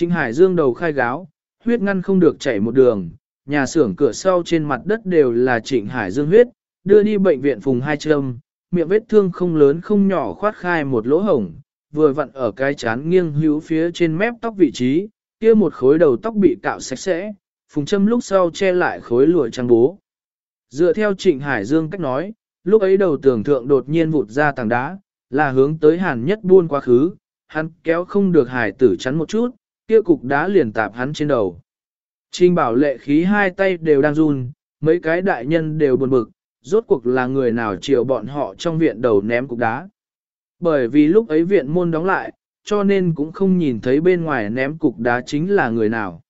Trịnh Hải Dương đầu khai gáo, huyết ngăn không được chảy một đường, nhà xưởng cửa sau trên mặt đất đều là Trịnh Hải Dương huyết, đưa đi bệnh viện phùng hai châm, miệng vết thương không lớn không nhỏ khoát khai một lỗ hổng, vừa vặn ở cái chán nghiêng hữu phía trên mép tóc vị trí, kia một khối đầu tóc bị cạo sạch sẽ, phùng châm lúc sau che lại khối lụa trang bố. Dựa theo Trịnh Hải Dương cách nói, lúc ấy đầu tường thượng đột nhiên vụt ra tảng đá, là hướng tới hàn nhất buôn quá khứ, hắn kéo không được hải tử chắn một chút, kia cục đá liền tạp hắn trên đầu. Trình bảo lệ khí hai tay đều đang run, mấy cái đại nhân đều buồn bực, rốt cuộc là người nào chịu bọn họ trong viện đầu ném cục đá. Bởi vì lúc ấy viện môn đóng lại, cho nên cũng không nhìn thấy bên ngoài ném cục đá chính là người nào.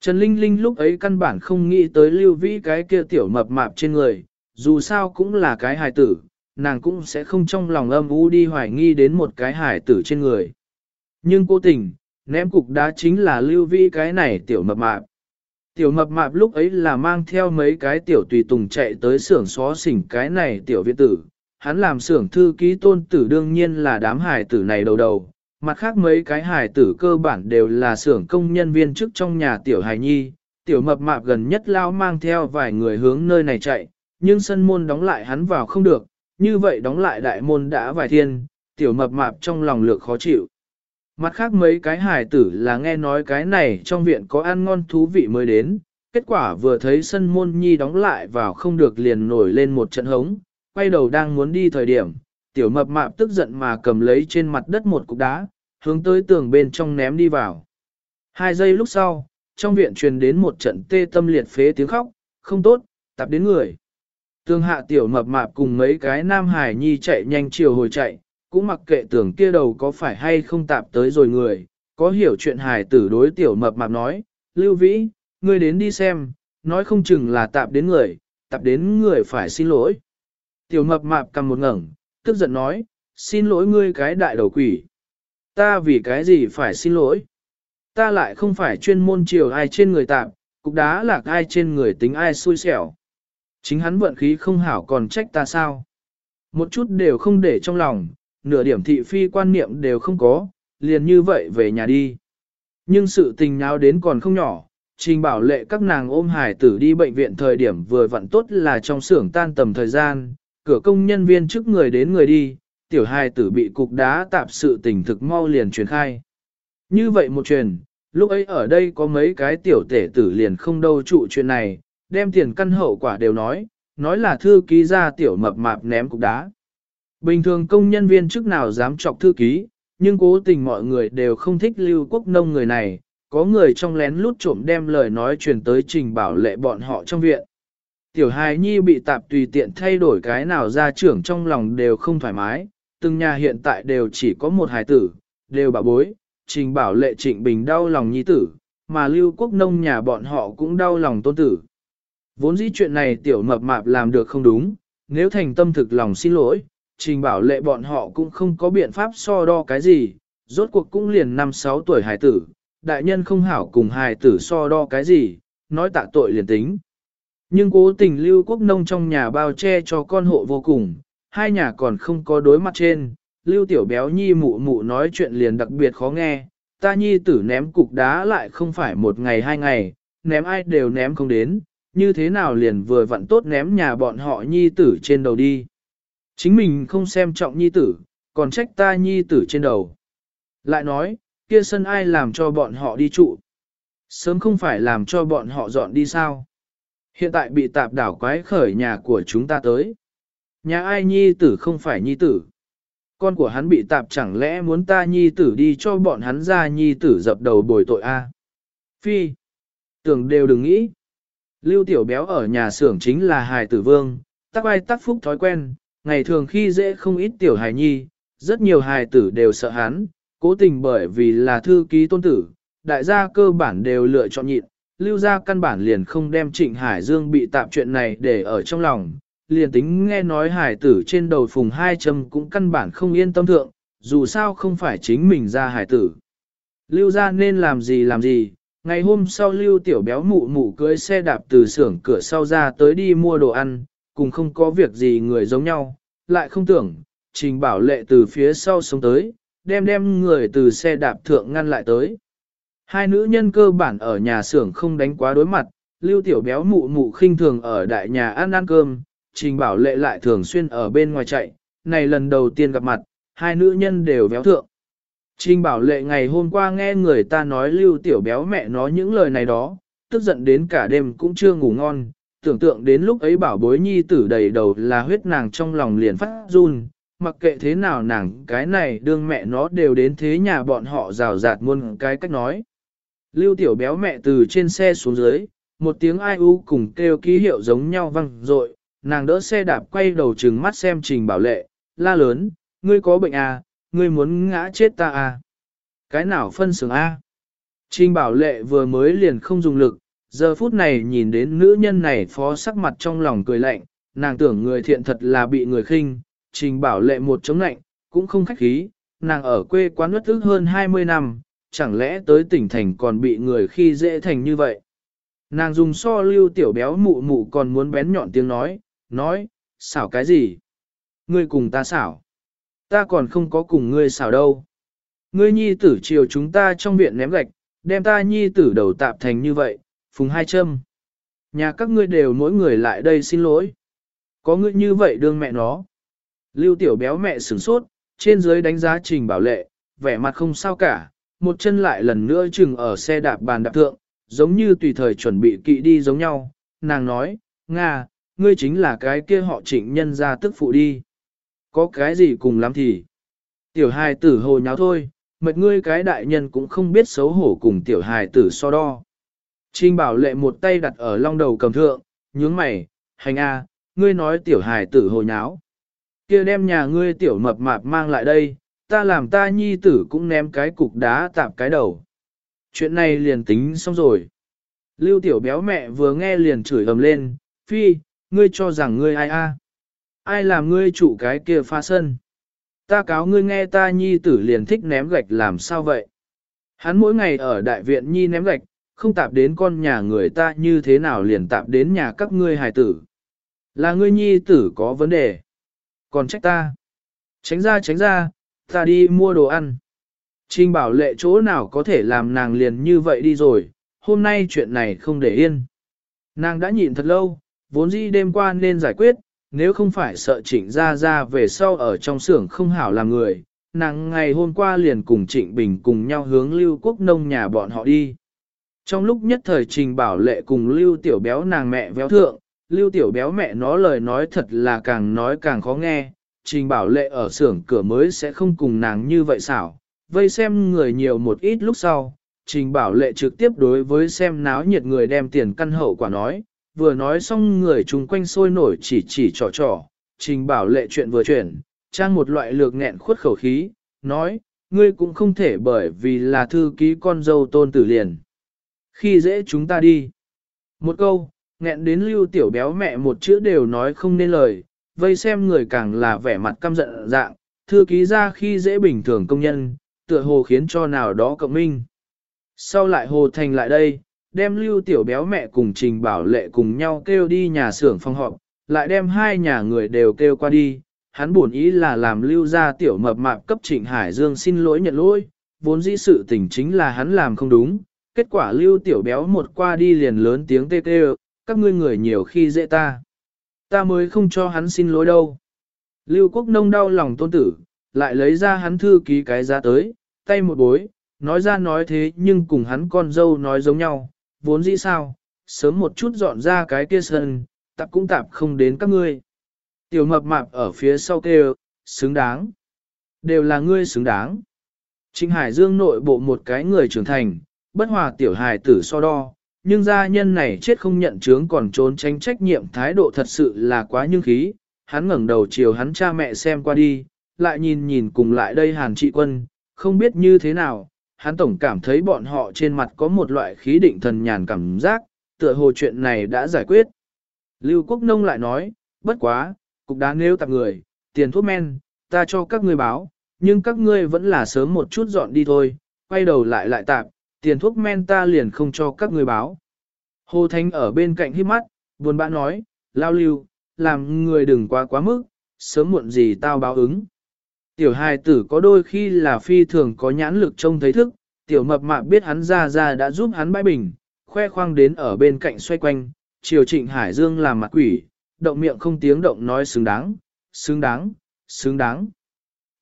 Trần Linh Linh lúc ấy căn bản không nghĩ tới lưu vĩ cái kia tiểu mập mạp trên người, dù sao cũng là cái hài tử, nàng cũng sẽ không trong lòng âm u đi hoài nghi đến một cái hài tử trên người. Nhưng cố tình, ném cục đá chính là lưu vi cái này tiểu mập mạp. Tiểu mập mạp lúc ấy là mang theo mấy cái tiểu tùy tùng chạy tới xưởng xó xỉnh cái này tiểu viện tử. Hắn làm xưởng thư ký tôn tử đương nhiên là đám hài tử này đầu đầu. Mặt khác mấy cái hài tử cơ bản đều là xưởng công nhân viên chức trong nhà tiểu hài nhi. Tiểu mập mạp gần nhất lao mang theo vài người hướng nơi này chạy, nhưng sân môn đóng lại hắn vào không được. Như vậy đóng lại đại môn đã vài thiên, tiểu mập mạp trong lòng lược khó chịu. Mặt khác mấy cái hải tử là nghe nói cái này trong viện có ăn ngon thú vị mới đến, kết quả vừa thấy sân môn nhi đóng lại vào không được liền nổi lên một trận hống, quay đầu đang muốn đi thời điểm, tiểu mập mạp tức giận mà cầm lấy trên mặt đất một cục đá, hướng tới tường bên trong ném đi vào. Hai giây lúc sau, trong viện truyền đến một trận tê tâm liệt phế tiếng khóc, không tốt, tạp đến người. Tường hạ tiểu mập mạp cùng mấy cái nam hải nhi chạy nhanh chiều hồi chạy, cũng mặc kệ tưởng kia đầu có phải hay không tạp tới rồi người, có hiểu chuyện hài tử đối tiểu mập mạp nói, Lưu Vĩ, ngươi đến đi xem, nói không chừng là tạp đến người, tạp đến người phải xin lỗi. Tiểu mập mạp cầm một ngẩng, tức giận nói, xin lỗi ngươi cái đại đầu quỷ. Ta vì cái gì phải xin lỗi? Ta lại không phải chuyên môn chiều ai trên người tạp, cục đá lạc ai trên người tính ai xui xẻo. Chính hắn vận khí không hảo còn trách ta sao? Một chút đều không để trong lòng, nửa điểm thị phi quan niệm đều không có, liền như vậy về nhà đi. Nhưng sự tình nháo đến còn không nhỏ, trình bảo lệ các nàng ôm hải tử đi bệnh viện thời điểm vừa vặn tốt là trong xưởng tan tầm thời gian, cửa công nhân viên trước người đến người đi, tiểu hài tử bị cục đá tạp sự tình thực mau liền truyền khai. Như vậy một truyền, lúc ấy ở đây có mấy cái tiểu tể tử liền không đâu trụ chuyện này, đem tiền căn hậu quả đều nói, nói là thư ký ra tiểu mập mạp ném cục đá. Bình thường công nhân viên chức nào dám chọc thư ký, nhưng cố tình mọi người đều không thích lưu quốc nông người này, có người trong lén lút trộm đem lời nói truyền tới trình bảo lệ bọn họ trong viện. Tiểu hài nhi bị tạp tùy tiện thay đổi cái nào ra trưởng trong lòng đều không thoải mái, từng nhà hiện tại đều chỉ có một hài tử, đều bà bối, trình bảo lệ trịnh bình đau lòng nhi tử, mà lưu quốc nông nhà bọn họ cũng đau lòng tôn tử. Vốn dĩ chuyện này tiểu mập mạp làm được không đúng, nếu thành tâm thực lòng xin lỗi, trình bảo lệ bọn họ cũng không có biện pháp so đo cái gì, rốt cuộc cũng liền 5-6 tuổi hài tử, đại nhân không hảo cùng hài tử so đo cái gì, nói tạ tội liền tính. Nhưng cố tình lưu quốc nông trong nhà bao che cho con hộ vô cùng, hai nhà còn không có đối mặt trên, lưu tiểu béo nhi mụ mụ nói chuyện liền đặc biệt khó nghe, ta nhi tử ném cục đá lại không phải một ngày hai ngày, ném ai đều ném không đến, như thế nào liền vừa vặn tốt ném nhà bọn họ nhi tử trên đầu đi. Chính mình không xem trọng nhi tử, còn trách ta nhi tử trên đầu. Lại nói, kia sân ai làm cho bọn họ đi trụ. Sớm không phải làm cho bọn họ dọn đi sao. Hiện tại bị tạp đảo quái khởi nhà của chúng ta tới. Nhà ai nhi tử không phải nhi tử. Con của hắn bị tạp chẳng lẽ muốn ta nhi tử đi cho bọn hắn ra nhi tử dập đầu bồi tội a? Phi. Tưởng đều đừng nghĩ. Lưu tiểu béo ở nhà xưởng chính là hài tử vương, tắc ai tắc phúc thói quen, ngày thường khi dễ không ít tiểu hài nhi, rất nhiều hài tử đều sợ hắn, cố tình bởi vì là thư ký tôn tử, đại gia cơ bản đều lựa chọn nhịn, lưu gia căn bản liền không đem trịnh Hải Dương bị tạm chuyện này để ở trong lòng, liền tính nghe nói hải tử trên đầu phùng hai châm cũng căn bản không yên tâm thượng, dù sao không phải chính mình ra hải tử. Lưu gia nên làm gì làm gì, ngày hôm sau lưu tiểu béo mụ mụ cưới xe đạp từ xưởng cửa sau ra tới đi mua đồ ăn, cùng không có việc gì người giống nhau, lại không tưởng, trình bảo lệ từ phía sau sống tới, đem đem người từ xe đạp thượng ngăn lại tới. Hai nữ nhân cơ bản ở nhà xưởng không đánh quá đối mặt, lưu tiểu béo mụ mụ khinh thường ở đại nhà ăn ăn cơm, trình bảo lệ lại thường xuyên ở bên ngoài chạy, này lần đầu tiên gặp mặt, hai nữ nhân đều béo thượng. Trình bảo lệ ngày hôm qua nghe người ta nói lưu tiểu béo mẹ nói những lời này đó, tức giận đến cả đêm cũng chưa ngủ ngon, tưởng tượng đến lúc ấy bảo bối nhi tử đầy đầu là huyết nàng trong lòng liền phát run, mặc kệ thế nào nàng cái này đương mẹ nó đều đến thế nhà bọn họ rào rạt muôn cái cách nói. Lưu tiểu béo mẹ từ trên xe xuống dưới, một tiếng ai u cùng kêu ký hiệu giống nhau vang rội, nàng đỡ xe đạp quay đầu trừng mắt xem trình bảo lệ, la lớn, ngươi có bệnh à, ngươi muốn ngã chết ta à. Cái nào phân xưởng a? Trình bảo lệ vừa mới liền không dùng lực, giờ phút này nhìn đến nữ nhân này phó sắc mặt trong lòng cười lạnh, nàng tưởng người thiện thật là bị người khinh, trình bảo lệ một chống lạnh, cũng không khách khí, nàng ở quê quán nuốt ước hơn 20 năm, chẳng lẽ tới tỉnh thành còn bị người khi dễ thành như vậy. Nàng dùng so lưu tiểu béo mụ mụ còn muốn bén nhọn tiếng nói, nói, xảo cái gì? Ngươi cùng ta xảo. Ta còn không có cùng ngươi xảo đâu. Ngươi nhi tử chiều chúng ta trong viện ném gạch, đem ta nhi tử đầu tạp thành như vậy, phùng hai châm. Nhà các ngươi đều mỗi người lại đây xin lỗi. Có ngươi như vậy đương mẹ nó. Lưu tiểu béo mẹ sửng sốt, trên dưới đánh giá trình bảo lệ, vẻ mặt không sao cả, một chân lại lần nữa chừng ở xe đạp bàn đạp thượng, giống như tùy thời chuẩn bị kỵ đi giống nhau. Nàng nói, Nga, ngươi chính là cái kia họ trịnh nhân ra tức phụ đi. Có cái gì cùng lắm thì. Tiểu hài tử hồ nháo thôi, mệt ngươi cái đại nhân cũng không biết xấu hổ cùng tiểu hài tử so đo. Trình bảo lệ một tay đặt ở long đầu cầm thượng, nhướng mày, hành a, ngươi nói tiểu hài tử hồ nháo. kia đem nhà ngươi tiểu mập mạp mang lại đây, ta làm ta nhi tử cũng ném cái cục đá tạp cái đầu. Chuyện này liền tính xong rồi. Lưu tiểu béo mẹ vừa nghe liền chửi ầm lên, phi, ngươi cho rằng ngươi ai a? Ai làm ngươi chủ cái kia pha sân? Ta cáo ngươi nghe ta nhi tử liền thích ném gạch làm sao vậy? Hắn mỗi ngày ở đại viện nhi ném gạch, không tạp đến con nhà người ta như thế nào liền tạp đến nhà các ngươi hài tử. Là ngươi nhi tử có vấn đề. Còn trách ta. Tránh ra tránh ra, ta đi mua đồ ăn. Trình bảo lệ chỗ nào có thể làm nàng liền như vậy đi rồi, hôm nay chuyện này không để yên. Nàng đã nhịn thật lâu, vốn dĩ đêm qua nên giải quyết, nếu không phải sợ trịnh ra ra về sau ở trong xưởng không hảo làm người, nàng ngày hôm qua liền cùng trịnh bình cùng nhau hướng lưu quốc nông nhà bọn họ đi. Trong lúc nhất thời trình bảo lệ cùng lưu tiểu béo nàng mẹ véo thượng, lưu tiểu béo mẹ nó lời nói thật là càng nói càng khó nghe, trình bảo lệ ở xưởng cửa mới sẽ không cùng nàng như vậy xảo, vây xem người nhiều một ít lúc sau. Trình bảo lệ trực tiếp đối với xem náo nhiệt người đem tiền căn hậu quả nói, vừa nói xong người chung quanh sôi nổi chỉ chỉ trò trò, trình bảo lệ chuyện vừa chuyển, trang một loại lược nghẹn khuất khẩu khí, nói, ngươi cũng không thể bởi vì là thư ký con dâu tôn tử liền. Khi dễ chúng ta đi. Một câu, nghẹn đến lưu tiểu béo mẹ một chữ đều nói không nên lời, vây xem người càng là vẻ mặt căm giận dạng, thư ký ra khi dễ bình thường công nhân, tựa hồ khiến cho nào đó cộng minh. Sau lại hồ thành lại đây, đem lưu tiểu béo mẹ cùng trình bảo lệ cùng nhau kêu đi nhà xưởng phòng họp, lại đem hai nhà người đều kêu qua đi. Hắn buồn ý là làm lưu ra tiểu mập mạp cấp trịnh Hải Dương xin lỗi nhận lỗi, vốn dĩ sự tình chính là hắn làm không đúng. Kết quả lưu tiểu béo một qua đi liền lớn tiếng tê tê, các ngươi người nhiều khi dễ ta. Ta mới không cho hắn xin lỗi đâu. Lưu quốc nông đau lòng tôn tử, lại lấy ra hắn thư ký cái giá tới, tay một bối, nói ra nói thế nhưng cùng hắn con dâu nói giống nhau, vốn dĩ sao, sớm một chút dọn ra cái kia sân, tạp cũng tạp không đến các ngươi. Tiểu mập mạp ở phía sau kêu, xứng đáng. Đều là ngươi xứng đáng. Trịnh Hải Dương nội bộ một cái người trưởng thành, bất hòa tiểu hài tử so đo, nhưng gia nhân này chết không nhận chướng còn trốn tránh trách nhiệm thái độ thật sự là quá nhưng khí. Hắn ngẩng đầu chiều hắn cha mẹ xem qua đi, lại nhìn nhìn cùng lại đây hàn trị quân, không biết như thế nào, hắn tổng cảm thấy bọn họ trên mặt có một loại khí định thần nhàn cảm giác, tựa hồ chuyện này đã giải quyết. Lưu Quốc Nông lại nói, bất quá, cục đá nêu tạp người, tiền thuốc men, ta cho các ngươi báo, nhưng các ngươi vẫn là sớm một chút dọn đi thôi, quay đầu lại lại tạp, tiền thuốc men ta liền không cho các người báo. Hồ Thanh ở bên cạnh hít mắt, buồn bã nói, lao lưu, làm người đừng quá quá mức, sớm muộn gì tao báo ứng. Tiểu hài tử có đôi khi là phi thường có nhãn lực trông thấy thức, tiểu mập mạp biết hắn ra ra đã giúp hắn bãi bình, khoe khoang đến ở bên cạnh xoay quanh, chiều trịnh Hải Dương làm mặt quỷ, động miệng không tiếng động nói xứng đáng, xứng đáng, xứng đáng.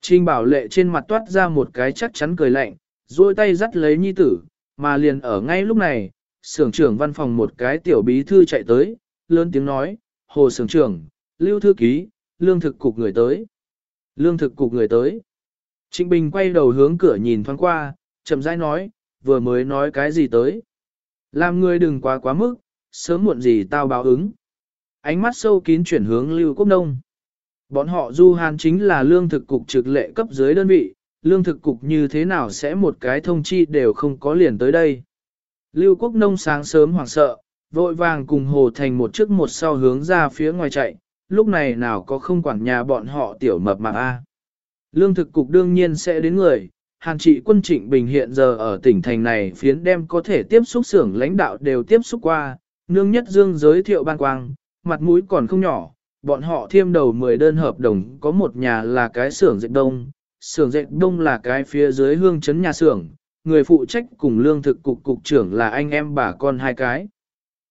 Trình bảo lệ trên mặt toát ra một cái chắc chắn cười lạnh, duỗi tay dắt lấy nhi tử, mà liền ở ngay lúc này, sưởng trưởng văn phòng một cái tiểu bí thư chạy tới, lớn tiếng nói, hồ sưởng trưởng, lưu thư ký, lương thực cục người tới. Lương thực cục người tới. Trịnh Bình quay đầu hướng cửa nhìn thoáng qua, chậm rãi nói, vừa mới nói cái gì tới. Làm người đừng quá quá mức, sớm muộn gì tao báo ứng. Ánh mắt sâu kín chuyển hướng Lưu Quốc Nông. Bọn họ du hàn chính là lương thực cục trực lệ cấp dưới đơn vị, lương thực cục như thế nào sẽ một cái thông chi đều không có liền tới đây. Lưu Quốc Nông sáng sớm hoảng sợ, vội vàng cùng Hồ Thành một trước một sau hướng ra phía ngoài chạy, lúc này nào có không quản nhà bọn họ tiểu mập mạp A. Lương thực cục đương nhiên sẽ đến người, Hàn trị quân trịnh bình hiện giờ ở tỉnh thành này phiến đem có thể tiếp xúc xưởng lãnh đạo đều tiếp xúc qua, nương nhất dương giới thiệu ban quang, mặt mũi còn không nhỏ, bọn họ thiêm đầu 10 đơn hợp đồng có một nhà là cái xưởng dệt đông, xưởng dệt đông là cái phía dưới hương chấn nhà xưởng, người phụ trách cùng lương thực cục cục trưởng là anh em bà con hai cái.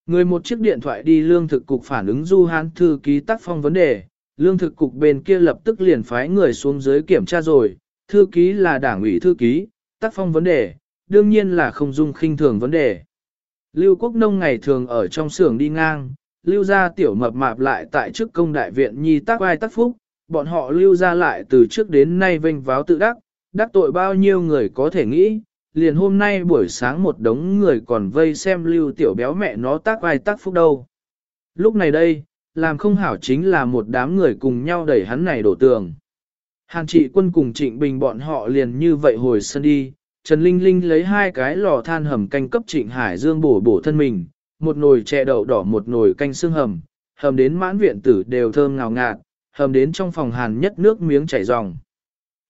Người một chiếc điện thoại đi lương thực cục phản ứng du hán thư ký tác phong vấn đề, lương thực cục bên kia lập tức liền phái người xuống dưới kiểm tra rồi, thư ký là đảng ủy thư ký, tác phong vấn đề, đương nhiên là không dung khinh thường vấn đề. Lưu Quốc Nông ngày thường ở trong xưởng đi ngang, lưu ra tiểu mập mạp lại tại trước công đại viện nhi tác vai tác phúc, bọn họ lưu ra lại từ trước đến nay vênh váo tự đắc, đắc tội bao nhiêu người có thể nghĩ, liền hôm nay buổi sáng một đống người còn vây xem lưu tiểu béo mẹ nó tác vai tác phúc đâu. Lúc này đây, làm không hảo chính là một đám người cùng nhau đẩy hắn này đổ tường. Hàn trị quân cùng trịnh bình bọn họ liền như vậy hồi sân đi, Trần Linh Linh lấy hai cái lò than hầm canh cấp trịnh Hải Dương bổ bổ thân mình, một nồi chè đậu đỏ một nồi canh xương hầm, hầm đến mãn viện tử đều thơm ngào ngạt, hầm đến trong phòng hàn nhất nước miếng chảy ròng.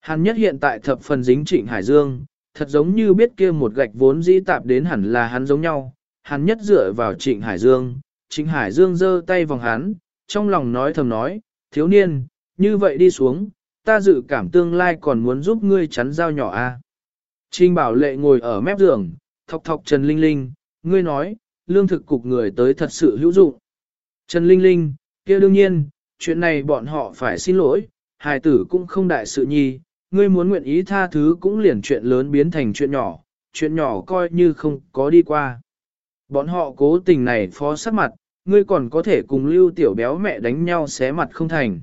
Hàn nhất hiện tại thập phần dính trịnh Hải Dương, thật giống như biết kia một gạch vốn dĩ tạp đến hẳn là hắn giống nhau. Hàn nhất dựa vào trịnh Hải Dương, trịnh Hải Dương giơ tay vòng hắn, trong lòng nói thầm nói, thiếu niên, như vậy đi xuống, ta dự cảm tương lai còn muốn giúp ngươi chắn dao nhỏ a. À? Trình bảo lệ ngồi ở mép giường, thọc thọc Trần Linh Linh, ngươi nói, lương thực cục người tới thật sự hữu dụng. Trần Linh Linh, kia đương nhiên, chuyện này bọn họ phải xin lỗi, hài tử cũng không đại sự nhi, ngươi muốn nguyện ý tha thứ cũng liền chuyện lớn biến thành chuyện nhỏ, chuyện nhỏ coi như không có đi qua. Bọn họ cố tình này phó sát mặt, ngươi còn có thể cùng lưu tiểu béo mẹ đánh nhau xé mặt không thành.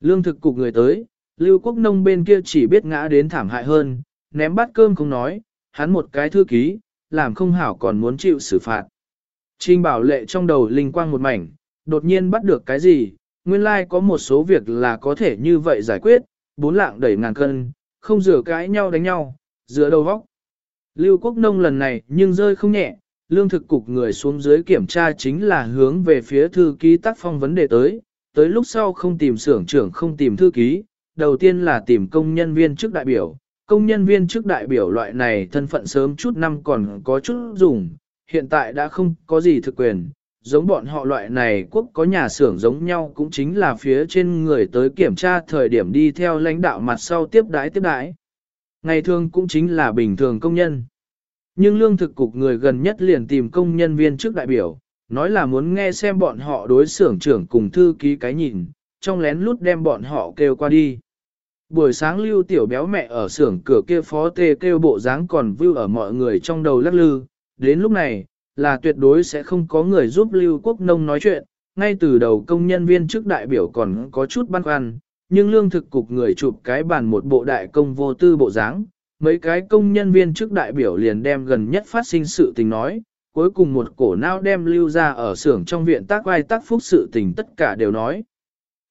Lương thực cục người tới, lưu quốc nông bên kia chỉ biết ngã đến thảm hại hơn, ném bát cơm không nói, hắn một cái thư ký, làm không hảo còn muốn chịu xử phạt. trinh bảo lệ trong đầu linh quang một mảnh, đột nhiên bắt được cái gì, nguyên lai like có một số việc là có thể như vậy giải quyết, bốn lạng đẩy ngàn cân, không rửa cãi nhau đánh nhau, rửa đầu vóc. Lưu Quốc Nông lần này nhưng rơi không nhẹ, lương thực cục người xuống dưới kiểm tra chính là hướng về phía thư ký tác phong vấn đề tới, tới lúc sau không tìm xưởng trưởng không tìm thư ký, đầu tiên là tìm công nhân viên trước đại biểu. Công nhân viên trước đại biểu loại này thân phận sớm chút năm còn có chút dùng, hiện tại đã không có gì thực quyền, giống bọn họ loại này quốc có nhà xưởng giống nhau cũng chính là phía trên người tới kiểm tra thời điểm đi theo lãnh đạo mặt sau tiếp đái tiếp đái. Ngày thường cũng chính là bình thường công nhân. Nhưng lương thực cục người gần nhất liền tìm công nhân viên trước đại biểu, nói là muốn nghe xem bọn họ đối xưởng trưởng cùng thư ký cái nhìn, trong lén lút đem bọn họ kêu qua đi. Buổi sáng lưu tiểu béo mẹ ở xưởng cửa kia phó tê kêu bộ dáng còn vưu ở mọi người trong đầu lắc lư, đến lúc này, là tuyệt đối sẽ không có người giúp Lưu Quốc Nông nói chuyện, ngay từ đầu công nhân viên trước đại biểu còn có chút băn khoăn, nhưng lương thực cục người chụp cái bàn một bộ đại công vô tư bộ dáng, mấy cái công nhân viên trước đại biểu liền đem gần nhất phát sinh sự tình nói, cuối cùng một cổ nao đem lưu ra ở xưởng trong viện tác vai tác phúc sự tình tất cả đều nói.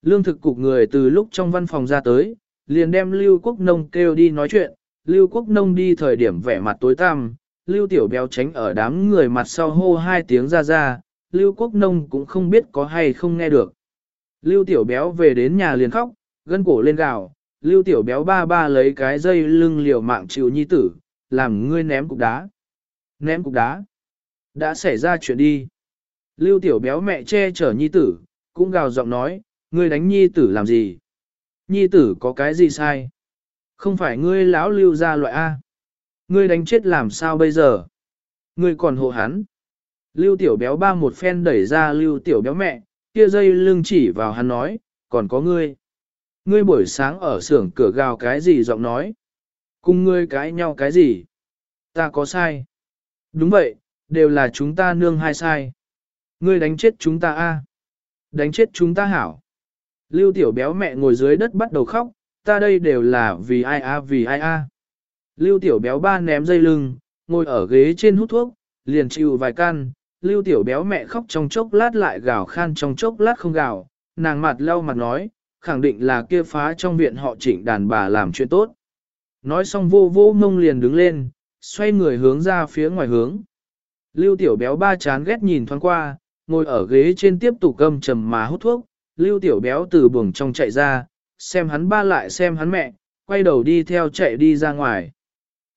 Lương thực cục người từ lúc trong văn phòng ra tới, liền đem Lưu Quốc Nông kêu đi nói chuyện, Lưu Quốc Nông đi thời điểm vẻ mặt tối tăm, Lưu Tiểu Béo tránh ở đám người mặt sau hô hai tiếng ra ra, Lưu Quốc Nông cũng không biết có hay không nghe được. Lưu Tiểu Béo về đến nhà liền khóc, gân cổ lên gào, Lưu Tiểu Béo ba ba lấy cái dây lưng liều mạng chịu nhi tử, làm ngươi ném cục đá. Ném cục đá. Đã xảy ra chuyện đi. Lưu Tiểu Béo mẹ che chở nhi tử, cũng gào giọng nói, ngươi đánh nhi tử làm gì? Nhi tử có cái gì sai? Không phải ngươi lão lưu ra loại A. Ngươi đánh chết làm sao bây giờ? Ngươi còn hộ hắn. Lưu tiểu béo ba một phen đẩy ra lưu tiểu béo mẹ, kia dây lưng chỉ vào hắn nói, còn có ngươi. Ngươi buổi sáng ở xưởng cửa gào cái gì giọng nói. Cùng ngươi cãi nhau cái gì? Ta có sai. Đúng vậy, đều là chúng ta nương hai sai. Ngươi đánh chết chúng ta a, Đánh chết chúng ta hảo. Lưu tiểu béo mẹ ngồi dưới đất bắt đầu khóc, ta đây đều là vì ai a vì ai a. Lưu tiểu béo ba ném dây lưng, ngồi ở ghế trên hút thuốc, liền chịu vài can. Lưu tiểu béo mẹ khóc trong chốc lát lại gào khan trong chốc lát không gào, nàng mặt lau mặt nói, khẳng định là kia phá trong viện họ chỉnh đàn bà làm chuyện tốt. Nói xong vô vô ngông liền đứng lên, xoay người hướng ra phía ngoài hướng. Lưu tiểu béo ba chán ghét nhìn thoáng qua, ngồi ở ghế trên tiếp tục gâm trầm mà hút thuốc, lưu tiểu béo từ buồng trong chạy ra, xem hắn ba lại xem hắn mẹ, quay đầu đi theo chạy đi ra ngoài.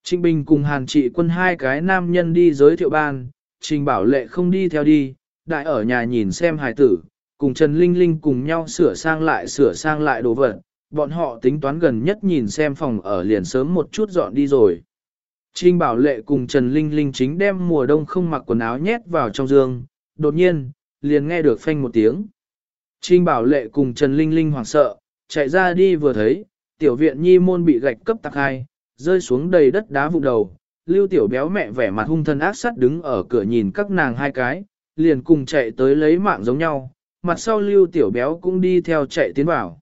Trịnh Bình cùng Hàn Trị quân hai cái nam nhân đi giới thiệu ban, Trình Bảo Lệ không đi theo đi, đại ở nhà nhìn xem hài tử, cùng Trần Linh Linh cùng nhau sửa sang lại sửa sang lại đồ vật, bọn họ tính toán gần nhất nhìn xem phòng ở liền sớm một chút dọn đi rồi. Trình Bảo Lệ cùng Trần Linh Linh chính đem mùa đông không mặc quần áo nhét vào trong giường, đột nhiên, liền nghe được phanh một tiếng. Trình Bảo Lệ cùng Trần Linh Linh hoảng sợ, chạy ra đi vừa thấy, tiểu viện nhi môn bị gạch cấp tạc hai, rơi xuống đầy đất đá vụn đầu. Lưu tiểu béo mẹ vẻ mặt hung thân ác sắt đứng ở cửa nhìn các nàng hai cái, liền cùng chạy tới lấy mạng giống nhau, mặt sau lưu tiểu béo cũng đi theo chạy tiến vào.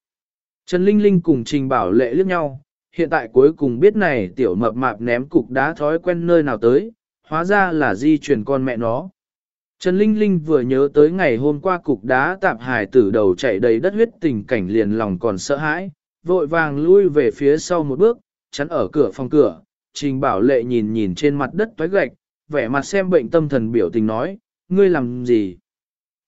Trần Linh Linh cùng Trình Bảo Lệ liếc nhau, hiện tại cuối cùng biết này tiểu mập mạp ném cục đá thói quen nơi nào tới, hóa ra là di truyền con mẹ nó. Trần Linh Linh vừa nhớ tới ngày hôm qua cục đá tạp hài tử đầu chạy đầy đất huyết tình cảnh liền lòng còn sợ hãi, vội vàng lui về phía sau một bước, chắn ở cửa phòng cửa, Trình Bảo Lệ nhìn nhìn trên mặt đất toái gạch, vẻ mặt xem bệnh tâm thần biểu tình nói, ngươi làm gì?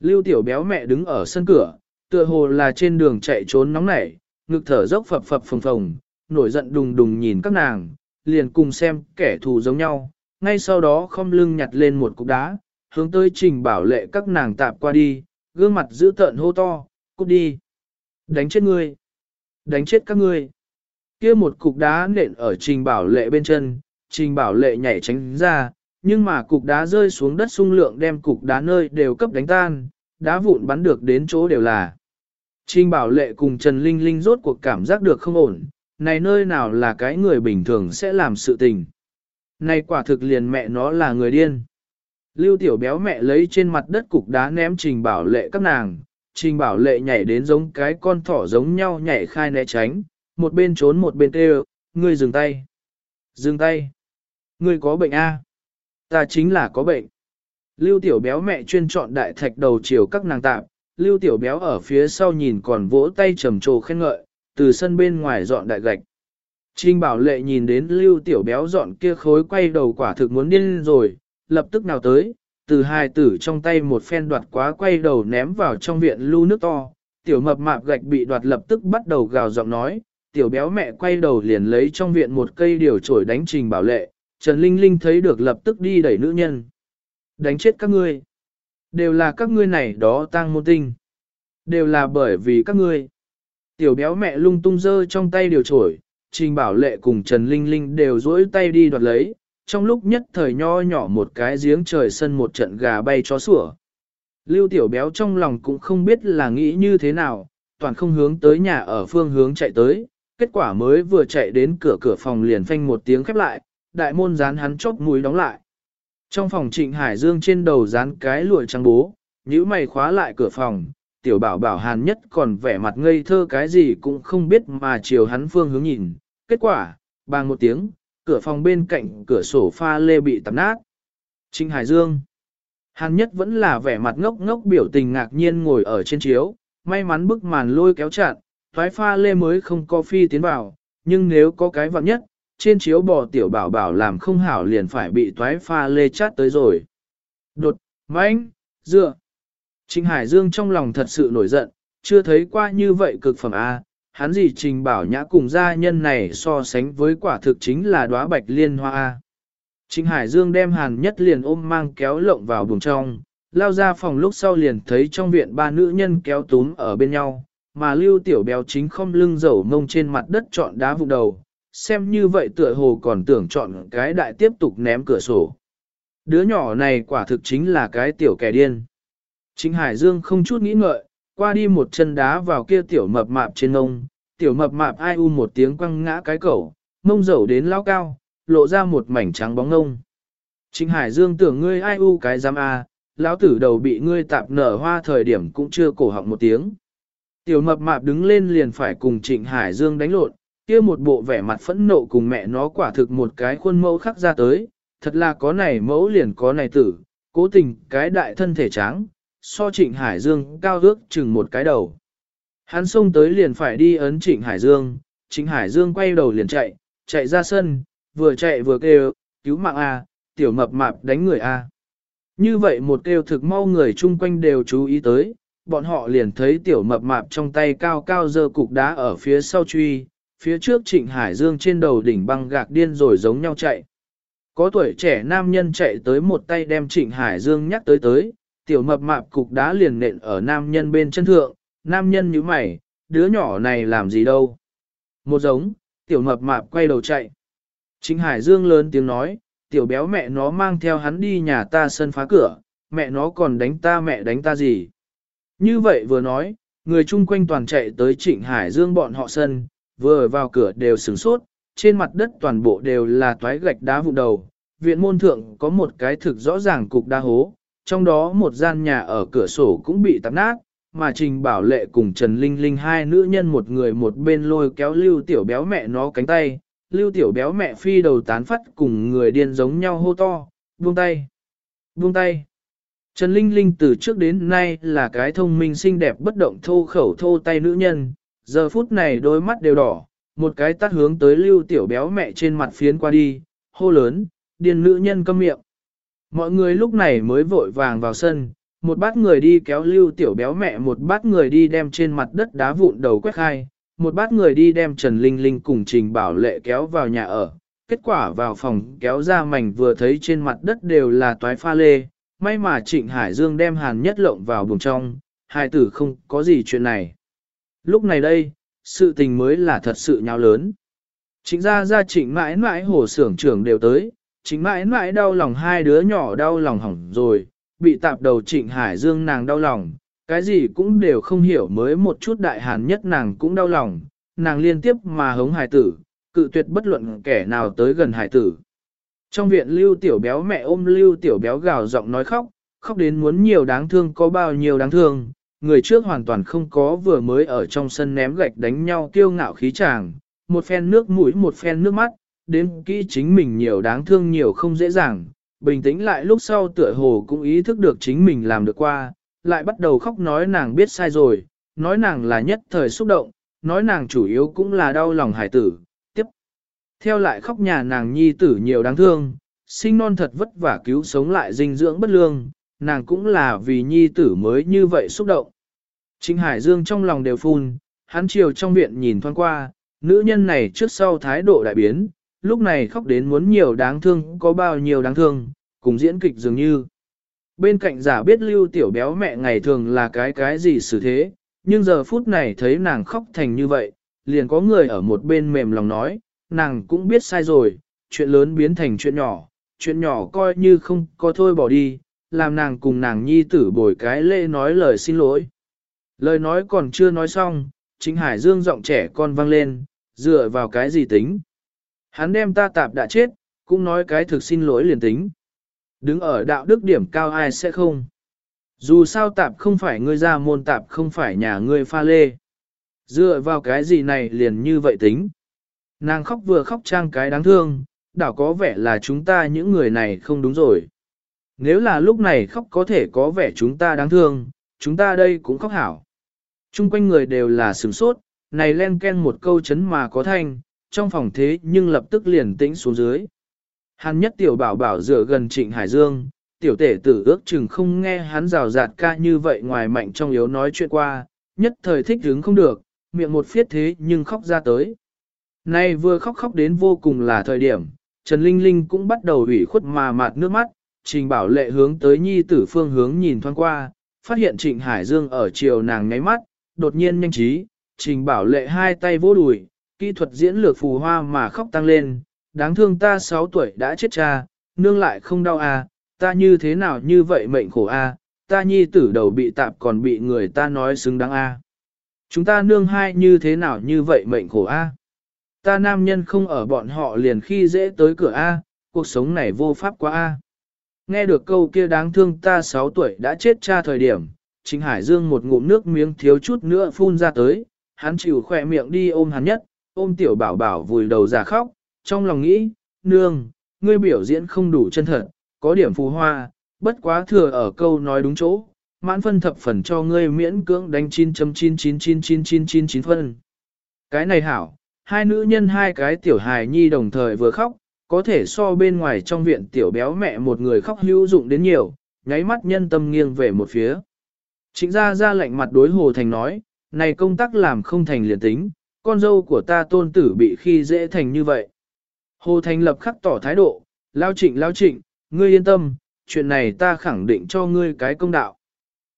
Lưu tiểu béo mẹ đứng ở sân cửa, tựa hồ là trên đường chạy trốn nóng nảy, ngực thở dốc phập phập phồng phồng, nổi giận đùng đùng nhìn các nàng, liền cùng xem kẻ thù giống nhau, ngay sau đó không lưng nhặt lên một cục đá, hướng tới trình bảo lệ các nàng tạp qua đi, gương mặt giữ tợn hô to, cút đi. Đánh chết ngươi. Đánh chết các ngươi kia một cục đá nện ở trình bảo lệ bên chân, trình bảo lệ nhảy tránh ra, nhưng mà cục đá rơi xuống đất sung lượng đem cục đá nơi đều cấp đánh tan, đá vụn bắn được đến chỗ đều là. Trình bảo lệ cùng Trần Linh Linh rốt cuộc cảm giác được không ổn, này nơi nào là cái người bình thường sẽ làm sự tình. Này quả thực liền mẹ nó là người điên. Lưu tiểu béo mẹ lấy trên mặt đất cục đá ném trình bảo lệ các nàng, trình bảo lệ nhảy đến giống cái con thỏ giống nhau nhảy khai né tránh, một bên trốn một bên kêu, ngươi dừng tay. Dừng tay. Ngươi có bệnh A. Ta chính là có bệnh. Lưu tiểu béo mẹ chuyên chọn đại thạch đầu chiều các nàng tạm, lưu tiểu béo ở phía sau nhìn còn vỗ tay trầm trồ khen ngợi, từ sân bên ngoài dọn đại gạch. trinh bảo lệ nhìn đến lưu tiểu béo dọn kia khối quay đầu quả thực muốn điên rồi, lập tức nào tới, từ hai tử trong tay một phen đoạt quá quay đầu ném vào trong viện lưu nước to, tiểu mập mạp gạch bị đoạt lập tức bắt đầu gào giọng nói, tiểu béo mẹ quay đầu liền lấy trong viện một cây điều trổi đánh trình bảo lệ, Trần Linh Linh thấy được lập tức đi đẩy nữ nhân. Đánh chết các ngươi. Đều là các ngươi này đó tang môn tinh. Đều là bởi vì các ngươi. Tiểu béo mẹ lung tung dơ trong tay điều trổi, Trình Bảo Lệ cùng Trần Linh Linh đều duỗi tay đi đoạt lấy, trong lúc nhất thời nho nhỏ một cái giếng trời sân một trận gà bay chó sủa. Lưu Tiểu Béo trong lòng cũng không biết là nghĩ như thế nào, toàn không hướng tới nhà ở phương hướng chạy tới, kết quả mới vừa chạy đến cửa cửa phòng liền phanh một tiếng khép lại, đại môn dán hắn chóp mũi đóng lại. Trong phòng Trịnh Hải Dương trên đầu dán cái lụa trắng bố, nhíu mày khóa lại cửa phòng, tiểu bảo bảo hàn nhất còn vẻ mặt ngây thơ cái gì cũng không biết mà chiều hắn phương hướng nhìn. Kết quả, bang một tiếng, cửa phòng bên cạnh cửa sổ pha lê bị tạp nát. Trịnh Hải Dương Hàn nhất vẫn là vẻ mặt ngốc ngốc biểu tình ngạc nhiên ngồi ở trên chiếu, may mắn bức màn lôi kéo chặn, thoái pha lê mới không có phi tiến vào, nhưng nếu có cái vặn nhất, trên chiếu bò tiểu bảo bảo làm không hảo liền phải bị toái pha lê chát tới rồi. Đột, mãnh, dựa. Trịnh Hải Dương trong lòng thật sự nổi giận, chưa thấy qua như vậy cực phẩm A, hắn gì trình bảo nhã cùng gia nhân này so sánh với quả thực chính là đóa bạch liên hoa A. Trịnh Hải Dương đem hàn nhất liền ôm mang kéo lộng vào buồng trong, lao ra phòng lúc sau liền thấy trong viện ba nữ nhân kéo túm ở bên nhau, mà lưu tiểu béo chính không lưng dầu mông trên mặt đất chọn đá vụ đầu, xem như vậy tựa hồ còn tưởng chọn cái đại tiếp tục ném cửa sổ. Đứa nhỏ này quả thực chính là cái tiểu kẻ điên. Chính Hải Dương không chút nghĩ ngợi, qua đi một chân đá vào kia tiểu mập mạp trên ngông, tiểu mập mạp ai u một tiếng quăng ngã cái cẩu, mông dầu đến lao cao, lộ ra một mảnh trắng bóng ngông. Chính Hải Dương tưởng ngươi ai u cái giam a, lão tử đầu bị ngươi tạp nở hoa thời điểm cũng chưa cổ họng một tiếng. Tiểu mập mạp đứng lên liền phải cùng Trịnh Hải Dương đánh lộn, kia một bộ vẻ mặt phẫn nộ cùng mẹ nó quả thực một cái khuôn mẫu khắc ra tới, thật là có này mẫu liền có này tử, cố tình cái đại thân thể trắng, so Trịnh Hải Dương cao ước chừng một cái đầu. Hắn xông tới liền phải đi ấn Trịnh Hải Dương, Trịnh Hải Dương quay đầu liền chạy, chạy ra sân, vừa chạy vừa kêu, cứu mạng A, tiểu mập mạp đánh người A. Như vậy một kêu thực mau người chung quanh đều chú ý tới, bọn họ liền thấy tiểu mập mạp trong tay cao cao dơ cục đá ở phía sau truy, phía trước trịnh Hải Dương trên đầu đỉnh băng gạc điên rồi giống nhau chạy. Có tuổi trẻ nam nhân chạy tới một tay đem trịnh Hải Dương nhắc tới tới, tiểu mập mạp cục đá liền nện ở nam nhân bên chân thượng, nam nhân như mày, đứa nhỏ này làm gì đâu. Một giống, tiểu mập mạp quay đầu chạy. Trịnh Hải Dương lớn tiếng nói, tiểu béo mẹ nó mang theo hắn đi nhà ta sân phá cửa, mẹ nó còn đánh ta mẹ đánh ta gì. Như vậy vừa nói, người chung quanh toàn chạy tới Trịnh Hải Dương bọn họ sân, vừa vào cửa đều sửng sốt, trên mặt đất toàn bộ đều là toái gạch đá vụ đầu. Viện môn thượng có một cái thực rõ ràng cục đa hố, trong đó một gian nhà ở cửa sổ cũng bị tạp nát, mà Trình Bảo Lệ cùng Trần Linh Linh hai nữ nhân một người một bên lôi kéo lưu tiểu béo mẹ nó cánh tay, lưu tiểu béo mẹ phi đầu tán phát cùng người điên giống nhau hô to, buông tay, buông tay. Trần Linh Linh từ trước đến nay là cái thông minh xinh đẹp bất động thô khẩu thô tay nữ nhân, giờ phút này đôi mắt đều đỏ, một cái tắt hướng tới lưu tiểu béo mẹ trên mặt phiến qua đi, hô lớn, điền nữ nhân câm miệng. Mọi người lúc này mới vội vàng vào sân, một bát người đi kéo lưu tiểu béo mẹ một bát người đi đem trên mặt đất đá vụn đầu quét khai, một bát người đi đem Trần Linh Linh cùng Trình Bảo Lệ kéo vào nhà ở. Kết quả vào phòng kéo ra mảnh vừa thấy trên mặt đất đều là toái pha lê, may mà Trịnh Hải Dương đem hàn nhất lộng vào buồng trong, hai tử không có gì chuyện này. Lúc này đây, sự tình mới là thật sự nhau lớn. Trịnh ra ra trịnh mãi mãi hồ xưởng trưởng đều tới, trịnh mãi mãi đau lòng hai đứa nhỏ đau lòng hỏng rồi, bị tạp đầu trịnh Hải Dương nàng đau lòng, cái gì cũng đều không hiểu mới một chút đại hàn nhất nàng cũng đau lòng, nàng liên tiếp mà hống hải tử, cự tuyệt bất luận kẻ nào tới gần hải tử. Trong viện lưu tiểu béo mẹ ôm lưu tiểu béo gào giọng nói khóc, khóc đến muốn nhiều đáng thương có bao nhiêu đáng thương, người trước hoàn toàn không có vừa mới ở trong sân ném gạch đánh nhau kiêu ngạo khí chàng, một phen nước mũi một phen nước mắt, đến kỹ chính mình nhiều đáng thương nhiều không dễ dàng, bình tĩnh lại lúc sau tựa hồ cũng ý thức được chính mình làm được qua, lại bắt đầu khóc nói nàng biết sai rồi, nói nàng là nhất thời xúc động, nói nàng chủ yếu cũng là đau lòng hải tử. Theo lại khóc nhà nàng nhi tử nhiều đáng thương, sinh non thật vất vả cứu sống lại dinh dưỡng bất lương, nàng cũng là vì nhi tử mới như vậy xúc động. Trịnh Hải Dương trong lòng đều phun, hắn chiều trong viện nhìn thoáng qua, nữ nhân này trước sau thái độ đại biến, lúc này khóc đến muốn nhiều đáng thương có bao nhiêu đáng thương, cùng diễn kịch dường như. Bên cạnh giả biết lưu tiểu béo mẹ ngày thường là cái cái gì xử thế, nhưng giờ phút này thấy nàng khóc thành như vậy, liền có người ở một bên mềm lòng nói, nàng cũng biết sai rồi, chuyện lớn biến thành chuyện nhỏ, chuyện nhỏ coi như không có thôi bỏ đi, làm nàng cùng nàng nhi tử bồi cái lễ nói lời xin lỗi. Lời nói còn chưa nói xong, chính Hải Dương giọng trẻ con vang lên, dựa vào cái gì tính. Hắn đem ta tạp đã chết, cũng nói cái thực xin lỗi liền tính. Đứng ở đạo đức điểm cao ai sẽ không. Dù sao tạp không phải ngươi ra môn tạp không phải nhà ngươi pha lê. Dựa vào cái gì này liền như vậy tính. Nàng khóc vừa khóc trang cái đáng thương, đảo có vẻ là chúng ta những người này không đúng rồi. Nếu là lúc này khóc có thể có vẻ chúng ta đáng thương, chúng ta đây cũng khóc hảo. Trung quanh người đều là sửng sốt, này len ken một câu chấn mà có thanh, trong phòng thế nhưng lập tức liền tĩnh xuống dưới. Hàn nhất tiểu bảo bảo dựa gần trịnh Hải Dương, tiểu tể tử ước chừng không nghe hắn rào rạt ca như vậy ngoài mạnh trong yếu nói chuyện qua, nhất thời thích hứng không được, miệng một phiết thế nhưng khóc ra tới. Nay vừa khóc khóc đến vô cùng là thời điểm, Trần Linh Linh cũng bắt đầu ủy khuất mà mạt nước mắt, trình bảo lệ hướng tới nhi tử phương hướng nhìn thoáng qua, phát hiện trịnh Hải Dương ở chiều nàng ngáy mắt, đột nhiên nhanh trí, trình bảo lệ hai tay vô đùi, kỹ thuật diễn lược phù hoa mà khóc tăng lên, đáng thương ta 6 tuổi đã chết cha, nương lại không đau à, ta như thế nào như vậy mệnh khổ a, à, ta nhi tử đầu bị tạp còn bị người ta nói xứng đáng a. À. Chúng ta nương hai như thế nào như vậy mệnh khổ a. À. Ta nam nhân không ở bọn họ liền khi dễ tới cửa a, cuộc sống này vô pháp quá a. Nghe được câu kia đáng thương ta 6 tuổi đã chết cha thời điểm, chính Hải Dương một ngụm nước miếng thiếu chút nữa phun ra tới, hắn chịu khỏe miệng đi ôm hắn nhất, ôm tiểu bảo bảo vùi đầu ra khóc, trong lòng nghĩ, nương, ngươi biểu diễn không đủ chân thật, có điểm phù hoa, bất quá thừa ở câu nói đúng chỗ, mãn phân thập phần cho ngươi miễn cưỡng đánh 9.9999999 phân. Cái này hảo, hai nữ nhân hai cái tiểu hài nhi đồng thời vừa khóc, có thể so bên ngoài trong viện tiểu béo mẹ một người khóc hữu dụng đến nhiều, nháy mắt nhân tâm nghiêng về một phía. Trịnh gia ra lạnh mặt đối Hồ Thành nói, này công tác làm không thành liền tính, con dâu của ta tôn tử bị khi dễ thành như vậy. Hồ Thành lập khắc tỏ thái độ, lao trịnh lao trịnh, ngươi yên tâm, chuyện này ta khẳng định cho ngươi cái công đạo.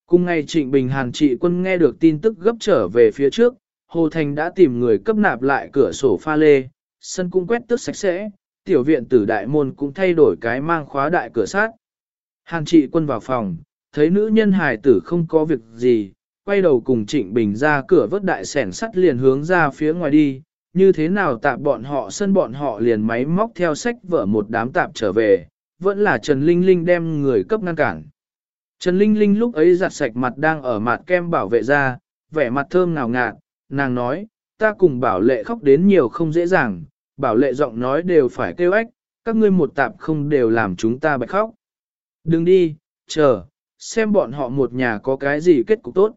Cùng ngày trịnh Bình Hàn trị quân nghe được tin tức gấp trở về phía trước, Hồ Thành đã tìm người cấp nạp lại cửa sổ pha lê, sân cung quét tước sạch sẽ, tiểu viện tử đại môn cũng thay đổi cái mang khóa đại cửa sát. Hàn trị quân vào phòng, thấy nữ nhân hài tử không có việc gì, quay đầu cùng Trịnh Bình ra cửa vớt đại sẻn sắt liền hướng ra phía ngoài đi, như thế nào tạp bọn họ sân bọn họ liền máy móc theo sách vở một đám tạp trở về, vẫn là Trần Linh Linh đem người cấp ngăn cản. Trần Linh Linh lúc ấy giặt sạch mặt đang ở mặt kem bảo vệ ra, vẻ mặt thơm ngào ngạt, nàng nói, ta cùng bảo lệ khóc đến nhiều không dễ dàng, bảo lệ giọng nói đều phải kêu ếch, các ngươi một tạp không đều làm chúng ta bạch khóc. Đừng đi, chờ, xem bọn họ một nhà có cái gì kết cục tốt.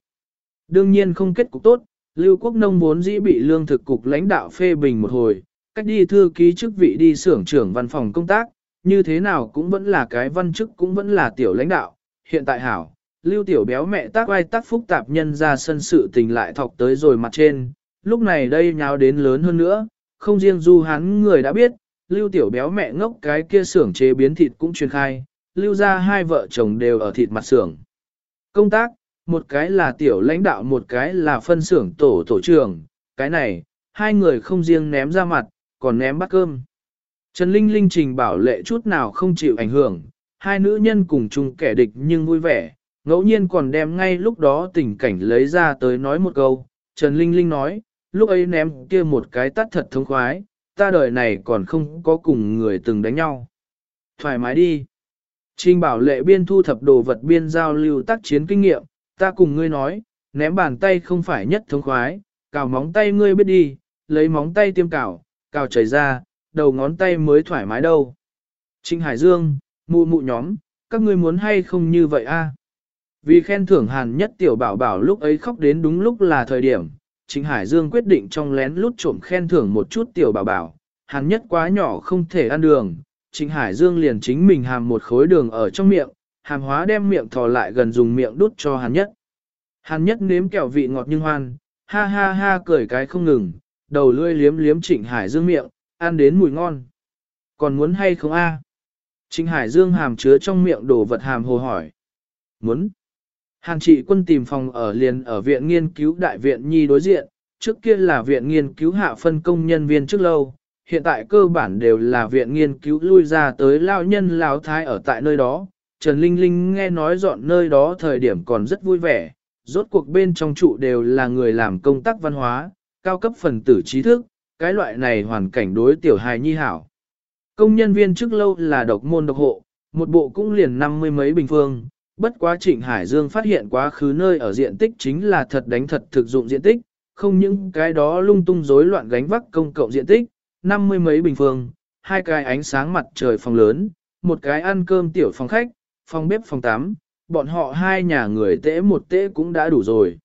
Đương nhiên không kết cục tốt, Lưu Quốc Nông vốn dĩ bị lương thực cục lãnh đạo phê bình một hồi, cách đi thư ký chức vị đi xưởng trưởng văn phòng công tác, như thế nào cũng vẫn là cái văn chức cũng vẫn là tiểu lãnh đạo. Hiện tại hảo, Lưu Tiểu béo mẹ tác ai tác phúc tạp nhân ra sân sự tình lại thọc tới rồi mặt trên, lúc này đây nháo đến lớn hơn nữa, không riêng du hắn người đã biết, Lưu Tiểu béo mẹ ngốc cái kia xưởng chế biến thịt cũng truyền khai, Lưu ra hai vợ chồng đều ở thịt mặt xưởng. Công tác, một cái là tiểu lãnh đạo một cái là phân xưởng tổ tổ trưởng, cái này, hai người không riêng ném ra mặt, còn ném bát cơm. Trần Linh Linh trình bảo lệ chút nào không chịu ảnh hưởng, hai nữ nhân cùng chung kẻ địch nhưng vui vẻ, ngẫu nhiên còn đem ngay lúc đó tình cảnh lấy ra tới nói một câu. Trần Linh Linh nói, lúc ấy ném kia một cái tắt thật thông khoái, ta đời này còn không có cùng người từng đánh nhau. Thoải mái đi. Trình bảo lệ biên thu thập đồ vật biên giao lưu tác chiến kinh nghiệm, ta cùng ngươi nói, ném bàn tay không phải nhất thống khoái, cào móng tay ngươi biết đi, lấy móng tay tiêm cào, cào chảy ra, đầu ngón tay mới thoải mái đâu. Trình Hải Dương, mụ mụ nhóm, các ngươi muốn hay không như vậy a? Vì khen thưởng hàn nhất tiểu bảo bảo lúc ấy khóc đến đúng lúc là thời điểm, Trịnh Hải Dương quyết định trong lén lút trộm khen thưởng một chút tiểu bảo bảo, hàn nhất quá nhỏ không thể ăn đường, Trịnh Hải Dương liền chính mình hàm một khối đường ở trong miệng, hàm hóa đem miệng thò lại gần dùng miệng đút cho hàn nhất. Hàn nhất nếm kẹo vị ngọt nhưng hoan, ha ha ha cười cái không ngừng, đầu lươi liếm liếm Trịnh Hải Dương miệng, ăn đến mùi ngon. Còn muốn hay không a? Trịnh Hải Dương hàm chứa trong miệng đồ vật hàm hồ hỏi. Muốn. Hàn trị quân tìm phòng ở liền ở viện nghiên cứu đại viện nhi đối diện, trước kia là viện nghiên cứu hạ phân công nhân viên trước lâu, hiện tại cơ bản đều là viện nghiên cứu lui ra tới lao nhân lao thái ở tại nơi đó. Trần Linh Linh nghe nói dọn nơi đó thời điểm còn rất vui vẻ, rốt cuộc bên trong trụ đều là người làm công tác văn hóa, cao cấp phần tử trí thức, cái loại này hoàn cảnh đối tiểu hài nhi hảo. Công nhân viên trước lâu là độc môn độc hộ, một bộ cũng liền năm mươi mấy bình phương, bất quá Trịnh Hải Dương phát hiện quá khứ nơi ở diện tích chính là thật đánh thật thực dụng diện tích, không những cái đó lung tung rối loạn gánh vác công cộng diện tích, năm mươi mấy bình phương, hai cái ánh sáng mặt trời phòng lớn, một cái ăn cơm tiểu phòng khách, phòng bếp phòng tắm, bọn họ hai nhà người tễ một tễ cũng đã đủ rồi.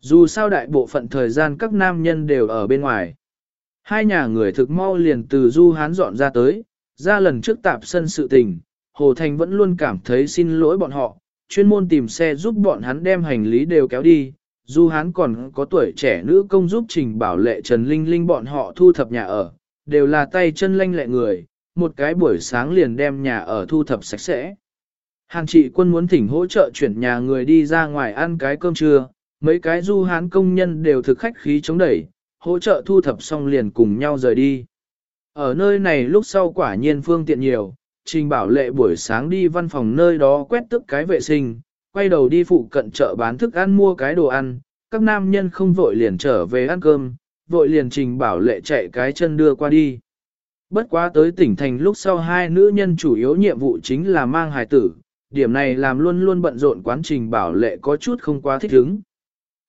Dù sao đại bộ phận thời gian các nam nhân đều ở bên ngoài. Hai nhà người thực mau liền từ du hán dọn ra tới, ra lần trước tạp sân sự tình, Hồ Thành vẫn luôn cảm thấy xin lỗi bọn họ, chuyên môn tìm xe giúp bọn hắn đem hành lý đều kéo đi. Du hán còn có tuổi trẻ nữ công giúp trình bảo lệ Trần Linh Linh bọn họ thu thập nhà ở, đều là tay chân lanh lẹ người, một cái buổi sáng liền đem nhà ở thu thập sạch sẽ. Hàng trị quân muốn thỉnh hỗ trợ chuyển nhà người đi ra ngoài ăn cái cơm trưa, mấy cái du hán công nhân đều thực khách khí chống đẩy, hỗ trợ thu thập xong liền cùng nhau rời đi. Ở nơi này lúc sau quả nhiên phương tiện nhiều, Trình Bảo Lệ buổi sáng đi văn phòng nơi đó quét tức cái vệ sinh, quay đầu đi phụ cận chợ bán thức ăn mua cái đồ ăn, các nam nhân không vội liền trở về ăn cơm, vội liền Trình Bảo Lệ chạy cái chân đưa qua đi. Bất quá tới tỉnh thành lúc sau hai nữ nhân chủ yếu nhiệm vụ chính là mang hài tử, điểm này làm luôn luôn bận rộn quán Trình Bảo Lệ có chút không quá thích ứng.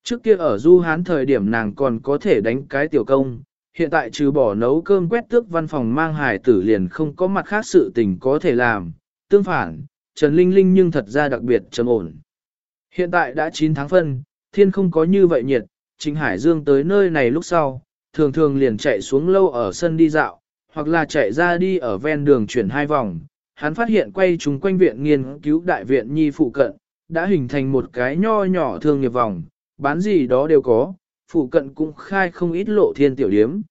Trước kia ở Du Hán thời điểm nàng còn có thể đánh cái tiểu công, hiện tại trừ bỏ nấu cơm quét tước văn phòng mang hài tử liền không có mặt khác sự tình có thể làm, tương phản, Trần Linh Linh nhưng thật ra đặc biệt trầm ổn. Hiện tại đã 9 tháng phân, thiên không có như vậy nhiệt, Trịnh Hải Dương tới nơi này lúc sau, thường thường liền chạy xuống lâu ở sân đi dạo, hoặc là chạy ra đi ở ven đường chuyển hai vòng. Hắn phát hiện quay chúng quanh viện nghiên cứu đại viện nhi phụ cận, đã hình thành một cái nho nhỏ thương nghiệp vòng, bán gì đó đều có, phụ cận cũng khai không ít lộ thiên tiểu điếm.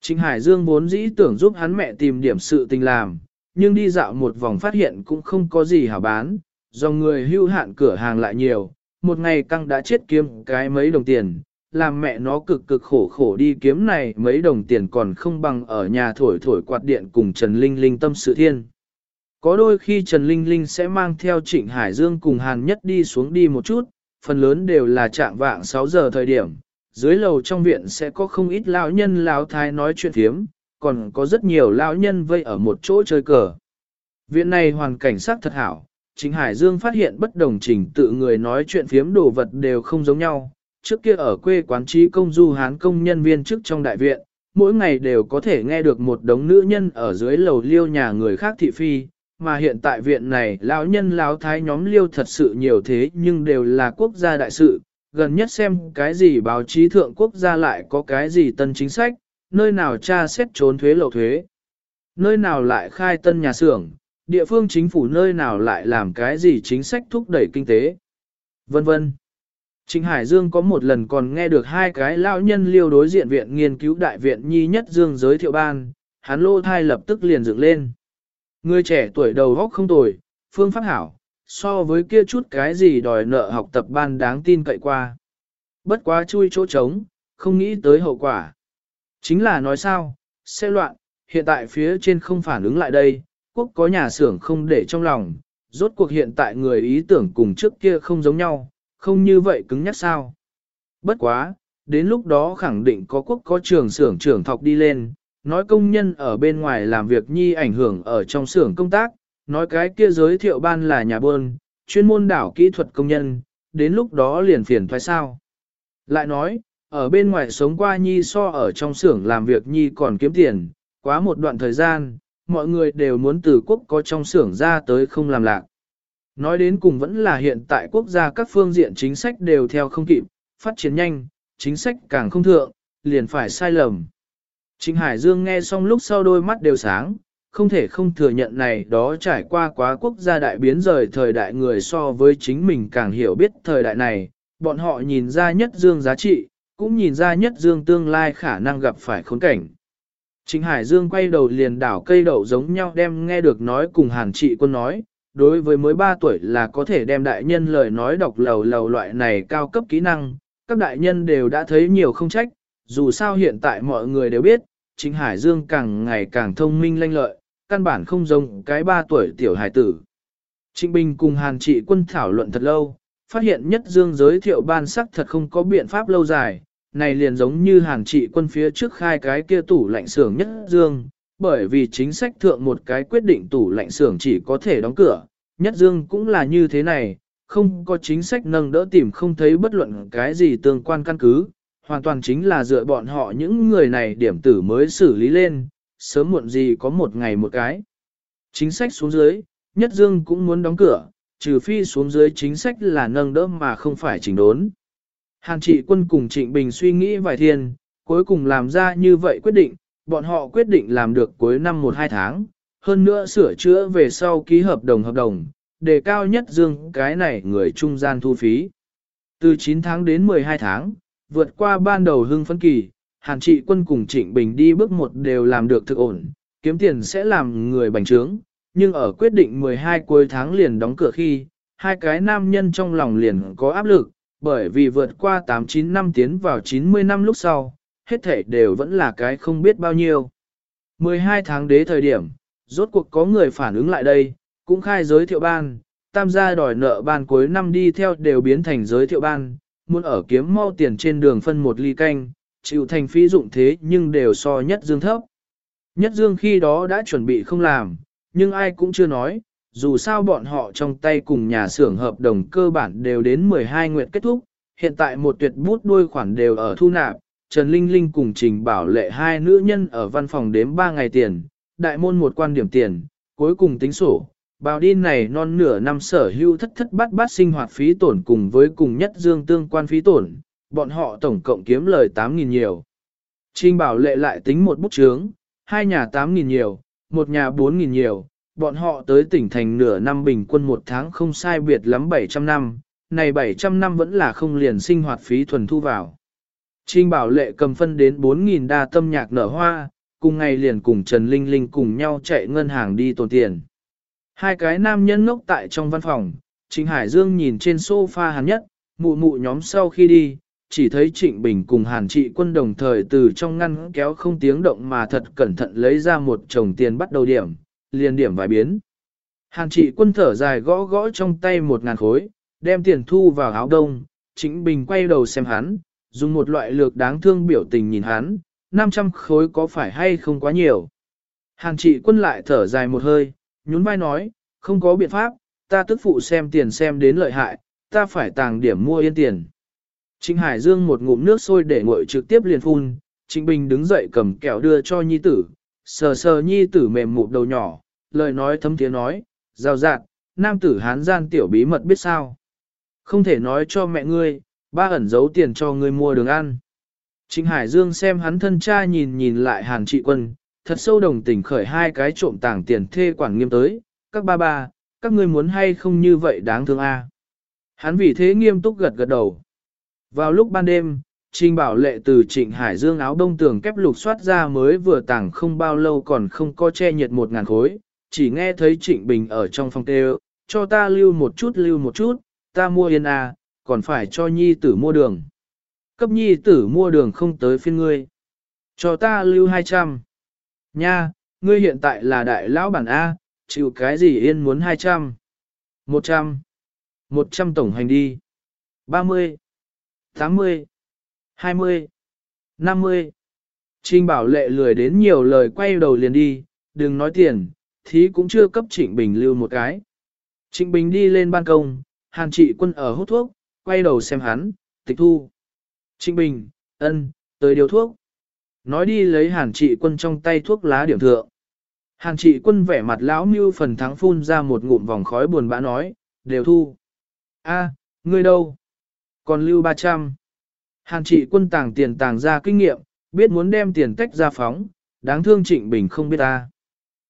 Trình Hải Dương vốn dĩ tưởng giúp hắn mẹ tìm điểm sự tình làm, nhưng đi dạo một vòng phát hiện cũng không có gì hảo bán, do người hưu hạn cửa hàng lại nhiều, một ngày căng đã chết kiếm cái mấy đồng tiền, làm mẹ nó cực cực khổ khổ đi kiếm này mấy đồng tiền còn không bằng ở nhà thổi thổi quạt điện cùng Trần Linh Linh tâm sự thiên. Có đôi khi Trần Linh Linh sẽ mang theo Trịnh Hải Dương cùng Hàn Nhất đi xuống đi một chút, phần lớn đều là trạng vạng 6 giờ thời điểm, dưới lầu trong viện sẽ có không ít lão nhân lão thái nói chuyện thiếm, còn có rất nhiều lão nhân vây ở một chỗ chơi cờ. Viện này hoàn cảnh sắc thật hảo, Trịnh Hải Dương phát hiện bất đồng trình tự người nói chuyện phiếm đồ vật đều không giống nhau. Trước kia ở quê quán trí công du hán công nhân viên chức trong đại viện, mỗi ngày đều có thể nghe được một đống nữ nhân ở dưới lầu liêu nhà người khác thị phi, mà hiện tại viện này lão nhân lão thái nhóm liêu thật sự nhiều thế nhưng đều là quốc gia đại sự, gần nhất xem cái gì báo chí thượng quốc gia lại có cái gì tân chính sách, nơi nào tra xét trốn thuế lậu thuế, nơi nào lại khai tân nhà xưởng, địa phương chính phủ nơi nào lại làm cái gì chính sách thúc đẩy kinh tế, vân vân. Trịnh Hải Dương có một lần còn nghe được hai cái lão nhân liêu đối diện viện nghiên cứu đại viện nhi nhất dương giới thiệu ban, hắn lô thai lập tức liền dựng lên. Người trẻ tuổi đầu góc không tồi, phương pháp hảo, so với kia chút cái gì đòi nợ học tập ban đáng tin cậy qua. Bất quá chui chỗ trống, không nghĩ tới hậu quả. Chính là nói sao, xe loạn, hiện tại phía trên không phản ứng lại đây, quốc có nhà xưởng không để trong lòng, rốt cuộc hiện tại người ý tưởng cùng trước kia không giống nhau, không như vậy cứng nhắc sao. Bất quá, đến lúc đó khẳng định có quốc có trường xưởng trưởng thọc đi lên, nói công nhân ở bên ngoài làm việc nhi ảnh hưởng ở trong xưởng công tác, nói cái kia giới thiệu ban là nhà buôn, chuyên môn đảo kỹ thuật công nhân, đến lúc đó liền phiền thoái sao. Lại nói, ở bên ngoài sống qua nhi so ở trong xưởng làm việc nhi còn kiếm tiền, quá một đoạn thời gian, mọi người đều muốn từ quốc có trong xưởng ra tới không làm lạc. Nói đến cùng vẫn là hiện tại quốc gia các phương diện chính sách đều theo không kịp, phát triển nhanh, chính sách càng không thượng, liền phải sai lầm. Trịnh Hải Dương nghe xong lúc sau đôi mắt đều sáng, không thể không thừa nhận này đó trải qua quá quốc gia đại biến rời thời đại người so với chính mình càng hiểu biết thời đại này, bọn họ nhìn ra nhất dương giá trị, cũng nhìn ra nhất dương tương lai khả năng gặp phải khốn cảnh. Trịnh Hải Dương quay đầu liền đảo cây đậu giống nhau đem nghe được nói cùng Hàn Trị Quân nói, đối với mới 3 tuổi là có thể đem đại nhân lời nói đọc lầu lầu loại này cao cấp kỹ năng, các đại nhân đều đã thấy nhiều không trách, dù sao hiện tại mọi người đều biết, Trịnh Hải Dương càng ngày càng thông minh lanh lợi, căn bản không giống cái 3 tuổi tiểu hải tử. Trịnh Bình cùng Hàn Trị Quân thảo luận thật lâu, phát hiện nhất Dương giới thiệu ban sắc thật không có biện pháp lâu dài, này liền giống như Hàn Trị Quân phía trước khai cái kia tủ lạnh xưởng nhất Dương, bởi vì chính sách thượng một cái quyết định tủ lạnh xưởng chỉ có thể đóng cửa, nhất Dương cũng là như thế này, không có chính sách nâng đỡ tìm không thấy bất luận cái gì tương quan căn cứ, hoàn toàn chính là dựa bọn họ những người này điểm tử mới xử lý lên, sớm muộn gì có một ngày một cái. Chính sách xuống dưới, Nhất Dương cũng muốn đóng cửa, trừ phi xuống dưới chính sách là nâng đỡ mà không phải chỉnh đốn. Hàn trị quân cùng Trịnh Bình suy nghĩ vài thiên, cuối cùng làm ra như vậy quyết định, bọn họ quyết định làm được cuối năm 1-2 tháng, hơn nữa sửa chữa về sau ký hợp đồng hợp đồng, đề cao nhất dương cái này người trung gian thu phí. Từ 9 tháng đến 12 tháng, vượt qua ban đầu hưng phấn kỳ, Hàn trị quân cùng Trịnh Bình đi bước một đều làm được thực ổn, kiếm tiền sẽ làm người bành trướng, nhưng ở quyết định 12 cuối tháng liền đóng cửa khi, hai cái nam nhân trong lòng liền có áp lực, bởi vì vượt qua 8-9 năm tiến vào 90 năm lúc sau, hết thể đều vẫn là cái không biết bao nhiêu. 12 tháng đế thời điểm, rốt cuộc có người phản ứng lại đây, cũng khai giới thiệu ban, tam gia đòi nợ ban cuối năm đi theo đều biến thành giới thiệu ban, muốn ở kiếm mau tiền trên đường phân một ly canh, chịu thành phí dụng thế nhưng đều so nhất dương thấp. Nhất dương khi đó đã chuẩn bị không làm, nhưng ai cũng chưa nói, dù sao bọn họ trong tay cùng nhà xưởng hợp đồng cơ bản đều đến 12 nguyện kết thúc, hiện tại một tuyệt bút đuôi khoản đều ở thu nạp, Trần Linh Linh cùng Trình Bảo Lệ hai nữ nhân ở văn phòng đếm 3 ngày tiền, đại môn một quan điểm tiền, cuối cùng tính sổ. Bào đi này non nửa năm sở hữu thất thất bát bát sinh hoạt phí tổn cùng với cùng nhất dương tương quan phí tổn, bọn họ tổng cộng kiếm lời 8.000 nhiều. Trinh Bảo Lệ lại tính một bút chướng, hai nhà 8.000 nhiều, một nhà 4.000 nhiều, bọn họ tới tỉnh thành nửa năm bình quân một tháng không sai biệt lắm 700 năm, này 700 năm vẫn là không liền sinh hoạt phí thuần thu vào. Trinh bảo lệ cầm phân đến 4.000 đa tâm nhạc nở hoa, cùng ngày liền cùng Trần Linh Linh cùng nhau chạy ngân hàng đi tồn tiền. Hai cái nam nhân ngốc tại trong văn phòng, Trịnh Hải Dương nhìn trên sofa hắn nhất, mụ mụ nhóm sau khi đi, chỉ thấy Trịnh Bình cùng Hàn Trị quân đồng thời từ trong ngăn kéo không tiếng động mà thật cẩn thận lấy ra một chồng tiền bắt đầu điểm, liền điểm vài biến. Hàn Trị quân thở dài gõ gõ trong tay một ngàn khối, đem tiền thu vào áo đông, Trịnh Bình quay đầu xem hắn, dùng một loại lược đáng thương biểu tình nhìn hắn, 500 khối có phải hay không quá nhiều. Hàn trị quân lại thở dài một hơi, nhún vai nói, không có biện pháp, ta tức phụ xem tiền xem đến lợi hại, ta phải tàng điểm mua yên tiền. Trịnh Hải Dương một ngụm nước sôi để nguội trực tiếp liền phun, Trịnh Bình đứng dậy cầm kẹo đưa cho nhi tử, sờ sờ nhi tử mềm mụt đầu nhỏ, lời nói thấm tiếng nói, rào rạt, nam tử hán gian tiểu bí mật biết sao. Không thể nói cho mẹ ngươi, ba ẩn giấu tiền cho ngươi mua đường ăn. Trịnh Hải Dương xem hắn thân cha nhìn nhìn lại hàn trị quân, thật sâu đồng tình khởi hai cái trộm tàng tiền thê quản nghiêm tới, các ba ba, các ngươi muốn hay không như vậy đáng thương a. Hắn vì thế nghiêm túc gật gật đầu. Vào lúc ban đêm, Trình Bảo Lệ từ Trịnh Hải Dương áo đông tường kép lục soát ra mới vừa tàng không bao lâu còn không có che nhiệt một ngàn khối, chỉ nghe thấy Trịnh Bình ở trong phòng kêu, cho ta lưu một chút lưu một chút, ta mua yên a, còn phải cho nhi tử mua đường. Cấp nhi tử mua đường không tới phiên ngươi. Cho ta lưu 200. Nha, ngươi hiện tại là đại lão bản A, chịu cái gì yên muốn 200. 100. 100 tổng hành đi. 30. 80. 20. 50. Trinh bảo lệ lười đến nhiều lời quay đầu liền đi, đừng nói tiền, thí cũng chưa cấp Trịnh Bình lưu một cái. Trịnh Bình đi lên ban công, hàn trị quân ở hút thuốc, quay đầu xem hắn, tịch thu. Trịnh Bình, ân, tới điều thuốc. Nói đi lấy hàn trị quân trong tay thuốc lá điểm thượng. Hàn trị quân vẻ mặt lão mưu phần thắng phun ra một ngụm vòng khói buồn bã nói, đều thu. a ngươi đâu? Còn lưu 300. Hàn trị quân tàng tiền tàng ra kinh nghiệm, biết muốn đem tiền tách ra phóng, đáng thương Trịnh Bình không biết ta.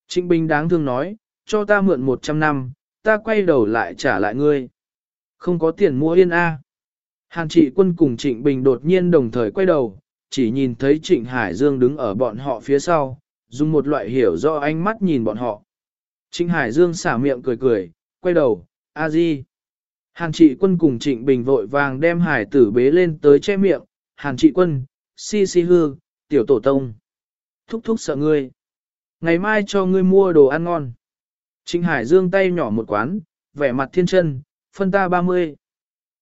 Trịnh Bình đáng thương nói, cho ta mượn 100 năm, ta quay đầu lại trả lại ngươi. Không có tiền mua yên A. Hàn trị quân cùng Trịnh Bình đột nhiên đồng thời quay đầu, chỉ nhìn thấy Trịnh Hải Dương đứng ở bọn họ phía sau, dùng một loại hiểu do ánh mắt nhìn bọn họ. Trịnh Hải Dương xả miệng cười cười, quay đầu, a di. Hàn trị quân cùng Trịnh Bình vội vàng đem hải tử bế lên tới che miệng, Hàn trị quân, si si hư, tiểu tổ tông. Thúc thúc sợ ngươi. Ngày mai cho ngươi mua đồ ăn ngon. Trịnh Hải Dương tay nhỏ một quán, vẻ mặt thiên chân, phân ta 30.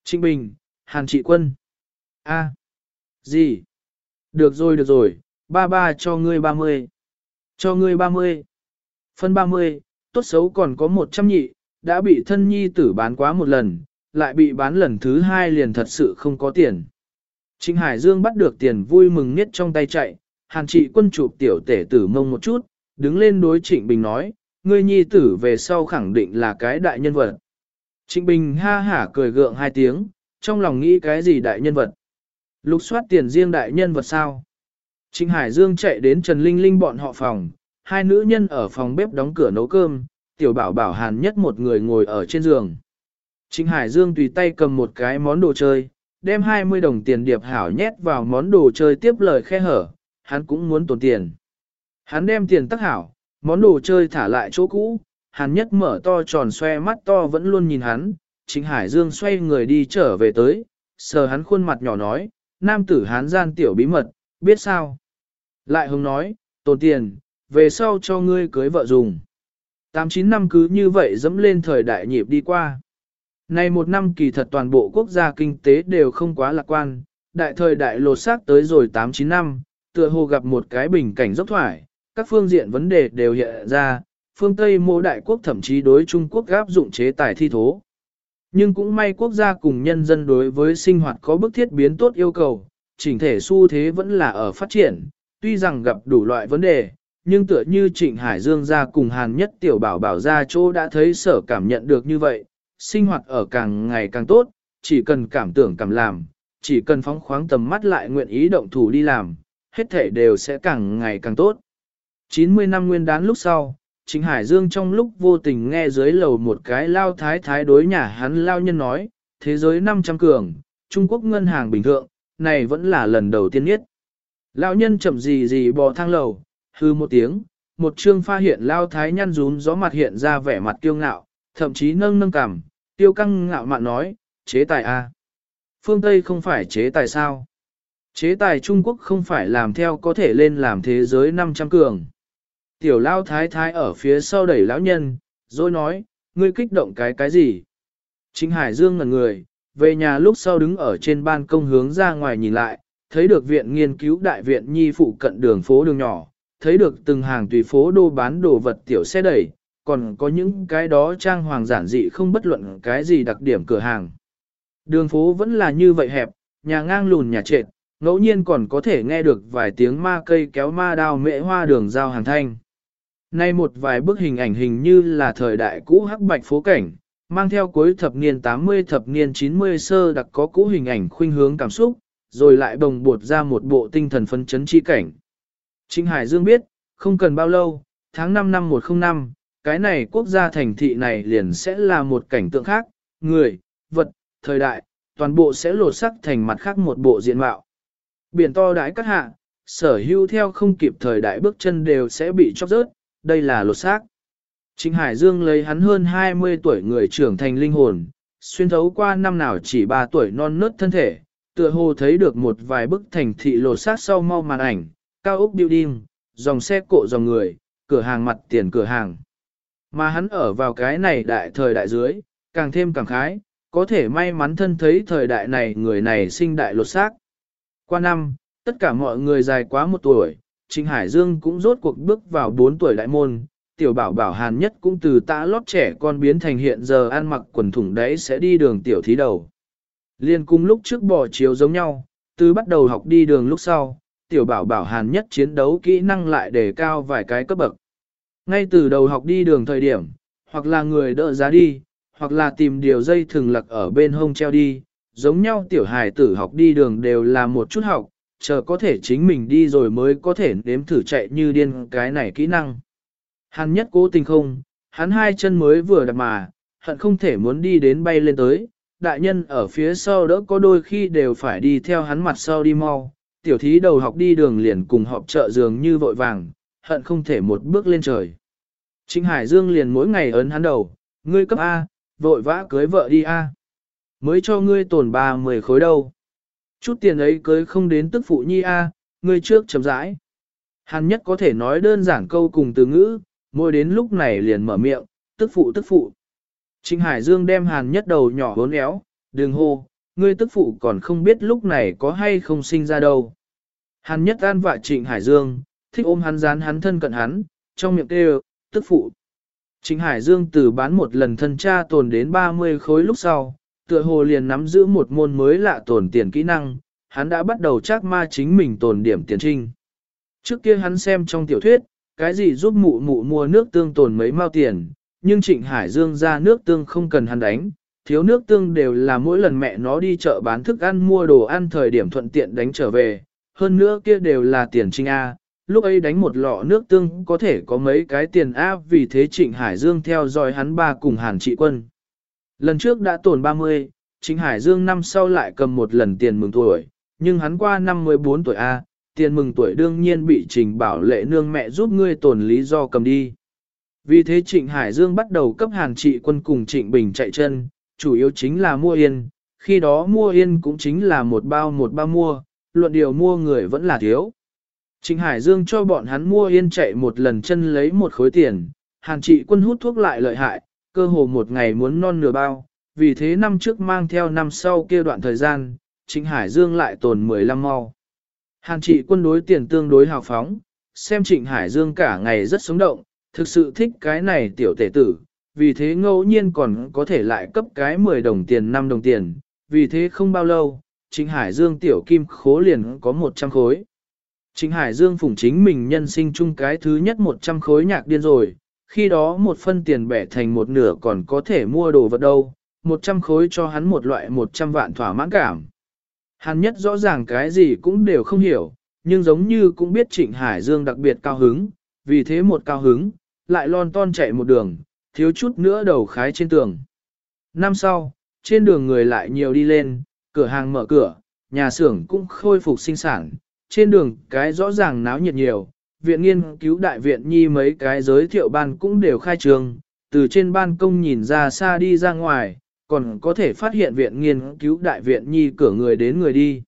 Trịnh Bình, Hàn Trị Quân. A. Gì? Được rồi được rồi, ba ba cho ngươi 30. Cho ngươi 30. Phân 30, tốt xấu còn có 100 nhị, đã bị thân nhi tử bán quá một lần, lại bị bán lần thứ hai liền thật sự không có tiền. Trịnh Hải Dương bắt được tiền vui mừng nhất trong tay chạy, Hàn Trị Quân chụp tiểu tể tử mông một chút, đứng lên đối Trịnh Bình nói, ngươi nhi tử về sau khẳng định là cái đại nhân vật. Trịnh Bình ha hả cười gượng hai tiếng, trong lòng nghĩ cái gì đại nhân vật. Lục soát tiền riêng đại nhân vật sao? Trịnh Hải Dương chạy đến Trần Linh Linh bọn họ phòng, hai nữ nhân ở phòng bếp đóng cửa nấu cơm, tiểu bảo bảo hàn nhất một người ngồi ở trên giường. Trịnh Hải Dương tùy tay cầm một cái món đồ chơi, đem 20 đồng tiền điệp hảo nhét vào món đồ chơi tiếp lời khe hở, hắn cũng muốn tồn tiền. Hắn đem tiền tắc hảo, món đồ chơi thả lại chỗ cũ, hàn nhất mở to tròn xoe mắt to vẫn luôn nhìn hắn, Trịnh Hải Dương xoay người đi trở về tới, sờ hắn khuôn mặt nhỏ nói, nam tử hán gian tiểu bí mật, biết sao? Lại hùng nói, tồn tiền, về sau cho ngươi cưới vợ dùng. 89 năm cứ như vậy dẫm lên thời đại nhịp đi qua. Nay một năm kỳ thật toàn bộ quốc gia kinh tế đều không quá lạc quan, đại thời đại lột xác tới rồi 89 năm, tựa hồ gặp một cái bình cảnh dốc thoải, các phương diện vấn đề đều hiện ra, phương Tây mô đại quốc thậm chí đối Trung Quốc áp dụng chế tài thi thố. Nhưng cũng may quốc gia cùng nhân dân đối với sinh hoạt có bức thiết biến tốt yêu cầu, chỉnh thể xu thế vẫn là ở phát triển, tuy rằng gặp đủ loại vấn đề, nhưng tựa như Trịnh Hải Dương ra cùng Hàn Nhất Tiểu Bảo Bảo ra chỗ đã thấy sở cảm nhận được như vậy, sinh hoạt ở càng ngày càng tốt, chỉ cần cảm tưởng cảm làm, chỉ cần phóng khoáng tầm mắt lại nguyện ý động thủ đi làm, hết thể đều sẽ càng ngày càng tốt. 90 năm nguyên đán lúc sau, Trịnh Hải Dương trong lúc vô tình nghe dưới lầu một cái lao thái thái đối nhà hắn lao nhân nói, thế giới 500 cường, Trung Quốc ngân hàng bình thường, này vẫn là lần đầu tiên nhất. Lão nhân chậm gì gì bò thang lầu, hư một tiếng, một trương pha hiện lao thái nhăn rún gió mặt hiện ra vẻ mặt kiêu ngạo, thậm chí nâng nâng cằm, tiêu căng ngạo mạn nói, chế tài a Phương Tây không phải chế tài sao? Chế tài Trung Quốc không phải làm theo có thể lên làm thế giới 500 cường. Tiểu lao thái thái ở phía sau đẩy lão nhân, rồi nói, ngươi kích động cái cái gì? Chính Hải Dương ngần người, về nhà lúc sau đứng ở trên ban công hướng ra ngoài nhìn lại, thấy được viện nghiên cứu đại viện nhi phụ cận đường phố đường nhỏ, thấy được từng hàng tùy phố đô bán đồ vật tiểu xe đẩy, còn có những cái đó trang hoàng giản dị không bất luận cái gì đặc điểm cửa hàng. Đường phố vẫn là như vậy hẹp, nhà ngang lùn nhà trệt, ngẫu nhiên còn có thể nghe được vài tiếng ma cây kéo ma đao mễ hoa đường giao hàng thanh. Nay một vài bức hình ảnh hình như là thời đại cũ hắc bạch phố cảnh, mang theo cuối thập niên 80 thập niên 90 sơ đặc có cũ hình ảnh khuynh hướng cảm xúc, rồi lại bồng bột ra một bộ tinh thần phân chấn chi cảnh. Trịnh Hải Dương biết, không cần bao lâu, tháng 5 năm 105, cái này quốc gia thành thị này liền sẽ là một cảnh tượng khác, người, vật, thời đại, toàn bộ sẽ lột sắc thành mặt khác một bộ diện mạo. Biển to đái cắt hạ, sở hữu theo không kịp thời đại bước chân đều sẽ bị chóc rớt, đây là lột xác. Trịnh Hải Dương lấy hắn hơn 20 tuổi người trưởng thành linh hồn, xuyên thấu qua năm nào chỉ 3 tuổi non nớt thân thể, tựa hồ thấy được một vài bức thành thị lột xác sau mau màn ảnh, cao ốc building, dòng xe cộ dòng người, cửa hàng mặt tiền cửa hàng. Mà hắn ở vào cái này đại thời đại dưới, càng thêm càng khái, có thể may mắn thân thấy thời đại này người này sinh đại lột xác. Qua năm, tất cả mọi người dài quá một tuổi, Trịnh Hải Dương cũng rốt cuộc bước vào 4 tuổi đại môn, tiểu bảo bảo hàn nhất cũng từ tã lót trẻ con biến thành hiện giờ ăn mặc quần thủng đấy sẽ đi đường tiểu thí đầu. Liên cung lúc trước bỏ chiếu giống nhau, từ bắt đầu học đi đường lúc sau, tiểu bảo bảo hàn nhất chiến đấu kỹ năng lại đề cao vài cái cấp bậc. Ngay từ đầu học đi đường thời điểm, hoặc là người đỡ giá đi, hoặc là tìm điều dây thường lặc ở bên hông treo đi, giống nhau tiểu hài tử học đi đường đều là một chút học, chờ có thể chính mình đi rồi mới có thể nếm thử chạy như điên cái này kỹ năng. hắn nhất cố tình không, hắn hai chân mới vừa đặt mà, hận không thể muốn đi đến bay lên tới, đại nhân ở phía sau đỡ có đôi khi đều phải đi theo hắn mặt sau đi mau, tiểu thí đầu học đi đường liền cùng họp chợ dường như vội vàng, hận không thể một bước lên trời. Trịnh Hải Dương liền mỗi ngày ấn hắn đầu, ngươi cấp A, vội vã cưới vợ đi A. Mới cho ngươi tổn ba mười khối đâu. Chút tiền ấy cưới không đến tức phụ nhi A, ngươi trước chậm rãi. hàn nhất có thể nói đơn giản câu cùng từ ngữ, mỗi đến lúc này liền mở miệng, tức phụ tức phụ. Trịnh Hải Dương đem hàn nhất đầu nhỏ hốn éo, đường hô, ngươi tức phụ còn không biết lúc này có hay không sinh ra đâu. Hàn nhất an vạ Trịnh Hải Dương, thích ôm hắn dán hắn thân cận hắn, trong miệng kêu, tức phụ. Trịnh Hải Dương từ bán một lần thân cha tồn đến 30 khối lúc sau, tựa hồ liền nắm giữ một môn mới lạ tồn tiền kỹ năng, hắn đã bắt đầu chắc ma chính mình tồn điểm tiền trinh. Trước kia hắn xem trong tiểu thuyết, cái gì giúp mụ mụ mua nước tương tồn mấy mao tiền, nhưng Trịnh Hải Dương ra nước tương không cần hắn đánh, thiếu nước tương đều là mỗi lần mẹ nó đi chợ bán thức ăn mua đồ ăn thời điểm thuận tiện đánh trở về, hơn nữa kia đều là tiền trinh A, lúc ấy đánh một lọ nước tương có thể có mấy cái tiền A vì thế Trịnh Hải Dương theo dõi hắn ba cùng Hàn trị quân. Lần trước đã tổn 30, Trịnh Hải Dương năm sau lại cầm một lần tiền mừng tuổi, nhưng hắn qua năm 14 tuổi A, tiền mừng tuổi đương nhiên bị Trình Bảo Lệ nương mẹ giúp ngươi tổn lý do cầm đi. Vì thế Trịnh Hải Dương bắt đầu cấp hàng trị quân cùng Trịnh Bình chạy chân, chủ yếu chính là mua yên, khi đó mua yên cũng chính là một bao một bao mua, luận điều mua người vẫn là thiếu. Trịnh Hải Dương cho bọn hắn mua yên chạy một lần chân lấy một khối tiền, hàng trị quân hút thuốc lại lợi hại, cơ hồ một ngày muốn non nửa bao, vì thế năm trước mang theo năm sau kia đoạn thời gian, Trịnh Hải Dương lại tồn 15 mau. Hàn trị quân đối tiền tương đối hào phóng, xem Trịnh Hải Dương cả ngày rất sống động, thực sự thích cái này tiểu tể tử, vì thế ngẫu nhiên còn có thể lại cấp cái 10 đồng tiền 5 đồng tiền, vì thế không bao lâu, Trịnh Hải Dương tiểu kim khố liền có 100 khối. Trịnh Hải Dương phủng chính mình nhân sinh chung cái thứ nhất 100 khối nhạc điên rồi, khi đó một phân tiền bẻ thành một nửa còn có thể mua đồ vật đâu, 100 khối cho hắn một loại 100 vạn thỏa mãn cảm. Hắn nhất rõ ràng cái gì cũng đều không hiểu, nhưng giống như cũng biết Trịnh Hải Dương đặc biệt cao hứng, vì thế một cao hứng, lại lon ton chạy một đường, thiếu chút nữa đầu khái trên tường. Năm sau, trên đường người lại nhiều đi lên, cửa hàng mở cửa, nhà xưởng cũng khôi phục sinh sản, trên đường cái rõ ràng náo nhiệt nhiều, viện nghiên cứu đại viện nhi mấy cái giới thiệu ban cũng đều khai trường, từ trên ban công nhìn ra xa đi ra ngoài, còn có thể phát hiện viện nghiên cứu đại viện nhi cửa người đến người đi.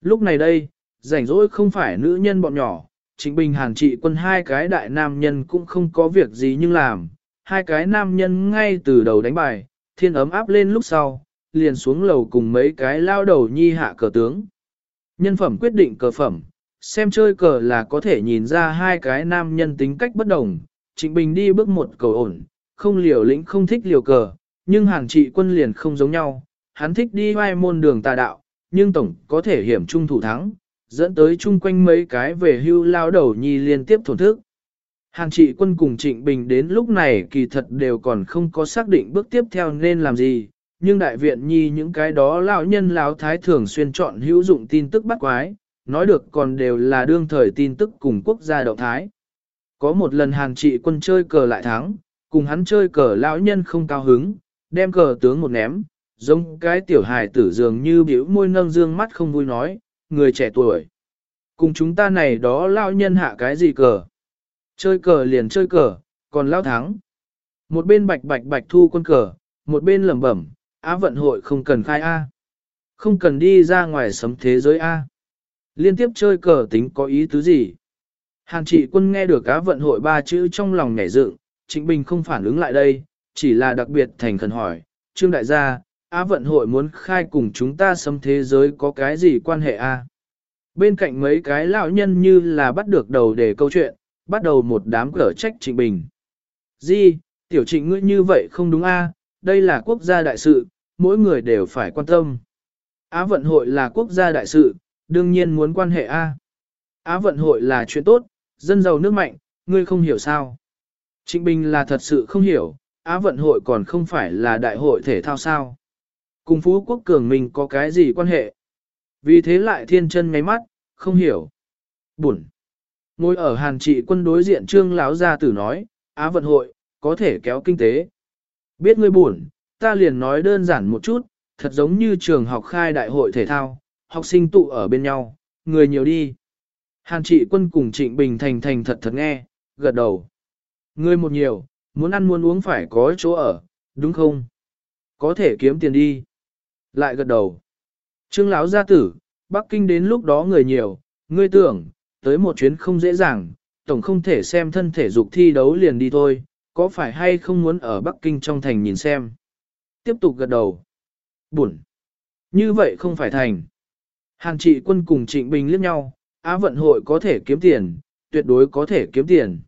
Lúc này đây, rảnh rỗi không phải nữ nhân bọn nhỏ, chính bình hàn trị quân hai cái đại nam nhân cũng không có việc gì nhưng làm, hai cái nam nhân ngay từ đầu đánh bài, thiên ấm áp lên lúc sau, liền xuống lầu cùng mấy cái lao đầu nhi hạ cờ tướng. Nhân phẩm quyết định cờ phẩm, xem chơi cờ là có thể nhìn ra hai cái nam nhân tính cách bất đồng, Trịnh Bình đi bước một cầu ổn, không liều lĩnh không thích liều cờ, nhưng hàng trị quân liền không giống nhau, hắn thích đi vai môn đường tà đạo, nhưng tổng có thể hiểm trung thủ thắng, dẫn tới chung quanh mấy cái về hưu lao đầu nhi liên tiếp thổn thức. Hàng trị quân cùng Trịnh Bình đến lúc này kỳ thật đều còn không có xác định bước tiếp theo nên làm gì, nhưng đại viện nhi những cái đó lão nhân lão thái thường xuyên chọn hữu dụng tin tức bắt quái, nói được còn đều là đương thời tin tức cùng quốc gia động thái. Có một lần hàng trị quân chơi cờ lại thắng, cùng hắn chơi cờ lão nhân không cao hứng, đem cờ tướng một ném, giống cái tiểu hài tử dường như biểu môi nâng dương mắt không vui nói, người trẻ tuổi. Cùng chúng ta này đó lão nhân hạ cái gì cờ? Chơi cờ liền chơi cờ, còn lão thắng. Một bên bạch bạch bạch thu quân cờ, một bên lẩm bẩm, Á vận hội không cần khai A. Không cần đi ra ngoài sấm thế giới A. Liên tiếp chơi cờ tính có ý tứ gì? Hàn trị quân nghe được Á vận hội ba chữ trong lòng nhảy dựng, Trịnh Bình không phản ứng lại đây, chỉ là đặc biệt thành khẩn hỏi, Trương Đại gia, Á vận hội muốn khai cùng chúng ta xâm thế giới có cái gì quan hệ a? Bên cạnh mấy cái lão nhân như là bắt được đầu để câu chuyện, bắt đầu một đám cở trách Trịnh Bình. Di, tiểu trịnh ngươi như vậy không đúng a? đây là quốc gia đại sự, mỗi người đều phải quan tâm. Á vận hội là quốc gia đại sự, đương nhiên muốn quan hệ A. Á vận hội là chuyện tốt, dân giàu nước mạnh, ngươi không hiểu sao. Trịnh Bình là thật sự không hiểu, Á vận hội còn không phải là đại hội thể thao sao. Cùng Phú Quốc Cường mình có cái gì quan hệ? Vì thế lại thiên chân ngáy mắt, không hiểu. Buồn. Ngồi ở hàn trị quân đối diện trương lão gia tử nói, Á vận hội, có thể kéo kinh tế. Biết ngươi buồn, ta liền nói đơn giản một chút, thật giống như trường học khai đại hội thể thao, học sinh tụ ở bên nhau, người nhiều đi. Hàn trị quân cùng trịnh bình thành thành thật thật nghe, gật đầu. Người một nhiều, muốn ăn muốn uống phải có chỗ ở, đúng không? Có thể kiếm tiền đi. Lại gật đầu. Trương lão gia tử, Bắc Kinh đến lúc đó người nhiều, ngươi tưởng, tới một chuyến không dễ dàng, tổng không thể xem thân thể dục thi đấu liền đi thôi, có phải hay không muốn ở Bắc Kinh trong thành nhìn xem? Tiếp tục gật đầu. Buồn. Như vậy không phải thành. Hàn trị quân cùng trịnh bình liếc nhau, Á vận hội có thể kiếm tiền, tuyệt đối có thể kiếm tiền.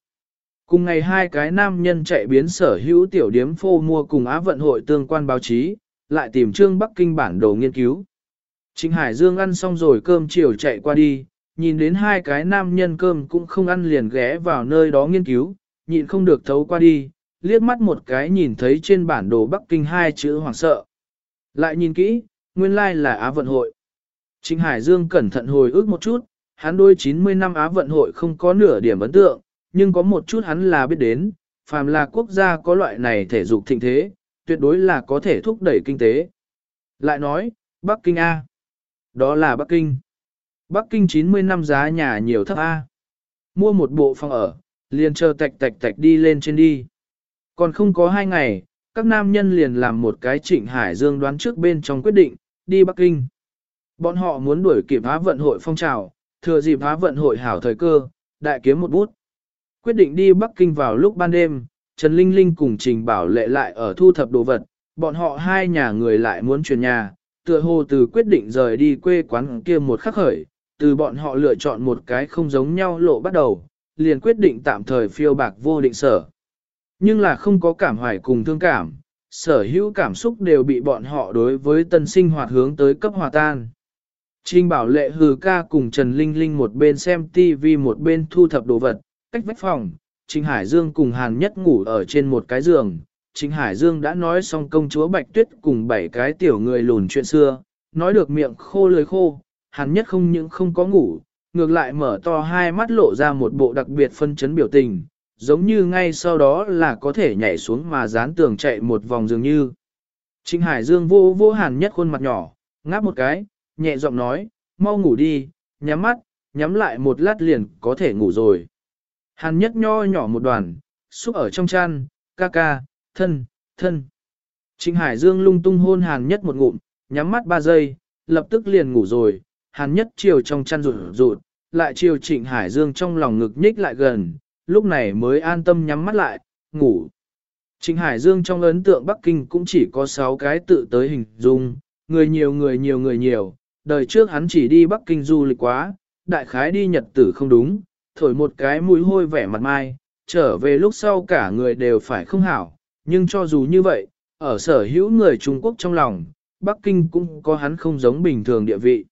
Cùng ngày hai cái nam nhân chạy biến sở hữu tiểu điếm phô mua cùng Á vận hội tương quan báo chí, lại tìm trương Bắc Kinh bản đồ nghiên cứu. Trịnh Hải Dương ăn xong rồi cơm chiều chạy qua đi, nhìn đến hai cái nam nhân cơm cũng không ăn liền ghé vào nơi đó nghiên cứu, nhịn không được thấu qua đi, liếc mắt một cái nhìn thấy trên bản đồ Bắc Kinh hai chữ hoảng sợ. Lại nhìn kỹ, nguyên lai like là Á vận hội. Trịnh Hải Dương cẩn thận hồi ức một chút, hắn đôi 90 năm Á vận hội không có nửa điểm ấn tượng, nhưng có một chút hắn là biết đến, phàm là quốc gia có loại này thể dục thịnh thế, tuyệt đối là có thể thúc đẩy kinh tế. Lại nói, Bắc Kinh A. Đó là Bắc Kinh. Bắc Kinh 90 năm giá nhà nhiều thấp A. Mua một bộ phòng ở, liền chờ tạch tạch tạch đi lên trên đi. Còn không có hai ngày, các nam nhân liền làm một cái trịnh Hải Dương đoán trước bên trong quyết định, đi Bắc Kinh. Bọn họ muốn đuổi kịp phá vận hội phong trào, thừa dịp phá vận hội hảo thời cơ, đại kiếm một bút. Quyết định đi Bắc Kinh vào lúc ban đêm, Trần Linh Linh cùng Trình Bảo Lệ lại ở thu thập đồ vật, bọn họ hai nhà người lại muốn chuyển nhà, tựa hồ từ quyết định rời đi quê quán kia một khắc khởi, từ bọn họ lựa chọn một cái không giống nhau lộ bắt đầu, liền quyết định tạm thời phiêu bạc vô định sở. Nhưng là không có cảm hoài cùng thương cảm, sở hữu cảm xúc đều bị bọn họ đối với tân sinh hoạt hướng tới cấp hòa tan. Trình bảo lệ hừ ca cùng Trần Linh Linh một bên xem TV một bên thu thập đồ vật, cách vách phòng, Trình Hải Dương cùng Hàn Nhất ngủ ở trên một cái giường. Trình Hải Dương đã nói xong công chúa Bạch Tuyết cùng bảy cái tiểu người lùn chuyện xưa, nói được miệng khô lưỡi khô, Hàn Nhất không những không có ngủ, ngược lại mở to hai mắt lộ ra một bộ đặc biệt phân chấn biểu tình, giống như ngay sau đó là có thể nhảy xuống mà dán tường chạy một vòng dường như. Trình Hải Dương vô vô Hàn Nhất khuôn mặt nhỏ, ngáp một cái, nhẹ giọng nói, mau ngủ đi, nhắm mắt, nhắm lại một lát liền có thể ngủ rồi. Hàn nhất nho nhỏ một đoàn, xúc ở trong chăn, ca ca, thân, thân. Trịnh Hải Dương lung tung hôn Hàn nhất một ngụm, nhắm mắt ba giây, lập tức liền ngủ rồi. Hàn nhất chiều trong chăn rụt rụt, lại chiều Trịnh Hải Dương trong lòng ngực nhích lại gần, lúc này mới an tâm nhắm mắt lại, ngủ. Trịnh Hải Dương trong ấn tượng Bắc Kinh cũng chỉ có 6 cái tự tới hình dung, người nhiều người nhiều người nhiều, đời trước hắn chỉ đi Bắc Kinh du lịch quá, đại khái đi nhật tử không đúng, thổi một cái mũi hôi vẻ mặt mai, trở về lúc sau cả người đều phải không hảo, nhưng cho dù như vậy, ở sở hữu người Trung Quốc trong lòng, Bắc Kinh cũng có hắn không giống bình thường địa vị.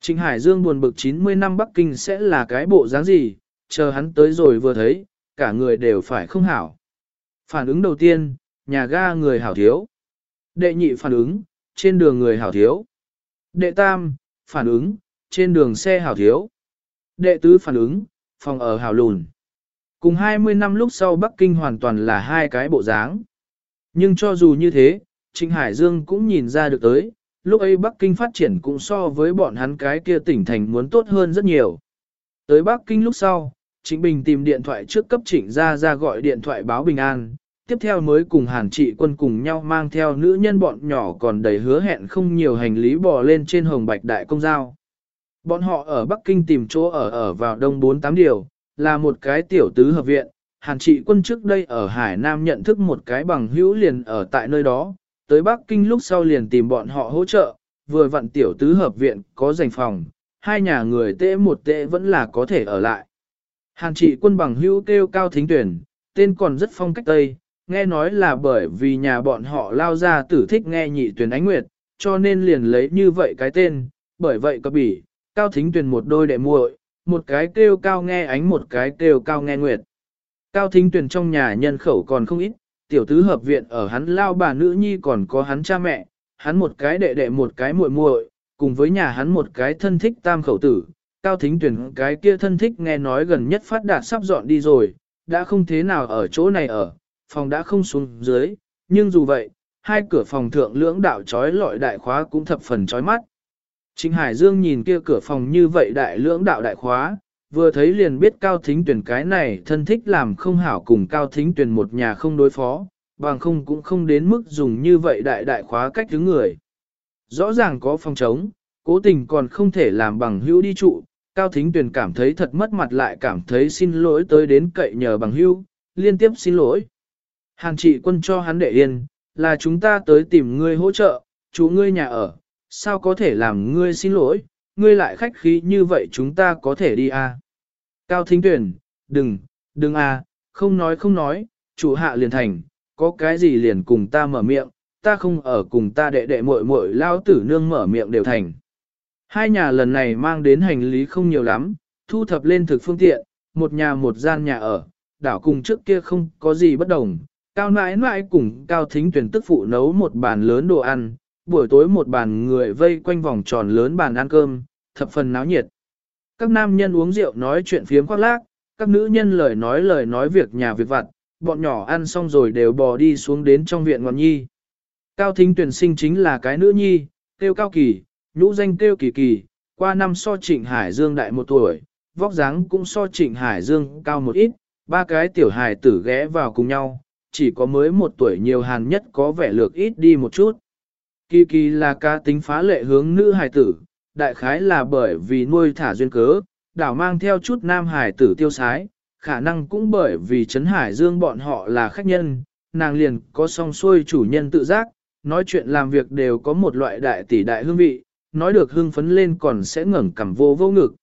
Trịnh Hải Dương buồn bực 90 năm Bắc Kinh sẽ là cái bộ dáng gì, chờ hắn tới rồi vừa thấy, cả người đều phải không hảo. Phản ứng đầu tiên, nhà ga người hảo thiếu. Đệ nhị phản ứng, trên đường người hảo thiếu. Đệ tam, phản ứng, trên đường xe hảo thiếu. Đệ tứ phản ứng, phòng ở hảo lùn. Cùng 20 năm lúc sau Bắc Kinh hoàn toàn là hai cái bộ dáng. Nhưng cho dù như thế, Trịnh Hải Dương cũng nhìn ra được tới, lúc ấy Bắc Kinh phát triển cũng so với bọn hắn cái kia tỉnh thành muốn tốt hơn rất nhiều. Tới Bắc Kinh lúc sau, Trịnh Bình tìm điện thoại trước cấp Trịnh ra ra gọi điện thoại báo bình an, tiếp theo mới cùng Hàn Trị Quân cùng nhau mang theo nữ nhân bọn nhỏ còn đầy hứa hẹn không nhiều hành lý bò lên trên Hồng Bạch Đại Công Giao. Bọn họ ở Bắc Kinh tìm chỗ ở ở vào đông 48 điều, là một cái tiểu tứ hợp viện. Hàn trị quân trước đây ở Hải Nam nhận thức một cái bằng hữu liền ở tại nơi đó, tới Bắc Kinh lúc sau liền tìm bọn họ hỗ trợ, vừa vặn tiểu tứ hợp viện có dành phòng, hai nhà người tệ một tệ vẫn là có thể ở lại. Hàn trị quân bằng hữu kêu cao thính tuyển, tên còn rất phong cách Tây, nghe nói là bởi vì nhà bọn họ lao ra tử thích nghe nhị tuyển ánh nguyệt, cho nên liền lấy như vậy cái tên, bởi vậy có bỉ, cao thính tuyển một đôi đệ muội, một cái kêu cao nghe ánh một cái kêu cao nghe nguyệt. Cao thính tuyển trong nhà nhân khẩu còn không ít, tiểu tứ hợp viện ở hắn lao bà nữ nhi còn có hắn cha mẹ, hắn một cái đệ đệ một cái muội muội, cùng với nhà hắn một cái thân thích tam khẩu tử. Cao thính tuyển cái kia thân thích nghe nói gần nhất phát đạt sắp dọn đi rồi, đã không thế nào ở chỗ này ở, phòng đã không xuống dưới, nhưng dù vậy, hai cửa phòng thượng lưỡng đạo trói lọi đại khóa cũng thập phần trói mắt. Trịnh Hải Dương nhìn kia cửa phòng như vậy đại lưỡng đạo đại khóa, vừa thấy liền biết Cao Thính Tuyển cái này thân thích làm không hảo cùng Cao Thính Tuyển một nhà không đối phó, bằng không cũng không đến mức dùng như vậy đại đại khóa cách thứ người. Rõ ràng có phòng trống, cố tình còn không thể làm bằng hữu đi trụ, Cao Thính Tuyển cảm thấy thật mất mặt lại cảm thấy xin lỗi tới đến cậy nhờ bằng hữu, liên tiếp xin lỗi. Hàn trị quân cho hắn để yên, là chúng ta tới tìm ngươi hỗ trợ, chú ngươi nhà ở, sao có thể làm ngươi xin lỗi, ngươi lại khách khí như vậy chúng ta có thể đi à. Cao Thính Tuyển, đừng, đừng à, không nói không nói, chủ hạ liền thành, có cái gì liền cùng ta mở miệng, ta không ở cùng ta đệ đệ muội muội lao tử nương mở miệng đều thành. Hai nhà lần này mang đến hành lý không nhiều lắm, thu thập lên thực phương tiện, một nhà một gian nhà ở, đảo cùng trước kia không có gì bất đồng. Cao nãi nãi cùng Cao Thính Tuyển tức phụ nấu một bàn lớn đồ ăn, buổi tối một bàn người vây quanh vòng tròn lớn bàn ăn cơm, thập phần náo nhiệt. Các nam nhân uống rượu nói chuyện phiếm khoác lác, các nữ nhân lời nói lời nói việc nhà việc vặt, bọn nhỏ ăn xong rồi đều bò đi xuống đến trong viện ngọn nhi. Cao thính tuyển sinh chính là cái nữ nhi, tiêu cao kỳ, nhũ danh tiêu kỳ kỳ, qua năm so trịnh Hải Dương đại một tuổi, vóc dáng cũng so trịnh Hải Dương cao một ít, ba cái tiểu hài tử ghé vào cùng nhau, chỉ có mới một tuổi nhiều hàn nhất có vẻ lược ít đi một chút. Kỳ kỳ là ca tính phá lệ hướng nữ hài tử, đại khái là bởi vì nuôi thả duyên cớ, đảo mang theo chút nam hải tử tiêu sái, khả năng cũng bởi vì Trấn Hải Dương bọn họ là khách nhân, nàng liền có song xuôi chủ nhân tự giác, nói chuyện làm việc đều có một loại đại tỷ đại hương vị, nói được hưng phấn lên còn sẽ ngẩng cằm vô vô ngực.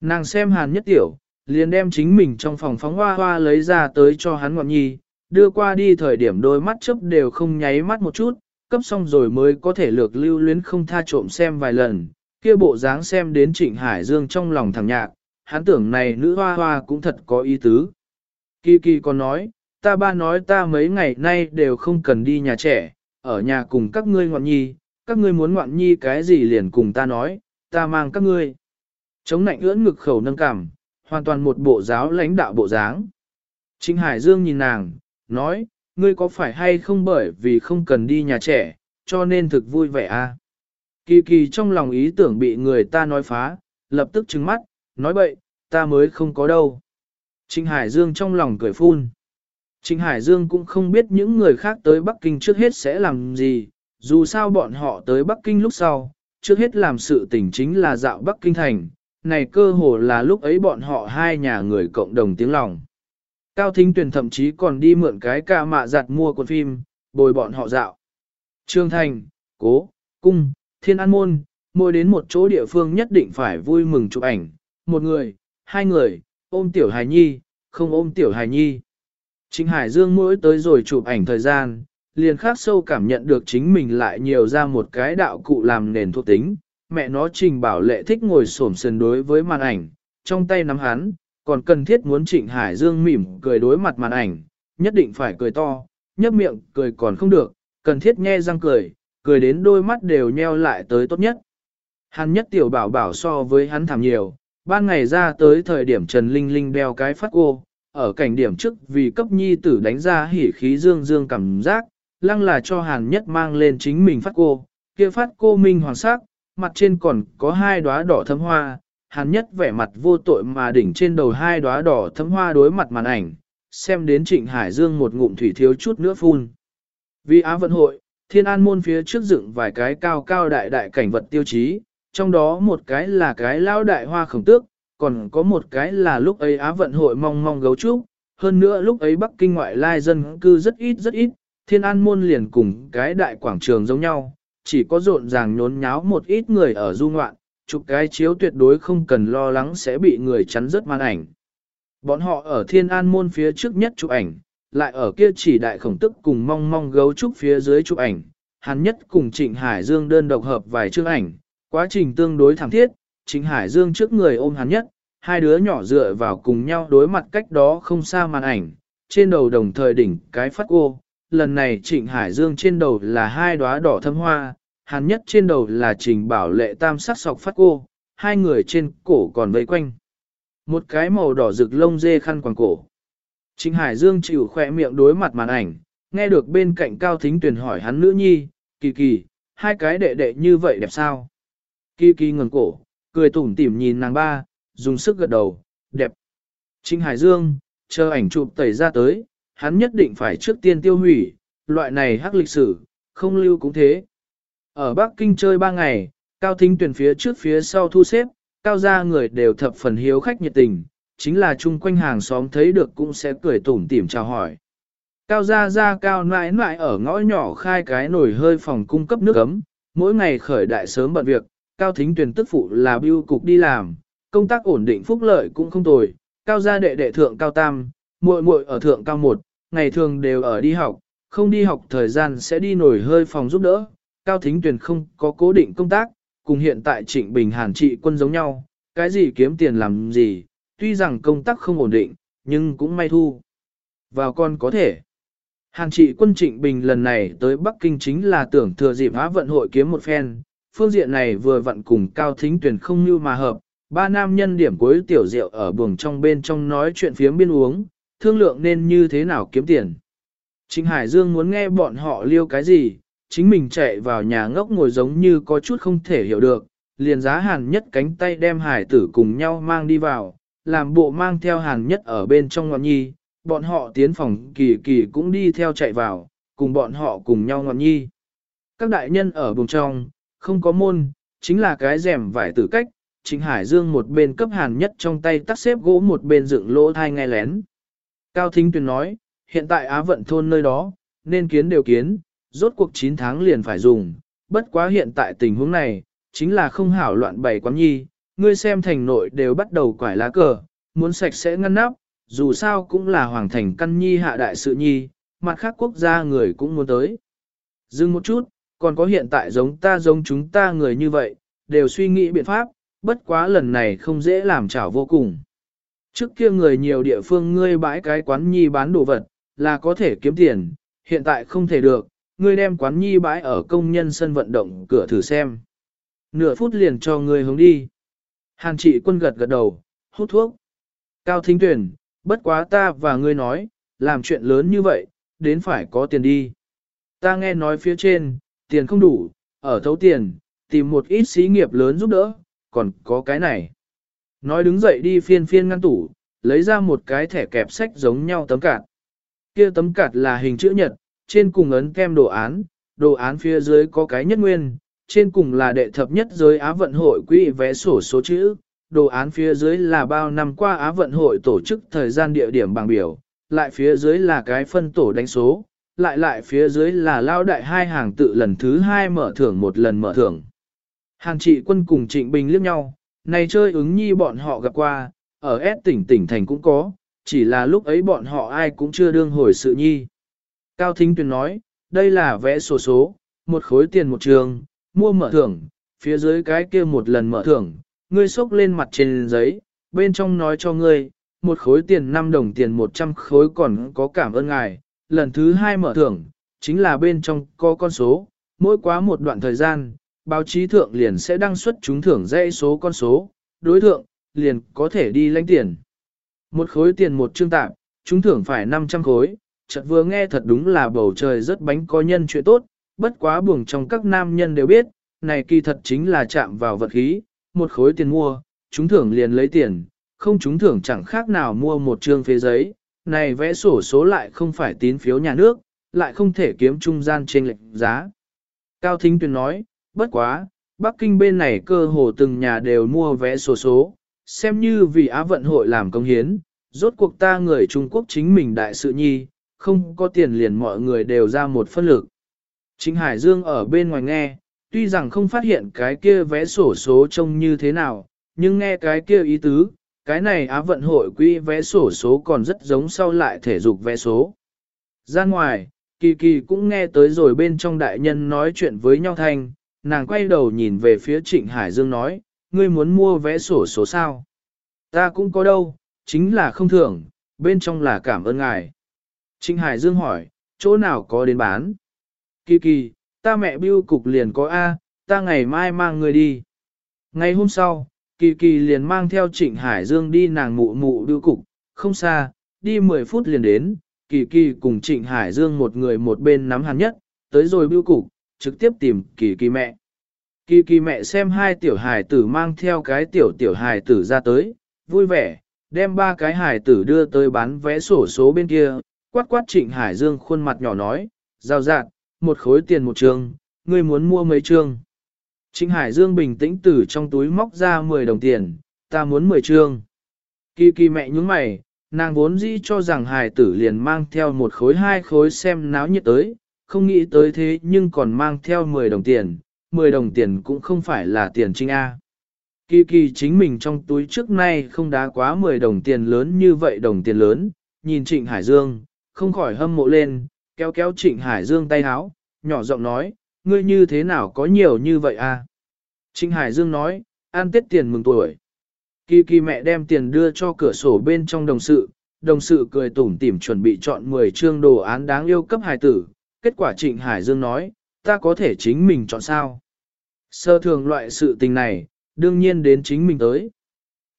Nàng xem hàn nhất tiểu, liền đem chính mình trong phòng phóng hoa hoa lấy ra tới cho hắn ngọn nhi, đưa qua đi thời điểm đôi mắt chớp đều không nháy mắt một chút, cấp xong rồi mới có thể lược lưu luyến không tha trộm xem vài lần, kia bộ dáng xem đến Trịnh Hải Dương trong lòng thằng nhạc, hắn tưởng này nữ hoa hoa cũng thật có ý tứ. Kỳ kỳ còn nói, ta ba nói ta mấy ngày nay đều không cần đi nhà trẻ, ở nhà cùng các ngươi ngoạn nhi, các ngươi muốn ngoạn nhi cái gì liền cùng ta nói, ta mang các ngươi. Chống nạnh ưỡn ngực khẩu nâng cảm, hoàn toàn một bộ giáo lãnh đạo bộ dáng. Trịnh Hải Dương nhìn nàng, nói, ngươi có phải hay không bởi vì không cần đi nhà trẻ, cho nên thực vui vẻ à? Kỳ kỳ trong lòng ý tưởng bị người ta nói phá, lập tức trừng mắt, nói bậy, ta mới không có đâu. Trịnh Hải Dương trong lòng cười phun. Trịnh Hải Dương cũng không biết những người khác tới Bắc Kinh trước hết sẽ làm gì, dù sao bọn họ tới Bắc Kinh lúc sau, trước hết làm sự tỉnh chính là dạo Bắc Kinh thành, này cơ hồ là lúc ấy bọn họ hai nhà người cộng đồng tiếng lòng. Cao Thính Tuyền thậm chí còn đi mượn cái ca mạ giặt mua cuốn phim, bồi bọn họ dạo. Trương Thành, Cố, Cung, Thiên An Môn, mỗi đến một chỗ địa phương nhất định phải vui mừng chụp ảnh, một người, hai người, ôm tiểu hài nhi, không ôm tiểu hài nhi. Trịnh Hải Dương mỗi tới rồi chụp ảnh thời gian, liền khác sâu cảm nhận được chính mình lại nhiều ra một cái đạo cụ làm nền thuộc tính. Mẹ nó trình bảo lệ thích ngồi xổm sườn đối với màn ảnh, trong tay nắm hắn, còn cần thiết muốn Trịnh Hải Dương mỉm cười đối mặt màn ảnh, nhất định phải cười to, nhấp miệng cười còn không được, cần thiết nghe răng cười, cười đến đôi mắt đều nheo lại tới tốt nhất. Hắn nhất tiểu bảo bảo so với hắn thảm nhiều, ban ngày ra tới thời điểm Trần Linh Linh đeo cái phát cô, ở cảnh điểm trước vì cấp nhi tử đánh ra hỉ khí dương dương cảm giác, lăng là cho hàn nhất mang lên chính mình phát cô, kia phát cô minh hoàng sắc, mặt trên còn có hai đóa đỏ thấm hoa, hàn nhất vẻ mặt vô tội mà đỉnh trên đầu hai đóa đỏ thấm hoa đối mặt màn ảnh, xem đến trịnh Hải Dương một ngụm thủy thiếu chút nữa phun. Vì Á vận hội, thiên an môn phía trước dựng vài cái cao cao đại đại cảnh vật tiêu chí, trong đó một cái là cái lao đại hoa khổng tước, còn có một cái là lúc ấy Á vận hội mong mong gấu trúc, hơn nữa lúc ấy Bắc Kinh ngoại lai dân cư rất ít rất ít, thiên an môn liền cùng cái đại quảng trường giống nhau, chỉ có rộn ràng nhốn nháo một ít người ở du ngoạn, chụp cái chiếu tuyệt đối không cần lo lắng sẽ bị người chắn rớt màn ảnh. Bọn họ ở thiên an môn phía trước nhất chụp ảnh, lại ở kia chỉ đại khổng tức cùng mong mong gấu trúc phía dưới chụp ảnh, hắn nhất cùng Trịnh Hải Dương đơn độc hợp vài chương ảnh, quá trình tương đối thẳng thiết, Trịnh Hải Dương trước người ôm hắn nhất, hai đứa nhỏ dựa vào cùng nhau đối mặt cách đó không xa màn ảnh, trên đầu đồng thời đỉnh cái phát cô. Lần này Trịnh Hải Dương trên đầu là hai đóa đỏ thâm hoa, hắn nhất trên đầu là Trình Bảo Lệ tam sắc sọc phát cô, hai người trên cổ còn vây quanh. Một cái màu đỏ rực lông dê khăn quàng cổ. Trịnh Hải Dương chịu khỏe miệng đối mặt màn ảnh, nghe được bên cạnh Cao Thính Tuyền hỏi hắn nữ nhi, kỳ kỳ, hai cái đệ đệ như vậy đẹp sao? Kỳ kỳ ngẩng cổ, cười tủm tỉm nhìn nàng ba, dùng sức gật đầu, đẹp. Trịnh Hải Dương, chờ ảnh chụp tẩy ra tới, hắn nhất định phải trước tiên tiêu hủy, loại này hắc lịch sử, không lưu cũng thế. Ở Bắc Kinh chơi ba ngày, Cao Thính tuyển phía trước phía sau thu xếp, Cao gia người đều thập phần hiếu khách nhiệt tình, chính là chung quanh hàng xóm thấy được cũng sẽ cười tủm tỉm chào hỏi. Cao gia gia cao nãi nãi ở ngõ nhỏ khai cái nồi hơi phòng cung cấp nước ấm, mỗi ngày khởi đại sớm bận việc, Cao Thính tuyển tức phụ là biêu cục đi làm, công tác ổn định phúc lợi cũng không tồi, Cao gia đệ đệ thượng cao tam, muội muội ở thượng cao một, ngày thường đều ở đi học, không đi học thời gian sẽ đi nổi hơi phòng giúp đỡ. Cao Thính Tuyền không có cố định công tác, cùng hiện tại Trịnh Bình Hàn trị quân giống nhau, cái gì kiếm tiền làm gì, tuy rằng công tác không ổn định, nhưng cũng may thu. Vào con có thể. Hàn trị quân Trịnh Bình lần này tới Bắc Kinh chính là tưởng thừa dịp hóa vận hội kiếm một phen, phương diện này vừa vận cùng cao thính Tuyền không như mà hợp, ba nam nhân điểm cuối tiểu rượu ở buồng trong bên trong nói chuyện phiếm biên uống, thương lượng nên như thế nào kiếm tiền. Trịnh Hải Dương muốn nghe bọn họ liêu cái gì, chính mình chạy vào nhà ngốc ngồi giống như có chút không thể hiểu được, liền giá hàn nhất cánh tay đem hải tử cùng nhau mang đi vào, làm bộ mang theo hàn nhất ở bên trong ngọn nhi, bọn họ tiến phòng kỳ kỳ cũng đi theo chạy vào, cùng bọn họ cùng nhau ngọn nhi. Các đại nhân ở vùng trong, không có môn, chính là cái rèm vải tử cách, chính Hải Dương một bên cấp hàn nhất trong tay tắt xếp gỗ một bên dựng lỗ thai nghe lén. Cao Thính Tuyền nói, hiện tại Á vận thôn nơi đó, nên kiến đều kiến, rốt cuộc 9 tháng liền phải dùng, bất quá hiện tại tình huống này, chính là không hảo loạn bày quán nhi, ngươi xem thành nội đều bắt đầu quải lá cờ, muốn sạch sẽ ngăn nắp, dù sao cũng là hoàng thành căn nhi hạ đại sự nhi, mặt khác quốc gia người cũng muốn tới. Dừng một chút, còn có hiện tại giống ta giống chúng ta người như vậy, đều suy nghĩ biện pháp, bất quá lần này không dễ làm chảo vô cùng. Trước kia người nhiều địa phương ngươi bãi cái quán nhi bán đồ vật, là có thể kiếm tiền, hiện tại không thể được, ngươi đem quán nhi bãi ở công nhân sân vận động cửa thử xem. Nửa phút liền cho ngươi hướng đi. Hàn trị quân gật gật đầu, hút thuốc. Cao thính tuyển, bất quá ta và ngươi nói, làm chuyện lớn như vậy, đến phải có tiền đi. Ta nghe nói phía trên, tiền không đủ, ở thấu tiền, tìm một ít xí nghiệp lớn giúp đỡ, còn có cái này. Nói đứng dậy đi phiên phiên ngăn tủ, lấy ra một cái thẻ kẹp sách giống nhau tấm cạt. Kia tấm cạt là hình chữ nhật, trên cùng ấn kem đồ án, đồ án phía dưới có cái nhất nguyên, trên cùng là đệ thập nhất giới Á vận hội quỹ vẽ sổ số chữ, đồ án phía dưới là bao năm qua Á vận hội tổ chức thời gian địa điểm bằng biểu, lại phía dưới là cái phân tổ đánh số, lại lại phía dưới là lao đại hai hàng tự lần thứ hai mở thưởng một lần mở thưởng. hàng trị quân cùng trịnh bình liếc nhau, này chơi ứng nhi bọn họ gặp qua, ở S tỉnh tỉnh thành cũng có, chỉ là lúc ấy bọn họ ai cũng chưa đương hồi sự nhi. Cao Thính Tuyền nói, đây là vẽ sổ số, một khối tiền một trường, mua mở thưởng, phía dưới cái kia một lần mở thưởng, ngươi xốc lên mặt trên giấy, bên trong nói cho ngươi, một khối tiền 5 đồng tiền 100 khối còn có cảm ơn ngài, lần thứ hai mở thưởng, chính là bên trong có con số, mỗi quá một đoạn thời gian, báo chí thượng liền sẽ đăng xuất trúng thưởng dãy số con số, đối thượng, liền có thể đi lãnh tiền. Một khối tiền một trương tạm, trúng thưởng phải 500 khối, chợt vừa nghe thật đúng là bầu trời rất bánh có nhân chuyện tốt, bất quá buồng trong các nam nhân đều biết, này kỳ thật chính là chạm vào vật khí, một khối tiền mua, chúng thưởng liền lấy tiền, không chúng thưởng chẳng khác nào mua một trương phế giấy, này vẽ sổ số lại không phải tín phiếu nhà nước, lại không thể kiếm trung gian trên lệnh giá. Cao Thính Tuyền nói, bất quá, Bắc Kinh bên này cơ hồ từng nhà đều mua vé sổ số, xem như vì Á vận hội làm công hiến, rốt cuộc ta người Trung Quốc chính mình đại sự nhi, không có tiền liền mọi người đều ra một phân lực. Chính Hải Dương ở bên ngoài nghe, tuy rằng không phát hiện cái kia vé sổ số trông như thế nào, nhưng nghe cái kia ý tứ, cái này Á vận hội quỹ vé sổ số còn rất giống sau lại thể dục vé số. Ra ngoài, Kỳ Kỳ cũng nghe tới rồi bên trong đại nhân nói chuyện với nhau thanh, nàng quay đầu nhìn về phía Trịnh Hải Dương nói, ngươi muốn mua vé sổ số sao? Ta cũng có đâu, chính là không thưởng, bên trong là cảm ơn ngài. Trịnh Hải Dương hỏi, chỗ nào có đến bán? Kỳ kỳ, ta mẹ bưu cục liền có A, ta ngày mai mang người đi. Ngày hôm sau, kỳ kỳ liền mang theo Trịnh Hải Dương đi nàng mụ mụ bưu cục, không xa, đi 10 phút liền đến, kỳ kỳ cùng Trịnh Hải Dương một người một bên nắm hắn nhất, tới rồi bưu cục, trực tiếp tìm kỳ kỳ mẹ. Kỳ kỳ mẹ xem hai tiểu hài tử mang theo cái tiểu tiểu hài tử ra tới, vui vẻ, đem ba cái hài tử đưa tới bán vé sổ số bên kia, quát quát trịnh Hải Dương khuôn mặt nhỏ nói, giao dạng, một khối tiền một trường, ngươi muốn mua mấy trường? Trịnh Hải Dương bình tĩnh từ trong túi móc ra 10 đồng tiền, ta muốn 10 trường. Kỳ kỳ mẹ nhúng mày, nàng vốn dĩ cho rằng Hải tử liền mang theo một khối hai khối xem náo nhiệt tới, không nghĩ tới thế nhưng còn mang theo 10 đồng tiền, 10 đồng tiền cũng không phải là tiền trinh A. Kỳ kỳ chính mình trong túi trước nay không đá quá 10 đồng tiền lớn như vậy đồng tiền lớn, nhìn Trịnh Hải Dương, không khỏi hâm mộ lên, kéo kéo Trịnh Hải Dương tay háo, nhỏ giọng nói, ngươi như thế nào có nhiều như vậy a? Trịnh Hải Dương nói, an tết tiền mừng tuổi. Kỳ kỳ mẹ đem tiền đưa cho cửa sổ bên trong đồng sự, đồng sự cười tủm tỉm chuẩn bị chọn 10 chương đồ án đáng yêu cấp hài tử. Kết quả Trịnh Hải Dương nói, ta có thể chính mình chọn sao. Sơ thường loại sự tình này, đương nhiên đến chính mình tới.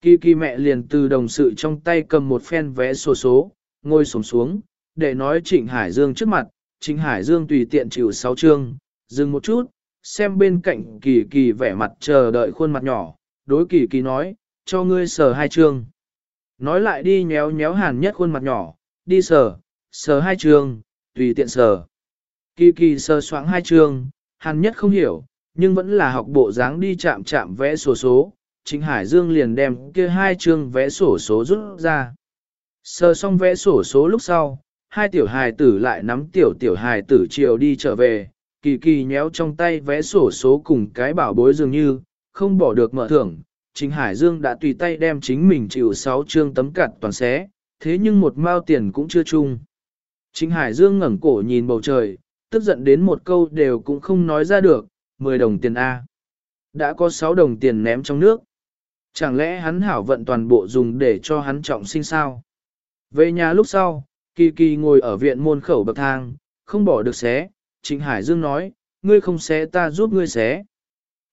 Kỳ kỳ mẹ liền từ đồng sự trong tay cầm một phen vé sổ số, ngồi sổng xuống, để nói Trịnh Hải Dương trước mặt, Trịnh Hải Dương tùy tiện chịu sáu chương, dừng một chút, xem bên cạnh kỳ kỳ vẻ mặt chờ đợi khuôn mặt nhỏ, đối kỳ kỳ nói, cho ngươi sờ hai chương. Nói lại đi nhéo nhéo hàn nhất khuôn mặt nhỏ, đi sờ, sờ hai chương, tùy tiện sờ. Kỳ kỳ sờ soáng hai chương, hàn nhất không hiểu, nhưng vẫn là học bộ dáng đi chạm chạm vẽ sổ số, Trịnh Hải Dương liền đem kia hai chương vẽ sổ số rút ra. sờ xong vẽ sổ số lúc sau, hai tiểu hài tử lại nắm tiểu tiểu hài tử chiều đi trở về, kỳ kỳ nhéo trong tay vẽ sổ số cùng cái bảo bối dường như, không bỏ được mở thưởng. Trình Hải Dương đã tùy tay đem chính mình chịu sáu chương tấm cặt toàn xé, thế nhưng một mao tiền cũng chưa chung. Trình Hải Dương ngẩng cổ nhìn bầu trời, tức giận đến một câu đều cũng không nói ra được, 10 đồng tiền A. Đã có 6 đồng tiền ném trong nước. Chẳng lẽ hắn hảo vận toàn bộ dùng để cho hắn trọng sinh sao? Về nhà lúc sau, Kỳ Kỳ ngồi ở viện môn khẩu bậc thang, không bỏ được xé. Trịnh Hải Dương nói, ngươi không xé ta giúp ngươi xé.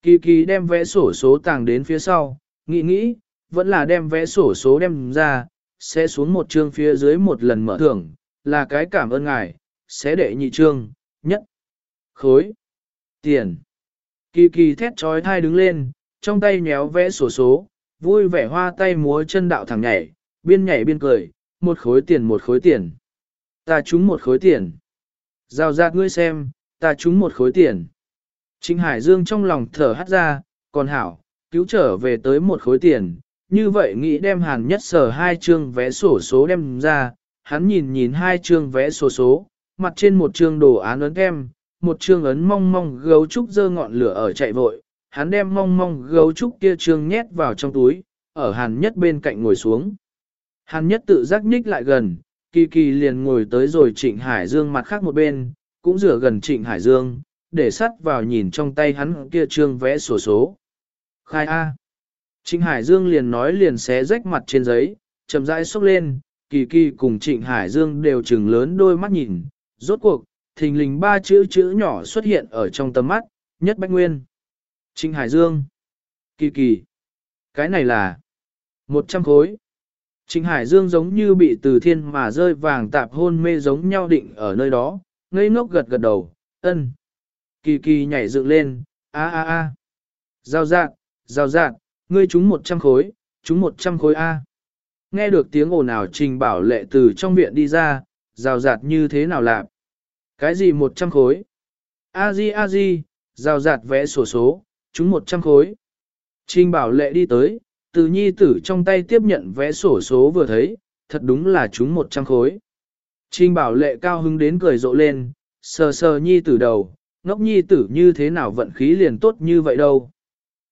Kỳ Kỳ đem vẽ sổ số tàng đến phía sau, nghĩ nghĩ, vẫn là đem vẽ sổ số đem ra, sẽ xuống một chương phía dưới một lần mở thưởng, là cái cảm ơn ngài, sẽ đệ nhị chương, nhất, khối, tiền. Kỳ kỳ thét trói thai đứng lên, trong tay nhéo vẽ sổ số, vui vẻ hoa tay múa chân đạo thẳng nhảy, biên nhảy biên cười, một khối tiền một khối tiền. Ta trúng một khối tiền. Giao giác ngươi xem, ta trúng một khối tiền. Trịnh Hải Dương trong lòng thở hắt ra, còn hảo, cứu trở về tới một khối tiền, như vậy nghĩ đem hàn nhất sở hai chương vé sổ số đem ra, hắn nhìn nhìn hai chương vé sổ số, mặt trên một chương đồ án ấn kem, một chương ấn mong mong gấu trúc dơ ngọn lửa ở chạy vội, hắn đem mong mong gấu trúc kia chương nhét vào trong túi, ở hàn nhất bên cạnh ngồi xuống. Hàn nhất tự giác nhích lại gần, kỳ kỳ liền ngồi tới rồi trịnh Hải Dương mặt khác một bên, cũng rửa gần trịnh Hải Dương, để sắt vào nhìn trong tay hắn kia trương vẽ sổ số. Khai A. Trịnh Hải Dương liền nói liền xé rách mặt trên giấy, chậm rãi xốc lên, kỳ kỳ cùng Trịnh Hải Dương đều trừng lớn đôi mắt nhìn, rốt cuộc, thình lình ba chữ chữ nhỏ xuất hiện ở trong tầm mắt, nhất bách nguyên. Trịnh Hải Dương. Kỳ kỳ. Cái này là một trăm khối. Trịnh Hải Dương giống như bị từ thiên mà rơi vàng tạp hôn mê giống nhau định ở nơi đó, ngây ngốc gật gật đầu, ân. Kỳ kỳ nhảy dựng lên, a a a. Giao dạng, giao dạng, ngươi trúng một trăm khối, trúng một trăm khối A. Nghe được tiếng ồn ào trình bảo lệ từ trong viện đi ra, rào rạt như thế nào làm? Cái gì một trăm khối? A di a di, rào rạt vẽ sổ số, trúng một trăm khối. Trình bảo lệ đi tới, từ nhi tử trong tay tiếp nhận vẽ sổ số vừa thấy, thật đúng là chúng một trăm khối. Trình bảo lệ cao hứng đến cười rộ lên, sờ sờ nhi tử đầu, ngốc nhi tử như thế nào vận khí liền tốt như vậy đâu.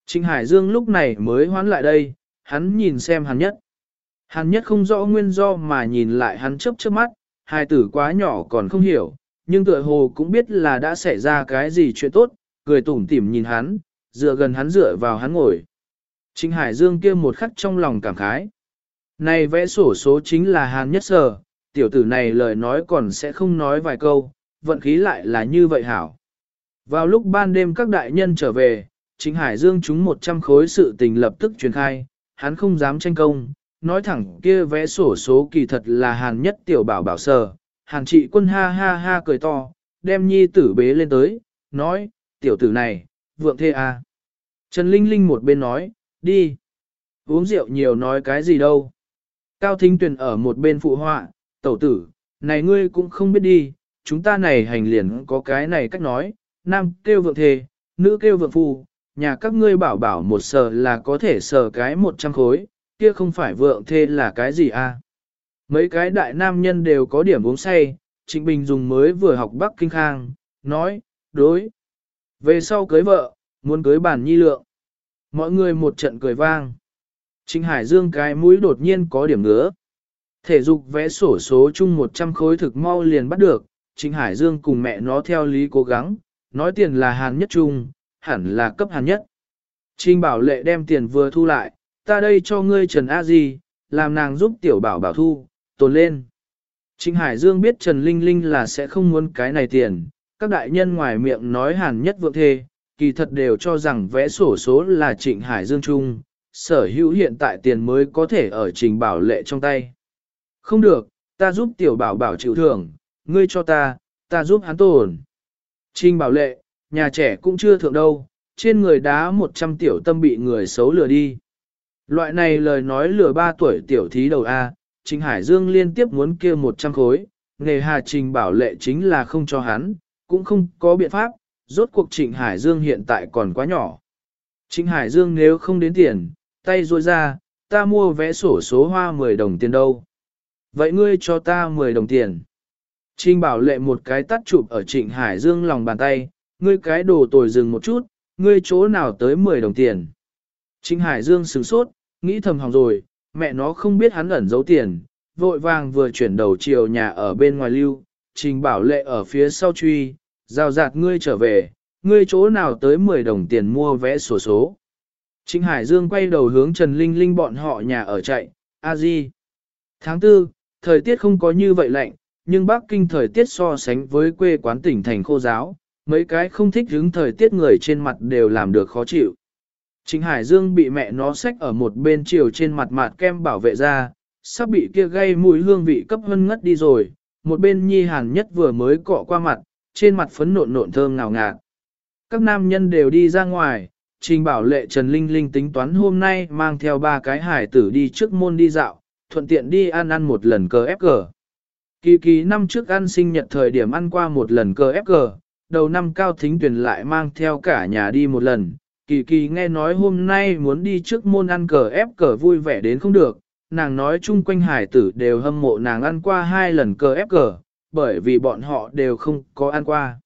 Trình Hải Dương lúc này mới hoán lại đây, hắn nhìn xem hắn nhất. Hắn nhất không rõ nguyên do mà nhìn lại hắn chớp chớp mắt, hai tử quá nhỏ còn không hiểu, nhưng tựa hồ cũng biết là đã xảy ra cái gì chuyện tốt, cười tủm tỉm nhìn hắn, dựa gần hắn dựa vào hắn ngồi. Trịnh Hải Dương kia một khắc trong lòng cảm khái. Này vẽ sổ số chính là hàn nhất sở, tiểu tử này lời nói còn sẽ không nói vài câu, vận khí lại là như vậy hảo. Vào lúc ban đêm các đại nhân trở về, Trịnh Hải Dương chúng 100 khối sự tình lập tức truyền khai, hắn không dám tranh công, nói thẳng kia vẽ sổ số kỳ thật là hàn nhất tiểu bảo bảo sờ, hàn trị quân ha ha ha cười to, đem nhi tử bế lên tới, nói, tiểu tử này, vượng thê à. Trần Linh Linh một bên nói, đi, uống rượu nhiều nói cái gì đâu. Cao Thính Tuyền ở một bên phụ họa, tẩu tử, này ngươi cũng không biết đi, chúng ta này hành liền có cái này cách nói, nam kêu vượng thê, nữ kêu vượng phu, nhà các ngươi bảo bảo một sờ là có thể sờ cái một trăm khối, kia không phải vượng thê là cái gì à. Mấy cái đại nam nhân đều có điểm uống say, Trịnh Bình dùng mới vừa học Bắc Kinh Khang, nói, đối. Về sau cưới vợ, muốn cưới bản nhi lượng. Mọi người một trận cười vang. Trịnh Hải Dương cái mũi đột nhiên có điểm ngứa. Thể dục vẽ sổ số chung 100 khối thực mau liền bắt được, Trịnh Hải Dương cùng mẹ nó theo lý cố gắng, nói tiền là hàn nhất chung, hẳn là cấp hàn nhất. Trình bảo lệ đem tiền vừa thu lại, ta đây cho ngươi Trần A Di, làm nàng giúp tiểu bảo bảo thu, tồn lên. Trịnh Hải Dương biết Trần Linh Linh là sẽ không muốn cái này tiền, các đại nhân ngoài miệng nói hàn nhất vượng thê, kỳ thật đều cho rằng vẽ sổ số là Trịnh Hải Dương Trung sở hữu hiện tại tiền mới có thể ở trình bảo lệ trong tay. Không được, ta giúp tiểu bảo bảo chịu thưởng, ngươi cho ta, ta giúp hắn tồn. Trình bảo lệ, nhà trẻ cũng chưa thượng đâu, trên người đá 100 tiểu tâm bị người xấu lừa đi. Loại này lời nói lừa 3 tuổi tiểu thí đầu A, Trình Hải Dương liên tiếp muốn kia 100 khối, nghề hà trình bảo lệ chính là không cho hắn, cũng không có biện pháp, rốt cuộc Trịnh Hải Dương hiện tại còn quá nhỏ. Trịnh Hải Dương nếu không đến tiền, tay ruôi ra, ta mua vé sổ số hoa 10 đồng tiền đâu. Vậy ngươi cho ta 10 đồng tiền. Trinh bảo lệ một cái tắt chụp ở Trịnh Hải Dương lòng bàn tay, ngươi cái đồ tồi dừng một chút, ngươi chỗ nào tới 10 đồng tiền. Trịnh Hải Dương sửng sốt, nghĩ thầm hỏng rồi, mẹ nó không biết hắn ẩn giấu tiền, vội vàng vừa chuyển đầu chiều nhà ở bên ngoài lưu, trình bảo lệ ở phía sau truy, rào rạt ngươi trở về, ngươi chỗ nào tới 10 đồng tiền mua vé sổ số. Trịnh Hải Dương quay đầu hướng Trần Linh Linh bọn họ nhà ở chạy, a di. Tháng 4, thời tiết không có như vậy lạnh, nhưng Bắc Kinh thời tiết so sánh với quê quán tỉnh thành khô giáo, mấy cái không thích hứng thời tiết người trên mặt đều làm được khó chịu. Trịnh Hải Dương bị mẹ nó xách ở một bên chiều trên mặt mặt kem bảo vệ ra, sắp bị kia gây mùi hương vị cấp hân ngất đi rồi, một bên nhi hàn nhất vừa mới cọ qua mặt, trên mặt phấn nộn nộn thơm ngào ngạt. Các nam nhân đều đi ra ngoài, trình bảo lệ Trần Linh Linh tính toán hôm nay mang theo ba cái hải tử đi trước môn đi dạo, thuận tiện đi ăn ăn một lần cờ ép cờ. Kỳ kỳ năm trước ăn sinh nhật thời điểm ăn qua một lần cờ ép cờ, đầu năm cao thính tuyển lại mang theo cả nhà đi một lần. Kỳ kỳ nghe nói hôm nay muốn đi trước môn ăn cờ ép cờ vui vẻ đến không được, nàng nói chung quanh hải tử đều hâm mộ nàng ăn qua hai lần cờ ép cờ, bởi vì bọn họ đều không có ăn qua.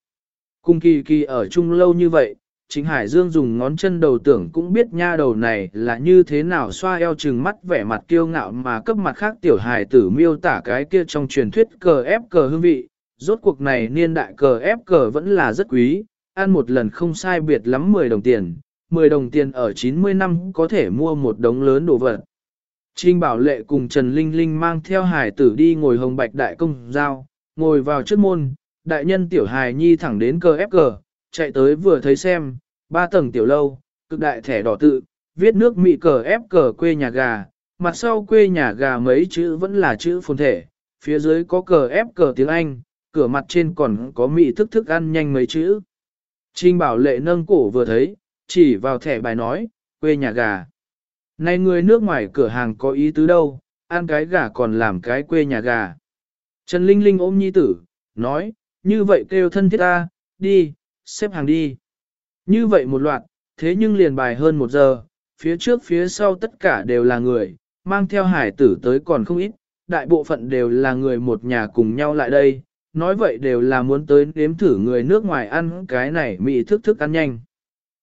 Cùng kỳ kỳ ở chung lâu như vậy, chính Hải Dương dùng ngón chân đầu tưởng cũng biết nha đầu này là như thế nào xoa eo trừng mắt vẻ mặt kiêu ngạo mà cấp mặt khác tiểu hài tử miêu tả cái kia trong truyền thuyết cờ ép cờ hương vị. Rốt cuộc này niên đại cờ ép cờ vẫn là rất quý, ăn một lần không sai biệt lắm 10 đồng tiền, 10 đồng tiền ở 90 năm có thể mua một đống lớn đồ vật. Trinh Bảo Lệ cùng Trần Linh Linh mang theo hải tử đi ngồi hồng bạch đại công giao, ngồi vào trước môn, đại nhân tiểu hài nhi thẳng đến cờ ép cờ, chạy tới vừa thấy xem, ba tầng tiểu lâu, cực đại thẻ đỏ tự, viết nước mị cờ ép cờ quê nhà gà, mặt sau quê nhà gà mấy chữ vẫn là chữ phồn thể, phía dưới có cờ ép cờ tiếng Anh, cửa mặt trên còn có mị thức thức ăn nhanh mấy chữ. Trinh bảo lệ nâng cổ vừa thấy, chỉ vào thẻ bài nói, quê nhà gà. Này người nước ngoài cửa hàng có ý tứ đâu, ăn cái gà còn làm cái quê nhà gà. Trần Linh Linh ôm nhi tử, nói, như vậy kêu thân thiết ta, đi, xếp hàng đi. Như vậy một loạt, thế nhưng liền bài hơn một giờ, phía trước phía sau tất cả đều là người, mang theo hải tử tới còn không ít, đại bộ phận đều là người một nhà cùng nhau lại đây, nói vậy đều là muốn tới nếm thử người nước ngoài ăn cái này mỹ thức thức ăn nhanh.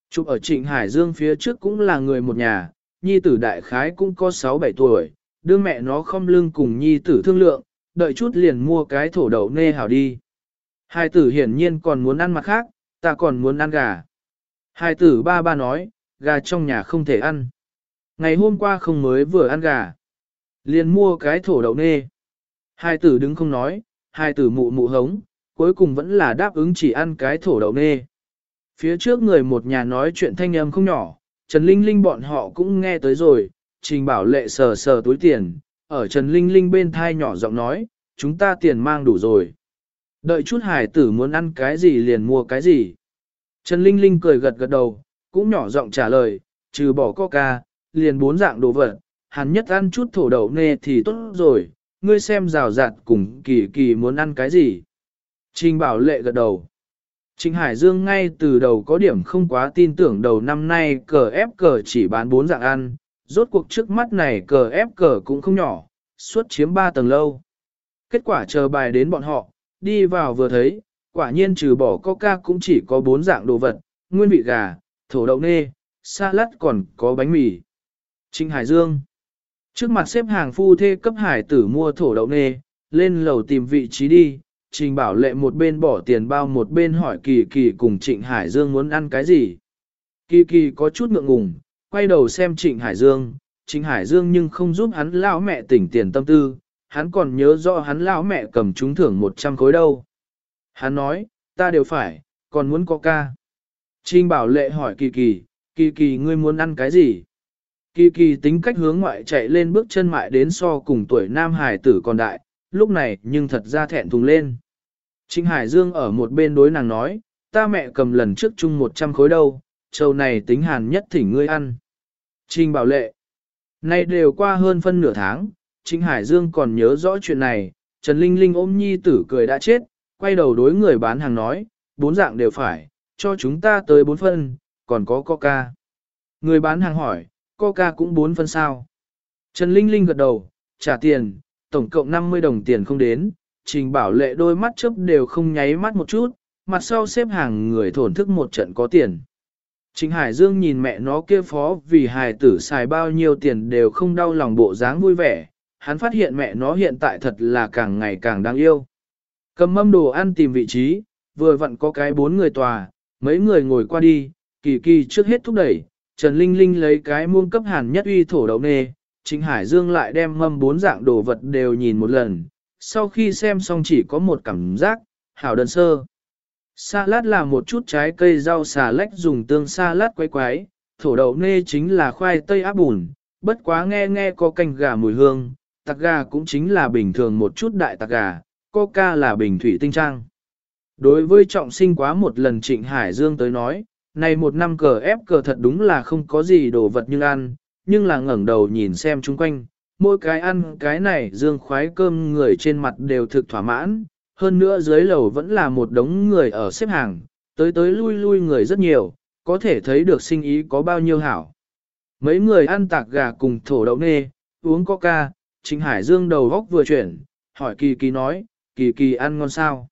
Chụp ở Trịnh Hải Dương phía trước cũng là người một nhà, nhi tử đại khái cũng có 6-7 tuổi, đưa mẹ nó không lưng cùng nhi tử thương lượng, đợi chút liền mua cái thổ đậu nê hảo đi. Hai tử hiển nhiên còn muốn ăn mặt khác, ta còn muốn ăn gà. Hai tử ba ba nói, gà trong nhà không thể ăn. Ngày hôm qua không mới vừa ăn gà. Liền mua cái thổ đậu nê. Hai tử đứng không nói, hai tử mụ mụ hống, cuối cùng vẫn là đáp ứng chỉ ăn cái thổ đậu nê. Phía trước người một nhà nói chuyện thanh âm không nhỏ, Trần Linh Linh bọn họ cũng nghe tới rồi, trình bảo lệ sờ sờ túi tiền, ở Trần Linh Linh bên thai nhỏ giọng nói, chúng ta tiền mang đủ rồi. Đợi chút hải tử muốn ăn cái gì liền mua cái gì. Trần Linh Linh cười gật gật đầu, cũng nhỏ giọng trả lời, trừ bỏ coca, liền bốn dạng đồ vật, hắn nhất ăn chút thổ đậu nê thì tốt rồi, ngươi xem rào rạt cùng kỳ kỳ muốn ăn cái gì. Trình bảo lệ gật đầu. Trình Hải Dương ngay từ đầu có điểm không quá tin tưởng đầu năm nay cờ ép cờ chỉ bán bốn dạng ăn, rốt cuộc trước mắt này cờ ép cờ cũng không nhỏ, suốt chiếm ba tầng lâu. Kết quả chờ bài đến bọn họ, đi vào vừa thấy, quả nhiên trừ bỏ coca cũng chỉ có bốn dạng đồ vật, nguyên vị gà, thổ đậu nê, salad còn có bánh mì. Trinh Hải Dương Trước mặt xếp hàng phu thê cấp hải tử mua thổ đậu nê, lên lầu tìm vị trí đi, Trình Bảo Lệ một bên bỏ tiền bao một bên hỏi Kỳ Kỳ cùng Trịnh Hải Dương muốn ăn cái gì. Kỳ Kỳ có chút ngượng ngùng, quay đầu xem Trịnh Hải Dương, Trịnh Hải Dương nhưng không giúp hắn lão mẹ tỉnh tiền tâm tư, hắn còn nhớ rõ hắn lão mẹ cầm trúng thưởng 100 khối đâu. Hắn nói, ta đều phải, còn muốn có ca. Trình Bảo Lệ hỏi Kỳ Kỳ, Kỳ Kỳ ngươi muốn ăn cái gì? Kỳ Kỳ tính cách hướng ngoại chạy lên bước chân mại đến so cùng tuổi nam hải tử còn đại, lúc này nhưng thật ra thẹn thùng lên. Trịnh Hải Dương ở một bên đối nàng nói, ta mẹ cầm lần trước chung 100 khối đâu, châu này tính hàn nhất thỉnh ngươi ăn. Trình bảo lệ, nay đều qua hơn phân nửa tháng, Trịnh Hải Dương còn nhớ rõ chuyện này, Trần Linh Linh ôm nhi tử cười đã chết, quay đầu đối người bán hàng nói, bốn dạng đều phải, cho chúng ta tới bốn phân, còn có coca. Người bán hàng hỏi, coca cũng bốn phân sao? Trần Linh Linh gật đầu, trả tiền, tổng cộng 50 đồng tiền không đến, trình bảo lệ đôi mắt chớp đều không nháy mắt một chút, mặt sau xếp hàng người thổn thức một trận có tiền. Trịnh Hải Dương nhìn mẹ nó kia phó vì hài tử xài bao nhiêu tiền đều không đau lòng bộ dáng vui vẻ, hắn phát hiện mẹ nó hiện tại thật là càng ngày càng đáng yêu. Cầm mâm đồ ăn tìm vị trí, vừa vặn có cái bốn người tòa, mấy người ngồi qua đi, kỳ kỳ trước hết thúc đẩy, Trần Linh Linh lấy cái muông cấp hàn nhất uy thổ đậu nê, Trịnh Hải Dương lại đem mâm bốn dạng đồ vật đều nhìn một lần, sau khi xem xong chỉ có một cảm giác, hảo đơn sơ. Salad là một chút trái cây rau xà lách dùng tương salad quấy quái, thổ đậu nê chính là khoai tây áp bùn, bất quá nghe nghe có canh gà mùi hương, tạc gà cũng chính là bình thường một chút đại tạc gà, coca là bình thủy tinh trang. Đối với trọng sinh quá một lần Trịnh Hải Dương tới nói, này một năm cờ ép cờ thật đúng là không có gì đồ vật nhưng ăn, nhưng là ngẩng đầu nhìn xem chung quanh, mỗi cái ăn cái này dương khoái cơm người trên mặt đều thực thỏa mãn, hơn nữa dưới lầu vẫn là một đống người ở xếp hàng, tới tới lui lui người rất nhiều, có thể thấy được sinh ý có bao nhiêu hảo. Mấy người ăn tạc gà cùng thổ đậu nê, uống coca, Trịnh Hải Dương đầu góc vừa chuyển, hỏi Kỳ Kỳ nói, Kỳ Kỳ ăn ngon sao?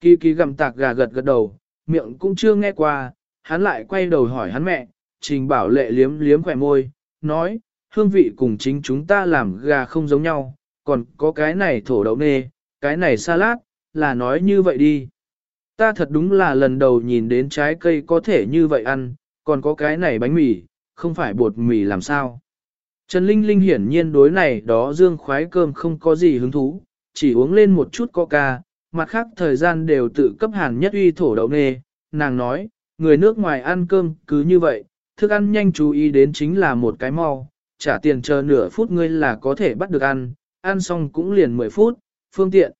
Kỳ Kỳ gặm tạc gà gật gật đầu, miệng cũng chưa nghe qua, hắn lại quay đầu hỏi hắn mẹ, Trình Bảo Lệ liếm liếm khỏe môi, nói, hương vị cùng chính chúng ta làm gà không giống nhau, còn có cái này thổ đậu nê, cái này salad, là nói như vậy đi. Ta thật đúng là lần đầu nhìn đến trái cây có thể như vậy ăn, còn có cái này bánh mì, không phải bột mì làm sao. Trần Linh Linh hiển nhiên đối này đó dương khoái cơm không có gì hứng thú, chỉ uống lên một chút coca, mặt khác thời gian đều tự cấp hàn nhất uy thổ đậu nê, nàng nói, người nước ngoài ăn cơm cứ như vậy, thức ăn nhanh chú ý đến chính là một cái mau, trả tiền chờ nửa phút ngươi là có thể bắt được ăn, ăn xong cũng liền 10 phút, phương tiện.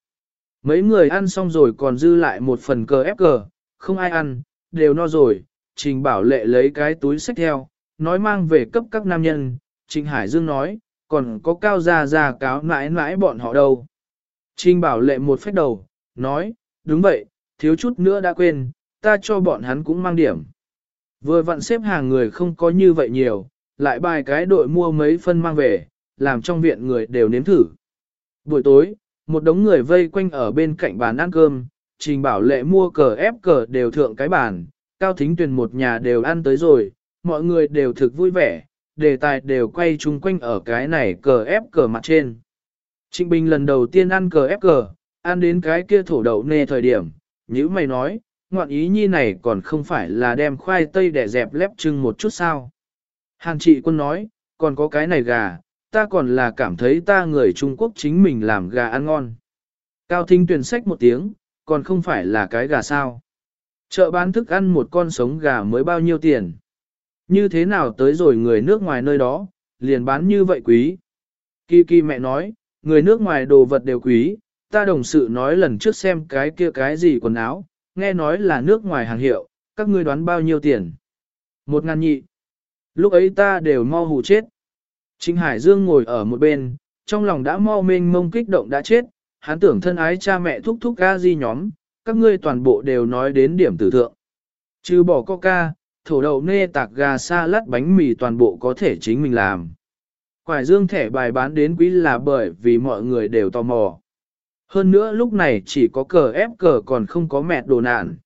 Mấy người ăn xong rồi còn dư lại một phần cờ ép cờ, không ai ăn, đều no rồi, Trình Bảo Lệ lấy cái túi sách theo, nói mang về cấp các nam nhân, Trình Hải Dương nói, còn có cao gia gia cáo mãi mãi bọn họ đâu. Trình Bảo Lệ một phép đầu, nói, đúng vậy, thiếu chút nữa đã quên, ta cho bọn hắn cũng mang điểm. Vừa vặn xếp hàng người không có như vậy nhiều, lại bài cái đội mua mấy phân mang về, làm trong viện người đều nếm thử. Buổi tối, một đống người vây quanh ở bên cạnh bàn ăn cơm, trình bảo lệ mua cờ ép cờ đều thượng cái bàn, cao thính Tuyền một nhà đều ăn tới rồi, mọi người đều thực vui vẻ, đề tài đều quay chung quanh ở cái này cờ ép cờ mặt trên. Trịnh Bình lần đầu tiên ăn cờ ép cờ, ăn đến cái kia thổ đậu nê thời điểm, như mày nói, ngoạn ý nhi này còn không phải là đem khoai tây để dẹp lép trưng một chút sao. Hàn trị quân nói, còn có cái này gà, ta còn là cảm thấy ta người Trung Quốc chính mình làm gà ăn ngon. Cao Thinh tuyển sách một tiếng, còn không phải là cái gà sao. Chợ bán thức ăn một con sống gà mới bao nhiêu tiền. Như thế nào tới rồi người nước ngoài nơi đó, liền bán như vậy quý. Kỳ kỳ mẹ nói, người nước ngoài đồ vật đều quý, ta đồng sự nói lần trước xem cái kia cái gì quần áo, nghe nói là nước ngoài hàng hiệu, các ngươi đoán bao nhiêu tiền. Một ngàn nhị. Lúc ấy ta đều mau hù chết. Trịnh Hải Dương ngồi ở một bên, trong lòng đã mau mênh mông kích động đã chết, hắn tưởng thân ái cha mẹ thúc thúc ca di nhóm, các ngươi toàn bộ đều nói đến điểm tử thượng. Trừ bỏ coca, thổ đậu nê tạc gà sa lát bánh mì toàn bộ có thể chính mình làm. Quải dương thẻ bài bán đến quý là bởi vì mọi người đều tò mò. Hơn nữa lúc này chỉ có cờ ép cờ còn không có mẹ đồ nạn.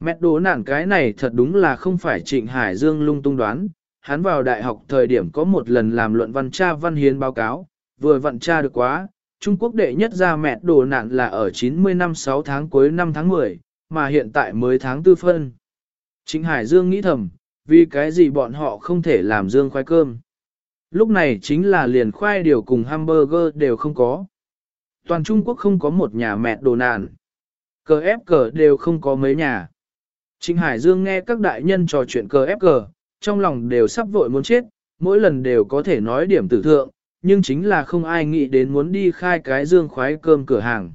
Mẹ đồ nạn cái này thật đúng là không phải trịnh Hải Dương lung tung đoán. Hắn vào đại học thời điểm có một lần làm luận văn tra văn hiến báo cáo, vừa vận tra được quá. Trung Quốc đệ nhất ra mẹ đồ nạn là ở 90 năm 6 tháng cuối năm tháng 10, mà hiện tại mới tháng tư phân. chính Hải Dương nghĩ thầm, vì cái gì bọn họ không thể làm dương khoai cơm. Lúc này chính là liền khoai điều cùng hamburger đều không có. Toàn Trung Quốc không có một nhà mẹ đồ nạn. Cờ ép cờ đều không có mấy nhà. Trịnh Hải Dương nghe các đại nhân trò chuyện cờ ép cờ, trong lòng đều sắp vội muốn chết, mỗi lần đều có thể nói điểm tử thượng, nhưng chính là không ai nghĩ đến muốn đi khai cái dương khoái cơm cửa hàng.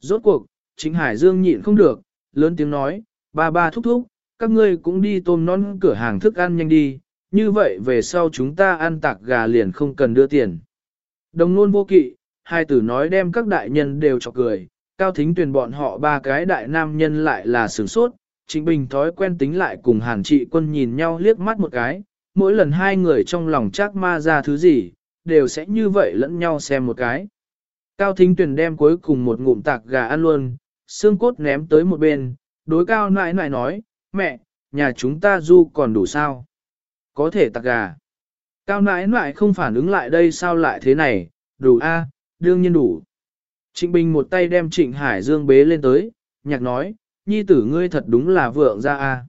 Rốt cuộc, chính Hải Dương nhịn không được, lớn tiếng nói, ba ba thúc thúc, các ngươi cũng đi tôm non cửa hàng thức ăn nhanh đi, như vậy về sau chúng ta ăn tạc gà liền không cần đưa tiền. Đồng nôn vô kỵ, hai tử nói đem các đại nhân đều cho cười, cao thính tuyển bọn họ ba cái đại nam nhân lại là sửng sốt, Trịnh Bình thói quen tính lại cùng Hàn Trị Quân nhìn nhau liếc mắt một cái, mỗi lần hai người trong lòng chắc ma ra thứ gì, đều sẽ như vậy lẫn nhau xem một cái. Cao Thính Tuyền đem cuối cùng một ngụm tạc gà ăn luôn, xương cốt ném tới một bên, đối cao nại nại nói, mẹ, nhà chúng ta du còn đủ sao? Có thể tạc gà. Cao nãi nãi không phản ứng lại đây sao lại thế này, đủ a, đương nhiên đủ. Trịnh Bình một tay đem Trịnh Hải Dương bế lên tới, nhạc nói, nhi tử ngươi thật đúng là vượng ra a.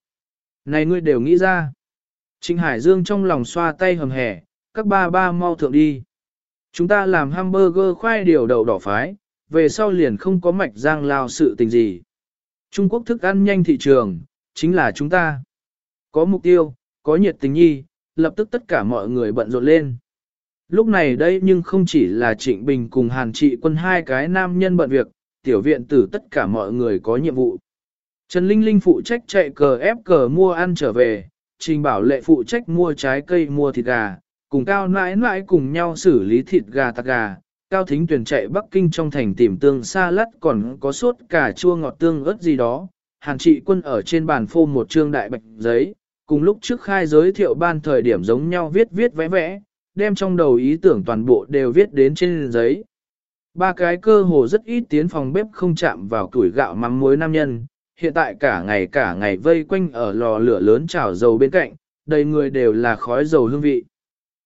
Này ngươi đều nghĩ ra. Trịnh Hải Dương trong lòng xoa tay hầm hẻ, các ba ba mau thượng đi. Chúng ta làm hamburger khoai điều đậu đỏ phái, về sau liền không có mạch giang lao sự tình gì. Trung Quốc thức ăn nhanh thị trường, chính là chúng ta. Có mục tiêu, có nhiệt tình nhi, lập tức tất cả mọi người bận rộn lên. Lúc này đây nhưng không chỉ là Trịnh Bình cùng Hàn Trị quân hai cái nam nhân bận việc, tiểu viện tử tất cả mọi người có nhiệm vụ. Trần Linh Linh phụ trách chạy cờ ép cờ mua ăn trở về, Trình Bảo Lệ phụ trách mua trái cây mua thịt gà, cùng Cao nãi nãi cùng nhau xử lý thịt gà tạc gà. Cao Thính Tuyền chạy Bắc Kinh trong thành tìm tương xa lắt còn có sốt cà chua ngọt tương ớt gì đó. Hàn trị quân ở trên bàn phô một trương đại bạch giấy, cùng lúc trước khai giới thiệu ban thời điểm giống nhau viết viết vẽ vẽ, đem trong đầu ý tưởng toàn bộ đều viết đến trên giấy. Ba cái cơ hồ rất ít tiến phòng bếp không chạm vào tuổi gạo mắm muối nam nhân, hiện tại cả ngày cả ngày vây quanh ở lò lửa lớn chảo dầu bên cạnh, đầy người đều là khói dầu hương vị.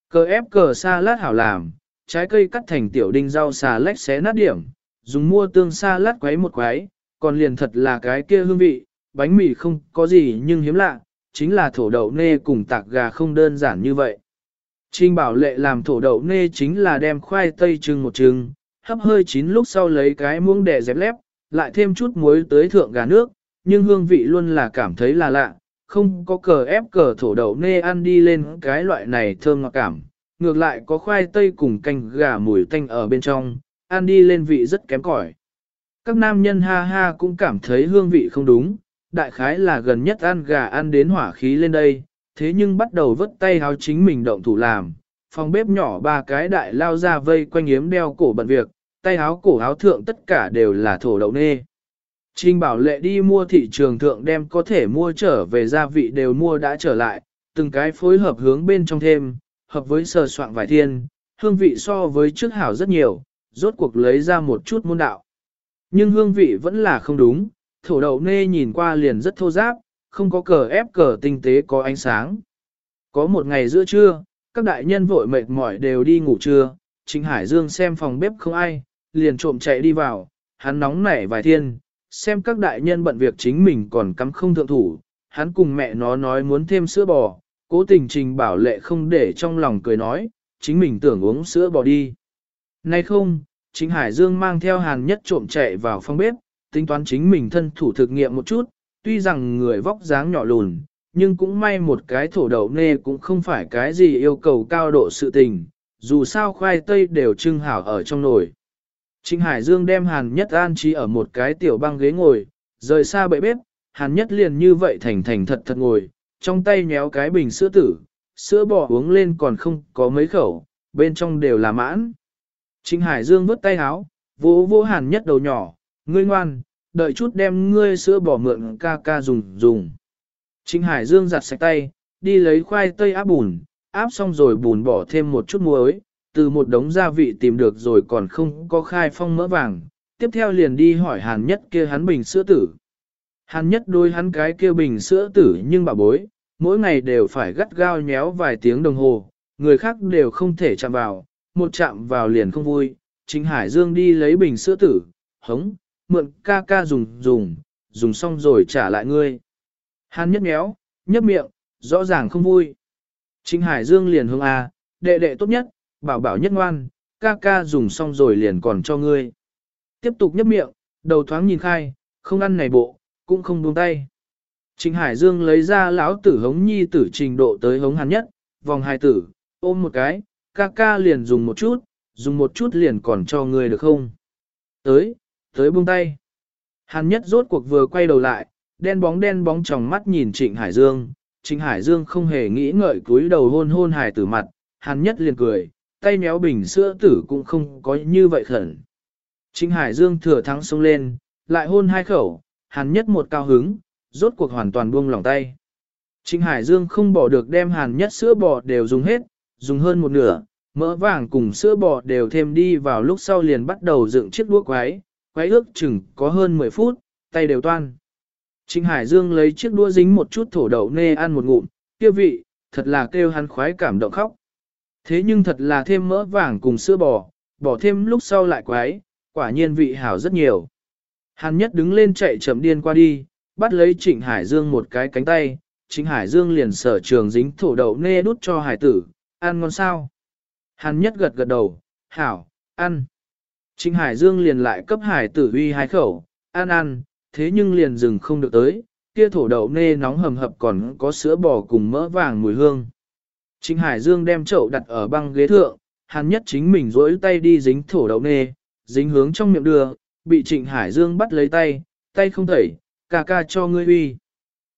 Cờ ép cờ sa lát hảo làm, trái cây cắt thành tiểu đinh rau xà lách xé nát điểm, dùng mua tương sa lát quấy một quấy, còn liền thật là cái kia hương vị, bánh mì không có gì nhưng hiếm lạ, chính là thổ đậu nê cùng tạc gà không đơn giản như vậy. Trinh bảo lệ làm thổ đậu nê chính là đem khoai tây trưng một trưng, hấp hơi chín lúc sau lấy cái muỗng để dẹp lép, lại thêm chút muối tới thượng gà nước, nhưng hương vị luôn là cảm thấy là lạ, không có cờ ép cờ thổ đậu nê ăn đi lên cái loại này thơm ngọt cảm, ngược lại có khoai tây cùng canh gà mùi tanh ở bên trong, ăn đi lên vị rất kém cỏi. Các nam nhân ha ha cũng cảm thấy hương vị không đúng, đại khái là gần nhất ăn gà ăn đến hỏa khí lên đây, thế nhưng bắt đầu vất tay háo chính mình động thủ làm, phòng bếp nhỏ ba cái đại lao ra vây quanh yếm đeo cổ bận việc, tay háo cổ háo thượng tất cả đều là thổ đậu nê. Trình bảo lệ đi mua thị trường thượng đem có thể mua trở về gia vị đều mua đã trở lại, từng cái phối hợp hướng bên trong thêm, hợp với sờ soạn vài thiên, hương vị so với trước hảo rất nhiều, rốt cuộc lấy ra một chút môn đạo. Nhưng hương vị vẫn là không đúng, thổ đậu nê nhìn qua liền rất thô giáp, không có cờ ép cờ tinh tế có ánh sáng. Có một ngày giữa trưa, các đại nhân vội mệt mỏi đều đi ngủ trưa, Trịnh Hải Dương xem phòng bếp không ai, liền trộm chạy đi vào, hắn nóng nảy vài thiên, xem các đại nhân bận việc chính mình còn cắm không thượng thủ, hắn cùng mẹ nó nói muốn thêm sữa bò, cố tình trình bảo lệ không để trong lòng cười nói, chính mình tưởng uống sữa bò đi. Nay không, chính Hải Dương mang theo hàn nhất trộm chạy vào phòng bếp, tính toán chính mình thân thủ thực nghiệm một chút, tuy rằng người vóc dáng nhỏ lùn, nhưng cũng may một cái thổ đậu nê cũng không phải cái gì yêu cầu cao độ sự tình, dù sao khoai tây đều trưng hảo ở trong nồi. Trịnh Hải Dương đem Hàn Nhất an trí ở một cái tiểu băng ghế ngồi, rời xa bệ bếp, Hàn Nhất liền như vậy thành thành thật thật ngồi, trong tay nhéo cái bình sữa tử, sữa bò uống lên còn không có mấy khẩu, bên trong đều là mãn. Trịnh Hải Dương vứt tay háo, vỗ vỗ Hàn Nhất đầu nhỏ, ngươi ngoan, đợi chút đem ngươi sữa bò mượn ca ca dùng dùng. Trịnh Hải Dương giặt sạch tay, đi lấy khoai tây áp bùn, áp xong rồi bùn bỏ thêm một chút muối, từ một đống gia vị tìm được rồi còn không có khai phong mỡ vàng, tiếp theo liền đi hỏi hàn nhất kia hắn bình sữa tử. Hàn nhất đôi hắn cái kia bình sữa tử nhưng bà bối, mỗi ngày đều phải gắt gao nhéo vài tiếng đồng hồ, người khác đều không thể chạm vào, một chạm vào liền không vui. Chính Hải Dương đi lấy bình sữa tử, hống, mượn ca ca dùng dùng, dùng xong rồi trả lại ngươi. Hàn nhất méo, nhấp miệng, rõ ràng không vui. Chính Hải Dương liền hướng A, à, đệ đệ tốt nhất, bảo bảo nhất ngoan, ca ca dùng xong rồi liền còn cho ngươi. Tiếp tục nhấp miệng, đầu thoáng nhìn khai, không ăn này bộ, cũng không buông tay. Trình Hải Dương lấy ra lão tử hống nhi tử trình độ tới hống hàn nhất, vòng hai tử, ôm một cái, ca ca liền dùng một chút, dùng một chút liền còn cho ngươi được không? Tới, tới buông tay. Hàn nhất rốt cuộc vừa quay đầu lại, đen bóng đen bóng tròng mắt nhìn Trịnh Hải Dương. Trịnh Hải Dương không hề nghĩ ngợi cúi đầu hôn hôn hài tử mặt, Hàn nhất liền cười, tay méo bình sữa tử cũng không có như vậy khẩn. Trịnh Hải Dương thừa thắng xông lên, lại hôn hai khẩu, Hàn nhất một cao hứng, rốt cuộc hoàn toàn buông lòng tay. Trịnh Hải Dương không bỏ được đem hàn nhất sữa bò đều dùng hết, dùng hơn một nửa, mỡ vàng cùng sữa bò đều thêm đi vào lúc sau liền bắt đầu dựng chiếc đũa quái, quái ước chừng có hơn 10 phút, tay đều toan. Trịnh Hải Dương lấy chiếc đũa dính một chút thổ đậu nê ăn một ngụm, kia vị, thật là kêu hắn khoái cảm động khóc. Thế nhưng thật là thêm mỡ vàng cùng sữa bò, bỏ thêm lúc sau lại quái, quả nhiên vị hảo rất nhiều. Hàn nhất đứng lên chạy chậm điên qua đi, bắt lấy Trịnh Hải Dương một cái cánh tay, Trịnh Hải Dương liền sở trường dính thổ đậu nê đút cho hải tử, ăn ngon sao. Hàn nhất gật gật đầu, hảo, ăn. Trịnh Hải Dương liền lại cấp hải tử uy hai khẩu, ăn ăn, thế nhưng liền dừng không được tới, kia thổ đậu nê nóng hầm hập còn có sữa bò cùng mỡ vàng mùi hương. Trịnh Hải Dương đem chậu đặt ở băng ghế thượng, Hàn Nhất chính mình rỗi tay đi dính thổ đậu nê, dính hướng trong miệng đưa, bị Trịnh Hải Dương bắt lấy tay, tay không thẩy, ca ca cho ngươi uy.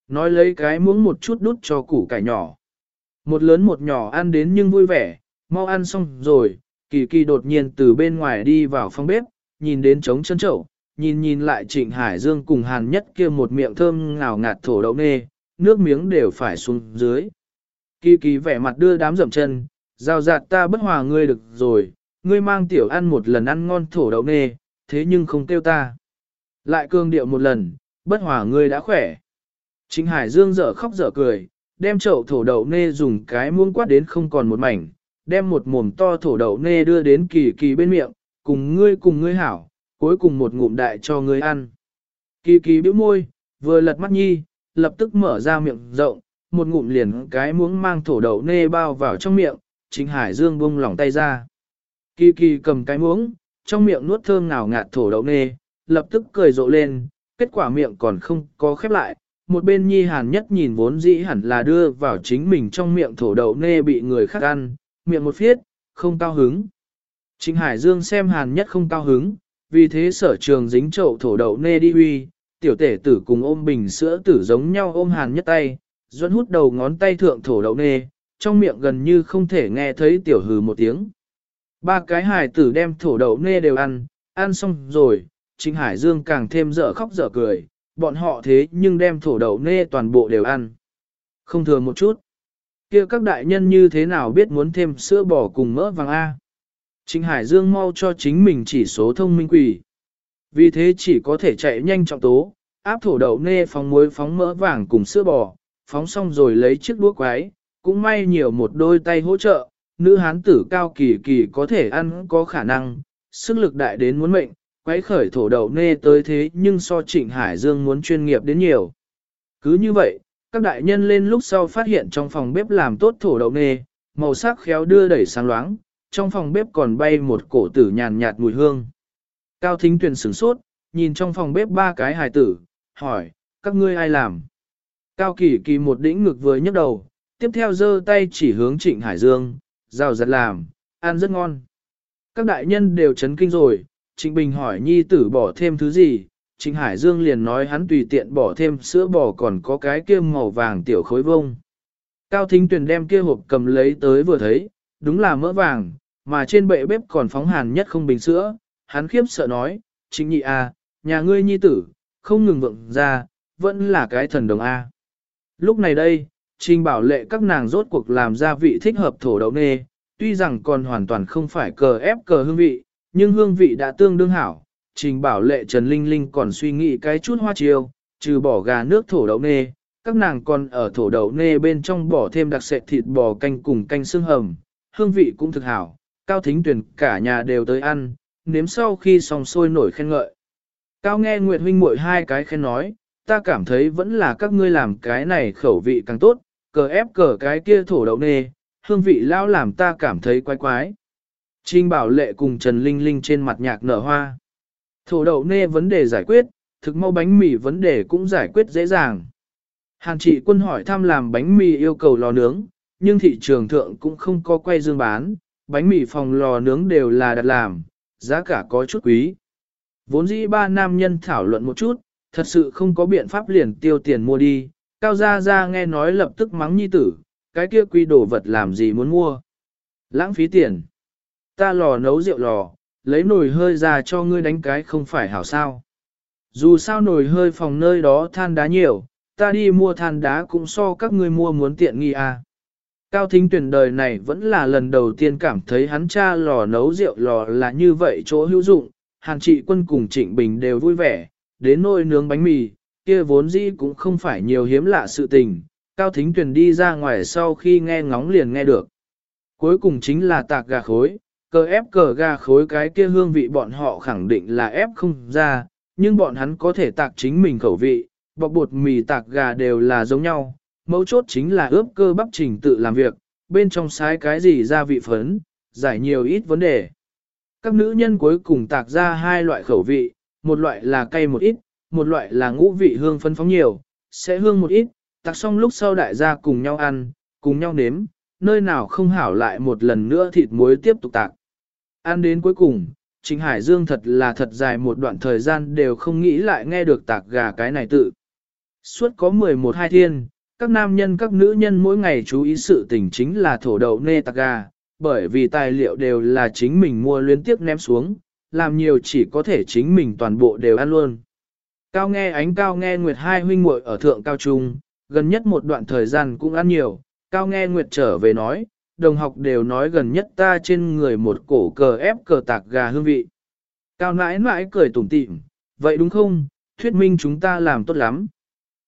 Nói lấy cái muỗng một chút đút cho củ cải nhỏ. Một lớn một nhỏ ăn đến nhưng vui vẻ, mau ăn xong rồi, kỳ kỳ đột nhiên từ bên ngoài đi vào phòng bếp, nhìn đến trống chân chậu, nhìn nhìn lại Trịnh Hải Dương cùng Hàn Nhất kia một miệng thơm ngào ngạt thổ đậu nê, nước miếng đều phải xuống dưới. Kỳ kỳ vẻ mặt đưa đám dậm chân, giao giạt ta bất hòa ngươi được rồi, ngươi mang tiểu ăn một lần ăn ngon thổ đậu nê, thế nhưng không tiêu ta. Lại cương điệu một lần, bất hòa ngươi đã khỏe. Chính Hải Dương dở khóc dở cười, đem chậu thổ đậu nê dùng cái muông quát đến không còn một mảnh, đem một mồm to thổ đậu nê đưa đến kỳ kỳ bên miệng, cùng ngươi cùng ngươi hảo, cuối cùng một ngụm đại cho ngươi ăn. Kỳ kỳ bĩu môi, vừa lật mắt nhi, lập tức mở ra miệng rộng, một ngụm liền cái muỗng mang thổ đậu nê bao vào trong miệng, Trịnh Hải Dương buông lỏng tay ra. Kỳ kỳ cầm cái muỗng, trong miệng nuốt thơm ngào ngạt thổ đậu nê, lập tức cười rộ lên, kết quả miệng còn không có khép lại. Một bên nhi hàn nhất nhìn vốn dĩ hẳn là đưa vào chính mình trong miệng thổ đậu nê bị người khác ăn, miệng một phiết, không cao hứng. Trịnh Hải Dương xem hàn nhất không cao hứng, vì thế sở trường dính chậu thổ đậu nê đi huy, tiểu tể tử cùng ôm bình sữa tử giống nhau ôm hàn nhất tay, Duẫn hút đầu ngón tay thượng thổ đậu nê, trong miệng gần như không thể nghe thấy tiểu hừ một tiếng. Ba cái hải tử đem thổ đậu nê đều ăn, ăn xong rồi, Trịnh Hải Dương càng thêm dở khóc dở cười, bọn họ thế nhưng đem thổ đậu nê toàn bộ đều ăn. Không thừa một chút. kia các đại nhân như thế nào biết muốn thêm sữa bò cùng mỡ vàng A. Trịnh Hải Dương mau cho chính mình chỉ số thông minh quỷ. Vì thế chỉ có thể chạy nhanh trọng tố, áp thổ đậu nê phóng muối phóng mỡ vàng cùng sữa bò, phóng xong rồi lấy chiếc đũa quái, cũng may nhiều một đôi tay hỗ trợ, nữ hán tử cao kỳ kỳ có thể ăn có khả năng, sức lực đại đến muốn mệnh, quấy khởi thổ đậu nê tới thế nhưng so trịnh Hải Dương muốn chuyên nghiệp đến nhiều. Cứ như vậy, các đại nhân lên lúc sau phát hiện trong phòng bếp làm tốt thổ đậu nê, màu sắc khéo đưa đẩy sáng loáng, trong phòng bếp còn bay một cổ tử nhàn nhạt mùi hương. Cao Thính Tuyền sửng sốt, nhìn trong phòng bếp ba cái hài tử, hỏi, các ngươi ai làm? Cao Kỳ Kỳ một đĩnh ngực vừa nhấc đầu, tiếp theo giơ tay chỉ hướng Trịnh Hải Dương, rào giật làm, ăn rất ngon. Các đại nhân đều chấn kinh rồi, Trịnh Bình hỏi nhi tử bỏ thêm thứ gì, Trịnh Hải Dương liền nói hắn tùy tiện bỏ thêm sữa bò còn có cái kia màu vàng tiểu khối vông. Cao Thính Tuyền đem kia hộp cầm lấy tới vừa thấy, đúng là mỡ vàng, mà trên bệ bếp còn phóng hàn nhất không bình sữa, hắn khiếp sợ nói, Trịnh nhị a, à, nhà ngươi nhi tử, không ngừng vượng ra, vẫn là cái thần đồng A. Lúc này đây, Trình bảo lệ các nàng rốt cuộc làm gia vị thích hợp thổ đậu nê, tuy rằng còn hoàn toàn không phải cờ ép cờ hương vị, nhưng hương vị đã tương đương hảo. Trình bảo lệ Trần Linh Linh còn suy nghĩ cái chút hoa chiêu, trừ bỏ gà nước thổ đậu nê, các nàng còn ở thổ đậu nê bên trong bỏ thêm đặc sệt thịt bò canh cùng canh xương hầm, hương vị cũng thực hảo, cao thính tuyển cả nhà đều tới ăn, nếm sau khi xong sôi nổi khen ngợi. Cao nghe Nguyệt huynh muội hai cái khen nói, ta cảm thấy vẫn là các ngươi làm cái này khẩu vị càng tốt, cờ ép cờ cái kia thổ đậu nê, hương vị lao làm ta cảm thấy quái quái. Trinh Bảo Lệ cùng Trần Linh Linh trên mặt nhạc nở hoa. Thổ đậu nê vấn đề giải quyết, thực mau bánh mì vấn đề cũng giải quyết dễ dàng. Hàn trị quân hỏi thăm làm bánh mì yêu cầu lò nướng, nhưng thị trường thượng cũng không có quay dương bán, bánh mì phòng lò nướng đều là đặt làm, giá cả có chút quý. Vốn dĩ ba nam nhân thảo luận một chút, thật sự không có biện pháp liền tiêu tiền mua đi, Cao Gia Gia nghe nói lập tức mắng nhi tử, cái kia quy đồ vật làm gì muốn mua. Lãng phí tiền. Ta lò nấu rượu lò, lấy nồi hơi ra cho ngươi đánh cái không phải hảo sao. Dù sao nồi hơi phòng nơi đó than đá nhiều, ta đi mua than đá cũng so các ngươi mua muốn tiện nghi à. Cao Thính tuyển đời này vẫn là lần đầu tiên cảm thấy hắn cha lò nấu rượu lò là như vậy chỗ hữu dụng, hàng trị quân cùng Trịnh Bình đều vui vẻ, đến nôi nướng bánh mì, kia vốn dĩ cũng không phải nhiều hiếm lạ sự tình, Cao Thính Tuyền đi ra ngoài sau khi nghe ngóng liền nghe được. Cuối cùng chính là tạc gà khối, cờ ép cờ gà khối cái kia hương vị bọn họ khẳng định là ép không ra, nhưng bọn hắn có thể tạc chính mình khẩu vị, bọc bột mì tạc gà đều là giống nhau, mấu chốt chính là ướp cơ bắp trình tự làm việc, bên trong sai cái gì gia vị phấn, giải nhiều ít vấn đề. Các nữ nhân cuối cùng tạc ra hai loại khẩu vị, một loại là cay một ít, một loại là ngũ vị hương phân phóng nhiều, sẽ hương một ít, tạc xong lúc sau đại gia cùng nhau ăn, cùng nhau nếm, nơi nào không hảo lại một lần nữa thịt muối tiếp tục tạc. Ăn đến cuối cùng, Trịnh Hải Dương thật là thật dài một đoạn thời gian đều không nghĩ lại nghe được tạc gà cái này tự. Suốt có 11 hai thiên, các nam nhân các nữ nhân mỗi ngày chú ý sự tình chính là thổ đậu nê tạc gà, bởi vì tài liệu đều là chính mình mua liên tiếp ném xuống, làm nhiều chỉ có thể chính mình toàn bộ đều ăn luôn. Cao nghe ánh cao nghe nguyệt hai huynh muội ở thượng cao trung, gần nhất một đoạn thời gian cũng ăn nhiều, cao nghe nguyệt trở về nói, đồng học đều nói gần nhất ta trên người một cổ cờ ép cờ tạc gà hương vị. Cao nãi nãi cười tủm tỉm, vậy đúng không, thuyết minh chúng ta làm tốt lắm.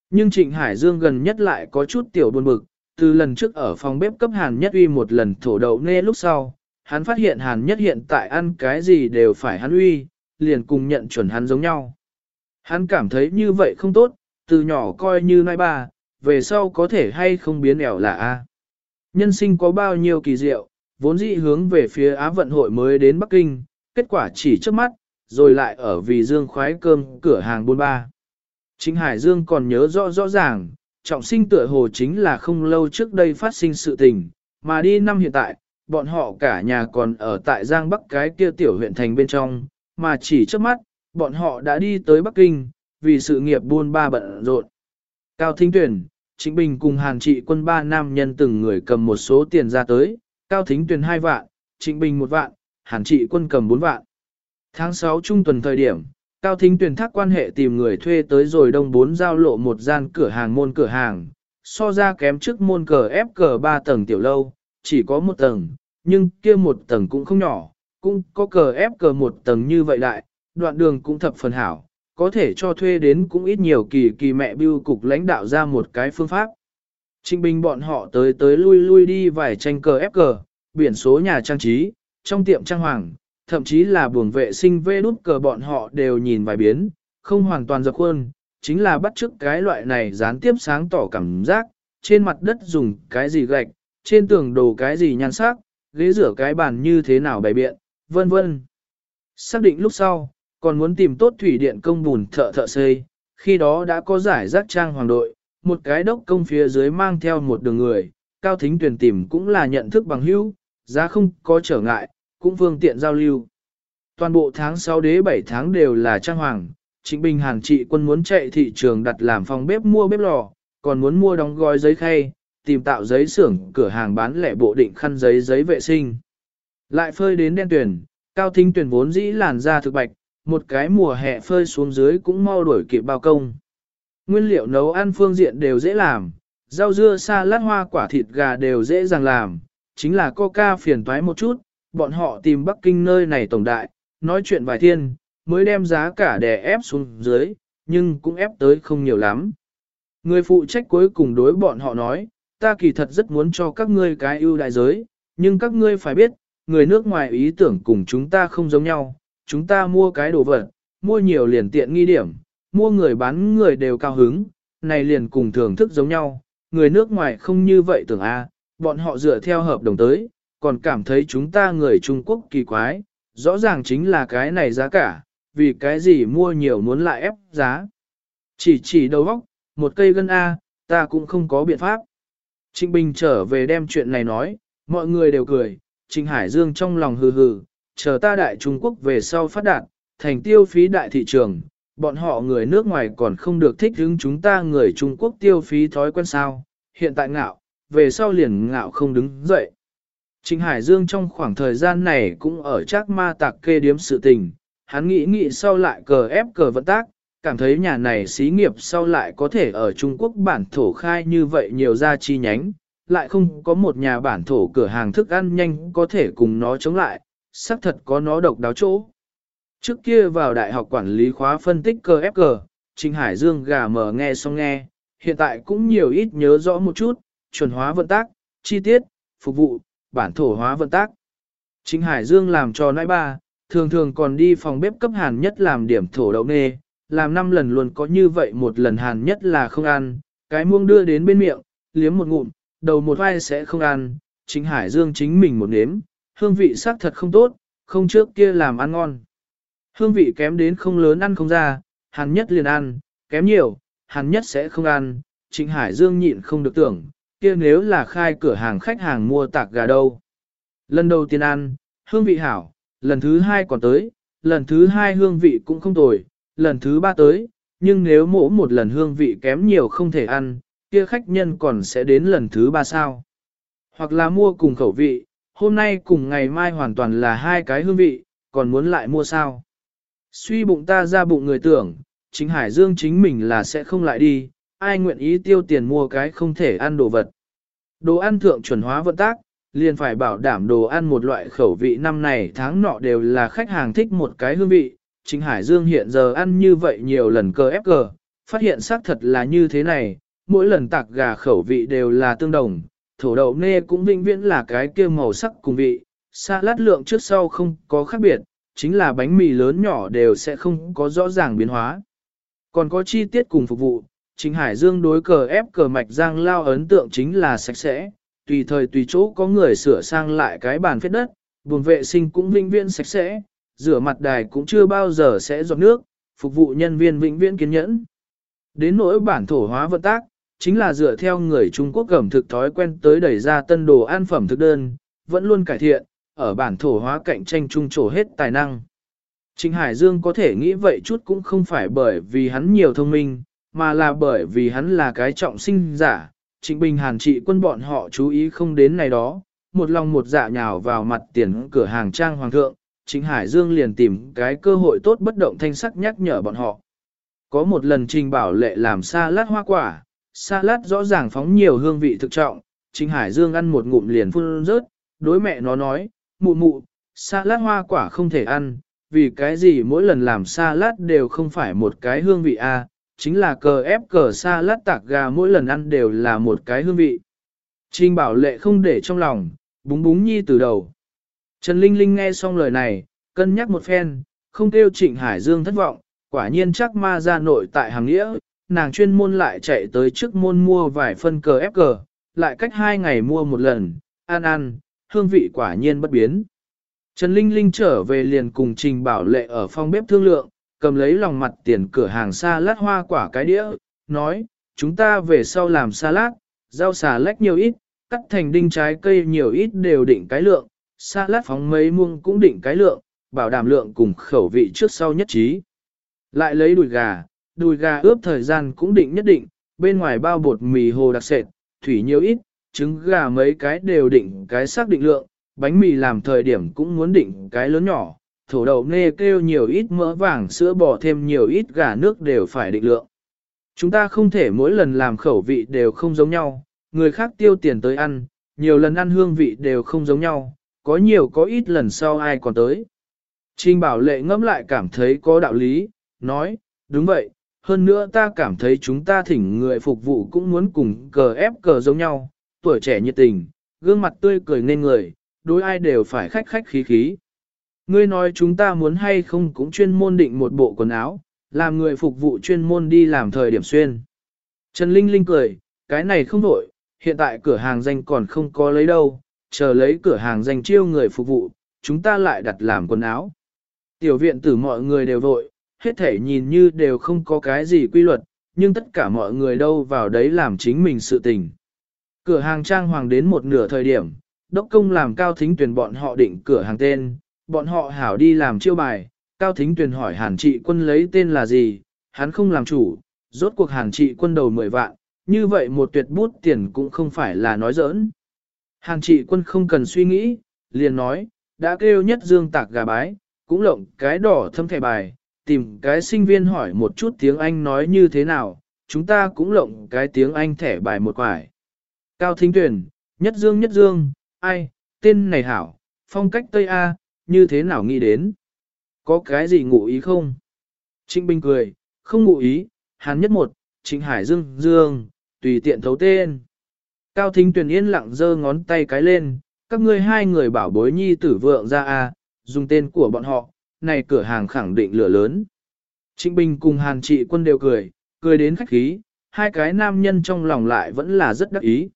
Nhưng Trịnh Hải Dương gần nhất lại có chút tiểu buồn bực, từ lần trước ở phòng bếp cấp Hàn Nhất Uy một lần thổ đậu nê lúc sau, hắn phát hiện Hàn Nhất hiện tại ăn cái gì đều phải hắn uy, liền cùng nhận chuẩn hắn giống nhau. Hắn cảm thấy như vậy không tốt, từ nhỏ coi như nai ba, về sau có thể hay không biến ẻo là A. Nhân sinh có bao nhiêu kỳ diệu, vốn dĩ hướng về phía Á vận hội mới đến Bắc Kinh, kết quả chỉ trước mắt, rồi lại ở vì dương khoái cơm cửa hàng buôn ba. Chính Hải Dương còn nhớ rõ rõ ràng, trọng sinh tựa hồ chính là không lâu trước đây phát sinh sự tình, mà đi năm hiện tại, bọn họ cả nhà còn ở tại Giang Bắc cái kia tiểu huyện thành bên trong, mà chỉ trước mắt, bọn họ đã đi tới Bắc Kinh, vì sự nghiệp buôn ba bận rộn. Cao Thính Tuyển, Trịnh Bình cùng Hàn Trị quân ba nam nhân từng người cầm một số tiền ra tới, Cao Thính Tuyển hai vạn, Trịnh Bình một vạn, Hàn Trị quân cầm bốn vạn. Tháng 6 trung tuần thời điểm, Cao Thính tuyển thác quan hệ tìm người thuê tới rồi đông bốn giao lộ một gian cửa hàng môn cửa hàng, so ra kém trước môn cờ ép cờ ba tầng tiểu lâu, chỉ có một tầng, nhưng kia một tầng cũng không nhỏ, cũng có cờ ép cờ một tầng như vậy đại, đoạn đường cũng thập phần hảo, có thể cho thuê đến cũng ít nhiều kỳ kỳ mẹ bưu cục lãnh đạo ra một cái phương pháp. Trinh bình bọn họ tới tới lui lui đi vài tranh cờ ép cờ, biển số nhà trang trí, trong tiệm trang hoàng, thậm chí là buồng vệ sinh vê đút cờ bọn họ đều nhìn vài biến, không hoàn toàn dập khuôn, chính là bắt chước cái loại này gián tiếp sáng tỏ cảm giác, trên mặt đất dùng cái gì gạch, trên tường đồ cái gì nhan sắc, ghế rửa cái bàn như thế nào bày biện, vân vân. Xác định lúc sau, còn muốn tìm tốt thủy điện công bùn thợ thợ xây, khi đó đã có giải rác trang hoàng đội, một cái đốc công phía dưới mang theo một đường người, cao thính tuyển tìm cũng là nhận thức bằng hữu, giá không có trở ngại, cũng phương tiện giao lưu. Toàn bộ tháng 6 đế 7 tháng đều là trang hoàng, Trịnh Bình Hàn trị quân muốn chạy thị trường đặt làm phòng bếp mua bếp lò, còn muốn mua đóng gói giấy khay, tìm tạo giấy xưởng cửa hàng bán lẻ bộ định khăn giấy giấy vệ sinh. Lại phơi đến đen tuyển, cao thính tuyển vốn dĩ làn da thực bạch, một cái mùa hè phơi xuống dưới cũng mau đuổi kịp bao công. Nguyên liệu nấu ăn phương diện đều dễ làm, rau dưa salad hoa quả thịt gà đều dễ dàng làm, chính là coca phiền toái một chút, bọn họ tìm Bắc Kinh nơi này tổng đại, nói chuyện vài thiên, mới đem giá cả đè ép xuống dưới, nhưng cũng ép tới không nhiều lắm. Người phụ trách cuối cùng đối bọn họ nói, ta kỳ thật rất muốn cho các ngươi cái ưu đại giới, nhưng các ngươi phải biết, người nước ngoài ý tưởng cùng chúng ta không giống nhau, chúng ta mua cái đồ vật, mua nhiều liền tiện nghi điểm, mua người bán người đều cao hứng, này liền cùng thưởng thức giống nhau, người nước ngoài không như vậy tưởng a, bọn họ dựa theo hợp đồng tới, còn cảm thấy chúng ta người Trung Quốc kỳ quái, rõ ràng chính là cái này giá cả, vì cái gì mua nhiều muốn lại ép giá. Chỉ chỉ đầu óc, một cây gân A, ta cũng không có biện pháp. Trịnh Bình trở về đem chuyện này nói, mọi người đều cười, Trịnh Hải Dương trong lòng hừ hừ, chờ ta đại Trung Quốc về sau phát đạt, thành tiêu phí đại thị trường, bọn họ người nước ngoài còn không được thích hứng chúng ta người Trung Quốc tiêu phí thói quen sao, hiện tại ngạo, về sau liền ngạo không đứng dậy. Trịnh Hải Dương trong khoảng thời gian này cũng ở chắc ma tạc kê điếm sự tình, hắn nghĩ nghĩ sau lại cờ ép cờ vận tác, cảm thấy nhà này xí nghiệp sau lại có thể ở Trung Quốc bản thổ khai như vậy nhiều ra chi nhánh, lại không có một nhà bản thổ cửa hàng thức ăn nhanh có thể cùng nó chống lại, xác thật có nó độc đáo chỗ. Trước kia vào đại học quản lý khóa phân tích cơ ép cờ, Trình Hải Dương gà mở nghe xong nghe, hiện tại cũng nhiều ít nhớ rõ một chút, chuẩn hóa vận tác, chi tiết, phục vụ, bản thổ hóa vận tác. Trình Hải Dương làm cho nãi ba, thường thường còn đi phòng bếp cấp hàn nhất làm điểm thổ đậu nê, làm năm lần luôn có như vậy một lần hàn nhất là không ăn, cái muông đưa đến bên miệng, liếm một ngụm, đầu một vai sẽ không ăn, chính Hải Dương chính mình một nếm, hương vị xác thật không tốt, không trước kia làm ăn ngon. Hương vị kém đến không lớn ăn không ra, hàn nhất liền ăn, kém nhiều, hàn nhất sẽ không ăn, Trịnh Hải Dương nhịn không được tưởng, kia nếu là khai cửa hàng khách hàng mua tạc gà đâu. Lần đầu tiên ăn, hương vị hảo, lần thứ hai còn tới, lần thứ hai hương vị cũng không tồi, lần thứ ba tới, nhưng nếu mỗ một lần hương vị kém nhiều không thể ăn, kia khách nhân còn sẽ đến lần thứ ba sao. Hoặc là mua cùng khẩu vị, hôm nay cùng ngày mai hoàn toàn là hai cái hương vị, còn muốn lại mua sao. Suy bụng ta ra bụng người tưởng, chính Hải Dương chính mình là sẽ không lại đi, ai nguyện ý tiêu tiền mua cái không thể ăn đồ vật. Đồ ăn thượng chuẩn hóa vận tác, liền phải bảo đảm đồ ăn một loại khẩu vị năm này tháng nọ đều là khách hàng thích một cái hương vị. Chính Hải Dương hiện giờ ăn như vậy nhiều lần cơ ép cờ, phát hiện xác thật là như thế này, mỗi lần tạc gà khẩu vị đều là tương đồng, thổ đậu nê cũng vĩnh viễn là cái kia màu sắc cùng vị, salad lượng trước sau không có khác biệt, chính là bánh mì lớn nhỏ đều sẽ không có rõ ràng biến hóa. Còn có chi tiết cùng phục vụ, chính Hải Dương đối cờ ép cờ mạch giang lao ấn tượng chính là sạch sẽ, tùy thời tùy chỗ có người sửa sang lại cái bàn phết đất, buồng vệ sinh cũng vinh viễn sạch sẽ, rửa mặt đài cũng chưa bao giờ sẽ giọt nước, phục vụ nhân viên vĩnh viễn kiên nhẫn. Đến nỗi bản thổ hóa vận tác, chính là dựa theo người Trung Quốc gẩm thực thói quen tới đẩy ra tân đồ ăn phẩm thực đơn, vẫn luôn cải thiện, ở bản thổ hóa cạnh tranh trung trổ hết tài năng. Trịnh Hải Dương có thể nghĩ vậy chút cũng không phải bởi vì hắn nhiều thông minh, mà là bởi vì hắn là cái trọng sinh giả. Trịnh Bình Hàn trị quân bọn họ chú ý không đến này đó, một lòng một dạ nhào vào mặt tiền cửa hàng trang hoàng thượng, Trịnh Hải Dương liền tìm cái cơ hội tốt bất động thanh sắc nhắc nhở bọn họ. Có một lần Trình Bảo Lệ làm salad hoa quả, salad rõ ràng phóng nhiều hương vị thực trọng, Trịnh Hải Dương ăn một ngụm liền phun rớt, đối mẹ nó nói, mụ mụ, salad hoa quả không thể ăn, vì cái gì mỗi lần làm salad đều không phải một cái hương vị a, à, chính là cờ ép cờ salad tạc gà mỗi lần ăn đều là một cái hương vị. Trình bảo lệ không để trong lòng, búng búng nhi từ đầu. Trần Linh Linh nghe xong lời này, cân nhắc một phen, không kêu Trịnh Hải Dương thất vọng, quả nhiên chắc ma ra nội tại hàng nghĩa, nàng chuyên môn lại chạy tới trước môn mua vài phân cờ ép cờ, lại cách hai ngày mua một lần, ăn ăn, hương vị quả nhiên bất biến. Trần Linh Linh trở về liền cùng Trình Bảo Lệ ở phòng bếp thương lượng, cầm lấy lòng mặt tiền cửa hàng xa lát hoa quả cái đĩa, nói, chúng ta về sau làm salad, rau xà lách nhiều ít, cắt thành đinh trái cây nhiều ít đều định cái lượng, salad phóng mấy muông cũng định cái lượng, bảo đảm lượng cùng khẩu vị trước sau nhất trí. Lại lấy đùi gà, đùi gà ướp thời gian cũng định nhất định, bên ngoài bao bột mì hồ đặc sệt, thủy nhiều ít, trứng gà mấy cái đều định cái xác định lượng, bánh mì làm thời điểm cũng muốn định cái lớn nhỏ, thổ đậu nê kêu nhiều ít mỡ vàng sữa bò thêm nhiều ít gà nước đều phải định lượng. Chúng ta không thể mỗi lần làm khẩu vị đều không giống nhau, người khác tiêu tiền tới ăn, nhiều lần ăn hương vị đều không giống nhau, có nhiều có ít lần sau ai còn tới. Trình bảo lệ ngẫm lại cảm thấy có đạo lý, nói, đúng vậy, hơn nữa ta cảm thấy chúng ta thỉnh người phục vụ cũng muốn cùng cờ ép cờ giống nhau, tuổi trẻ nhiệt tình, gương mặt tươi cười nên người, đối ai đều phải khách khách khí khí. Ngươi nói chúng ta muốn hay không cũng chuyên môn định một bộ quần áo, làm người phục vụ chuyên môn đi làm thời điểm xuyên. Trần Linh Linh cười, cái này không đổi, hiện tại cửa hàng danh còn không có lấy đâu, chờ lấy cửa hàng dành chiêu người phục vụ, chúng ta lại đặt làm quần áo. Tiểu viện tử mọi người đều vội, hết thể nhìn như đều không có cái gì quy luật, nhưng tất cả mọi người đâu vào đấy làm chính mình sự tình. Cửa hàng trang hoàng đến một nửa thời điểm, đốc công làm cao thính tuyển bọn họ định cửa hàng tên, bọn họ hảo đi làm chiêu bài, cao thính tuyển hỏi hàn trị quân lấy tên là gì, hắn không làm chủ, rốt cuộc hàn trị quân đầu 10 vạn, như vậy một tuyệt bút tiền cũng không phải là nói giỡn. Hàn trị quân không cần suy nghĩ, liền nói, đã kêu nhất dương tạc gà bái, cũng lộng cái đỏ thâm thẻ bài, tìm cái sinh viên hỏi một chút tiếng Anh nói như thế nào, chúng ta cũng lộng cái tiếng Anh thẻ bài một quải. Cao Thính Tuyển, Nhất Dương Nhất Dương, ai, tên này hảo, phong cách Tây A, như thế nào nghĩ đến? Có cái gì ngụ ý không? Trịnh Bình cười, không ngụ ý, Hàn Nhất Một, Trịnh Hải Dương Dương, tùy tiện thấu tên. Cao Thính Tuyền yên lặng giơ ngón tay cái lên, các ngươi hai người bảo bối nhi tử vượng ra A, dùng tên của bọn họ, này cửa hàng khẳng định lửa lớn. Trịnh Bình cùng Hàn Trị Quân đều cười, cười đến khách khí, hai cái nam nhân trong lòng lại vẫn là rất đắc ý.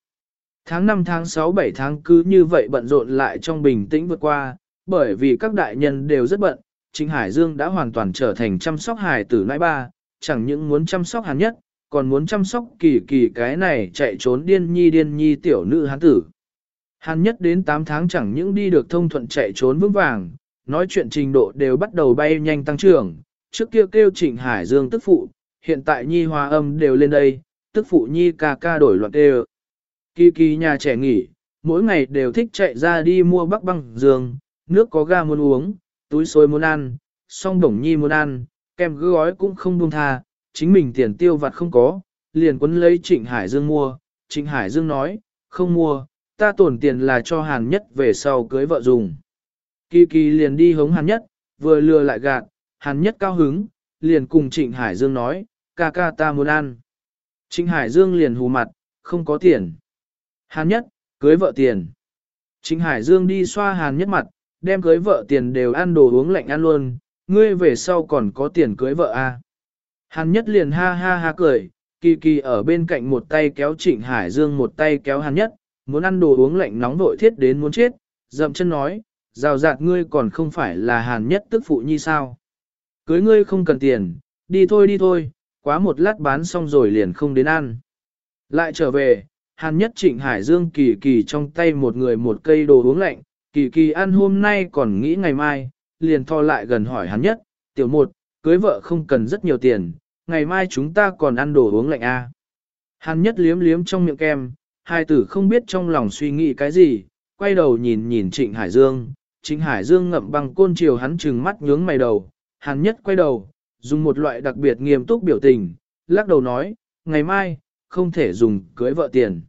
Tháng 5 tháng 6 7 tháng cứ như vậy bận rộn lại trong bình tĩnh vượt qua, bởi vì các đại nhân đều rất bận, Trịnh Hải Dương đã hoàn toàn trở thành chăm sóc hài tử nãi ba, chẳng những muốn chăm sóc hàn nhất, còn muốn chăm sóc kỳ kỳ cái này chạy trốn điên nhi điên nhi tiểu nữ hắn tử. Hắn nhất đến 8 tháng chẳng những đi được thông thuận chạy trốn vững vàng, nói chuyện trình độ đều bắt đầu bay nhanh tăng trưởng, trước kia kêu Trịnh Hải Dương tức phụ, hiện tại nhi hòa âm đều lên đây, tức phụ nhi ca ca đổi loạn đều. Kỳ kỳ nhà trẻ nghỉ, mỗi ngày đều thích chạy ra đi mua bắc băng dương, nước có ga muốn uống, túi xôi muốn ăn, song đồng nhi muốn ăn, kem gói cũng không buông tha, chính mình tiền tiêu vặt không có, liền quấn lấy Trịnh Hải Dương mua, Trịnh Hải Dương nói, không mua, ta tổn tiền là cho Hàn Nhất về sau cưới vợ dùng. Kỳ kỳ liền đi hống Hàn Nhất, vừa lừa lại gạt, Hàn Nhất cao hứng, liền cùng Trịnh Hải Dương nói, ca ca ta muốn ăn. Trịnh Hải Dương liền hù mặt, không có tiền. Hàn Nhất, cưới vợ tiền. Trịnh Hải Dương đi xoa Hàn Nhất mặt, đem cưới vợ tiền đều ăn đồ uống lạnh ăn luôn, ngươi về sau còn có tiền cưới vợ à. Hàn Nhất liền ha ha ha cười, kỳ kỳ ở bên cạnh một tay kéo Trịnh Hải Dương một tay kéo Hàn Nhất, muốn ăn đồ uống lạnh nóng vội thiết đến muốn chết, dậm chân nói, rào rạt ngươi còn không phải là Hàn Nhất tức phụ nhi sao. Cưới ngươi không cần tiền, đi thôi đi thôi, quá một lát bán xong rồi liền không đến ăn. Lại trở về, Hàn Nhất Trịnh Hải Dương kỳ kỳ trong tay một người một cây đồ uống lạnh, kỳ kỳ ăn hôm nay còn nghĩ ngày mai, liền tho lại gần hỏi Hàn Nhất, tiểu một, cưới vợ không cần rất nhiều tiền, ngày mai chúng ta còn ăn đồ uống lạnh à. Hàn Nhất liếm liếm trong miệng kem, hai tử không biết trong lòng suy nghĩ cái gì, quay đầu nhìn nhìn Trịnh Hải Dương, Trịnh Hải Dương ngậm bằng côn chiều hắn trừng mắt nhướng mày đầu, Hàn Nhất quay đầu, dùng một loại đặc biệt nghiêm túc biểu tình, lắc đầu nói, ngày mai, không thể dùng cưới vợ tiền.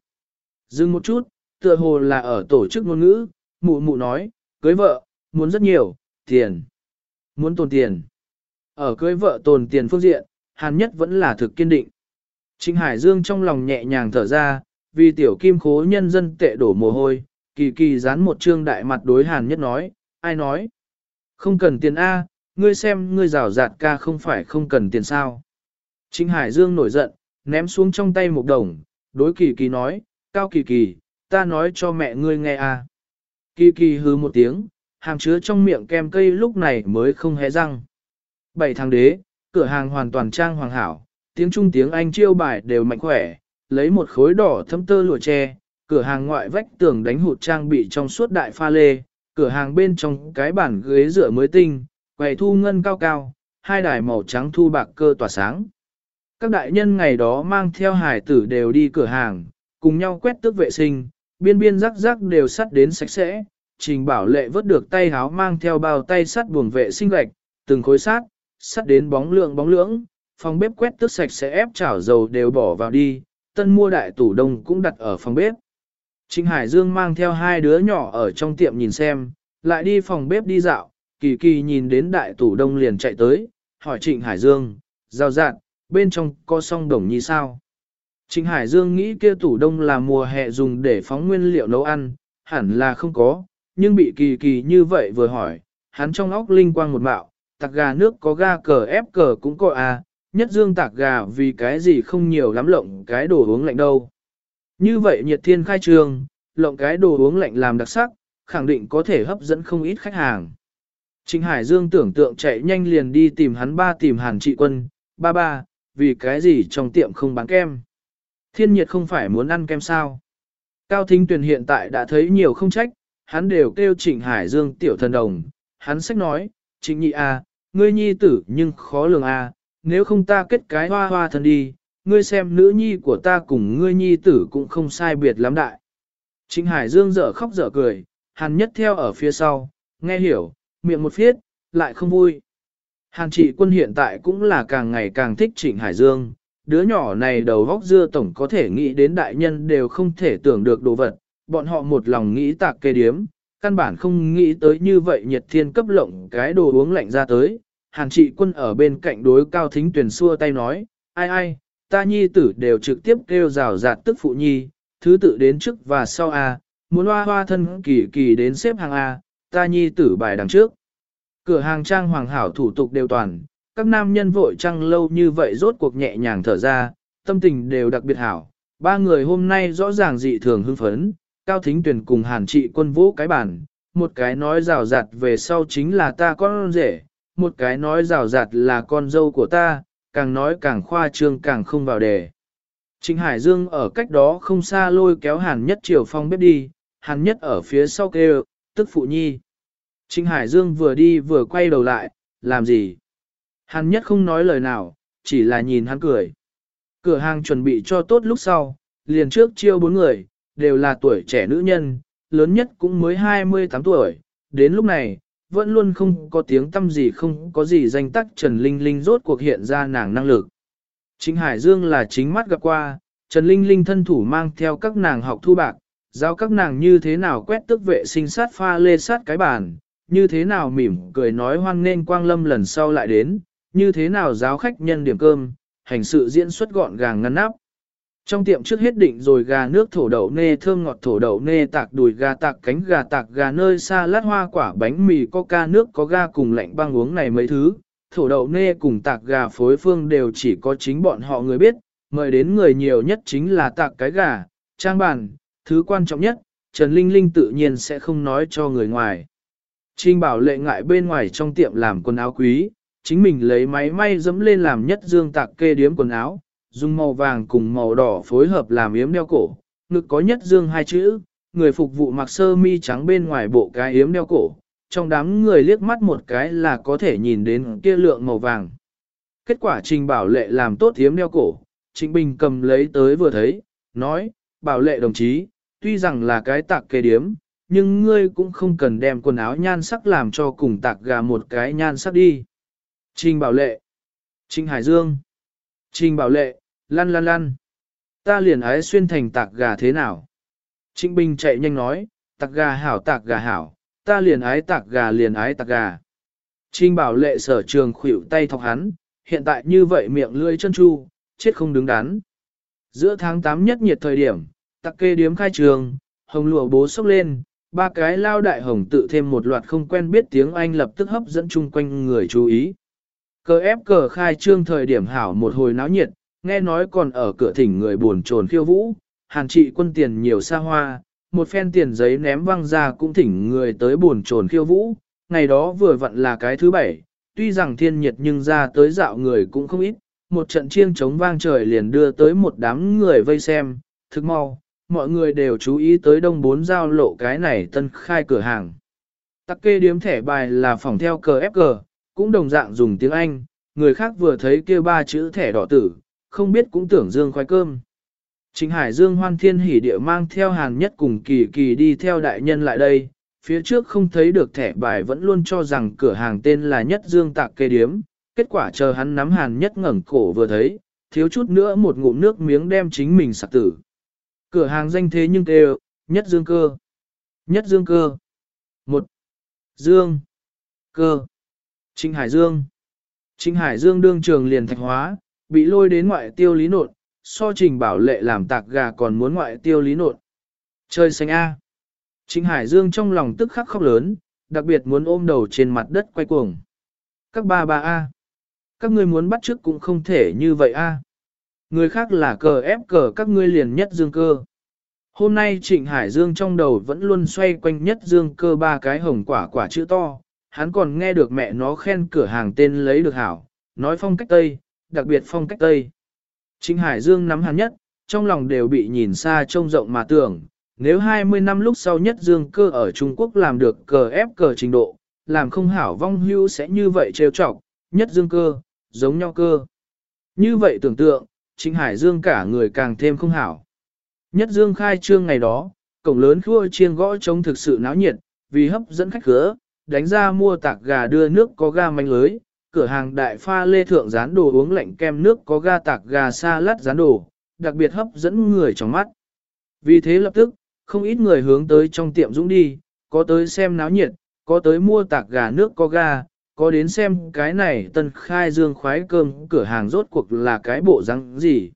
Dừng một chút, tựa hồ là ở tổ chức ngôn ngữ, mụ mụ nói, cưới vợ, muốn rất nhiều, tiền. Muốn tồn tiền. Ở cưới vợ tồn tiền phương diện, Hàn Nhất vẫn là thực kiên định. Trịnh Hải Dương trong lòng nhẹ nhàng thở ra, vì tiểu kim khố nhân dân tệ đổ mồ hôi, kỳ kỳ dán một trương đại mặt đối Hàn Nhất nói, ai nói? Không cần tiền A, ngươi xem ngươi rào rạt ca không phải không cần tiền sao. Trịnh Hải Dương nổi giận, ném xuống trong tay một đồng, đối kỳ kỳ nói, cao kỳ kỳ, ta nói cho mẹ ngươi nghe a. Kỳ kỳ hứ một tiếng, hàm chứa trong miệng kem cây lúc này mới không hé răng. Bảy tháng đế, cửa hàng hoàn toàn trang hoàng hảo, tiếng Trung tiếng Anh chiêu bài đều mạnh khỏe, lấy một khối đỏ thâm tơ lụa tre, cửa hàng ngoại vách tường đánh hụt trang bị trong suốt đại pha lê, cửa hàng bên trong cái bản ghế rửa mới tinh, quầy thu ngân cao cao, hai đài màu trắng thu bạc cơ tỏa sáng. Các đại nhân ngày đó mang theo hải tử đều đi cửa hàng, cùng nhau quét tước vệ sinh, biên biên rắc rắc đều sắt đến sạch sẽ. Trình bảo lệ vớt được tay háo mang theo bao tay sắt buồng vệ sinh gạch, từng khối sát, sắt đến bóng lượng bóng lưỡng, phòng bếp quét tước sạch sẽ ép chảo dầu đều bỏ vào đi, tân mua đại tủ đông cũng đặt ở phòng bếp. Trịnh Hải Dương mang theo hai đứa nhỏ ở trong tiệm nhìn xem, lại đi phòng bếp đi dạo, kỳ kỳ nhìn đến đại tủ đông liền chạy tới, hỏi Trịnh Hải Dương, giao dạn, bên trong có song đồng như sao? Trịnh Hải Dương nghĩ kia tủ đông là mùa hè dùng để phóng nguyên liệu nấu ăn, hẳn là không có, nhưng bị kỳ kỳ như vậy vừa hỏi, hắn trong óc linh quang một mạo, tạc gà nước có ga cờ ép cờ cũng có à, nhất dương tạc gà vì cái gì không nhiều lắm lộng cái đồ uống lạnh đâu. Như vậy nhiệt thiên khai trường, lộng cái đồ uống lạnh làm đặc sắc, khẳng định có thể hấp dẫn không ít khách hàng. Trịnh Hải Dương tưởng tượng chạy nhanh liền đi tìm hắn ba tìm hàn trị quân, ba ba, vì cái gì trong tiệm không bán kem. Thiên nhiệt không phải muốn ăn kem sao. Cao Thính Tuyền hiện tại đã thấy nhiều không trách, hắn đều kêu Trịnh Hải Dương tiểu thần đồng. Hắn sách nói, Trịnh nhị a, à, ngươi nhi tử nhưng khó lường a, à, nếu không ta kết cái hoa hoa thân đi, ngươi xem nữ nhi của ta cùng ngươi nhi tử cũng không sai biệt lắm đại. Trịnh Hải Dương dở khóc dở cười, Hàn nhất theo ở phía sau, nghe hiểu, miệng một phiết, lại không vui. Hàn trị quân hiện tại cũng là càng ngày càng thích Trịnh Hải Dương, đứa nhỏ này đầu vóc dưa tổng có thể nghĩ đến đại nhân đều không thể tưởng được đồ vật, bọn họ một lòng nghĩ tạc kê điếm, căn bản không nghĩ tới như vậy nhiệt thiên cấp lộng cái đồ uống lạnh ra tới. Hàn trị quân ở bên cạnh đối cao thính tuyển xua tay nói, ai ai, ta nhi tử đều trực tiếp kêu rào rạt tức phụ nhi, thứ tự đến trước và sau A, muốn hoa hoa thân kỳ kỳ đến xếp hàng A, ta nhi tử bài đằng trước. Cửa hàng trang hoàng hảo thủ tục đều toàn, các nam nhân vội trăng lâu như vậy rốt cuộc nhẹ nhàng thở ra, tâm tình đều đặc biệt hảo. Ba người hôm nay rõ ràng dị thường hưng phấn, Cao Thính Tuyền cùng Hàn Trị quân vũ cái bản, một cái nói rào rạt về sau chính là ta con rể, một cái nói rào rạt là con dâu của ta, càng nói càng khoa trương càng không vào đề. Trịnh Hải Dương ở cách đó không xa lôi kéo Hàn Nhất Triều Phong bếp đi, Hàn Nhất ở phía sau kêu, tức phụ nhi. Trịnh Hải Dương vừa đi vừa quay đầu lại, làm gì? Hàn Nhất không nói lời nào, chỉ là nhìn hắn cười. Cửa hàng chuẩn bị cho tốt lúc sau, liền trước chiêu bốn người, đều là tuổi trẻ nữ nhân, lớn nhất cũng mới 28 tuổi. Đến lúc này, vẫn luôn không có tiếng tâm gì không có gì danh tắc Trần Linh Linh rốt cuộc hiện ra nàng năng lực. Chính Hải Dương là chính mắt gặp qua, Trần Linh Linh thân thủ mang theo các nàng học thu bạc, giao các nàng như thế nào quét tức vệ sinh sát pha lê sát cái bàn, như thế nào mỉm cười nói hoan nên quang lâm lần sau lại đến, như thế nào giáo khách nhân điểm cơm, hành sự diễn xuất gọn gàng ngăn nắp. Trong tiệm trước hết định rồi gà nước thổ đậu nê thơm ngọt thổ đậu nê tạc đùi gà tạc cánh gà tạc gà nơi xa lát hoa quả bánh mì coca nước có ga cùng lạnh băng uống này mấy thứ. Thổ đậu nê cùng tạc gà phối phương đều chỉ có chính bọn họ người biết, mời đến người nhiều nhất chính là tạc cái gà, trang bàn, thứ quan trọng nhất, Trần Linh Linh tự nhiên sẽ không nói cho người ngoài. Trinh bảo lệ ngại bên ngoài trong tiệm làm quần áo quý, chính mình lấy máy may dẫm lên làm nhất dương tạc kê điếm quần áo, dùng màu vàng cùng màu đỏ phối hợp làm yếm đeo cổ, ngực có nhất dương hai chữ, người phục vụ mặc sơ mi trắng bên ngoài bộ cái yếm đeo cổ, trong đám người liếc mắt một cái là có thể nhìn đến kia lượng màu vàng. Kết quả trình bảo lệ làm tốt yếm đeo cổ, Trịnh Bình cầm lấy tới vừa thấy, nói, bảo lệ đồng chí, tuy rằng là cái tạc kê điếm, nhưng ngươi cũng không cần đem quần áo nhan sắc làm cho cùng tạc gà một cái nhan sắc đi. Trình Bảo Lệ Trình Hải Dương Trình Bảo Lệ, lăn lăn lăn. Ta liền ái xuyên thành tạc gà thế nào? Trịnh Bình chạy nhanh nói, tạc gà hảo tạc gà hảo, ta liền ái tạc gà liền ái tạc gà. Trinh Bảo Lệ sở trường khuỷu tay thọc hắn, hiện tại như vậy miệng lưỡi chân chu, chết không đứng đắn. Giữa tháng 8 nhất nhiệt thời điểm, tạc kê điếm khai trường, hồng lụa bố sốc lên, ba cái lao đại hồng tự thêm một loạt không quen biết tiếng Anh lập tức hấp dẫn chung quanh người chú ý. Cờ ép cờ khai trương thời điểm hảo một hồi náo nhiệt, nghe nói còn ở cửa thỉnh người buồn trồn khiêu vũ, hàn trị quân tiền nhiều xa hoa, một phen tiền giấy ném văng ra cũng thỉnh người tới buồn trồn khiêu vũ, ngày đó vừa vặn là cái thứ bảy, tuy rằng thiên nhiệt nhưng ra tới dạo người cũng không ít, một trận chiêng chống vang trời liền đưa tới một đám người vây xem, thực mau, mọi người đều chú ý tới đông bốn giao lộ cái này tân khai cửa hàng. Tắc kê điếm thẻ bài là phòng theo cờ ép cờ, cũng đồng dạng dùng tiếng Anh, người khác vừa thấy kia ba chữ thẻ đỏ tử, không biết cũng tưởng dương khoai cơm. Trịnh Hải Dương hoan thiên hỉ địa mang theo hàn nhất cùng kỳ kỳ đi theo đại nhân lại đây, phía trước không thấy được thẻ bài vẫn luôn cho rằng cửa hàng tên là nhất dương tạc kê điếm, kết quả chờ hắn nắm hàn nhất ngẩng cổ vừa thấy, thiếu chút nữa một ngụm nước miếng đem chính mình sạc tử. Cửa hàng danh thế nhưng kêu, nhất dương cơ. Nhất dương cơ. Một. Dương. Cơ. Trịnh Hải Dương. Trịnh Hải Dương đương trường liền thạch hóa, bị lôi đến ngoại tiêu lý nột, so trình bảo lệ làm tạc gà còn muốn ngoại tiêu lý nột. Chơi xanh A. Trịnh Hải Dương trong lòng tức khắc khóc lớn, đặc biệt muốn ôm đầu trên mặt đất quay cuồng. Các ba ba A. Các ngươi muốn bắt trước cũng không thể như vậy A. Người khác là cờ ép cờ các ngươi liền nhất dương cơ. Hôm nay Trịnh Hải Dương trong đầu vẫn luôn xoay quanh nhất dương cơ ba cái hồng quả quả chữ to, hắn còn nghe được mẹ nó khen cửa hàng tên lấy được hảo, nói phong cách Tây, đặc biệt phong cách Tây. Trịnh Hải Dương nắm hắn nhất, trong lòng đều bị nhìn xa trông rộng mà tưởng, nếu 20 năm lúc sau nhất dương cơ ở Trung Quốc làm được cờ ép cờ trình độ, làm không hảo vong hưu sẽ như vậy trêu chọc, nhất dương cơ, giống nhau cơ. Như vậy tưởng tượng, Trịnh Hải Dương cả người càng thêm không hảo. Nhất Dương khai trương ngày đó, cổng lớn khua chiêng gõ trống thực sự náo nhiệt, vì hấp dẫn khách khứa, đánh ra mua tạc gà đưa nước có ga manh lưới, cửa hàng đại pha lê thượng rán đồ uống lạnh kem nước có ga tạc gà sa lát rán đồ, đặc biệt hấp dẫn người trong mắt. Vì thế lập tức, không ít người hướng tới trong tiệm dũng đi, có tới xem náo nhiệt, có tới mua tạc gà nước có ga, có đến xem cái này tân khai dương khoái cơm cửa hàng rốt cuộc là cái bộ răng gì.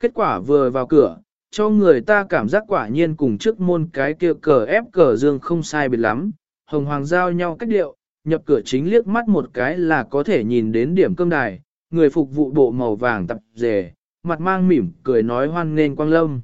Kết quả vừa vào cửa, cho người ta cảm giác quả nhiên cùng trước môn cái kia cờ ép cờ dương không sai biệt lắm, hồng hoàng giao nhau cách điệu, nhập cửa chính liếc mắt một cái là có thể nhìn đến điểm cơm đài, người phục vụ bộ màu vàng tập rề, mặt mang mỉm cười nói hoan nghênh quang lâm.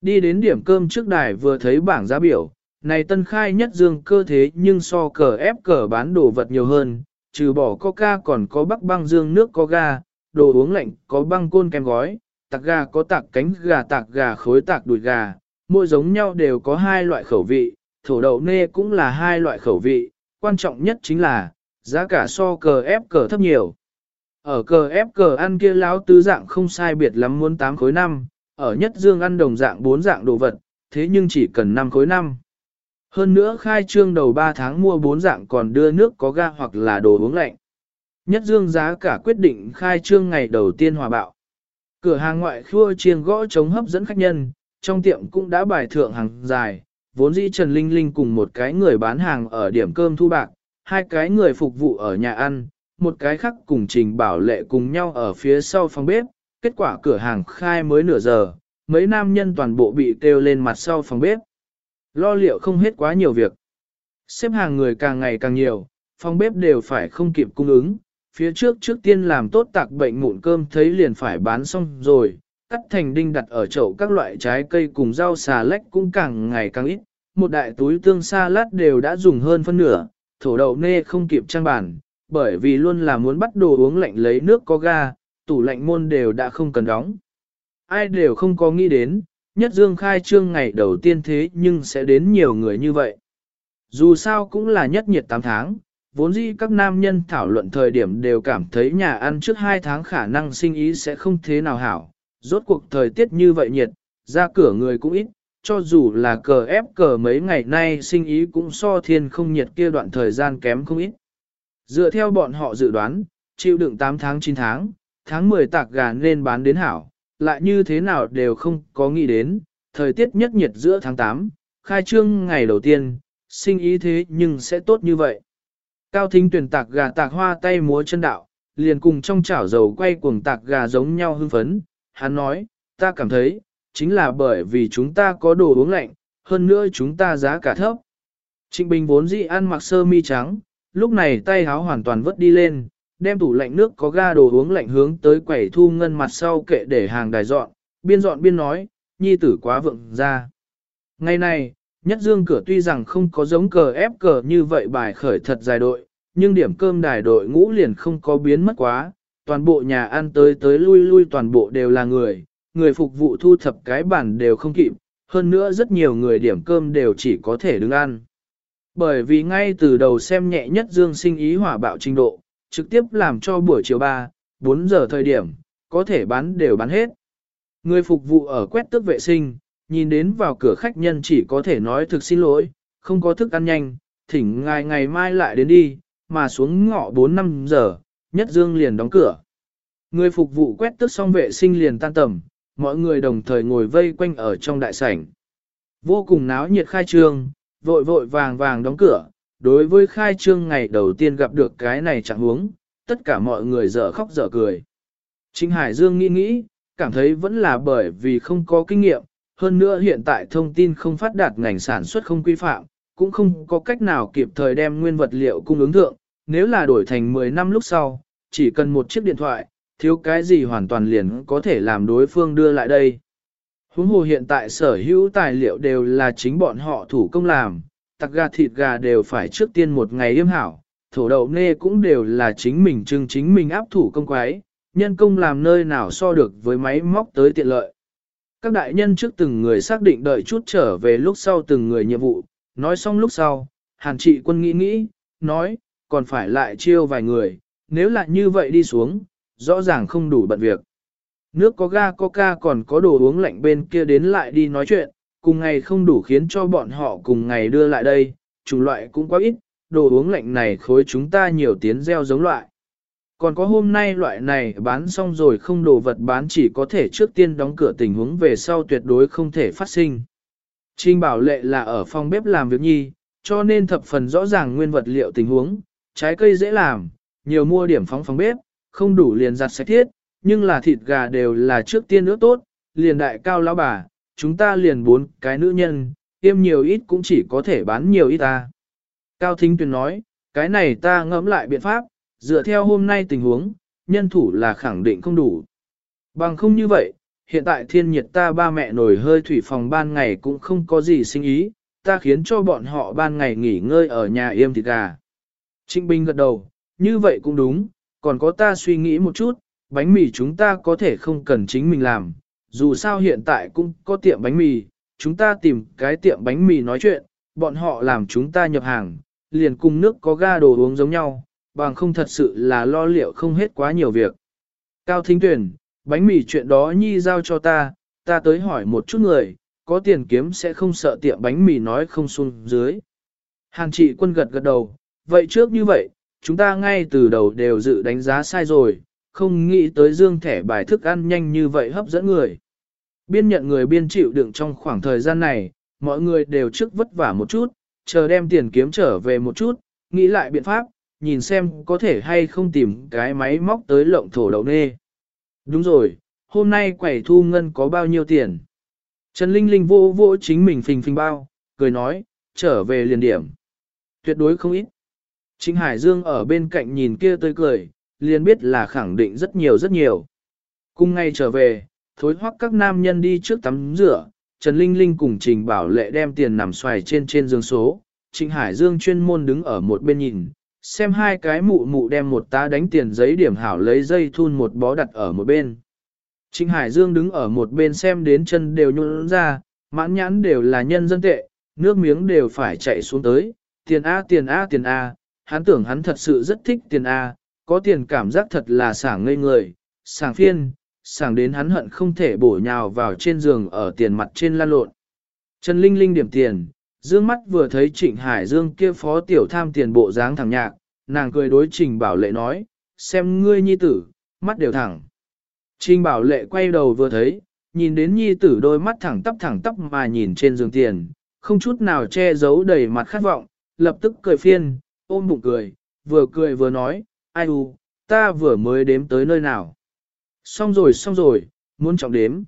Đi đến điểm cơm trước đài vừa thấy bảng giá biểu, này tân khai nhất dương cơ thế nhưng so cờ ép cờ bán đồ vật nhiều hơn, trừ bỏ coca còn có bắc băng dương nước có ga, đồ uống lạnh có băng côn kem gói, tạc gà có tạc cánh gà tạc gà khối tạc đùi gà, mỗi giống nhau đều có hai loại khẩu vị, thổ đậu nê cũng là hai loại khẩu vị, quan trọng nhất chính là, giá cả so cờ ép cờ thấp nhiều. Ở cờ ép cờ ăn kia láo tứ dạng không sai biệt lắm muốn 8 khối 5, ở nhất dương ăn đồng dạng 4 dạng đồ vật, thế nhưng chỉ cần 5 khối 5. Hơn nữa khai trương đầu 3 tháng mua 4 dạng còn đưa nước có ga hoặc là đồ uống lạnh. Nhất dương giá cả quyết định khai trương ngày đầu tiên hòa bạo. Cửa hàng ngoại khua chiêng gõ chống hấp dẫn khách nhân, trong tiệm cũng đã bài thượng hàng dài, vốn dĩ Trần Linh Linh cùng một cái người bán hàng ở điểm cơm thu bạc, hai cái người phục vụ ở nhà ăn, một cái khác cùng Trình Bảo Lệ cùng nhau ở phía sau phòng bếp, kết quả cửa hàng khai mới nửa giờ, mấy nam nhân toàn bộ bị kêu lên mặt sau phòng bếp. Lo liệu không hết quá nhiều việc. Xếp hàng người càng ngày càng nhiều, phòng bếp đều phải không kịp cung ứng, phía trước trước tiên làm tốt tạc bệnh mụn cơm thấy liền phải bán xong rồi, cắt thành đinh đặt ở chậu các loại trái cây cùng rau xà lách cũng càng ngày càng ít, một đại túi tương sa lát đều đã dùng hơn phân nửa, thổ đậu nê không kịp trang bản, bởi vì luôn là muốn bắt đồ uống lạnh lấy nước có ga, tủ lạnh môn đều đã không cần đóng. Ai đều không có nghĩ đến, nhất dương khai trương ngày đầu tiên thế nhưng sẽ đến nhiều người như vậy. Dù sao cũng là nhất nhiệt 8 tháng, vốn dĩ các nam nhân thảo luận thời điểm đều cảm thấy nhà ăn trước 2 tháng khả năng sinh ý sẽ không thế nào hảo. Rốt cuộc thời tiết như vậy nhiệt, ra cửa người cũng ít, cho dù là cờ ép cờ mấy ngày nay sinh ý cũng so thiên không nhiệt kia đoạn thời gian kém không ít. Dựa theo bọn họ dự đoán, chịu đựng 8 tháng 9 tháng, tháng 10 tạc gà nên bán đến hảo, lại như thế nào đều không có nghĩ đến, thời tiết nhất nhiệt giữa tháng 8, khai trương ngày đầu tiên, sinh ý thế nhưng sẽ tốt như vậy. Cao thính tuyển tạc gà tạc hoa tay múa chân đạo, liền cùng trong chảo dầu quay cuồng tạc gà giống nhau hưng phấn, hắn nói, ta cảm thấy, chính là bởi vì chúng ta có đồ uống lạnh, hơn nữa chúng ta giá cả thấp. Trịnh Bình vốn dĩ ăn mặc sơ mi trắng, lúc này tay háo hoàn toàn vứt đi lên, đem tủ lạnh nước có ga đồ uống lạnh hướng tới quẩy thu ngân mặt sau kệ để hàng đài dọn, biên dọn biên nói, nhi tử quá vượng ra. Ngày này, nhất dương cửa tuy rằng không có giống cờ ép cờ như vậy bài khởi thật dài đội, nhưng điểm cơm đài đội ngũ liền không có biến mất quá, toàn bộ nhà ăn tới tới lui lui toàn bộ đều là người, người phục vụ thu thập cái bản đều không kịp, hơn nữa rất nhiều người điểm cơm đều chỉ có thể đứng ăn. Bởi vì ngay từ đầu xem nhẹ nhất dương sinh ý hỏa bạo trình độ, trực tiếp làm cho buổi chiều 3, 4 giờ thời điểm, có thể bán đều bán hết. Người phục vụ ở quét tước vệ sinh, nhìn đến vào cửa khách nhân chỉ có thể nói thực xin lỗi, không có thức ăn nhanh, thỉnh ngài ngày mai lại đến đi, mà xuống ngọ 4-5 giờ, nhất dương liền đóng cửa. Người phục vụ quét tước xong vệ sinh liền tan tầm, mọi người đồng thời ngồi vây quanh ở trong đại sảnh. Vô cùng náo nhiệt khai trương, vội vội vàng vàng đóng cửa, đối với khai trương ngày đầu tiên gặp được cái này chẳng huống, tất cả mọi người dở khóc dở cười. Trinh Hải Dương nghĩ nghĩ, cảm thấy vẫn là bởi vì không có kinh nghiệm, hơn nữa hiện tại thông tin không phát đạt ngành sản xuất không quy phạm, cũng không có cách nào kịp thời đem nguyên vật liệu cung ứng thượng, nếu là đổi thành 10 năm lúc sau, chỉ cần một chiếc điện thoại, thiếu cái gì hoàn toàn liền có thể làm đối phương đưa lại đây. Huống hồ hiện tại sở hữu tài liệu đều là chính bọn họ thủ công làm, tặc gà thịt gà đều phải trước tiên một ngày yêm hảo, thổ đậu nê cũng đều là chính mình trưng chính mình áp thủ công quái, nhân công làm nơi nào so được với máy móc tới tiện lợi. Các đại nhân trước từng người xác định đợi chút trở về lúc sau từng người nhiệm vụ, nói xong lúc sau, hàn trị quân nghĩ nghĩ, nói, còn phải lại chiêu vài người, nếu lại như vậy đi xuống, rõ ràng không đủ bận việc. Nước có ga coca còn có đồ uống lạnh bên kia đến lại đi nói chuyện, cùng ngày không đủ khiến cho bọn họ cùng ngày đưa lại đây, chủng loại cũng quá ít, đồ uống lạnh này khối chúng ta nhiều tiến gieo giống loại. Còn có hôm nay loại này bán xong rồi không đồ vật bán chỉ có thể trước tiên đóng cửa tình huống về sau tuyệt đối không thể phát sinh. Trình bảo lệ là ở phòng bếp làm việc nhi, cho nên thập phần rõ ràng nguyên vật liệu tình huống, trái cây dễ làm, nhiều mua điểm phóng phóng bếp, không đủ liền giặt sạch thiết, nhưng là thịt gà đều là trước tiên nữa tốt, liền đại cao lão bà, chúng ta liền bốn cái nữ nhân, tiêm nhiều ít cũng chỉ có thể bán nhiều ít ta. Cao Thính Tuyền nói, cái này ta ngẫm lại biện pháp, dựa theo hôm nay tình huống, nhân thủ là khẳng định không đủ. Bằng không như vậy, hiện tại thiên nhiệt ta ba mẹ nổi hơi thủy phòng ban ngày cũng không có gì sinh ý, ta khiến cho bọn họ ban ngày nghỉ ngơi ở nhà yêm thịt gà. Trịnh Bình gật đầu, như vậy cũng đúng, còn có ta suy nghĩ một chút, bánh mì chúng ta có thể không cần chính mình làm, dù sao hiện tại cũng có tiệm bánh mì, chúng ta tìm cái tiệm bánh mì nói chuyện, bọn họ làm chúng ta nhập hàng, liền cùng nước có ga đồ uống giống nhau, bằng không thật sự là lo liệu không hết quá nhiều việc. Cao Thính Tuyển, bánh mì chuyện đó nhi giao cho ta, ta tới hỏi một chút người, có tiền kiếm sẽ không sợ tiệm bánh mì nói không xuống dưới. Hàn trị quân gật gật đầu, vậy trước như vậy, chúng ta ngay từ đầu đều dự đánh giá sai rồi, không nghĩ tới dương thẻ bài thức ăn nhanh như vậy hấp dẫn người. Biên nhận người biên chịu đựng trong khoảng thời gian này, mọi người đều trước vất vả một chút, chờ đem tiền kiếm trở về một chút, nghĩ lại biện pháp, nhìn xem có thể hay không tìm cái máy móc tới lộng thổ đậu nê. Đúng rồi, hôm nay quẩy thu ngân có bao nhiêu tiền? Trần Linh Linh vô vô chính mình phình phình bao, cười nói, trở về liền điểm. Tuyệt đối không ít. Trịnh Hải Dương ở bên cạnh nhìn kia tươi cười, liền biết là khẳng định rất nhiều rất nhiều. Cùng ngay trở về, thối hoắc các nam nhân đi trước tắm rửa, Trần Linh Linh cùng Trình Bảo Lệ đem tiền nằm xoài trên trên giường số, Trịnh Hải Dương chuyên môn đứng ở một bên nhìn, xem hai cái mụ mụ đem một tá đánh tiền giấy điểm hảo lấy dây thun một bó đặt ở một bên. Trịnh Hải Dương đứng ở một bên xem đến chân đều nhuôn ra, mãn nhãn đều là nhân dân tệ, nước miếng đều phải chạy xuống tới, tiền A tiền A tiền A, hắn tưởng hắn thật sự rất thích tiền A, có tiền cảm giác thật là sảng ngây người, sảng phiên, sảng đến hắn hận không thể bổ nhào vào trên giường ở tiền mặt trên lan lộn. Trần Linh Linh điểm tiền, dương mắt vừa thấy Trịnh Hải Dương kia phó tiểu tham tiền bộ dáng thẳng nhạc, nàng cười đối Trình Bảo Lệ nói, xem ngươi nhi tử, mắt đều thẳng. Trình Bảo Lệ quay đầu vừa thấy, nhìn đến nhi tử đôi mắt thẳng tắp thẳng tắp mà nhìn trên giường tiền, không chút nào che giấu đầy mặt khát vọng, lập tức cười phiên, ôm bụng cười, vừa cười vừa nói, ai u, ta vừa mới đếm tới nơi nào. Xong rồi xong rồi, muốn trọng đếm.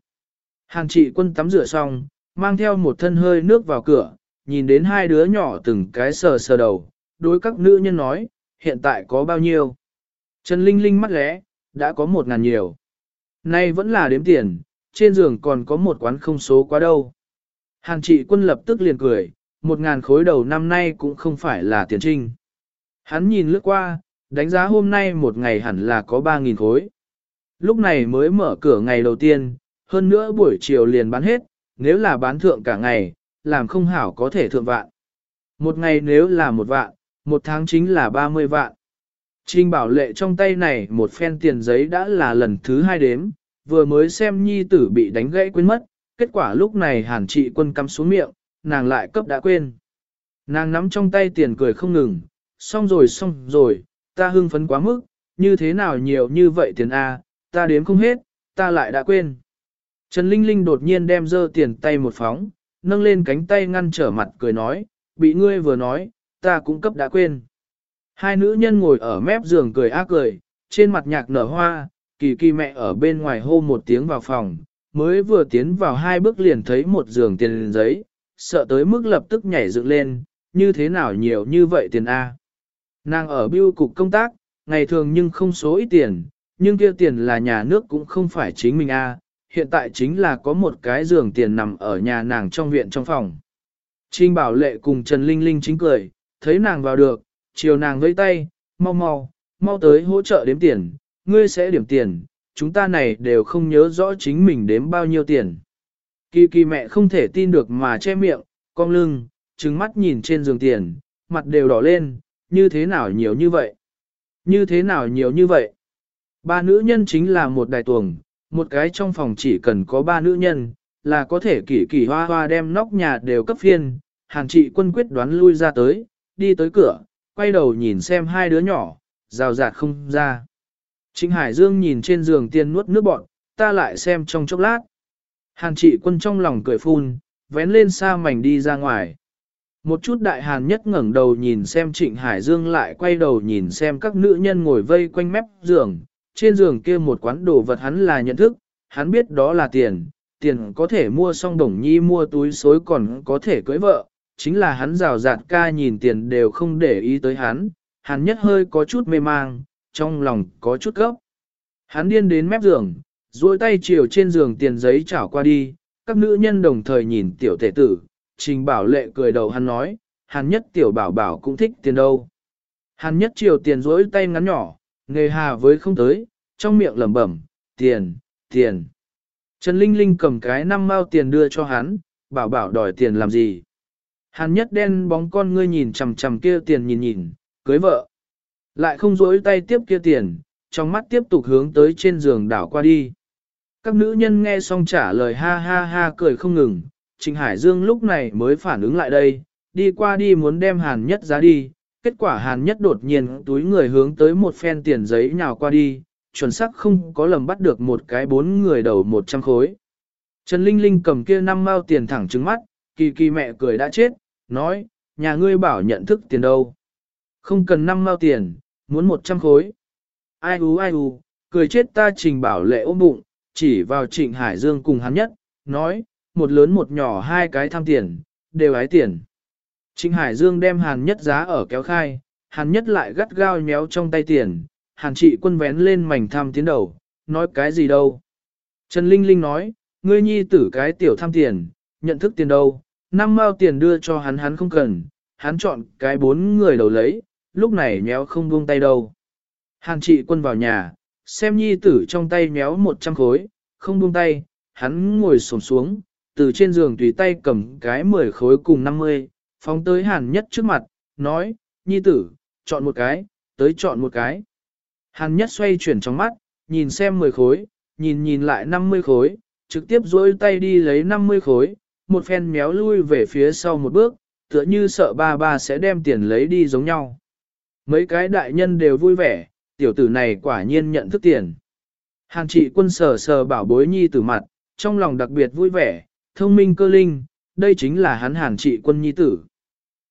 Hàn trị quân tắm rửa xong, mang theo một thân hơi nước vào cửa, nhìn đến hai đứa nhỏ từng cái sờ sờ đầu, đối các nữ nhân nói, hiện tại có bao nhiêu. Trần Linh Linh mắt lẽ, đã có một ngàn nhiều. Nay vẫn là đếm tiền, trên giường còn có một quán không số quá đâu. Hàn trị quân lập tức liền cười, một ngàn khối đầu năm nay cũng không phải là tiền trinh. Hắn nhìn lướt qua, đánh giá hôm nay một ngày hẳn là có ba nghìn khối. Lúc này mới mở cửa ngày đầu tiên, hơn nữa buổi chiều liền bán hết, nếu là bán thượng cả ngày, làm không hảo có thể thượng vạn. Một ngày nếu là một vạn, một tháng chính là 30 vạn. Trình bảo lệ trong tay này một phen tiền giấy đã là lần thứ hai đếm, vừa mới xem nhi tử bị đánh gãy quên mất, kết quả lúc này hàn trị quân cắm xuống miệng, nàng lại cấp đã quên. Nàng nắm trong tay tiền cười không ngừng, xong rồi xong rồi, ta hưng phấn quá mức, như thế nào nhiều như vậy tiền A, ta đếm không hết, ta lại đã quên. Trần Linh Linh đột nhiên đem dơ tiền tay một phóng, nâng lên cánh tay ngăn trở mặt cười nói, bị ngươi vừa nói, ta cũng cấp đã quên. Hai nữ nhân ngồi ở mép giường cười ác cười, trên mặt nhạc nở hoa, kỳ kỳ mẹ ở bên ngoài hô một tiếng vào phòng, mới vừa tiến vào hai bước liền thấy một giường tiền giấy, sợ tới mức lập tức nhảy dựng lên, như thế nào nhiều như vậy tiền A. Nàng ở biêu cục công tác, ngày thường nhưng không số ít tiền, nhưng kia tiền là nhà nước cũng không phải chính mình A, hiện tại chính là có một cái giường tiền nằm ở nhà nàng trong viện trong phòng. Trinh Bảo Lệ cùng Trần Linh Linh chính cười, thấy nàng vào được, chiều nàng vẫy tay, mau mau, mau tới hỗ trợ đếm tiền, ngươi sẽ điểm tiền, chúng ta này đều không nhớ rõ chính mình đếm bao nhiêu tiền. Kỳ kỳ mẹ không thể tin được mà che miệng, cong lưng, trừng mắt nhìn trên giường tiền, mặt đều đỏ lên, như thế nào nhiều như vậy? Như thế nào nhiều như vậy? Ba nữ nhân chính là một đài tuồng, một cái trong phòng chỉ cần có ba nữ nhân, là có thể kỳ kỳ hoa hoa đem nóc nhà đều cấp phiên, hàn trị quân quyết đoán lui ra tới, đi tới cửa, quay đầu nhìn xem hai đứa nhỏ, rào rạt không ra. Trịnh Hải Dương nhìn trên giường tiên nuốt nước bọn, ta lại xem trong chốc lát. Hàn trị quân trong lòng cười phun, vén lên xa mảnh đi ra ngoài. Một chút đại hàn nhất ngẩng đầu nhìn xem Trịnh Hải Dương lại quay đầu nhìn xem các nữ nhân ngồi vây quanh mép giường. Trên giường kia một quán đồ vật hắn là nhận thức, hắn biết đó là tiền, tiền có thể mua xong đồng nhi mua túi xối còn có thể cưới vợ, chính là hắn rào rạt ca nhìn tiền đều không để ý tới hắn, hắn nhất hơi có chút mê mang, trong lòng có chút gấp. Hắn điên đến mép giường, duỗi tay chiều trên giường tiền giấy chảo qua đi, các nữ nhân đồng thời nhìn tiểu tể tử, trình bảo lệ cười đầu hắn nói, hắn nhất tiểu bảo bảo cũng thích tiền đâu. Hắn nhất chiều tiền rỗi tay ngắn nhỏ, nghề hà với không tới, trong miệng lẩm bẩm, tiền, tiền. Trần Linh Linh cầm cái năm mao tiền đưa cho hắn, bảo bảo đòi tiền làm gì. Hàn nhất đen bóng con ngươi nhìn chằm chằm kia tiền nhìn nhìn, cưới vợ. Lại không rỗi tay tiếp kia tiền, trong mắt tiếp tục hướng tới trên giường đảo qua đi. Các nữ nhân nghe xong trả lời ha ha ha cười không ngừng, Trình Hải Dương lúc này mới phản ứng lại đây, đi qua đi muốn đem Hàn Nhất giá đi, kết quả Hàn Nhất đột nhiên túi người hướng tới một phen tiền giấy nhào qua đi, chuẩn xác không có lầm bắt được một cái bốn người đầu một trăm khối. Trần Linh Linh cầm kia năm mao tiền thẳng trứng mắt, kỳ kỳ mẹ cười đã chết, nói, nhà ngươi bảo nhận thức tiền đâu. Không cần năm mao tiền, muốn một trăm khối. Ai u ai u, cười chết ta trình bảo lệ ôm bụng, chỉ vào trịnh Hải Dương cùng hắn nhất, nói, một lớn một nhỏ hai cái tham tiền, đều ái tiền. Trịnh Hải Dương đem hàn nhất giá ở kéo khai, hàn nhất lại gắt gao nhéo trong tay tiền, hàn trị quân vén lên mảnh tham tiến đầu, nói cái gì đâu. Trần Linh Linh nói, ngươi nhi tử cái tiểu tham tiền, nhận thức tiền đâu, năm mao tiền đưa cho hắn hắn không cần, hắn chọn cái bốn người đầu lấy, lúc này nhéo không buông tay đâu. Hàn trị quân vào nhà, xem nhi tử trong tay nhéo một trăm khối, không buông tay, hắn ngồi xổm xuống, từ trên giường tùy tay cầm cái mười khối cùng năm mươi, phóng tới hàn nhất trước mặt, nói, nhi tử, chọn một cái, tới chọn một cái. Hàn nhất xoay chuyển trong mắt, nhìn xem 10 khối, nhìn nhìn lại 50 khối, trực tiếp dối tay đi lấy 50 khối, một phen méo lui về phía sau một bước, tựa như sợ ba ba sẽ đem tiền lấy đi giống nhau. Mấy cái đại nhân đều vui vẻ, tiểu tử này quả nhiên nhận thức tiền. Hàn trị quân sờ sờ bảo bối nhi tử mặt, trong lòng đặc biệt vui vẻ, thông minh cơ linh, đây chính là hắn hàn trị quân nhi tử.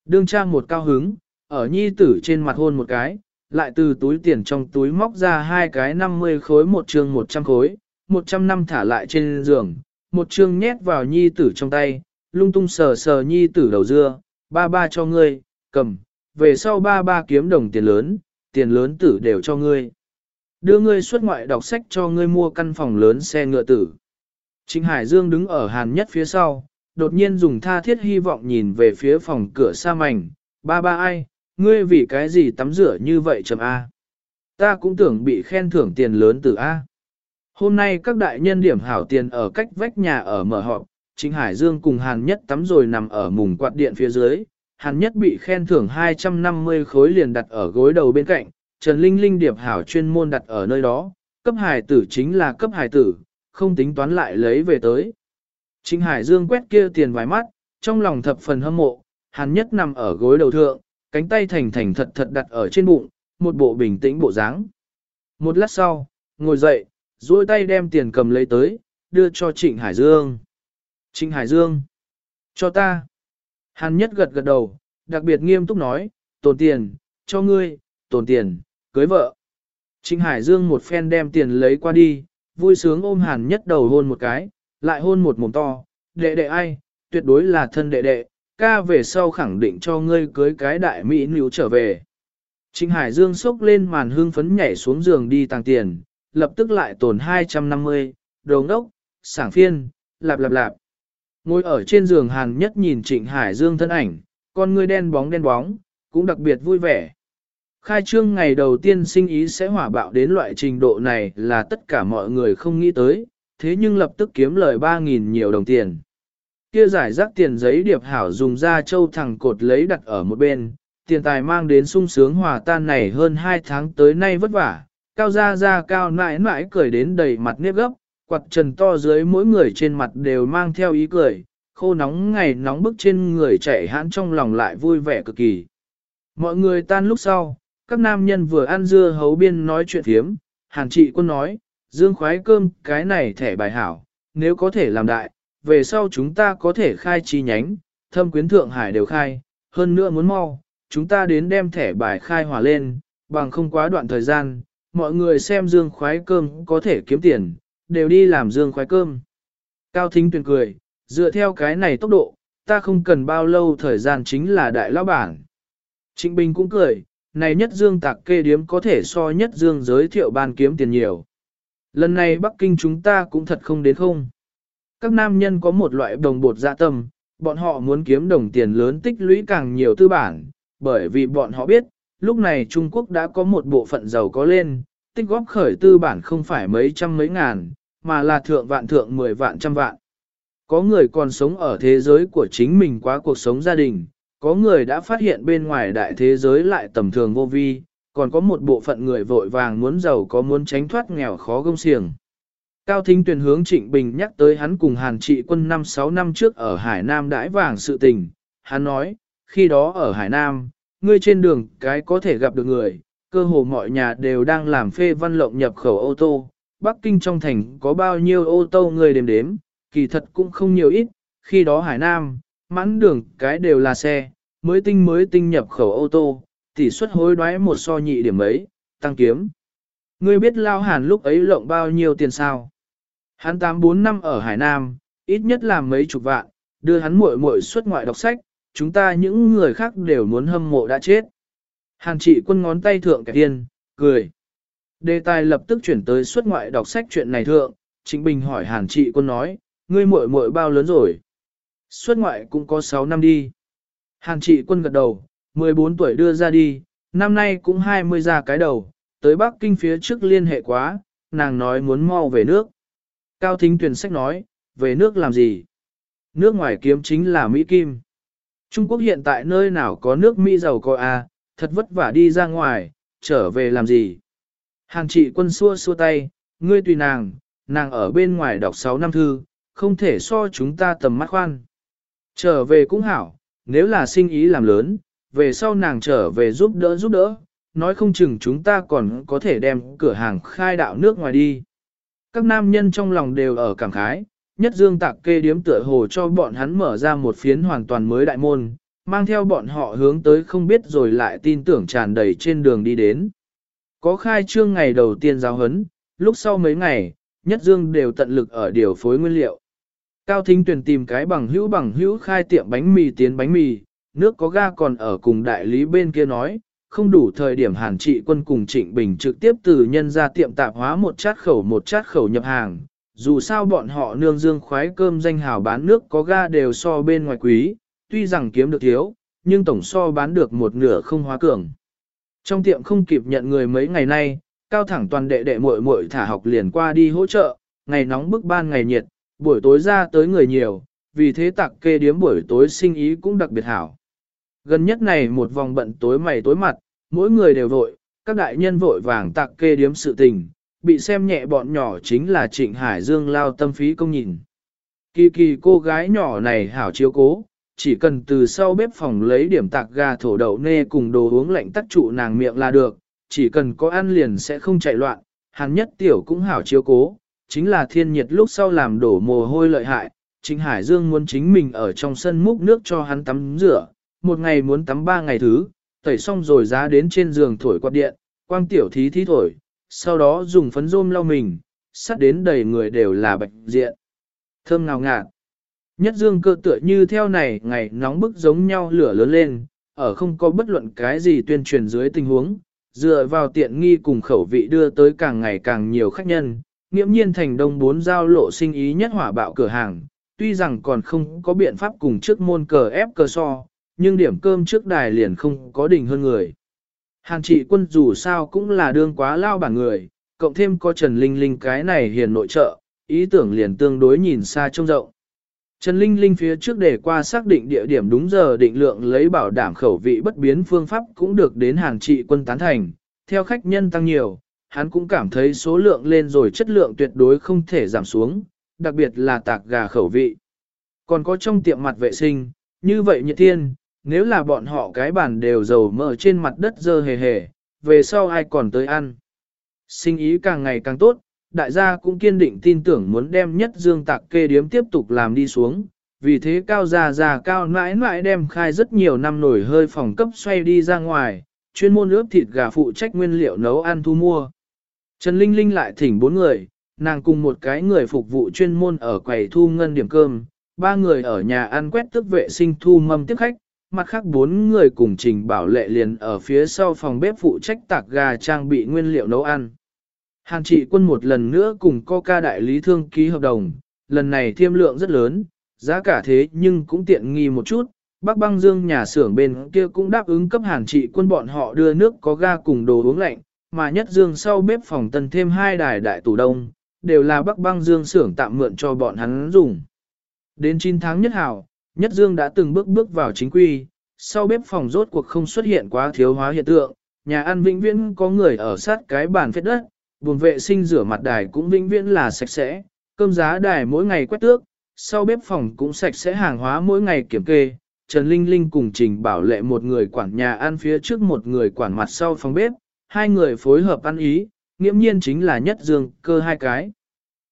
Đương trang một cao hứng, ở nhi tử trên mặt hôn một cái, lại từ túi tiền trong túi móc ra hai cái 50 khối một trường 100 khối, 100 năm thả lại trên giường, một trường nhét vào nhi tử trong tay, lung tung sờ sờ nhi tử đầu dưa, ba ba cho ngươi, cầm, về sau ba ba kiếm đồng tiền lớn, tiền lớn tử đều cho ngươi. Đưa ngươi xuất ngoại đọc sách cho ngươi mua căn phòng lớn xe ngựa tử. Trịnh Hải Dương đứng ở hàn nhất phía sau, đột nhiên dùng tha thiết hy vọng nhìn về phía phòng cửa xa mảnh, ba ba ai, ngươi vì cái gì tắm rửa như vậy chầm A. Ta cũng tưởng bị khen thưởng tiền lớn từ A. Hôm nay các đại nhân điểm hảo tiền ở cách vách nhà ở mở họp, chính Hải Dương cùng Hàn Nhất tắm rồi nằm ở mùng quạt điện phía dưới. Hàn Nhất bị khen thưởng 250 khối liền đặt ở gối đầu bên cạnh, Trần Linh Linh điệp hảo chuyên môn đặt ở nơi đó, cấp hải tử chính là cấp hải tử, không tính toán lại lấy về tới. Trịnh Hải Dương quét kia tiền vài mắt, trong lòng thập phần hâm mộ, Hàn Nhất nằm ở gối đầu thượng, cánh tay thành thành thật thật đặt ở trên bụng, một bộ bình tĩnh bộ dáng. Một lát sau, ngồi dậy, duỗi tay đem tiền cầm lấy tới, đưa cho Trịnh Hải Dương. Trịnh Hải Dương, cho ta. Hàn nhất gật gật đầu, đặc biệt nghiêm túc nói, tồn tiền, cho ngươi, tồn tiền, cưới vợ. Trịnh Hải Dương một phen đem tiền lấy qua đi, vui sướng ôm Hàn nhất đầu hôn một cái, lại hôn một mồm to, đệ đệ ai, tuyệt đối là thân đệ đệ, ca về sau khẳng định cho ngươi cưới cái đại mỹ nữ trở về. Trịnh Hải Dương sốc lên màn hương phấn nhảy xuống giường đi tàng tiền, lập tức lại tồn 250, đồ ngốc, sảng phiên, lạp lạp lạp. Ngồi ở trên giường Hàn nhất nhìn Trịnh Hải Dương thân ảnh, con ngươi đen bóng đen bóng, cũng đặc biệt vui vẻ. Khai trương ngày đầu tiên sinh ý sẽ hỏa bạo đến loại trình độ này là tất cả mọi người không nghĩ tới, thế nhưng lập tức kiếm lời 3.000 nhiều đồng tiền. Kia giải rác tiền giấy điệp hảo dùng ra châu thẳng cột lấy đặt ở một bên, tiền tài mang đến sung sướng hòa tan này hơn 2 tháng tới nay vất vả, cao ra ra cao nãi nãi cười đến đầy mặt nếp gấp, quạt trần to dưới mỗi người trên mặt đều mang theo ý cười, khô nóng ngày nóng bức trên người chạy hãn trong lòng lại vui vẻ cực kỳ. Mọi người tan lúc sau, các nam nhân vừa ăn dưa hấu biên nói chuyện thiếm, Hàn trị quân nói, dương khoái cơm cái này thẻ bài hảo, nếu có thể làm đại, về sau chúng ta có thể khai chi nhánh, thâm quyến Thượng Hải đều khai, hơn nữa muốn mau, chúng ta đến đem thẻ bài khai hòa lên, bằng không quá đoạn thời gian, mọi người xem dương khoái cơm có thể kiếm tiền, đều đi làm dương khoái cơm. Cao Thính tuyển cười, dựa theo cái này tốc độ, ta không cần bao lâu thời gian chính là đại lão bản. Trịnh Bình cũng cười, này nhất dương tạc kê điếm có thể so nhất dương giới thiệu ban kiếm tiền nhiều. Lần này Bắc Kinh chúng ta cũng thật không đến không. Các nam nhân có một loại đồng bột dạ tâm, bọn họ muốn kiếm đồng tiền lớn tích lũy càng nhiều tư bản, bởi vì bọn họ biết, lúc này Trung Quốc đã có một bộ phận giàu có lên, tích góp khởi tư bản không phải mấy trăm mấy ngàn, mà là thượng vạn thượng mười vạn trăm vạn. Có người còn sống ở thế giới của chính mình quá cuộc sống gia đình, có người đã phát hiện bên ngoài đại thế giới lại tầm thường vô vi, còn có một bộ phận người vội vàng muốn giàu có muốn tránh thoát nghèo khó gông xiềng. Cao Thính tuyển hướng Trịnh Bình nhắc tới hắn cùng Hàn Trị quân 5-6 năm trước ở Hải Nam đãi vàng sự tình. Hắn nói, khi đó ở Hải Nam, ngươi trên đường cái có thể gặp được người, cơ hồ mọi nhà đều đang làm phê văn lộng nhập khẩu ô tô. Bắc Kinh trong thành có bao nhiêu ô tô người đếm đếm, kỳ thật cũng không nhiều ít, khi đó Hải Nam, mãn đường cái đều là xe, mới tinh mới tinh nhập khẩu ô tô, tỷ suất hối đoái một so nhị điểm ấy, tăng kiếm. Ngươi biết Lao Hàn lúc ấy lộng bao nhiêu tiền sao? Hắn 84 năm ở Hải Nam, ít nhất làm mấy chục vạn, đưa hắn muội muội xuất ngoại đọc sách, chúng ta những người khác đều muốn hâm mộ đã chết. Hàn trị quân ngón tay thượng kẻ tiên, cười. Đề tài lập tức chuyển tới xuất ngoại đọc sách chuyện này thượng, Trịnh Bình hỏi Hàn trị quân nói, ngươi muội muội bao lớn rồi? Xuất ngoại cũng có 6 năm đi. Hàn trị quân gật đầu, 14 tuổi đưa ra đi, năm nay cũng 20 ra cái đầu, tới Bắc Kinh phía trước liên hệ quá, nàng nói muốn mau về nước. Cao Thính Tuyền sách nói, về nước làm gì? Nước ngoài kiếm chính là Mỹ Kim. Trung Quốc hiện tại nơi nào có nước Mỹ giàu có à, thật vất vả đi ra ngoài, trở về làm gì? Hàn trị quân xua xua tay, ngươi tùy nàng, nàng ở bên ngoài đọc 6 năm thư, không thể so chúng ta tầm mắt khoan. Trở về cũng hảo, nếu là sinh ý làm lớn, về sau nàng trở về giúp đỡ giúp đỡ, nói không chừng chúng ta còn có thể đem cửa hàng khai đạo nước ngoài đi. Các nam nhân trong lòng đều ở cảm khái, nhất dương tạc kê điếm tựa hồ cho bọn hắn mở ra một phiến hoàn toàn mới đại môn, mang theo bọn họ hướng tới không biết rồi lại tin tưởng tràn đầy trên đường đi đến. Có khai trương ngày đầu tiên giáo hấn, lúc sau mấy ngày, nhất dương đều tận lực ở điều phối nguyên liệu. Cao Thính Tuyền tìm cái bằng hữu bằng hữu khai tiệm bánh mì tiến bánh mì, nước có ga còn ở cùng đại lý bên kia nói, không đủ thời điểm hàn trị quân cùng Trịnh Bình trực tiếp từ nhân ra tiệm tạp hóa một chát khẩu một chát khẩu nhập hàng. Dù sao bọn họ nương dương khoái cơm danh hào bán nước có ga đều so bên ngoài quý, tuy rằng kiếm được thiếu, nhưng tổng so bán được một nửa không hóa cường. Trong tiệm không kịp nhận người mấy ngày nay, cao thẳng toàn đệ đệ muội muội thả học liền qua đi hỗ trợ, ngày nóng bức ban ngày nhiệt, buổi tối ra tới người nhiều, vì thế tặc kê điếm buổi tối sinh ý cũng đặc biệt hảo. Gần nhất này một vòng bận tối mày tối mặt, mỗi người đều vội, các đại nhân vội vàng tặc kê điếm sự tình, bị xem nhẹ bọn nhỏ chính là Trịnh Hải Dương lao tâm phí công nhìn. Kỳ kỳ cô gái nhỏ này hảo chiếu cố, chỉ cần từ sau bếp phòng lấy điểm tạc gà thổ đậu nê cùng đồ uống lạnh tắc trụ nàng miệng là được, chỉ cần có ăn liền sẽ không chạy loạn, hắn nhất tiểu cũng hảo chiếu cố, chính là thiên nhiệt lúc sau làm đổ mồ hôi lợi hại, Trịnh Hải Dương muốn chính mình ở trong sân múc nước cho hắn tắm rửa, một ngày muốn tắm ba ngày thứ, tẩy xong rồi giá đến trên giường thổi quạt điện, quang tiểu thí thí thổi, sau đó dùng phấn rôm lau mình, sắt đến đầy người đều là bệnh diện. Thơm ngào ngạt. Nhất dương cơ tựa như theo này ngày nóng bức giống nhau lửa lớn lên, ở không có bất luận cái gì tuyên truyền dưới tình huống, dựa vào tiện nghi cùng khẩu vị đưa tới càng ngày càng nhiều khách nhân, nghiễm nhiên thành đông bốn giao lộ sinh ý nhất hỏa bạo cửa hàng, tuy rằng còn không có biện pháp cùng trước môn cờ ép cờ so, nhưng điểm cơm trước đài liền không có đỉnh hơn người. Hàn trị quân dù sao cũng là đương quá lao bản người, cộng thêm có Trần Linh Linh cái này hiền nội trợ, ý tưởng liền tương đối nhìn xa trông rộng. Trần Linh Linh phía trước để qua xác định địa điểm đúng giờ định lượng lấy bảo đảm khẩu vị bất biến phương pháp cũng được đến hàng trị quân tán thành, theo khách nhân tăng nhiều, hắn cũng cảm thấy số lượng lên rồi chất lượng tuyệt đối không thể giảm xuống, đặc biệt là tạc gà khẩu vị. Còn có trong tiệm mặt vệ sinh, như vậy nhiệt thiên, nếu là bọn họ cái bàn đều dầu mỡ trên mặt đất dơ hề hề, về sau ai còn tới ăn. Sinh ý càng ngày càng tốt, đại gia cũng kiên định tin tưởng muốn đem nhất dương tạc kê điếm tiếp tục làm đi xuống, vì thế cao già già cao mãi mãi đem khai rất nhiều năm nổi hơi phòng cấp xoay đi ra ngoài, chuyên môn ướp thịt gà phụ trách nguyên liệu nấu ăn thu mua. Trần Linh Linh lại thỉnh bốn người, nàng cùng một cái người phục vụ chuyên môn ở quầy thu ngân điểm cơm, ba người ở nhà ăn quét tức vệ sinh thu mâm tiếp khách, mặt khác bốn người cùng trình bảo lệ liền ở phía sau phòng bếp phụ trách tạc gà trang bị nguyên liệu nấu ăn. Hàn trị quân một lần nữa cùng Coca đại lý thương ký hợp đồng, lần này thiêm lượng rất lớn, giá cả thế nhưng cũng tiện nghi một chút. Bác băng dương nhà xưởng bên kia cũng đáp ứng cấp hàn trị quân bọn họ đưa nước có ga cùng đồ uống lạnh, mà nhất dương sau bếp phòng tân thêm hai đài đại tủ đông, đều là bắc băng dương xưởng tạm mượn cho bọn hắn dùng. Đến 9 tháng nhất hảo, nhất dương đã từng bước bước vào chính quy, sau bếp phòng rốt cuộc không xuất hiện quá thiếu hóa hiện tượng, nhà ăn vĩnh viễn có người ở sát cái bàn phết đất, buồn vệ sinh rửa mặt đài cũng vĩnh viễn là sạch sẽ, cơm giá đài mỗi ngày quét tước, sau bếp phòng cũng sạch sẽ hàng hóa mỗi ngày kiểm kê. Trần Linh Linh cùng Trình Bảo Lệ một người quản nhà ăn phía trước một người quản mặt sau phòng bếp, hai người phối hợp ăn ý, nghiễm nhiên chính là nhất dương cơ hai cái.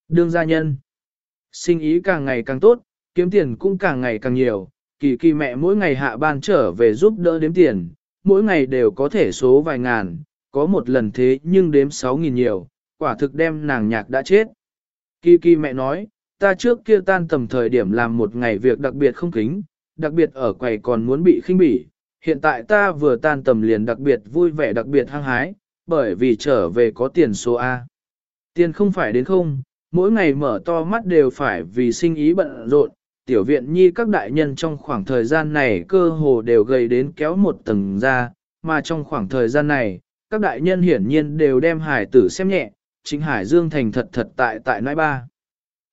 Đương gia nhân, sinh ý càng ngày càng tốt, kiếm tiền cũng càng ngày càng nhiều, kỳ kỳ mẹ mỗi ngày hạ ban trở về giúp đỡ đếm tiền, mỗi ngày đều có thể số vài ngàn, có một lần thế nhưng đếm sáu nghìn nhiều, quả thực đem nàng nhạc đã chết. Kỳ kỳ mẹ nói, ta trước kia tan tầm thời điểm làm một ngày việc đặc biệt không kính, đặc biệt ở quầy còn muốn bị khinh bỉ, hiện tại ta vừa tan tầm liền đặc biệt vui vẻ đặc biệt hăng hái, bởi vì trở về có tiền số A. Tiền không phải đến không, mỗi ngày mở to mắt đều phải vì sinh ý bận rộn, tiểu viện nhi các đại nhân trong khoảng thời gian này cơ hồ đều gầy đến kéo một tầng ra, mà trong khoảng thời gian này, các đại nhân hiển nhiên đều đem hải tử xem nhẹ, chính hải dương thành thật thật tại tại nãi ba.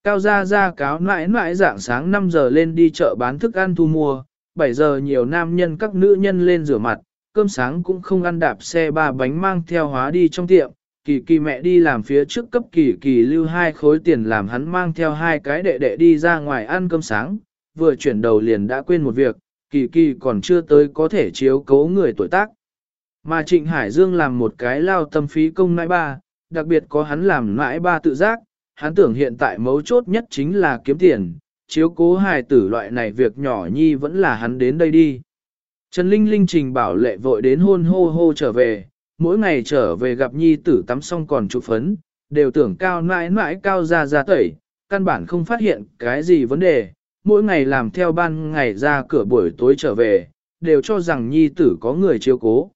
Cao gia gia cáo nãi nãi dạng sáng 5 giờ lên đi chợ bán thức ăn thu mua, 7 giờ nhiều nam nhân các nữ nhân lên rửa mặt, cơm sáng cũng không ăn đạp xe ba bánh mang theo hóa đi trong tiệm, kỳ kỳ mẹ đi làm phía trước cấp kỳ kỳ lưu hai khối tiền làm hắn mang theo hai cái đệ đệ đi ra ngoài ăn cơm sáng, vừa chuyển đầu liền đã quên một việc, kỳ kỳ còn chưa tới có thể chiếu cố người tuổi tác. Mà Trịnh Hải Dương làm một cái lao tâm phí công nãi ba, đặc biệt có hắn làm nãi ba tự giác, hắn tưởng hiện tại mấu chốt nhất chính là kiếm tiền, chiếu cố hài tử loại này việc nhỏ nhi vẫn là hắn đến đây đi. Trần Linh Linh trình bảo lệ vội đến hôn hô hô trở về, mỗi ngày trở về gặp nhi tử tắm xong còn chụp phấn, đều tưởng cao mãi mãi cao ra ra tẩy, căn bản không phát hiện cái gì vấn đề, mỗi ngày làm theo ban ngày ra cửa buổi tối trở về, đều cho rằng nhi tử có người chiếu cố.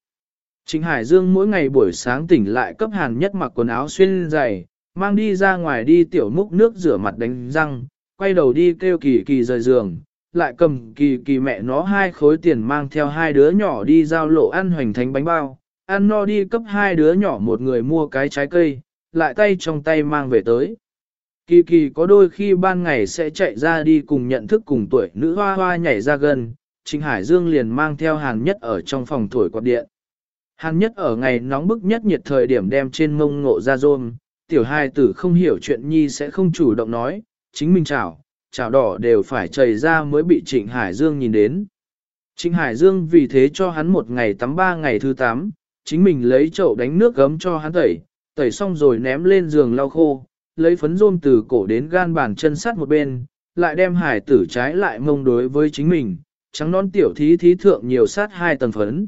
Trịnh Hải Dương mỗi ngày buổi sáng tỉnh lại cấp hàn nhất mặc quần áo xuyên dày, mang đi ra ngoài đi tiểu múc nước rửa mặt đánh răng, quay đầu đi kêu kỳ kỳ rời giường, lại cầm kỳ kỳ mẹ nó hai khối tiền mang theo hai đứa nhỏ đi giao lộ ăn hoành thánh bánh bao, ăn no đi cấp hai đứa nhỏ một người mua cái trái cây, lại tay trong tay mang về tới. Kỳ kỳ có đôi khi ban ngày sẽ chạy ra đi cùng nhận thức cùng tuổi nữ hoa hoa nhảy ra gần, Trịnh Hải Dương liền mang theo hàn nhất ở trong phòng thổi quạt điện. Hàn nhất ở ngày nóng bức nhất nhiệt thời điểm đem trên mông ngộ ra rôm, tiểu hai tử không hiểu chuyện nhi sẽ không chủ động nói, chính mình chảo, chảo đỏ đều phải chảy ra mới bị Trịnh Hải Dương nhìn đến. Trịnh Hải Dương vì thế cho hắn một ngày tắm ba ngày thứ tám, chính mình lấy chậu đánh nước gấm cho hắn tẩy, tẩy xong rồi ném lên giường lau khô, lấy phấn rôm từ cổ đến gan bàn chân sắt một bên, lại đem hải tử trái lại mông đối với chính mình, trắng non tiểu thí thí thượng nhiều sát hai tầng phấn.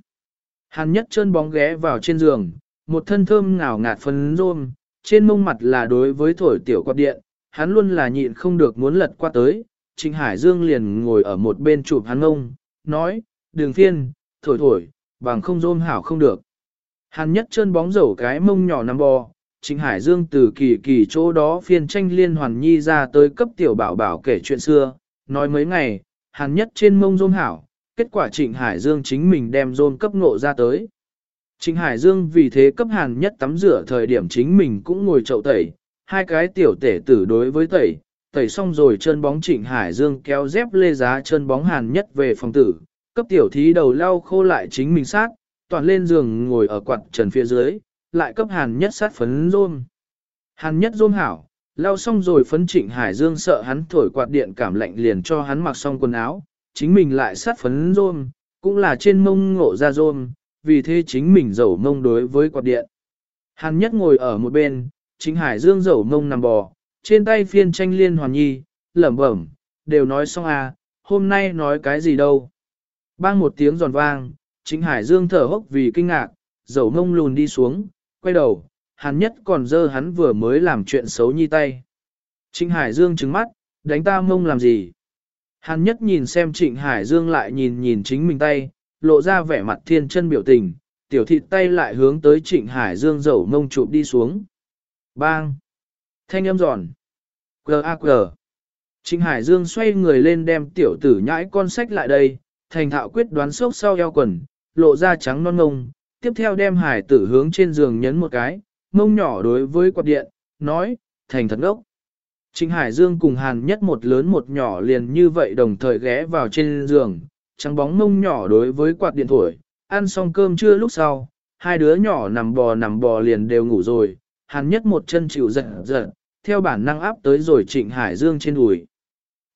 Hàn nhất chân bóng ghé vào trên giường, một thân thơm ngào ngạt phấn rôm, trên mông mặt là đối với thổi tiểu quạt điện, hắn luôn là nhịn không được muốn lật qua tới, Trịnh Hải Dương liền ngồi ở một bên chụp hắn ngông, nói, đường phiên, thổi thổi, bằng không rôm hảo không được. Hàn nhất chân bóng dầu cái mông nhỏ nằm bò, Trịnh Hải Dương từ kỳ kỳ chỗ đó phiên tranh liên hoàn nhi ra tới cấp tiểu bảo bảo kể chuyện xưa, nói mấy ngày, hàn nhất trên mông rôm hảo, kết quả Trịnh Hải Dương chính mình đem rôm cấp ngộ ra tới. Trịnh Hải Dương vì thế cấp hàn nhất tắm rửa thời điểm chính mình cũng ngồi chậu tẩy, hai cái tiểu tể tử đối với tẩy, tẩy xong rồi chân bóng Trịnh Hải Dương kéo dép lê giá chân bóng hàn nhất về phòng tử, cấp tiểu thí đầu lau khô lại chính mình sát, toàn lên giường ngồi ở quạt trần phía dưới, lại cấp hàn nhất sát phấn rôm. Hàn nhất rôm hảo, lau xong rồi phấn trịnh Hải Dương sợ hắn thổi quạt điện cảm lạnh liền cho hắn mặc xong quần áo, chính mình lại sát phấn rôm, cũng là trên mông ngộ ra rôm, vì thế chính mình dầu mông đối với quạt điện. Hàn nhất ngồi ở một bên, chính hải dương dầu mông nằm bò, trên tay phiên tranh liên hoàn nhi, lẩm bẩm, đều nói xong à, hôm nay nói cái gì đâu. Bang một tiếng giòn vang, chính hải dương thở hốc vì kinh ngạc, dầu mông lùn đi xuống, quay đầu, hàn nhất còn dơ hắn vừa mới làm chuyện xấu nhi tay. Trịnh Hải Dương trừng mắt, đánh ta mông làm gì? Hàn nhất nhìn xem Trịnh Hải Dương lại nhìn nhìn chính mình tay, lộ ra vẻ mặt thiên chân biểu tình, tiểu thịt tay lại hướng tới Trịnh Hải Dương dầu mông chụp đi xuống. Bang! Thanh âm giòn. Quờ a quờ. Trịnh Hải Dương xoay người lên đem tiểu tử nhãi con sách lại đây, thành thạo quyết đoán sốc sau eo quần, lộ ra trắng non ngông, tiếp theo đem hải tử hướng trên giường nhấn một cái, mông nhỏ đối với quạt điện, nói, thành thật ngốc. Trịnh Hải Dương cùng Hàn nhất một lớn một nhỏ liền như vậy đồng thời ghé vào trên giường, trắng bóng mông nhỏ đối với quạt điện thổi, ăn xong cơm trưa lúc sau, hai đứa nhỏ nằm bò nằm bò liền đều ngủ rồi, Hàn nhất một chân chịu giật giật, theo bản năng áp tới rồi Trịnh Hải Dương trên đùi.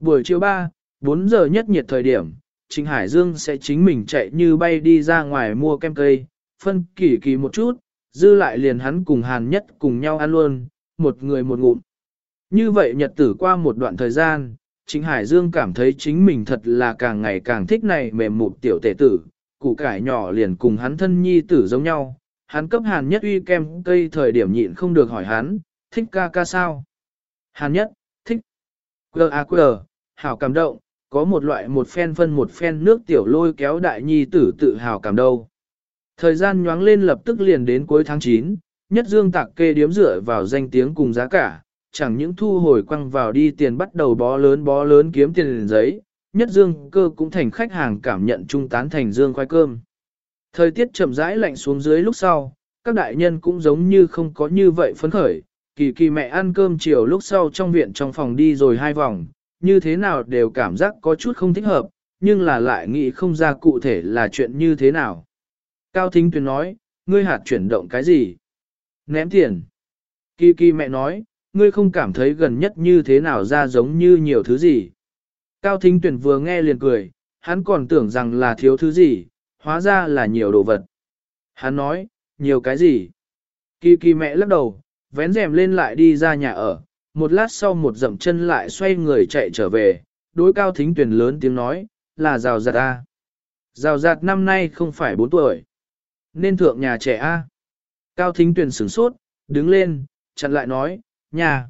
Buổi chiều 3, 4 giờ nhất nhiệt thời điểm, Trịnh Hải Dương sẽ chính mình chạy như bay đi ra ngoài mua kem cây, phân kỳ kỳ một chút, dư lại liền hắn cùng Hàn nhất cùng nhau ăn luôn, một người một ngụm. Như vậy nhật tử qua một đoạn thời gian, Trịnh Hải Dương cảm thấy chính mình thật là càng ngày càng thích này mềm mụt tiểu tể tử, củ cải nhỏ liền cùng hắn thân nhi tử giống nhau. Hắn cấp hàn nhất uy kem cây thời điểm nhịn không được hỏi hắn, thích ca ca sao? Hàn nhất, thích. Quờ à quờ, hảo cảm động, có một loại một phen phân một phen nước tiểu lôi kéo đại nhi tử tự hào cảm đâu. Thời gian nhoáng lên lập tức liền đến cuối tháng 9, nhất dương tạc kê điếm dựa vào danh tiếng cùng giá cả, chẳng những thu hồi quăng vào đi tiền bắt đầu bó lớn bó lớn kiếm tiền giấy, nhất dương cơ cũng thành khách hàng cảm nhận trung tán thành dương khoai cơm. Thời tiết chậm rãi lạnh xuống dưới lúc sau, các đại nhân cũng giống như không có như vậy phấn khởi, kỳ kỳ mẹ ăn cơm chiều lúc sau trong viện trong phòng đi rồi hai vòng, như thế nào đều cảm giác có chút không thích hợp, nhưng là lại nghĩ không ra cụ thể là chuyện như thế nào. Cao Thính Tuyền nói, ngươi hạt chuyển động cái gì? Ném tiền. Kỳ kỳ mẹ nói, ngươi không cảm thấy gần nhất như thế nào ra giống như nhiều thứ gì. Cao Thính Tuyền vừa nghe liền cười, hắn còn tưởng rằng là thiếu thứ gì, hóa ra là nhiều đồ vật. Hắn nói, nhiều cái gì? Kỳ kỳ mẹ lắc đầu, vén rèm lên lại đi ra nhà ở, một lát sau một dậm chân lại xoay người chạy trở về, đối Cao Thính Tuyển lớn tiếng nói, là rào giặt A. Rào giặt năm nay không phải 4 tuổi, nên thượng nhà trẻ A. Cao Thính Tuyển sửng sốt, đứng lên, chặn lại nói, nhà.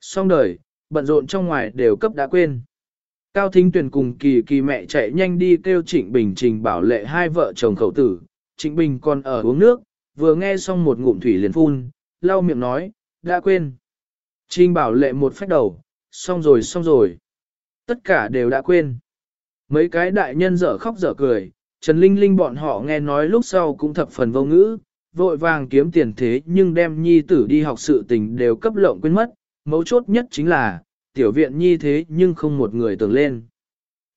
Xong đời, bận rộn trong ngoài đều cấp đã quên. Cao Thính Tuyền cùng kỳ kỳ mẹ chạy nhanh đi kêu Trịnh Bình trình bảo lệ hai vợ chồng khẩu tử. Trịnh Bình còn ở uống nước, vừa nghe xong một ngụm thủy liền phun, lau miệng nói, đã quên. Trình bảo lệ một phách đầu, xong rồi xong rồi. Tất cả đều đã quên. Mấy cái đại nhân dở khóc dở cười, Trần Linh Linh bọn họ nghe nói lúc sau cũng thập phần vô ngữ, vội vàng kiếm tiền thế nhưng đem nhi tử đi học sự tình đều cấp lộng quên mất, mấu chốt nhất chính là, tiểu viện nhi thế nhưng không một người tưởng lên.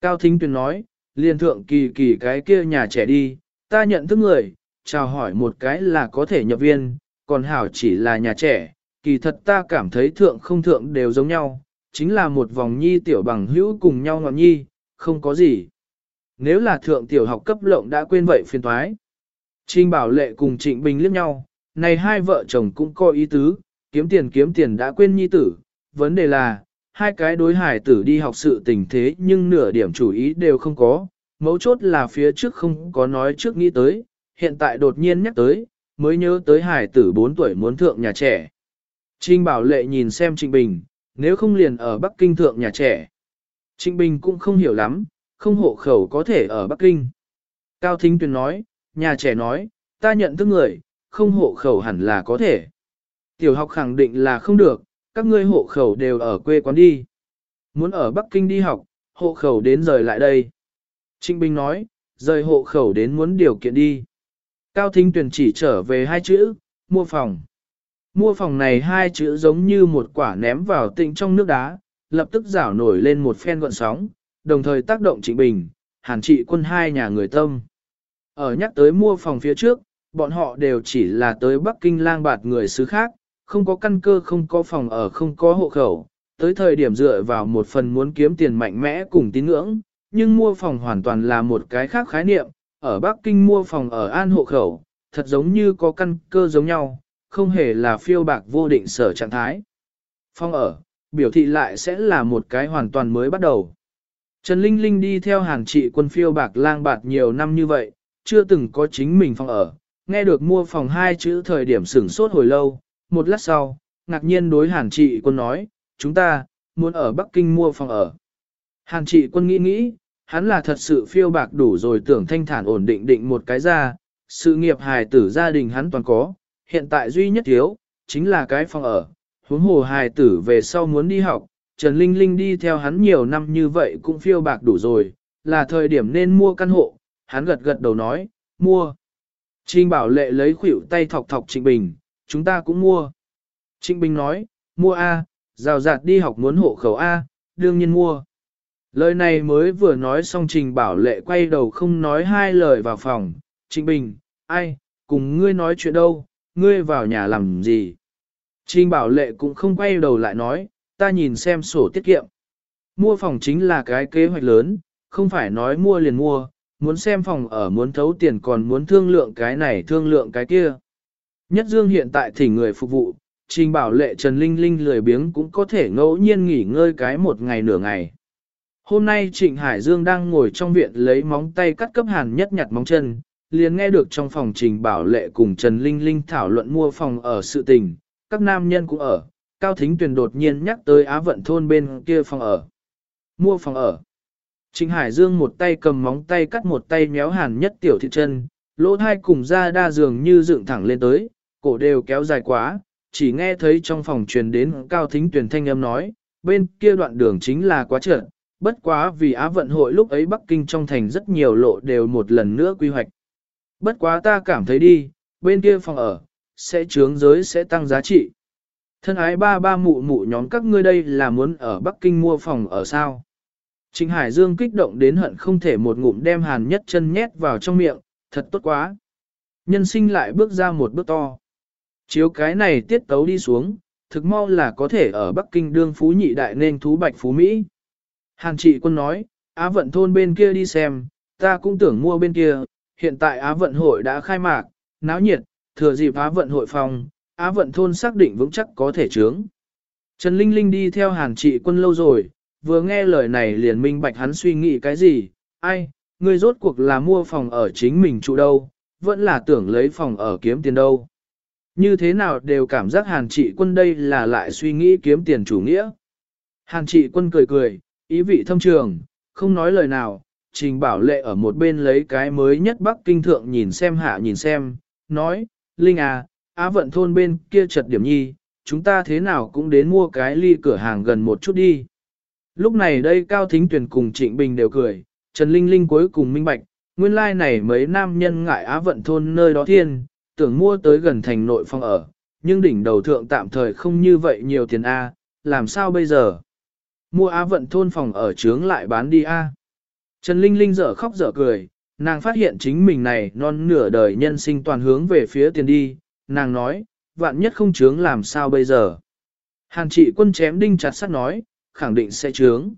Cao Thính Tuyền nói, liền thượng kỳ kỳ cái kia nhà trẻ đi, ta nhận thức người, chào hỏi một cái là có thể nhập viên, còn hảo chỉ là nhà trẻ, kỳ thật ta cảm thấy thượng không thượng đều giống nhau, chính là một vòng nhi tiểu bằng hữu cùng nhau ngọn nhi, không có gì. Nếu là thượng tiểu học cấp lộng đã quên vậy phiền thoái. Trinh Bảo Lệ cùng Trịnh Bình liếc nhau, này hai vợ chồng cũng có ý tứ, kiếm tiền kiếm tiền đã quên nhi tử, vấn đề là, hai cái đối hải tử đi học sự tình thế nhưng nửa điểm chủ ý đều không có, mấu chốt là phía trước không có nói trước nghĩ tới, hiện tại đột nhiên nhắc tới, mới nhớ tới hải tử 4 tuổi muốn thượng nhà trẻ. Trinh Bảo Lệ nhìn xem Trịnh Bình, nếu không liền ở Bắc Kinh thượng nhà trẻ. Trịnh Bình cũng không hiểu lắm, không hộ khẩu có thể ở Bắc Kinh. Cao Thính Tuyền nói, nhà trẻ nói, ta nhận thức người, không hộ khẩu hẳn là có thể. Tiểu học khẳng định là không được, các ngươi hộ khẩu đều ở quê quán đi. Muốn ở Bắc Kinh đi học, hộ khẩu đến rời lại đây. Trịnh Bình nói, rời hộ khẩu đến muốn điều kiện đi. Cao Thính Tuyền chỉ trở về hai chữ, mua phòng. Mua phòng này hai chữ giống như một quả ném vào tịnh trong nước đá, lập tức rảo nổi lên một phen gọn sóng, đồng thời tác động Trịnh Bình, hàn trị quân hai nhà người tâm. Ở nhắc tới mua phòng phía trước, bọn họ đều chỉ là tới Bắc Kinh lang bạt người xứ khác, không có căn cơ không có phòng ở không có hộ khẩu, tới thời điểm dựa vào một phần muốn kiếm tiền mạnh mẽ cùng tín ngưỡng, nhưng mua phòng hoàn toàn là một cái khác khái niệm, ở Bắc Kinh mua phòng ở An hộ khẩu, thật giống như có căn cơ giống nhau, không hề là phiêu bạc vô định sở trạng thái. Phòng ở, biểu thị lại sẽ là một cái hoàn toàn mới bắt đầu. Trần Linh Linh đi theo hàng trị quân phiêu bạc lang bạt nhiều năm như vậy, chưa từng có chính mình phòng ở, nghe được mua phòng hai chữ thời điểm sửng sốt hồi lâu, một lát sau, ngạc nhiên đối hàn trị quân nói, chúng ta, muốn ở Bắc Kinh mua phòng ở. Hàn trị quân nghĩ nghĩ, hắn là thật sự phiêu bạc đủ rồi tưởng thanh thản ổn định định một cái ra, sự nghiệp hài tử gia đình hắn toàn có, hiện tại duy nhất thiếu, chính là cái phòng ở, huống hồ hài tử về sau muốn đi học, Trần Linh Linh đi theo hắn nhiều năm như vậy cũng phiêu bạc đủ rồi, là thời điểm nên mua căn hộ, hắn gật gật đầu nói, mua. Trình bảo lệ lấy khuỷu tay thọc thọc Trịnh Bình, chúng ta cũng mua. Trịnh Bình nói, mua A, rào rạt đi học muốn hộ khẩu A, đương nhiên mua. Lời này mới vừa nói xong Trình bảo lệ quay đầu không nói hai lời vào phòng. Trịnh Bình, ai, cùng ngươi nói chuyện đâu, ngươi vào nhà làm gì? Trình bảo lệ cũng không quay đầu lại nói, ta nhìn xem sổ tiết kiệm. Mua phòng chính là cái kế hoạch lớn, không phải nói mua liền mua, muốn xem phòng ở muốn thấu tiền còn muốn thương lượng cái này thương lượng cái kia. Nhất Dương hiện tại thỉnh người phục vụ, trình bảo lệ Trần Linh Linh lười biếng cũng có thể ngẫu nhiên nghỉ ngơi cái một ngày nửa ngày. Hôm nay Trịnh Hải Dương đang ngồi trong viện lấy móng tay cắt cấp hàn nhất nhặt móng chân, liền nghe được trong phòng trình bảo lệ cùng Trần Linh Linh thảo luận mua phòng ở sự tình, các nam nhân cũng ở, Cao Thính Tuyền đột nhiên nhắc tới Á Vận Thôn bên kia phòng ở. Mua phòng ở. Trịnh Hải Dương một tay cầm móng tay cắt một tay méo hàn nhất tiểu thị chân, lỗ thai cùng ra đa dường như dựng thẳng lên tới, cổ đều kéo dài quá, chỉ nghe thấy trong phòng truyền đến Cao Thính tuyển thanh âm nói, bên kia đoạn đường chính là quá trượt, bất quá vì Á vận hội lúc ấy Bắc Kinh trong thành rất nhiều lộ đều một lần nữa quy hoạch. Bất quá ta cảm thấy đi, bên kia phòng ở, sẽ trướng giới sẽ tăng giá trị. Thân ái ba ba mụ mụ nhóm các ngươi đây là muốn ở Bắc Kinh mua phòng ở sao? Trịnh Hải Dương kích động đến hận không thể một ngụm đem hàn nhất chân nhét vào trong miệng, thật tốt quá. Nhân sinh lại bước ra một bước to. Chiếu cái này tiết tấu đi xuống, thực mau là có thể ở Bắc Kinh đương phú nhị đại nên thú bạch phú Mỹ. Hàn trị quân nói, Á vận thôn bên kia đi xem, ta cũng tưởng mua bên kia, hiện tại Á vận hội đã khai mạc, náo nhiệt, thừa dịp Á vận hội phòng, Á vận thôn xác định vững chắc có thể chướng. Trần Linh Linh đi theo hàn trị quân lâu rồi, vừa nghe lời này liền minh bạch hắn suy nghĩ cái gì, ai, người rốt cuộc là mua phòng ở chính mình trụ đâu, vẫn là tưởng lấy phòng ở kiếm tiền đâu. Như thế nào đều cảm giác hàn trị quân đây là lại suy nghĩ kiếm tiền chủ nghĩa. Hàn trị quân cười cười, ý vị thâm trường, không nói lời nào, trình bảo lệ ở một bên lấy cái mới nhất Bắc Kinh Thượng nhìn xem hạ nhìn xem, nói, Linh à, Á vận thôn bên kia chật điểm nhi, chúng ta thế nào cũng đến mua cái ly cửa hàng gần một chút đi. Lúc này đây Cao Thính Tuyền cùng Trịnh Bình đều cười, Trần Linh Linh cuối cùng minh bạch, nguyên lai like này mấy nam nhân ngại Á vận thôn nơi đó thiên, tưởng mua tới gần thành nội phòng ở, nhưng đỉnh đầu thượng tạm thời không như vậy nhiều tiền A, làm sao bây giờ? Mua Á vận thôn phòng ở trướng lại bán đi A. Trần Linh Linh dở khóc dở cười, nàng phát hiện chính mình này non nửa đời nhân sinh toàn hướng về phía tiền đi, nàng nói, vạn nhất không trướng làm sao bây giờ. Hàn trị quân chém đinh chặt sắt nói, khẳng định sẽ trướng.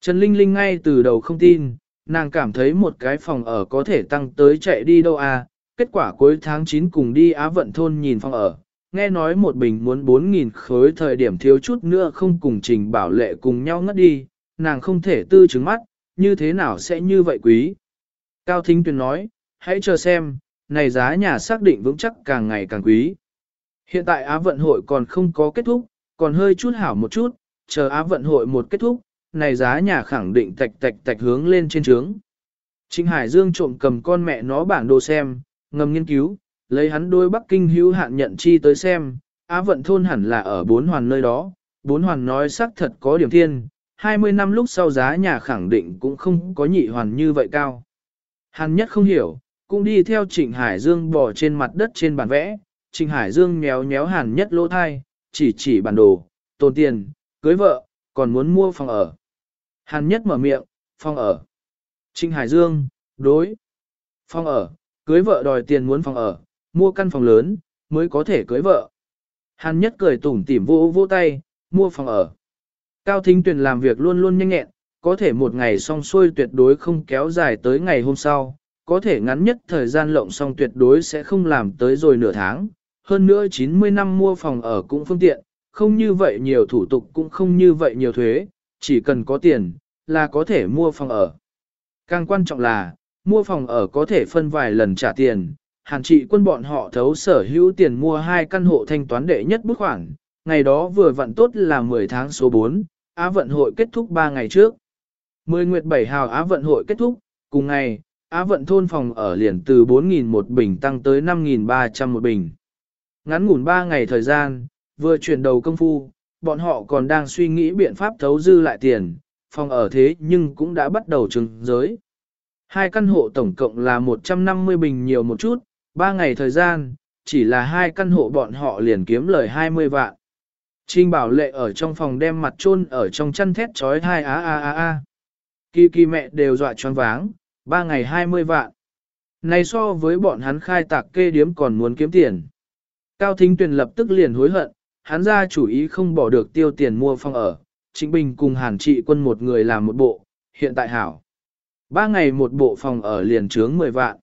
Trần Linh Linh ngay từ đầu không tin, nàng cảm thấy một cái phòng ở có thể tăng tới chạy đi đâu à, kết quả cuối tháng 9 cùng đi Á vận thôn nhìn phòng ở, nghe nói một bình muốn 4.000 khối thời điểm thiếu chút nữa không cùng trình bảo lệ cùng nhau ngất đi, nàng không thể tư chứng mắt, như thế nào sẽ như vậy quý. Cao Thính Tuyền nói, hãy chờ xem, này giá nhà xác định vững chắc càng ngày càng quý. Hiện tại Á vận hội còn không có kết thúc, còn hơi chút hảo một chút, chờ Á vận hội một kết thúc, này giá nhà khẳng định tạch tạch tạch hướng lên trên trướng. Trịnh Hải Dương trộm cầm con mẹ nó bản đồ xem, ngầm nghiên cứu, lấy hắn đôi Bắc Kinh hữu hạn nhận chi tới xem, Á vận thôn hẳn là ở bốn hoàn nơi đó, bốn hoàn nói xác thật có điểm thiên, 20 năm lúc sau giá nhà khẳng định cũng không có nhị hoàn như vậy cao. Hàn nhất không hiểu, cũng đi theo Trịnh Hải Dương bỏ trên mặt đất trên bản vẽ, Trịnh Hải Dương méo méo hàn nhất lỗ thai, chỉ chỉ bản đồ, tồn tiền, cưới vợ, còn muốn mua phòng ở. Hàn nhất mở miệng, phòng ở. Trịnh Hải Dương, đối. Phòng ở, cưới vợ đòi tiền muốn phòng ở, mua căn phòng lớn, mới có thể cưới vợ. Hàn nhất cười tủm tỉm vô vô tay, mua phòng ở. Cao Thính Tuyền làm việc luôn luôn nhanh nhẹn, có thể một ngày xong xuôi tuyệt đối không kéo dài tới ngày hôm sau, có thể ngắn nhất thời gian lộng xong tuyệt đối sẽ không làm tới rồi nửa tháng. hơn nữa 90 năm mua phòng ở cũng phương tiện, không như vậy nhiều thủ tục cũng không như vậy nhiều thuế, chỉ cần có tiền, là có thể mua phòng ở. Càng quan trọng là, mua phòng ở có thể phân vài lần trả tiền, hàn trị quân bọn họ thấu sở hữu tiền mua hai căn hộ thanh toán đệ nhất bức khoản, ngày đó vừa vận tốt là 10 tháng số 4, Á vận hội kết thúc 3 ngày trước. 10 nguyệt 7 hào Á vận hội kết thúc, cùng ngày, Á vận thôn phòng ở liền từ 4.000 một bình tăng tới 5.300 một bình. Ngắn ngủn 3 ngày thời gian, vừa chuyển đầu công phu, bọn họ còn đang suy nghĩ biện pháp thấu dư lại tiền, phòng ở thế nhưng cũng đã bắt đầu trừng giới. Hai căn hộ tổng cộng là 150 bình nhiều một chút, 3 ngày thời gian, chỉ là hai căn hộ bọn họ liền kiếm lời 20 vạn. Trinh bảo lệ ở trong phòng đem mặt chôn ở trong chăn thét trói hai á á á á. Kỳ kỳ mẹ đều dọa choáng váng, ba ngày 20 vạn. Này so với bọn hắn khai tạc kê điếm còn muốn kiếm tiền. Cao Thính Tuyền lập tức liền hối hận, hắn ra chủ ý không bỏ được tiêu tiền mua phòng ở. Trịnh Bình cùng Hàn Trị quân một người làm một bộ, hiện tại hảo. Ba ngày một bộ phòng ở liền trướng 10 vạn.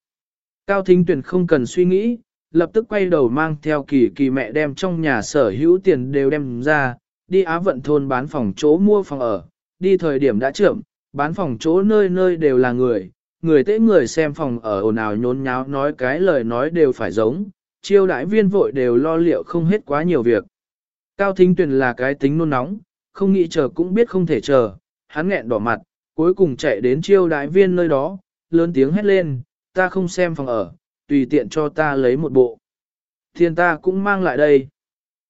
Cao Thính Tuyền không cần suy nghĩ, lập tức quay đầu mang theo kỳ kỳ mẹ đem trong nhà sở hữu tiền đều đem ra, đi Á vận thôn bán phòng chỗ mua phòng ở, đi thời điểm đã trưởng, bán phòng chỗ nơi nơi đều là người, người tế người xem phòng ở ồn ào nhốn nháo nói cái lời nói đều phải giống, chiêu đại viên vội đều lo liệu không hết quá nhiều việc. Cao Thính Tuyền là cái tính nôn nóng, không nghĩ chờ cũng biết không thể chờ, hắn nghẹn đỏ mặt, cuối cùng chạy đến chiêu đại viên nơi đó, lớn tiếng hét lên, ta không xem phòng ở, tùy tiện cho ta lấy một bộ. Thiên ta cũng mang lại đây.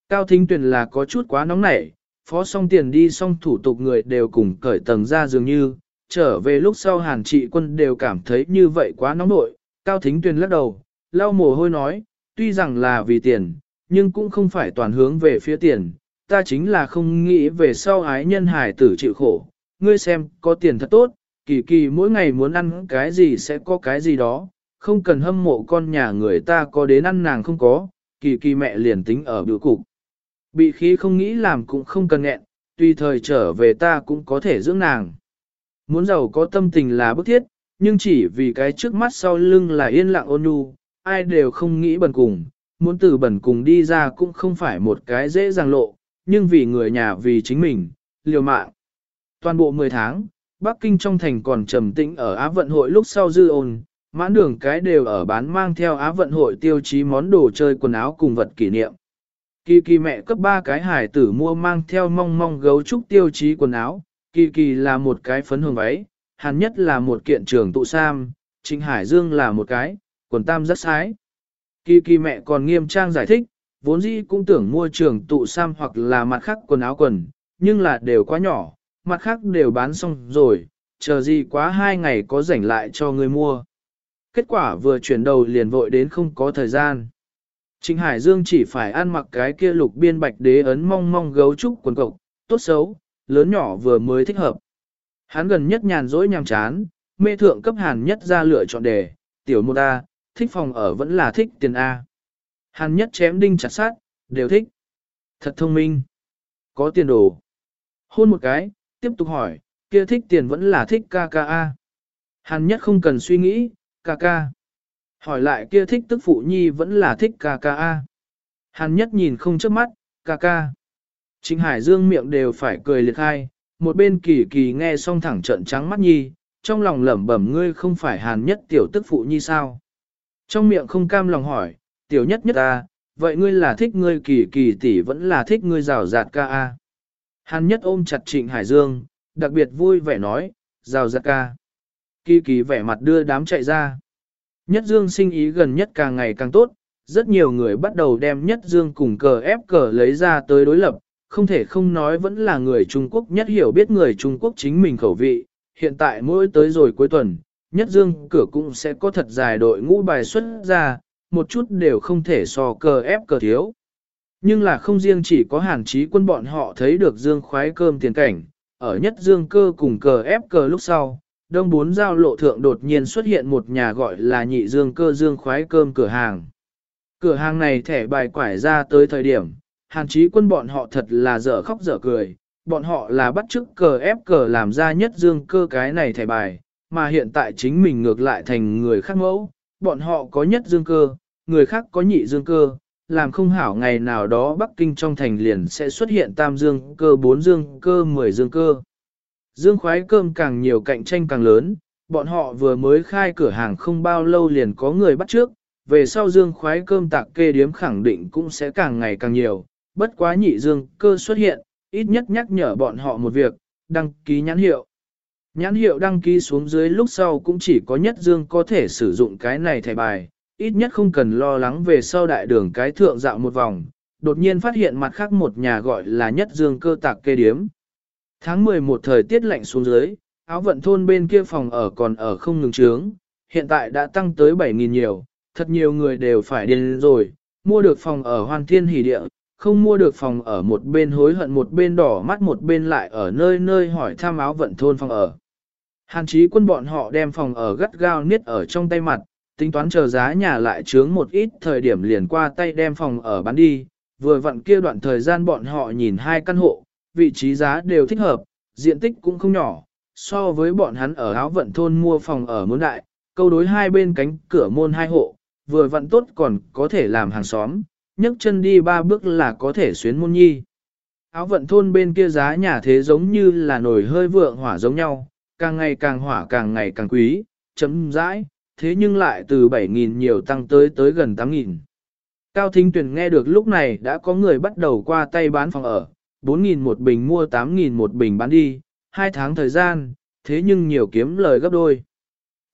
Cao Thính Tuyền là có chút quá nóng nảy, phó xong tiền đi xong thủ tục người đều cùng cởi tầng ra dường như, trở về lúc sau hàn trị quân đều cảm thấy như vậy quá nóng nội. Cao Thính Tuyền lắc đầu, lau mồ hôi nói, tuy rằng là vì tiền, nhưng cũng không phải toàn hướng về phía tiền, ta chính là không nghĩ về sau ái nhân hải tử chịu khổ. Ngươi xem, có tiền thật tốt, kỳ kỳ mỗi ngày muốn ăn cái gì sẽ có cái gì đó, không cần hâm mộ con nhà người ta có đến ăn nàng không có, kỳ kỳ mẹ liền tính ở biểu cục. Bị khí không nghĩ làm cũng không cần nghẹn, tùy thời trở về ta cũng có thể dưỡng nàng. Muốn giàu có tâm tình là bức thiết, nhưng chỉ vì cái trước mắt sau lưng là yên lặng ôn nhu, ai đều không nghĩ bần cùng, muốn từ bần cùng đi ra cũng không phải một cái dễ dàng lộ, nhưng vì người nhà vì chính mình, liều mạng. Toàn bộ 10 tháng, Bắc Kinh trong thành còn trầm tĩnh ở Á vận hội lúc sau dư ồn, mãn đường cái đều ở bán mang theo Á vận hội tiêu chí món đồ chơi quần áo cùng vật kỷ niệm. Kỳ kỳ mẹ cấp ba cái hải tử mua mang theo mong mong gấu trúc tiêu chí quần áo, kỳ kỳ là một cái phấn hương váy, hàn nhất là một kiện trường tụ sam, trịnh hải dương là một cái, quần tam rất sái. Kỳ kỳ mẹ còn nghiêm trang giải thích, vốn dĩ cũng tưởng mua trường tụ sam hoặc là mặt khác quần áo quần, nhưng là đều quá nhỏ, mặt khác đều bán xong rồi, chờ gì quá hai ngày có rảnh lại cho người mua. Kết quả vừa chuyển đầu liền vội đến không có thời gian. Trịnh Hải Dương chỉ phải ăn mặc cái kia lục biên bạch đế ấn mong mong gấu trúc quần cộc, tốt xấu, lớn nhỏ vừa mới thích hợp. Hắn gần nhất nhàn rỗi nhàm chán, mê thượng cấp hàn nhất ra lựa chọn đề, tiểu mô ta, thích phòng ở vẫn là thích tiền A. Hàn nhất chém đinh chặt sát, đều thích. Thật thông minh. Có tiền đồ. Hôn một cái, tiếp tục hỏi, kia thích tiền vẫn là thích ca ca A. Hàn nhất không cần suy nghĩ, ca ca. Hỏi lại kia thích tức phụ nhi vẫn là thích ca ca A. Hàn nhất nhìn không chớp mắt, ca ca. Trịnh Hải Dương miệng đều phải cười liệt hai, một bên kỳ kỳ nghe xong thẳng trận trắng mắt nhi, trong lòng lẩm bẩm ngươi không phải hàn nhất tiểu tức phụ nhi sao. Trong miệng không cam lòng hỏi, tiểu nhất nhất a, vậy ngươi là thích ngươi kỳ kỳ tỷ vẫn là thích ngươi rào rạt ca a. Hàn nhất ôm chặt trịnh Hải Dương, đặc biệt vui vẻ nói, rào rạt ca. Kỳ kỳ vẻ mặt đưa đám chạy ra. Nhất Dương sinh ý gần nhất càng ngày càng tốt, rất nhiều người bắt đầu đem Nhất Dương cùng cờ ép cờ lấy ra tới đối lập, không thể không nói vẫn là người Trung Quốc nhất hiểu biết người Trung Quốc chính mình khẩu vị. Hiện tại mỗi tới rồi cuối tuần, Nhất Dương cửa cũng sẽ có thật dài đội ngũ bài xuất ra, một chút đều không thể so cờ ép cờ thiếu. Nhưng là không riêng chỉ có hàn trí quân bọn họ thấy được Dương khoái cơm tiền cảnh, ở Nhất Dương cơ cùng cờ ép cờ lúc sau, đông bốn giao lộ thượng đột nhiên xuất hiện một nhà gọi là nhị dương cơ dương khoái cơm cửa hàng. Cửa hàng này thẻ bài quải ra tới thời điểm, hàn chí quân bọn họ thật là dở khóc dở cười, bọn họ là bắt chước cờ ép cờ làm ra nhất dương cơ cái này thẻ bài, mà hiện tại chính mình ngược lại thành người khác mẫu, bọn họ có nhất dương cơ, người khác có nhị dương cơ, làm không hảo ngày nào đó Bắc Kinh trong thành liền sẽ xuất hiện tam dương cơ bốn dương cơ mười dương cơ. Dương khoái cơm càng nhiều cạnh tranh càng lớn, bọn họ vừa mới khai cửa hàng không bao lâu liền có người bắt trước, về sau dương khoái cơm tạc kê điếm khẳng định cũng sẽ càng ngày càng nhiều, bất quá nhị dương cơ xuất hiện, ít nhất nhắc nhở bọn họ một việc, đăng ký nhãn hiệu. Nhãn hiệu đăng ký xuống dưới lúc sau cũng chỉ có nhất dương có thể sử dụng cái này thẻ bài, ít nhất không cần lo lắng về sau đại đường cái thượng dạo một vòng, đột nhiên phát hiện mặt khác một nhà gọi là nhất dương cơ tạc kê điếm. Tháng 11 thời tiết lạnh xuống dưới, áo vận thôn bên kia phòng ở còn ở không ngừng trướng, hiện tại đã tăng tới 7.000 nhiều, thật nhiều người đều phải điên rồi, mua được phòng ở hoàn thiên hỷ địa, không mua được phòng ở một bên hối hận một bên đỏ mắt một bên lại ở nơi nơi hỏi thăm áo vận thôn phòng ở. Hàn chí quân bọn họ đem phòng ở gắt gao niết ở trong tay mặt, tính toán chờ giá nhà lại trướng một ít thời điểm liền qua tay đem phòng ở bán đi, vừa vặn kia đoạn thời gian bọn họ nhìn hai căn hộ, vị trí giá đều thích hợp, diện tích cũng không nhỏ, so với bọn hắn ở áo vận thôn mua phòng ở muốn đại, câu đối hai bên cánh cửa môn hai hộ, vừa vặn tốt còn có thể làm hàng xóm, nhấc chân đi ba bước là có thể xuyến môn nhi. Áo vận thôn bên kia giá nhà thế giống như là nồi hơi vượng hỏa giống nhau, càng ngày càng hỏa càng ngày càng quý, chấm dãi, thế nhưng lại từ 7.000 nhiều tăng tới tới gần 8.000. Cao Thính Tuyền nghe được lúc này đã có người bắt đầu qua tay bán phòng ở, 4.000 một bình mua 8.000 một bình bán đi, hai tháng thời gian, thế nhưng nhiều kiếm lời gấp đôi.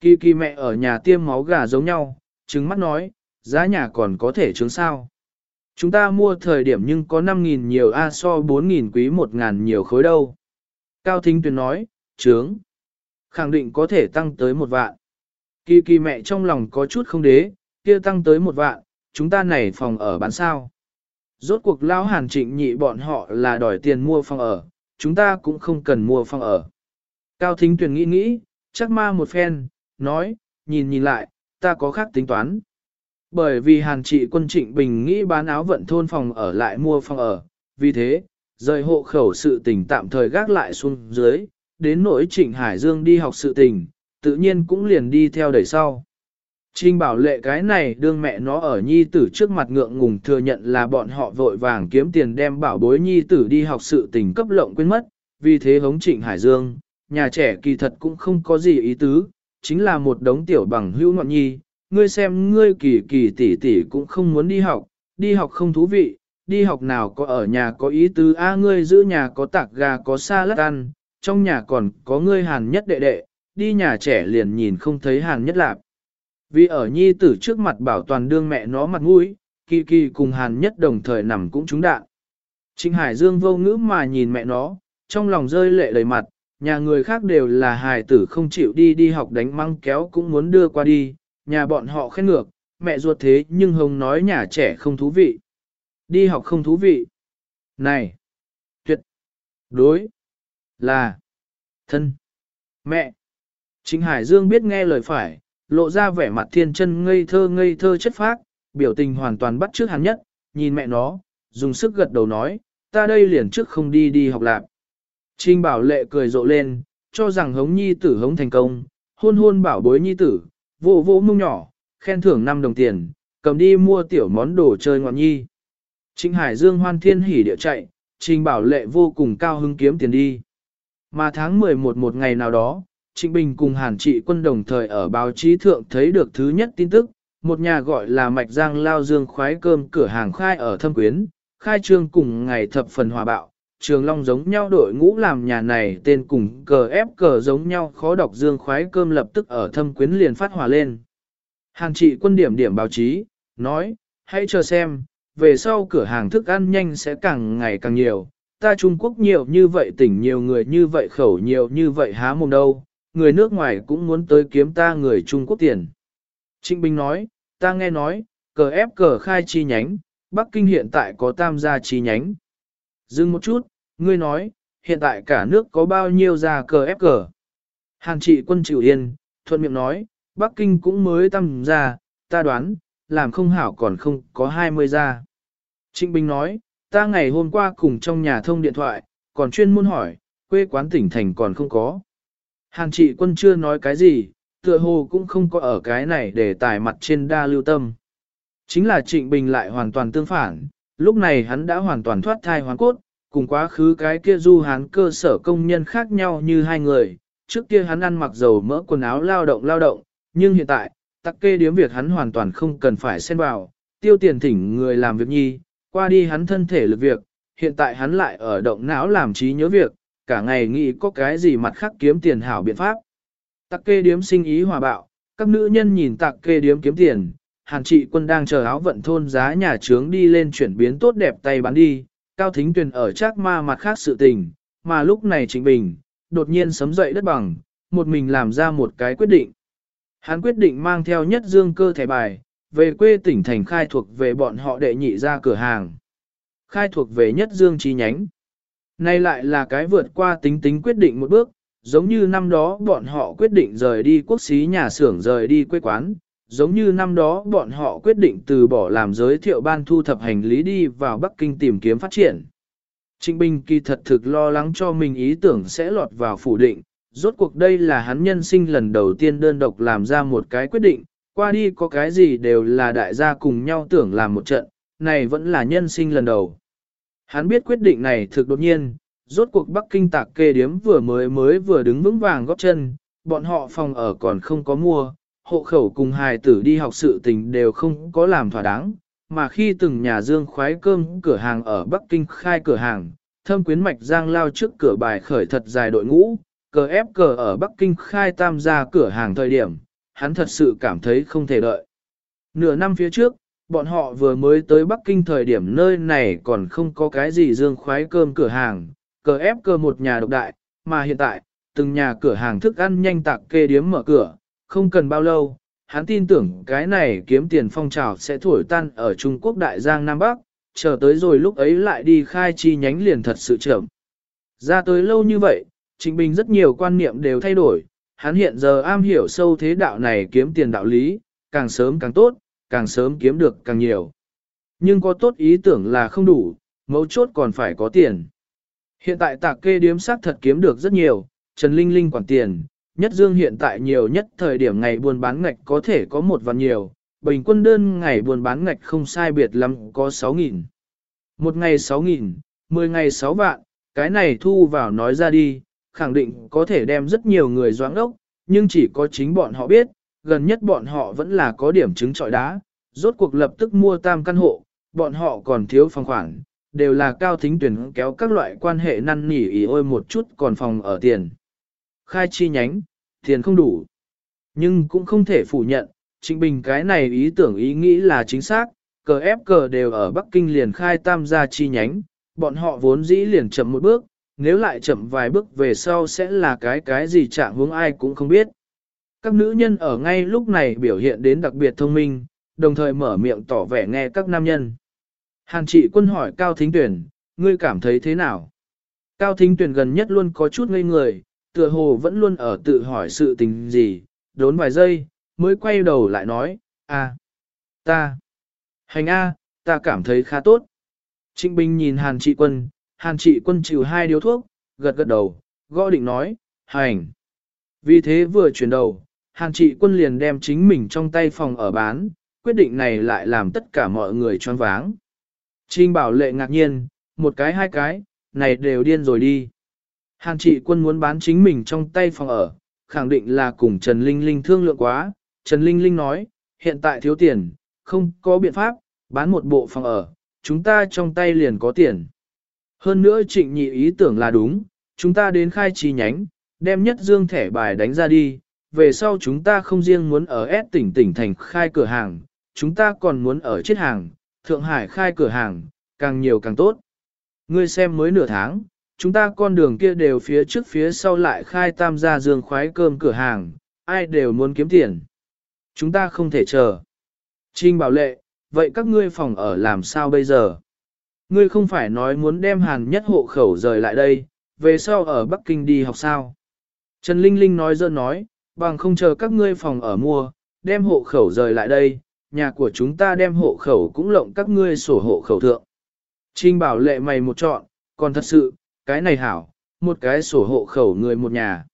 Kỳ kỳ mẹ ở nhà tiêm máu gà giống nhau, trứng mắt nói, giá nhà còn có thể trứng sao. Chúng ta mua thời điểm nhưng có 5.000 nhiều A so 4.000 quý 1.000 nhiều khối đâu. Cao Thính Tuyền nói, trướng. Khẳng định có thể tăng tới một vạn. Kỳ kỳ mẹ trong lòng có chút không đế, kia tăng tới một vạn, chúng ta này phòng ở bán sao. Rốt cuộc lão hàn trịnh nhị bọn họ là đòi tiền mua phòng ở, chúng ta cũng không cần mua phòng ở. Cao Thính Tuyền nghĩ nghĩ, chắc ma một phen, nói, nhìn nhìn lại, ta có khác tính toán. Bởi vì hàn trị quân trịnh bình nghĩ bán áo vận thôn phòng ở lại mua phòng ở, vì thế, rời hộ khẩu sự tình tạm thời gác lại xuống dưới, đến nỗi trịnh Hải Dương đi học sự tình, tự nhiên cũng liền đi theo đẩy sau. Trình bảo lệ cái này đương mẹ nó ở nhi tử trước mặt ngượng ngùng thừa nhận là bọn họ vội vàng kiếm tiền đem bảo bối nhi tử đi học sự tình cấp lộng quên mất, vì thế hống trịnh Hải Dương, nhà trẻ kỳ thật cũng không có gì ý tứ, chính là một đống tiểu bằng hữu ngọn nhi, ngươi xem ngươi kỳ kỳ tỷ tỷ cũng không muốn đi học, đi học không thú vị, đi học nào có ở nhà có ý tứ a ngươi giữ nhà có tạc gà có xa lát ăn, trong nhà còn có ngươi hàn nhất đệ đệ, đi nhà trẻ liền nhìn không thấy hàn nhất lạp. Vì ở nhi tử trước mặt bảo toàn đương mẹ nó mặt mũi, kỳ kỳ cùng hàn nhất đồng thời nằm cũng trúng đạn. Trịnh Hải Dương vô ngữ mà nhìn mẹ nó, trong lòng rơi lệ đầy mặt, nhà người khác đều là hài tử không chịu đi đi học đánh măng kéo cũng muốn đưa qua đi, nhà bọn họ khen ngược, mẹ ruột thế nhưng Hồng nói nhà trẻ không thú vị. Đi học không thú vị. Này! Tuyệt! Đối! Là! Thân! Mẹ! Trịnh Hải Dương biết nghe lời phải, lộ ra vẻ mặt thiên chân ngây thơ ngây thơ chất phác, biểu tình hoàn toàn bắt trước hắn nhất, nhìn mẹ nó, dùng sức gật đầu nói, ta đây liền trước không đi đi học lạc. Trinh bảo lệ cười rộ lên, cho rằng hống nhi tử hống thành công, hôn hôn bảo bối nhi tử, vô vô mông nhỏ, khen thưởng 5 đồng tiền, cầm đi mua tiểu món đồ chơi ngọn nhi. Trịnh Hải Dương hoan thiên hỉ địa chạy, Trình Bảo Lệ vô cùng cao hứng kiếm tiền đi. Mà tháng 11 một ngày nào đó, Trịnh Bình cùng Hàn Trị quân đồng thời ở báo chí thượng thấy được thứ nhất tin tức, một nhà gọi là Mạch Giang Lao Dương khoái cơm cửa hàng khai ở Thâm Quyến, khai trương cùng ngày thập phần hòa bạo, trường long giống nhau đội ngũ làm nhà này tên cùng cờ ép cờ giống nhau khó đọc Dương khoái cơm lập tức ở Thâm Quyến liền phát hòa lên. Hàn Trị quân điểm điểm báo chí, nói, hãy chờ xem, về sau cửa hàng thức ăn nhanh sẽ càng ngày càng nhiều, ta Trung Quốc nhiều như vậy tỉnh nhiều người như vậy khẩu nhiều như vậy há mồm đâu, người nước ngoài cũng muốn tới kiếm ta người Trung Quốc tiền. Trịnh Bình nói, ta nghe nói, cờ ép cờ khai chi nhánh, Bắc Kinh hiện tại có tam gia chi nhánh. Dừng một chút, ngươi nói, hiện tại cả nước có bao nhiêu gia cờ ép cờ. Hàn trị quân chịu yên, thuận miệng nói, Bắc Kinh cũng mới tam gia, ta đoán, làm không hảo còn không có 20 gia. Trịnh Bình nói, ta ngày hôm qua cùng trong nhà thông điện thoại, còn chuyên môn hỏi, quê quán tỉnh thành còn không có. Hàn trị quân chưa nói cái gì, tựa hồ cũng không có ở cái này để tải mặt trên đa lưu tâm. Chính là Trịnh Bình lại hoàn toàn tương phản, lúc này hắn đã hoàn toàn thoát thai hoàn cốt, cùng quá khứ cái kia du hán cơ sở công nhân khác nhau như hai người, trước kia hắn ăn mặc dầu mỡ quần áo lao động lao động, nhưng hiện tại, tắc kê điếm việc hắn hoàn toàn không cần phải xen vào, tiêu tiền thỉnh người làm việc nhi, qua đi hắn thân thể lực việc, hiện tại hắn lại ở động não làm trí nhớ việc, cả ngày nghĩ có cái gì mặt khác kiếm tiền hảo biện pháp. tạc kê điếm sinh ý hòa bạo, các nữ nhân nhìn tạc kê điếm kiếm tiền, hàn trị quân đang chờ áo vận thôn giá nhà trướng đi lên chuyển biến tốt đẹp tay bán đi, cao thính tuyền ở chắc ma mặt khác sự tình, mà lúc này chính bình, đột nhiên sấm dậy đất bằng, một mình làm ra một cái quyết định. Hắn quyết định mang theo nhất dương cơ thẻ bài, về quê tỉnh thành khai thuộc về bọn họ đệ nhị ra cửa hàng. Khai thuộc về nhất dương chi nhánh. Nay lại là cái vượt qua tính tính quyết định một bước, giống như năm đó bọn họ quyết định rời đi quốc xí nhà xưởng rời đi quê quán, giống như năm đó bọn họ quyết định từ bỏ làm giới thiệu ban thu thập hành lý đi vào Bắc Kinh tìm kiếm phát triển. Trịnh Bình kỳ thật thực lo lắng cho mình ý tưởng sẽ lọt vào phủ định, rốt cuộc đây là hắn nhân sinh lần đầu tiên đơn độc làm ra một cái quyết định, qua đi có cái gì đều là đại gia cùng nhau tưởng làm một trận, này vẫn là nhân sinh lần đầu. Hắn biết quyết định này thực đột nhiên, rốt cuộc Bắc Kinh tạc kê điếm vừa mới mới vừa đứng vững vàng góp chân, bọn họ phòng ở còn không có mua, hộ khẩu cùng hài tử đi học sự tình đều không có làm thỏa đáng, mà khi từng nhà dương khoái cơm cửa hàng ở Bắc Kinh khai cửa hàng, thâm quyến mạch giang lao trước cửa bài khởi thật dài đội ngũ, cờ ép cờ ở Bắc Kinh khai tam gia cửa hàng thời điểm, hắn thật sự cảm thấy không thể đợi. Nửa năm phía trước, bọn họ vừa mới tới Bắc Kinh thời điểm nơi này còn không có cái gì dương khoái cơm cửa hàng, cờ ép cờ một nhà độc đại, mà hiện tại, từng nhà cửa hàng thức ăn nhanh tạc kê điếm mở cửa, không cần bao lâu, hắn tin tưởng cái này kiếm tiền phong trào sẽ thổi tan ở Trung Quốc Đại Giang Nam Bắc, chờ tới rồi lúc ấy lại đi khai chi nhánh liền thật sự chậm. Ra tới lâu như vậy, Trịnh Bình rất nhiều quan niệm đều thay đổi, hắn hiện giờ am hiểu sâu thế đạo này kiếm tiền đạo lý, càng sớm càng tốt, càng sớm kiếm được càng nhiều. Nhưng có tốt ý tưởng là không đủ, mấu chốt còn phải có tiền. Hiện tại tạc kê điếm sát thật kiếm được rất nhiều, Trần Linh Linh quản tiền, nhất dương hiện tại nhiều nhất thời điểm ngày buôn bán ngạch có thể có một vạn nhiều, bình quân đơn ngày buôn bán ngạch không sai biệt lắm có 6.000. Một ngày 6.000, 10 ngày 6 vạn, cái này thu vào nói ra đi, khẳng định có thể đem rất nhiều người doãn ốc, nhưng chỉ có chính bọn họ biết, gần nhất bọn họ vẫn là có điểm chứng trọi đá, rốt cuộc lập tức mua tam căn hộ, bọn họ còn thiếu phòng khoản, đều là cao thính tuyển kéo các loại quan hệ năn nỉ ý ôi một chút còn phòng ở tiền. Khai chi nhánh, tiền không đủ. Nhưng cũng không thể phủ nhận, Trịnh Bình cái này ý tưởng ý nghĩ là chính xác, cờ ép cờ đều ở Bắc Kinh liền khai tam gia chi nhánh, bọn họ vốn dĩ liền chậm một bước, nếu lại chậm vài bước về sau sẽ là cái cái gì trạng hướng ai cũng không biết. Các nữ nhân ở ngay lúc này biểu hiện đến đặc biệt thông minh, đồng thời mở miệng tỏ vẻ nghe các nam nhân. Hàn trị quân hỏi Cao Thính Tuyển, ngươi cảm thấy thế nào? Cao Thính Tuyển gần nhất luôn có chút ngây người, tựa hồ vẫn luôn ở tự hỏi sự tình gì, đốn vài giây, mới quay đầu lại nói, a, ta, hành a, ta cảm thấy khá tốt. Trịnh Bình nhìn Hàn trị quân, Hàn trị quân chịu hai điếu thuốc, gật gật đầu, gõ định nói, hành. Vì thế vừa chuyển đầu, Hàn trị quân liền đem chính mình trong tay phòng ở bán, quyết định này lại làm tất cả mọi người choáng váng. Trinh bảo lệ ngạc nhiên, một cái hai cái, này đều điên rồi đi. Hàn trị quân muốn bán chính mình trong tay phòng ở, khẳng định là cùng Trần Linh Linh thương lượng quá. Trần Linh Linh nói, hiện tại thiếu tiền, không có biện pháp, bán một bộ phòng ở, chúng ta trong tay liền có tiền. Hơn nữa trịnh nhị ý tưởng là đúng, chúng ta đến khai chi nhánh, đem nhất dương thẻ bài đánh ra đi, về sau chúng ta không riêng muốn ở S tỉnh tỉnh thành khai cửa hàng, chúng ta còn muốn ở chết hàng, Thượng Hải khai cửa hàng, càng nhiều càng tốt. Ngươi xem mới nửa tháng, chúng ta con đường kia đều phía trước phía sau lại khai tam gia dương khoái cơm cửa hàng, ai đều muốn kiếm tiền. Chúng ta không thể chờ. Trinh bảo lệ, vậy các ngươi phòng ở làm sao bây giờ? Ngươi không phải nói muốn đem hàn nhất hộ khẩu rời lại đây, về sau ở Bắc Kinh đi học sao? Trần Linh Linh nói dơ nói, bằng không chờ các ngươi phòng ở mua, đem hộ khẩu rời lại đây, nhà của chúng ta đem hộ khẩu cũng lộng các ngươi sổ hộ khẩu thượng. Trinh bảo lệ mày một chọn, còn thật sự, cái này hảo, một cái sổ hộ khẩu người một nhà.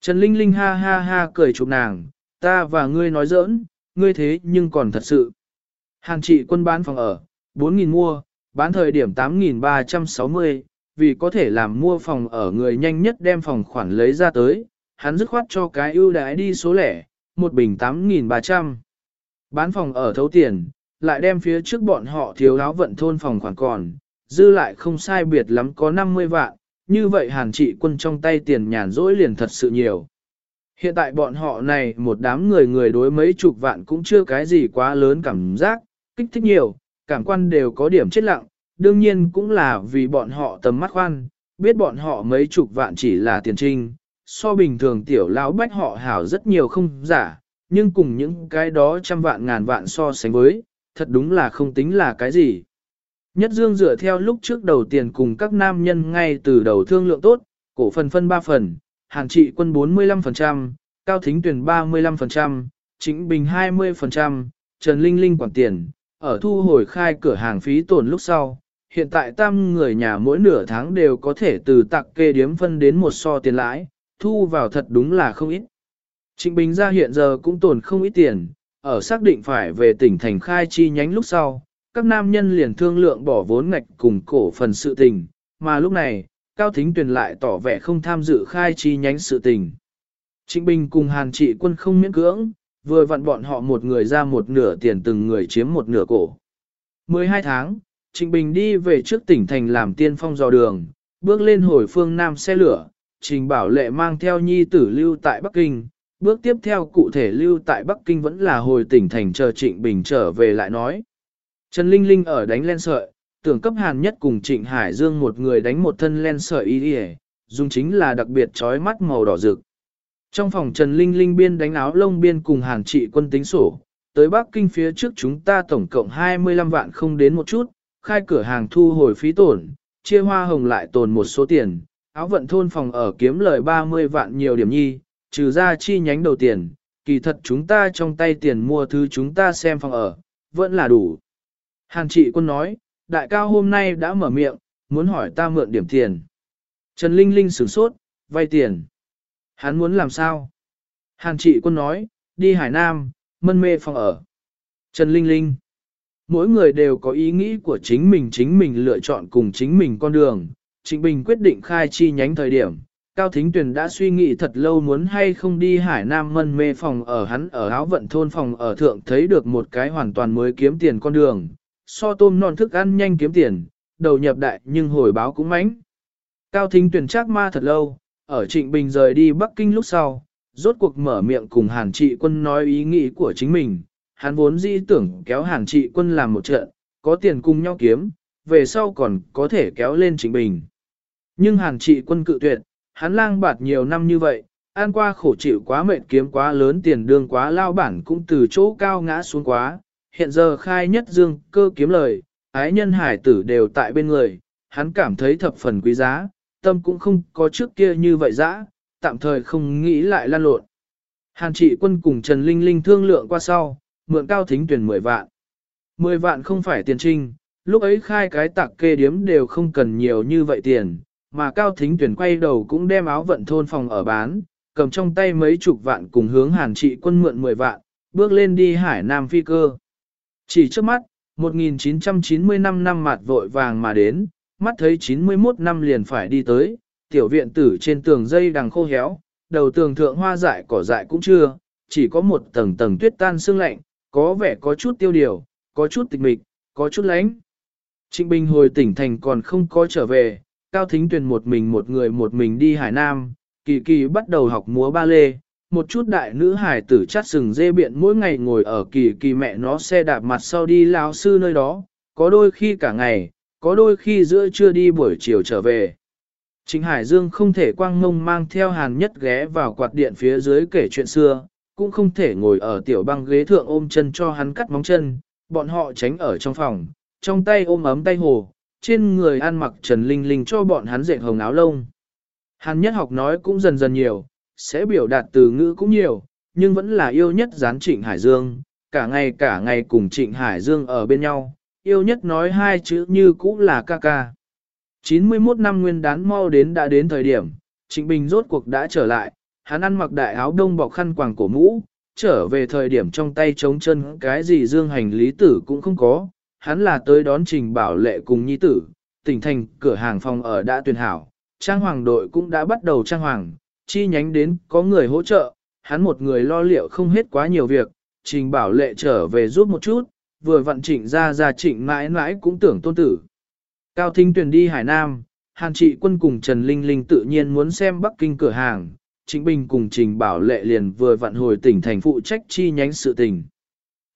Trần Linh Linh ha ha ha cười chụp nàng, ta và ngươi nói giỡn, ngươi thế nhưng còn thật sự. Hàn trị quân bán phòng ở, 4.000 mua, bán thời điểm 8.360, vì có thể làm mua phòng ở người nhanh nhất đem phòng khoản lấy ra tới, hắn dứt khoát cho cái ưu đãi đi số lẻ, một bình 8.300. Bán phòng ở thấu tiền, lại đem phía trước bọn họ thiếu áo vận thôn phòng khoản còn, dư lại không sai biệt lắm có 50 vạn, như vậy hàn trị quân trong tay tiền nhàn rỗi liền thật sự nhiều. Hiện tại bọn họ này một đám người người đối mấy chục vạn cũng chưa cái gì quá lớn cảm giác, kích thích nhiều, cảm quan đều có điểm chết lặng, đương nhiên cũng là vì bọn họ tầm mắt khoan, biết bọn họ mấy chục vạn chỉ là tiền trinh, so bình thường tiểu lão bách họ hảo rất nhiều không giả, nhưng cùng những cái đó trăm vạn ngàn vạn so sánh với, thật đúng là không tính là cái gì. Nhất Dương dựa theo lúc trước đầu tiền cùng các nam nhân ngay từ đầu thương lượng tốt, cổ phần phân 3 phần, hàng trị quân 45%, cao thính tuyển 35%, chính bình 20%, Trần Linh Linh quản tiền, ở thu hồi khai cửa hàng phí tổn lúc sau. Hiện tại tam người nhà mỗi nửa tháng đều có thể từ tặng kê điếm phân đến một so tiền lãi, thu vào thật đúng là không ít. Trịnh Bình ra hiện giờ cũng tồn không ít tiền, ở xác định phải về tỉnh thành khai chi nhánh lúc sau, các nam nhân liền thương lượng bỏ vốn ngạch cùng cổ phần sự tình, mà lúc này, Cao Thính Tuyền lại tỏ vẻ không tham dự khai chi nhánh sự tình. Trịnh Bình cùng Hàn Trị Quân không miễn cưỡng, vừa vặn bọn họ một người ra một nửa tiền từng người chiếm một nửa cổ. 12 tháng, Trịnh Bình đi về trước tỉnh thành làm tiên phong dò đường, bước lên hồi phương Nam xe lửa, Trình Bảo Lệ mang theo nhi tử lưu tại Bắc Kinh, bước tiếp theo cụ thể lưu tại Bắc Kinh vẫn là hồi tỉnh thành chờ Trịnh Bình trở về lại nói. Trần Linh Linh ở đánh len sợi, tưởng cấp hàn nhất cùng Trịnh Hải Dương một người đánh một thân len sợi y đi dùng chính là đặc biệt trói mắt màu đỏ rực. Trong phòng Trần Linh Linh biên đánh áo lông biên cùng hàn trị quân tính sổ, tới Bắc Kinh phía trước chúng ta tổng cộng 25 vạn không đến một chút, khai cửa hàng thu hồi phí tổn, chia hoa hồng lại tồn một số tiền, áo vận thôn phòng ở kiếm lời 30 vạn nhiều điểm nhi, trừ ra chi nhánh đầu tiền, kỳ thật chúng ta trong tay tiền mua thứ chúng ta xem phòng ở, vẫn là đủ. Hàn trị quân nói, đại cao hôm nay đã mở miệng, muốn hỏi ta mượn điểm tiền. Trần Linh Linh sửng sốt, vay tiền. Hắn muốn làm sao? Hàn trị quân nói, đi Hải Nam, mân mê phòng ở. Trần Linh Linh. Mỗi người đều có ý nghĩ của chính mình chính mình lựa chọn cùng chính mình con đường. Trịnh Bình quyết định khai chi nhánh thời điểm. Cao Thính Tuyền đã suy nghĩ thật lâu muốn hay không đi Hải Nam mân mê phòng ở hắn ở áo vận thôn phòng ở thượng thấy được một cái hoàn toàn mới kiếm tiền con đường. So tôm non thức ăn nhanh kiếm tiền, đầu nhập đại nhưng hồi báo cũng mánh. Cao Thính Tuyền chắc ma thật lâu, ở Trịnh Bình rời đi Bắc Kinh lúc sau, rốt cuộc mở miệng cùng Hàn Trị Quân nói ý nghĩ của chính mình. Hắn vốn dĩ tưởng kéo Hàn Trị Quân làm một trận, có tiền cùng nhau kiếm, về sau còn có thể kéo lên Trịnh Bình. Nhưng Hàn Trị Quân cự tuyệt, hắn lang bạt nhiều năm như vậy, an qua khổ chịu quá mệt kiếm quá lớn tiền đương quá lao bản cũng từ chỗ cao ngã xuống quá, hiện giờ khai nhất dương cơ kiếm lời, ái nhân hải tử đều tại bên người, hắn cảm thấy thập phần quý giá, tâm cũng không có trước kia như vậy dã, tạm thời không nghĩ lại lan lộn. Hàn trị quân cùng Trần Linh Linh thương lượng qua sau, mượn cao thính tuyển 10 vạn. 10 vạn không phải tiền trinh, lúc ấy khai cái tạc kê điếm đều không cần nhiều như vậy tiền, mà cao thính tuyển quay đầu cũng đem áo vận thôn phòng ở bán, cầm trong tay mấy chục vạn cùng hướng hàn trị quân mượn 10 vạn, bước lên đi hải nam phi cơ. Chỉ trước mắt, 1990 năm năm mặt vội vàng mà đến, mắt thấy 91 năm liền phải đi tới, tiểu viện tử trên tường dây đằng khô héo, đầu tường thượng hoa dại cỏ dại cũng chưa, chỉ có một tầng tầng tuyết tan sương lạnh, có vẻ có chút tiêu điều, có chút tịch mịch, có chút lánh. Trịnh Bình hồi tỉnh thành còn không có trở về, Cao Thính Tuyền một mình một người một mình đi Hải Nam, kỳ kỳ bắt đầu học múa ba lê, một chút đại nữ hải tử chát sừng dê biện mỗi ngày ngồi ở kỳ kỳ mẹ nó xe đạp mặt sau đi lao sư nơi đó, có đôi khi cả ngày, có đôi khi giữa trưa đi buổi chiều trở về. Trịnh Hải Dương không thể quang ngông mang theo hàn nhất ghé vào quạt điện phía dưới kể chuyện xưa, cũng không thể ngồi ở tiểu băng ghế thượng ôm chân cho hắn cắt móng chân, bọn họ tránh ở trong phòng, trong tay ôm ấm tay hồ, trên người ăn mặc trần linh linh cho bọn hắn dệt hồng áo lông. Hàn nhất học nói cũng dần dần nhiều, sẽ biểu đạt từ ngữ cũng nhiều, nhưng vẫn là yêu nhất gián Trịnh Hải Dương, cả ngày cả ngày cùng Trịnh Hải Dương ở bên nhau, yêu nhất nói hai chữ như cũ là ca ca. 91 năm nguyên đán mau đến đã đến thời điểm, Trịnh Bình rốt cuộc đã trở lại, hắn ăn mặc đại áo đông bọc khăn quàng cổ mũ, trở về thời điểm trong tay trống chân cái gì dương hành lý tử cũng không có, hắn là tới đón trình bảo lệ cùng nhi tử, tỉnh thành cửa hàng phòng ở đã tuyển hảo, trang hoàng đội cũng đã bắt đầu trang hoàng, chi nhánh đến có người hỗ trợ, hắn một người lo liệu không hết quá nhiều việc, trình bảo lệ trở về giúp một chút, vừa vận trịnh ra ra trịnh mãi mãi cũng tưởng tôn tử. Cao Thính tuyển đi Hải Nam, Hàn Trị Quân cùng Trần Linh Linh tự nhiên muốn xem Bắc Kinh cửa hàng, Trịnh Bình cùng Trình Bảo Lệ liền vừa vặn hồi tỉnh thành phụ trách chi nhánh sự tình.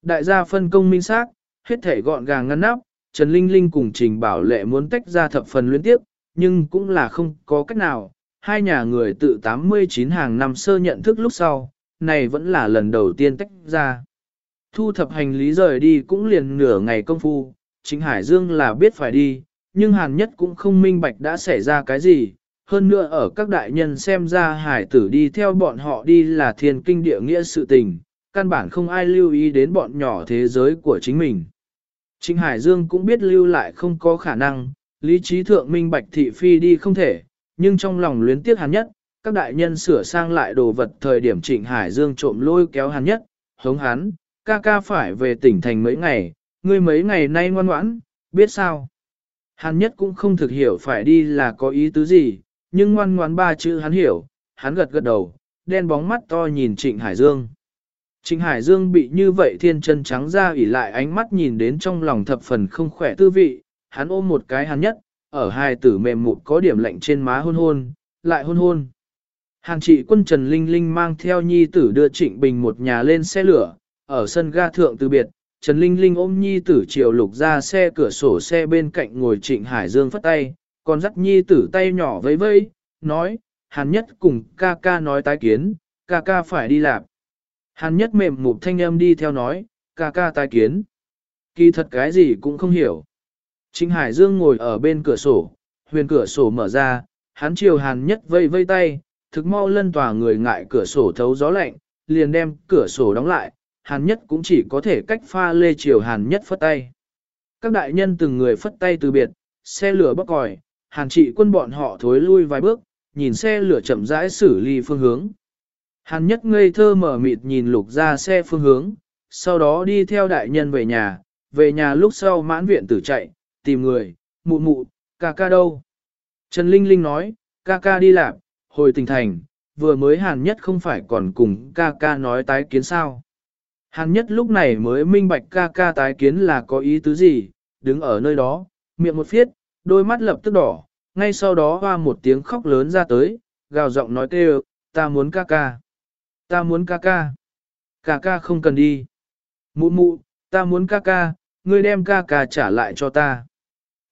Đại gia phân công minh xác, hết thể gọn gàng ngăn nắp, Trần Linh Linh cùng Trình Bảo Lệ muốn tách ra thập phần luyến tiếp, nhưng cũng là không có cách nào. Hai nhà người tự 89 hàng năm sơ nhận thức lúc sau, này vẫn là lần đầu tiên tách ra. Thu thập hành lý rời đi cũng liền nửa ngày công phu, chính Hải Dương là biết phải đi, nhưng Hàn Nhất cũng không minh bạch đã xảy ra cái gì. Hơn nữa ở các đại nhân xem ra hải tử đi theo bọn họ đi là thiên kinh địa nghĩa sự tình, căn bản không ai lưu ý đến bọn nhỏ thế giới của chính mình. Trịnh Hải Dương cũng biết lưu lại không có khả năng, lý trí thượng minh bạch thị phi đi không thể, nhưng trong lòng luyến tiếc Hàn Nhất, các đại nhân sửa sang lại đồ vật thời điểm Trịnh Hải Dương trộm lôi kéo Hàn Nhất, hống hắn, ca ca phải về tỉnh thành mấy ngày, ngươi mấy ngày nay ngoan ngoãn, biết sao? Hàn Nhất cũng không thực hiểu phải đi là có ý tứ gì, nhưng ngoan ngoãn ba chữ hắn hiểu, hắn gật gật đầu, đen bóng mắt to nhìn Trịnh Hải Dương. Trịnh Hải Dương bị như vậy thiên chân trắng ra ủy lại ánh mắt nhìn đến trong lòng thập phần không khỏe tư vị, hắn ôm một cái hắn Nhất, ở hai tử mềm mụn có điểm lạnh trên má hôn hôn, lại hôn hôn. Hàng trị quân Trần Linh Linh mang theo nhi tử đưa Trịnh Bình một nhà lên xe lửa, ở sân ga thượng từ biệt, Trần Linh Linh ôm nhi tử chiều lục ra xe cửa sổ xe bên cạnh ngồi Trịnh Hải Dương phất tay, còn dắt nhi tử tay nhỏ vẫy vẫy, nói, hắn Nhất cùng ca ca nói tái kiến, ca ca phải đi làm. Hàn Nhất mềm mụt thanh âm đi theo nói, ca ca tai kiến. Kỳ thật cái gì cũng không hiểu. Trịnh Hải Dương ngồi ở bên cửa sổ, huyền cửa sổ mở ra, hắn chiều Hàn Nhất vây vây tay, thực mau lân tòa người ngại cửa sổ thấu gió lạnh, liền đem cửa sổ đóng lại, Hàn Nhất cũng chỉ có thể cách pha lê chiều Hàn Nhất phất tay. Các đại nhân từng người phất tay từ biệt, xe lửa bốc còi, Hàn trị quân bọn họ thối lui vài bước, nhìn xe lửa chậm rãi xử ly phương hướng. Hàn Nhất ngây thơ mở mịt nhìn lục ra xe phương hướng, sau đó đi theo đại nhân về nhà, về nhà lúc sau mãn viện tử chạy, tìm người, mụ mụ, ca ca đâu. Trần Linh Linh nói, ca ca đi làm, hồi tỉnh thành, vừa mới Hàn Nhất không phải còn cùng ca ca nói tái kiến sao. Hàn nhất lúc này mới minh bạch ca ca tái kiến là có ý tứ gì, đứng ở nơi đó, miệng một phiết, đôi mắt lập tức đỏ, ngay sau đó hoa một tiếng khóc lớn ra tới, gào giọng nói kêu, ta muốn ca ca, ta muốn ca ca, ca ca không cần đi. Mụ mụ, ta muốn ca ca, ngươi đem ca ca trả lại cho ta.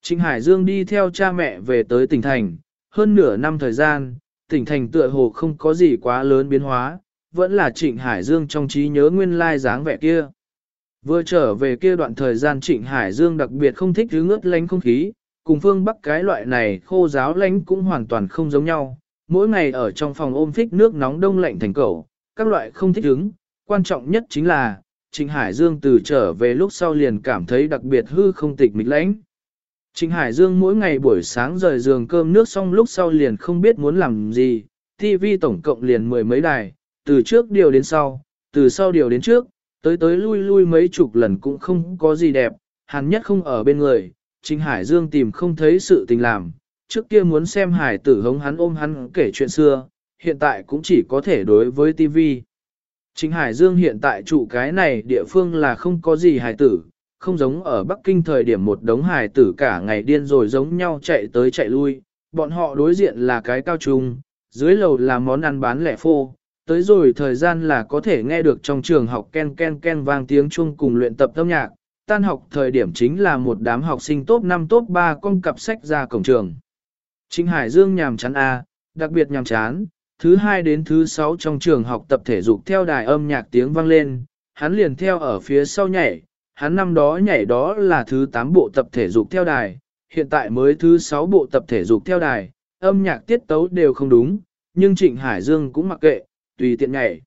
Trịnh Hải Dương đi theo cha mẹ về tới tỉnh thành, hơn nửa năm thời gian, tỉnh thành tựa hồ không có gì quá lớn biến hóa, vẫn là Trịnh Hải Dương trong trí nhớ nguyên lai dáng vẻ kia. Vừa trở về kia đoạn thời gian Trịnh Hải Dương đặc biệt không thích thứ ngớt lánh không khí, cùng phương Bắc cái loại này khô giáo lánh cũng hoàn toàn không giống nhau. Mỗi ngày ở trong phòng ôm phích nước nóng đông lạnh thành cầu, các loại không thích ứng. Quan trọng nhất chính là, Trịnh Hải Dương từ trở về lúc sau liền cảm thấy đặc biệt hư không tịch mịch lãnh. Trịnh Hải Dương mỗi ngày buổi sáng rời giường cơm nước xong lúc sau liền không biết muốn làm gì, TV tổng cộng liền mười mấy đài, từ trước điều đến sau, từ sau điều đến trước, tới tới lui lui mấy chục lần cũng không có gì đẹp, hàn nhất không ở bên người, Trình Hải Dương tìm không thấy sự tình làm, trước kia muốn xem hải tử hống hắn ôm hắn kể chuyện xưa, hiện tại cũng chỉ có thể đối với TV. Trịnh Hải Dương hiện tại trụ cái này địa phương là không có gì hài tử, không giống ở Bắc Kinh thời điểm một đống hài tử cả ngày điên rồi giống nhau chạy tới chạy lui, bọn họ đối diện là cái cao trung, dưới lầu là món ăn bán lẻ phô, tới rồi thời gian là có thể nghe được trong trường học ken ken ken vang tiếng chuông cùng luyện tập âm nhạc, tan học thời điểm chính là một đám học sinh top 5 top 3 con cặp sách ra cổng trường. Trịnh Hải Dương nhàm chán A, đặc biệt nhàm chán, thứ hai đến thứ sáu trong trường học tập thể dục theo đài âm nhạc tiếng vang lên, hắn liền theo ở phía sau nhảy, hắn năm đó nhảy đó là thứ 8 bộ tập thể dục theo đài, hiện tại mới thứ 6 bộ tập thể dục theo đài, âm nhạc tiết tấu đều không đúng, nhưng Trịnh Hải Dương cũng mặc kệ, tùy tiện nhảy.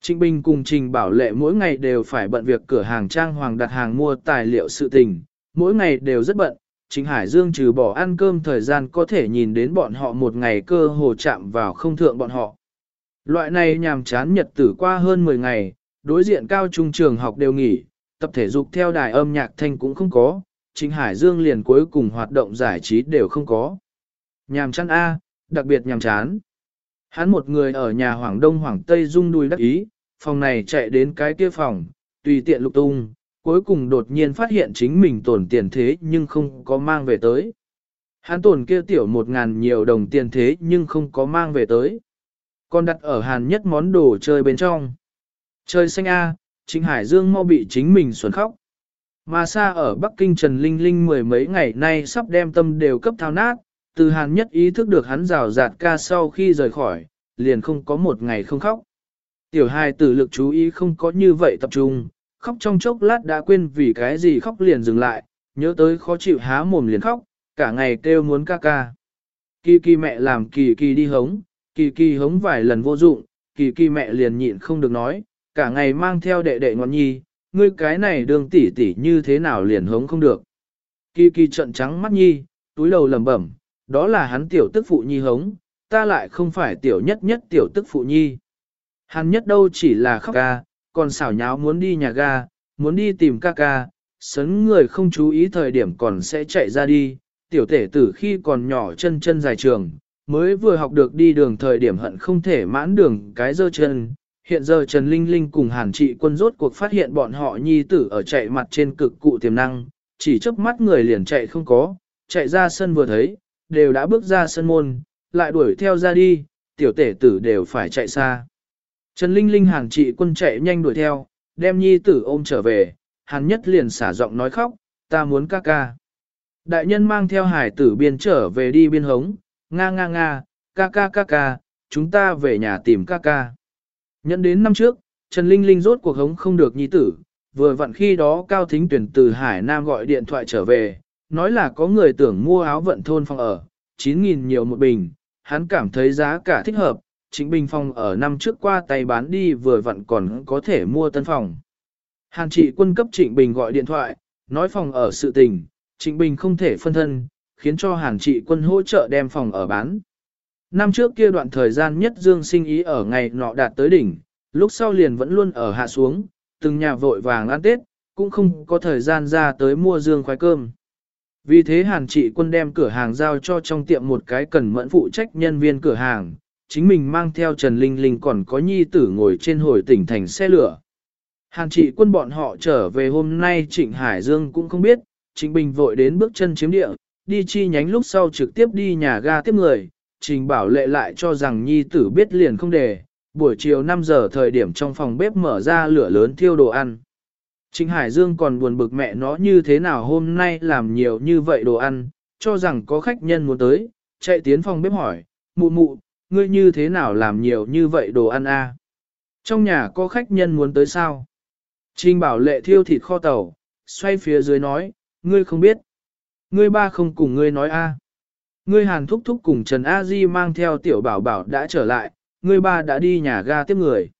Trịnh Bình cùng Trình Bảo Lệ mỗi ngày đều phải bận việc cửa hàng trang hoàng đặt hàng mua tài liệu sự tình, mỗi ngày đều rất bận. Trịnh Hải Dương trừ bỏ ăn cơm thời gian có thể nhìn đến bọn họ một ngày cơ hồ chạm vào không thượng bọn họ. Loại này nhàm chán nhật tử qua hơn 10 ngày, đối diện cao trung trường học đều nghỉ, tập thể dục theo đài âm nhạc thanh cũng không có, Trịnh Hải Dương liền cuối cùng hoạt động giải trí đều không có. Nhàm chán A, đặc biệt nhàm chán. Hắn một người ở nhà Hoàng Đông Hoàng Tây rung đuôi đắc ý, phòng này chạy đến cái kia phòng, tùy tiện lục tung, cuối cùng đột nhiên phát hiện chính mình tổn tiền thế nhưng không có mang về tới. Hắn tổn kia tiểu một ngàn nhiều đồng tiền thế nhưng không có mang về tới. Còn đặt ở hàn nhất món đồ chơi bên trong. Chơi xanh A, Trịnh Hải Dương mau bị chính mình xuẩn khóc. Mà xa ở Bắc Kinh Trần Linh Linh mười mấy ngày nay sắp đem tâm đều cấp thao nát, từ hàn nhất ý thức được hắn rào rạt ca sau khi rời khỏi, liền không có một ngày không khóc. Tiểu hài tử lực chú ý không có như vậy tập trung, khóc trong chốc lát đã quên vì cái gì khóc liền dừng lại, nhớ tới khó chịu há mồm liền khóc, cả ngày kêu muốn ca ca. Kỳ kỳ mẹ làm kỳ kỳ đi hống, kỳ kỳ hống vài lần vô dụng, kỳ kỳ mẹ liền nhịn không được nói, cả ngày mang theo đệ đệ ngọn nhi, ngươi cái này đường tỉ tỉ như thế nào liền hống không được. Kỳ kỳ trận trắng mắt nhi, túi đầu lẩm bẩm, đó là hắn tiểu tức phụ nhi hống, ta lại không phải tiểu nhất nhất tiểu tức phụ nhi. Hắn nhất đâu chỉ là khóc ca, còn xảo nháo muốn đi nhà ga, muốn đi tìm ca ca, sấn người không chú ý thời điểm còn sẽ chạy ra đi, tiểu tể tử khi còn nhỏ chân chân dài trường, mới vừa học được đi đường thời điểm hận không thể mãn đường cái dơ chân. Hiện giờ Trần Linh Linh cùng Hàn Trị quân rốt cuộc phát hiện bọn họ nhi tử ở chạy mặt trên cực cụ tiềm năng, chỉ chớp mắt người liền chạy không có, chạy ra sân vừa thấy, đều đã bước ra sân môn, lại đuổi theo ra đi, tiểu tể tử đều phải chạy xa. Trần Linh Linh hàng Trị quân chạy nhanh đuổi theo, đem nhi tử ôm trở về, Hàn Nhất liền xả giọng nói khóc, ta muốn ca ca. Đại nhân mang theo hải tử biên trở về đi biên hống, nga nga nga, ca ca ca ca, chúng ta về nhà tìm ca ca. Nhận đến năm trước, Trần Linh Linh rốt cuộc hống không được nhi tử, vừa vặn khi đó Cao Thính tuyển từ Hải Nam gọi điện thoại trở về, nói là có người tưởng mua áo vận thôn phòng ở, 9.000 nhiều một bình, hắn cảm thấy giá cả thích hợp, Trịnh bình Phong ở năm trước qua tay bán đi vừa vặn còn có thể mua tân phòng. Hàn trị quân cấp Trịnh Bình gọi điện thoại, nói phòng ở sự tình, Trịnh Bình không thể phân thân, khiến cho Hàn trị quân hỗ trợ đem phòng ở bán. Năm trước kia đoạn thời gian nhất dương sinh ý ở ngày nọ đạt tới đỉnh, lúc sau liền vẫn luôn ở hạ xuống, từng nhà vội vàng ăn Tết, cũng không có thời gian ra tới mua dương khoai cơm. Vì thế Hàn trị quân đem cửa hàng giao cho trong tiệm một cái cần mẫn phụ trách nhân viên cửa hàng, chính mình mang theo Trần Linh Linh còn có nhi tử ngồi trên hồi tỉnh thành xe lửa. Hàn trị quân bọn họ trở về hôm nay Trịnh Hải Dương cũng không biết, Trịnh Bình vội đến bước chân chiếm địa, đi chi nhánh lúc sau trực tiếp đi nhà ga tiếp người, Trình Bảo Lệ lại cho rằng nhi tử biết liền không để, buổi chiều 5 giờ thời điểm trong phòng bếp mở ra lửa lớn thiêu đồ ăn. Trịnh Hải Dương còn buồn bực mẹ nó như thế nào hôm nay làm nhiều như vậy đồ ăn, cho rằng có khách nhân muốn tới, chạy tiến phòng bếp hỏi, mụ mụ, ngươi như thế nào làm nhiều như vậy đồ ăn a? Trong nhà có khách nhân muốn tới sao? Trình bảo lệ thiêu thịt kho tàu, xoay phía dưới nói, ngươi không biết. Ngươi ba không cùng ngươi nói a. Ngươi hàn thúc thúc cùng Trần A Di mang theo tiểu bảo bảo đã trở lại, ngươi ba đã đi nhà ga tiếp người.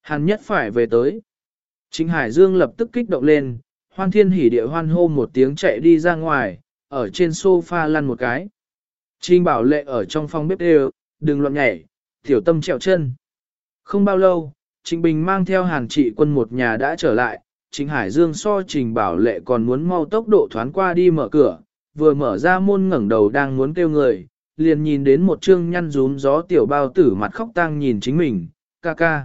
Hàn nhất phải về tới. Chính Hải Dương lập tức kích động lên, hoan thiên hỉ địa hoan hô một tiếng chạy đi ra ngoài, ở trên sofa lăn một cái. Trình bảo lệ ở trong phòng bếp đều, đừng loạn nhảy, tiểu tâm trèo chân. Không bao lâu, Trịnh Bình mang theo hàng trị quân một nhà đã trở lại, Trịnh Hải Dương so Trình Bảo Lệ còn muốn mau tốc độ thoán qua đi mở cửa, vừa mở ra môn ngẩng đầu đang muốn kêu người, liền nhìn đến một trương nhăn rúm gió tiểu bao tử mặt khóc tang nhìn chính mình, ca ca.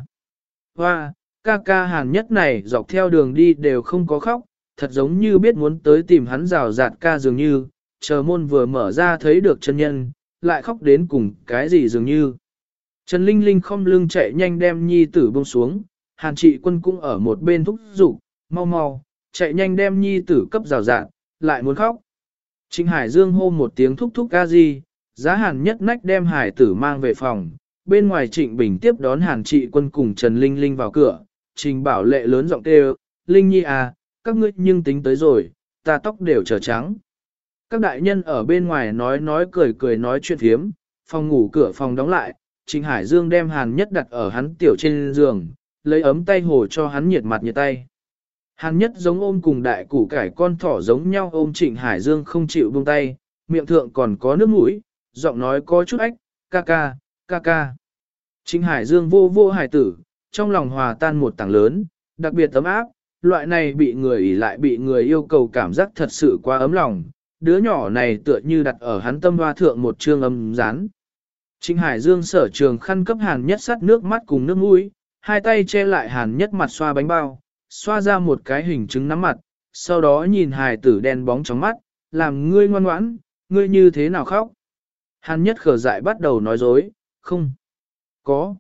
Hoa, ca ca hàn nhất này dọc theo đường đi đều không có khóc, thật giống như biết muốn tới tìm hắn rào rạt ca dường như, chờ môn vừa mở ra thấy được chân nhân, lại khóc đến cùng cái gì dường như. Trần Linh Linh không lưng chạy nhanh đem nhi tử buông xuống, hàn trị quân cũng ở một bên thúc giục, mau mau, chạy nhanh đem nhi tử cấp rào rạn, lại muốn khóc. Trịnh Hải Dương hô một tiếng thúc thúc ca gì, giá hàn nhất nách đem hải tử mang về phòng, bên ngoài trịnh bình tiếp đón hàn trị quân cùng Trần Linh Linh vào cửa, trình bảo lệ lớn giọng kêu, Linh Nhi à, các ngươi nhưng tính tới rồi, ta tóc đều trở trắng. Các đại nhân ở bên ngoài nói nói cười cười nói chuyện thiếm, phòng ngủ cửa phòng đóng lại, Trịnh Hải Dương đem hàn nhất đặt ở hắn tiểu trên giường, lấy ấm tay hồ cho hắn nhiệt mặt nhiệt tay. Hàn nhất giống ôm cùng đại củ cải con thỏ giống nhau ôm Trịnh Hải Dương không chịu buông tay, miệng thượng còn có nước mũi, giọng nói có chút ách, ca ca, ca ca. Trịnh Hải Dương vô vô hải tử, trong lòng hòa tan một tảng lớn, đặc biệt tấm áp, loại này bị người ỉ lại bị người yêu cầu cảm giác thật sự quá ấm lòng, đứa nhỏ này tựa như đặt ở hắn tâm hoa thượng một trương âm rán. Trịnh Hải Dương sở trường khăn cấp hàn nhất sắt nước mắt cùng nước mũi, hai tay che lại hàn nhất mặt xoa bánh bao, xoa ra một cái hình trứng nắm mặt, sau đó nhìn hài tử đen bóng trong mắt, làm ngươi ngoan ngoãn, ngươi như thế nào khóc. Hàn nhất khở dại bắt đầu nói dối, không, có.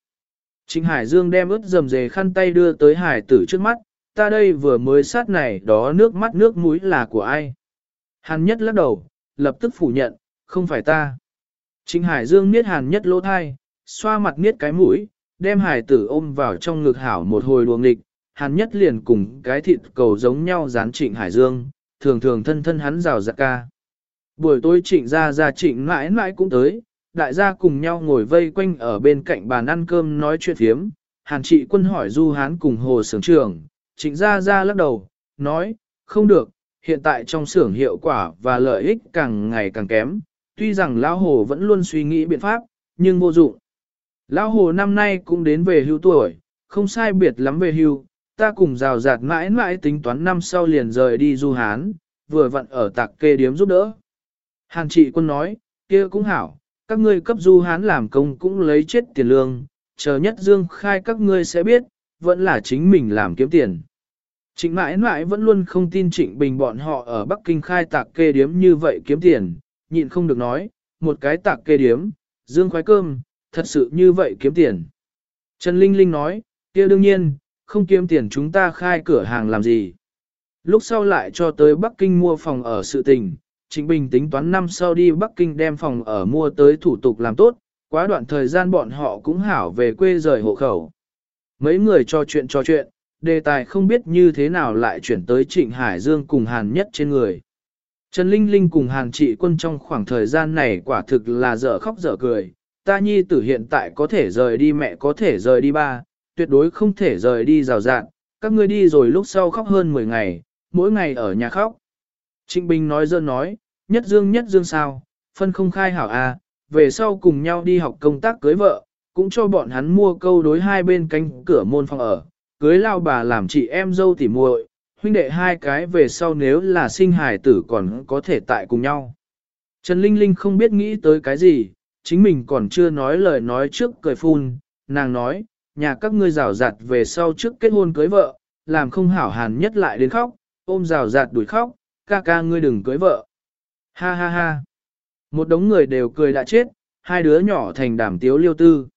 Trịnh Hải Dương đem ướt dầm dề khăn tay đưa tới hải tử trước mắt, ta đây vừa mới sát này đó nước mắt nước mũi là của ai. Hàn nhất lắc đầu, lập tức phủ nhận, không phải ta. Trịnh Hải Dương niết hàn nhất lỗ thai, xoa mặt niết cái mũi, đem hải tử ôm vào trong ngực hảo một hồi luồng nghịch, hàn nhất liền cùng cái thịt cầu giống nhau dán trịnh Hải Dương, thường thường thân thân hắn rào rạc ca. Buổi tối trịnh ra ra trịnh mãi mãi cũng tới, đại gia cùng nhau ngồi vây quanh ở bên cạnh bàn ăn cơm nói chuyện phiếm, hàn trị quân hỏi du hán cùng hồ sưởng trưởng, trịnh ra ra lắc đầu, nói, không được, hiện tại trong xưởng hiệu quả và lợi ích càng ngày càng kém, tuy rằng lão hồ vẫn luôn suy nghĩ biện pháp, nhưng vô dụng. Lão hồ năm nay cũng đến về hưu tuổi, không sai biệt lắm về hưu, ta cùng rào rạt mãi mãi tính toán năm sau liền rời đi du hán, vừa vặn ở tạc kê điếm giúp đỡ. Hàn trị quân nói, kia cũng hảo, các ngươi cấp du hán làm công cũng lấy chết tiền lương, chờ nhất dương khai các ngươi sẽ biết, vẫn là chính mình làm kiếm tiền. Trịnh mãi mãi vẫn luôn không tin trịnh bình bọn họ ở Bắc Kinh khai tạc kê điếm như vậy kiếm tiền, nhịn không được nói, một cái tạc kê điếm, dương khoái cơm, thật sự như vậy kiếm tiền. Trần Linh Linh nói, kia đương nhiên, không kiếm tiền chúng ta khai cửa hàng làm gì. Lúc sau lại cho tới Bắc Kinh mua phòng ở sự tình, Trịnh Bình tính toán năm sau đi Bắc Kinh đem phòng ở mua tới thủ tục làm tốt, quá đoạn thời gian bọn họ cũng hảo về quê rời hộ khẩu. Mấy người cho chuyện cho chuyện, đề tài không biết như thế nào lại chuyển tới Trịnh Hải Dương cùng Hàn Nhất trên người. Trần Linh Linh cùng Hàn Trị Quân trong khoảng thời gian này quả thực là dở khóc dở cười, ta nhi tử hiện tại có thể rời đi mẹ có thể rời đi ba, tuyệt đối không thể rời đi rào rạn, các ngươi đi rồi lúc sau khóc hơn 10 ngày, mỗi ngày ở nhà khóc. Trịnh Bình nói dơ nói, nhất dương nhất dương sao, phân không khai hảo a, à, về sau cùng nhau đi học công tác cưới vợ, cũng cho bọn hắn mua câu đối hai bên cánh cửa môn phòng ở, cưới lao bà làm chị em dâu tỉ muội, huynh đệ hai cái về sau nếu là sinh hài tử còn có thể tại cùng nhau. Trần Linh Linh không biết nghĩ tới cái gì, chính mình còn chưa nói lời nói trước cười phun, nàng nói, nhà các ngươi rào rạt về sau trước kết hôn cưới vợ, làm không hảo hàn nhất lại đến khóc, ôm rào rạt đuổi khóc, ca ca ngươi đừng cưới vợ. Ha ha ha. Một đống người đều cười đã chết, hai đứa nhỏ thành đảm tiếu liêu tư.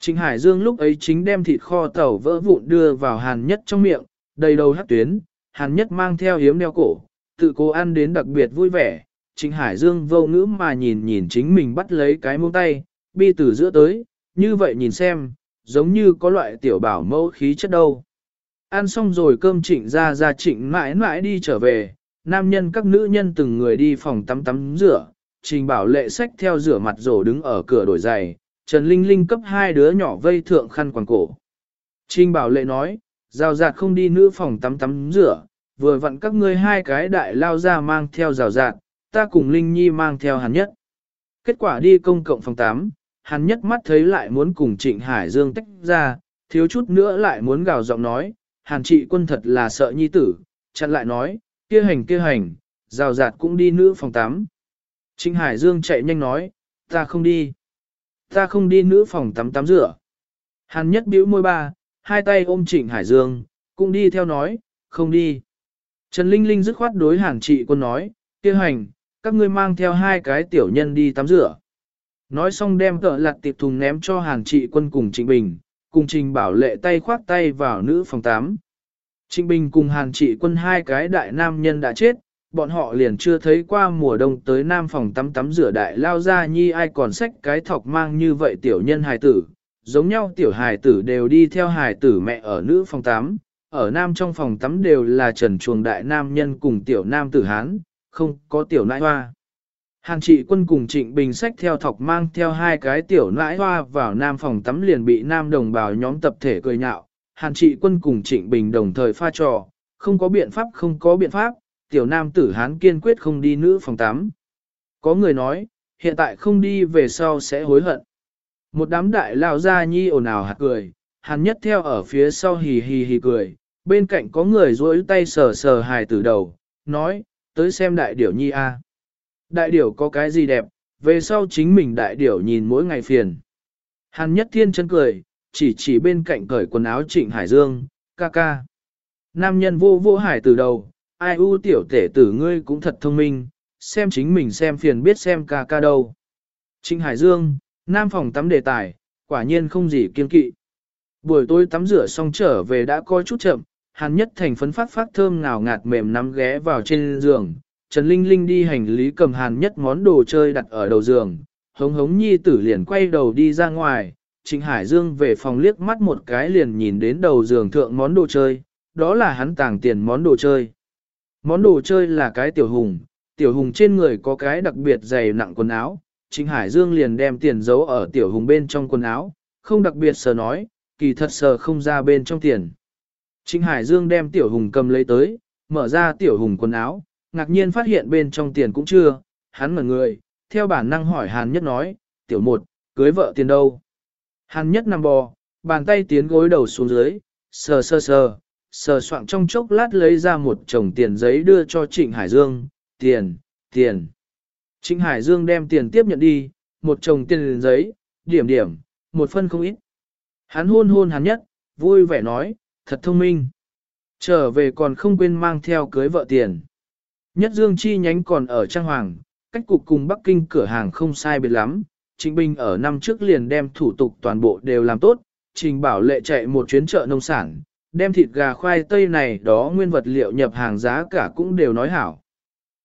Trịnh Hải Dương lúc ấy chính đem thịt kho tàu vỡ vụn đưa vào hàn nhất trong miệng, đầy đầu hát tuyến, hàn nhất mang theo hiếm đeo cổ, tự cố ăn đến đặc biệt vui vẻ. Trịnh Hải Dương vô ngữ mà nhìn nhìn chính mình bắt lấy cái mông tay, bi từ giữa tới, như vậy nhìn xem, giống như có loại tiểu bảo mẫu khí chất đâu. Ăn xong rồi cơm trịnh ra ra trịnh mãi mãi đi trở về, nam nhân các nữ nhân từng người đi phòng tắm tắm rửa, trình bảo lệ sách theo rửa mặt rổ đứng ở cửa đổi giày, Trần Linh Linh cấp hai đứa nhỏ vây thượng khăn quàng cổ. Trình bảo lệ nói, rào rạt không đi nữ phòng tắm tắm rửa, vừa vặn các ngươi hai cái đại lao ra mang theo rào rạt, ta cùng Linh Nhi mang theo hàn nhất. Kết quả đi công cộng phòng tắm, hàn nhất mắt thấy lại muốn cùng trịnh Hải Dương tách ra, thiếu chút nữa lại muốn gào giọng nói, hàn trị quân thật là sợ nhi tử, chặn lại nói, kia hành kia hành, rào rạt cũng đi nữ phòng tắm. Trịnh Hải Dương chạy nhanh nói, ta không đi. Ta không đi nữ phòng tắm tắm rửa. Hàn nhất bĩu môi ba, hai tay ôm Trịnh Hải Dương, cũng đi theo nói, không đi. Trần Linh Linh dứt khoát đối hàn trị quân nói, kia hành, các ngươi mang theo hai cái tiểu nhân đi tắm rửa. Nói xong đem cỡ lặt tiệp thùng ném cho hàn trị quân cùng Trịnh Bình, cùng Trình Bảo Lệ tay khoác tay vào nữ phòng 8. Trịnh Bình cùng hàn trị quân hai cái đại nam nhân đã chết, bọn họ liền chưa thấy qua mùa đông tới nam phòng tắm tắm rửa đại lao ra nhi ai còn xách cái thọc mang như vậy tiểu nhân hài tử. Giống nhau tiểu hài tử đều đi theo hài tử mẹ ở nữ phòng tắm, ở nam trong phòng tắm đều là trần chuồng đại nam nhân cùng tiểu nam tử Hán, không có tiểu nãi hoa. Hàn trị quân cùng trịnh bình sách theo thọc mang theo hai cái tiểu nãi hoa vào nam phòng tắm liền bị nam đồng bào nhóm tập thể cười nhạo. Hàn trị quân cùng trịnh bình đồng thời pha trò, không có biện pháp không có biện pháp, tiểu nam tử hán kiên quyết không đi nữ phòng tắm. Có người nói, hiện tại không đi về sau sẽ hối hận. Một đám đại lao ra nhi ồn ào hạt cười, hàn nhất theo ở phía sau hì hì hì cười, bên cạnh có người duỗi tay sờ sờ hài tử đầu, nói, tới xem đại điểu nhi a. Đại điểu có cái gì đẹp, về sau chính mình đại điểu nhìn mỗi ngày phiền. Hàn nhất thiên chân cười, chỉ chỉ bên cạnh cởi quần áo trịnh Hải Dương, ca ca. Nam nhân vô vô hải từ đầu, ai u tiểu tể tử ngươi cũng thật thông minh, xem chính mình xem phiền biết xem ca ca đâu. Trịnh Hải Dương, nam phòng tắm đề tài, quả nhiên không gì kiên kỵ. Buổi tối tắm rửa xong trở về đã coi chút chậm, hàn nhất thành phấn phát phát thơm ngào ngạt mềm nắm ghé vào trên giường. Trần Linh Linh đi hành lý cầm hàn nhất món đồ chơi đặt ở đầu giường, hống hống nhi tử liền quay đầu đi ra ngoài, Trịnh Hải Dương về phòng liếc mắt một cái liền nhìn đến đầu giường thượng món đồ chơi, đó là hắn tàng tiền món đồ chơi. Món đồ chơi là cái tiểu hùng, tiểu hùng trên người có cái đặc biệt dày nặng quần áo, Trịnh Hải Dương liền đem tiền giấu ở tiểu hùng bên trong quần áo, không đặc biệt sờ nói, kỳ thật sờ không ra bên trong tiền. Trịnh Hải Dương đem tiểu hùng cầm lấy tới, mở ra tiểu hùng quần áo, ngạc nhiên phát hiện bên trong tiền cũng chưa, hắn mở người, theo bản năng hỏi Hàn Nhất nói, tiểu một, cưới vợ tiền đâu? Hàn Nhất nằm bò, bàn tay tiến gối đầu xuống dưới, sờ sờ sờ, sờ soạn trong chốc lát lấy ra một chồng tiền giấy đưa cho Trịnh Hải Dương, tiền, tiền. Trịnh Hải Dương đem tiền tiếp nhận đi, một chồng tiền giấy, điểm điểm, một phân không ít. Hắn hôn hôn hắn nhất, vui vẻ nói, thật thông minh. Trở về còn không quên mang theo cưới vợ tiền. Nhất Dương chi nhánh còn ở Trang Hoàng, cách cục cùng Bắc Kinh cửa hàng không sai biệt lắm. Trịnh Bình ở năm trước liền đem thủ tục toàn bộ đều làm tốt, Trình Bảo Lệ chạy một chuyến chợ nông sản, đem thịt gà khoai tây này đó nguyên vật liệu nhập hàng giá cả cũng đều nói hảo.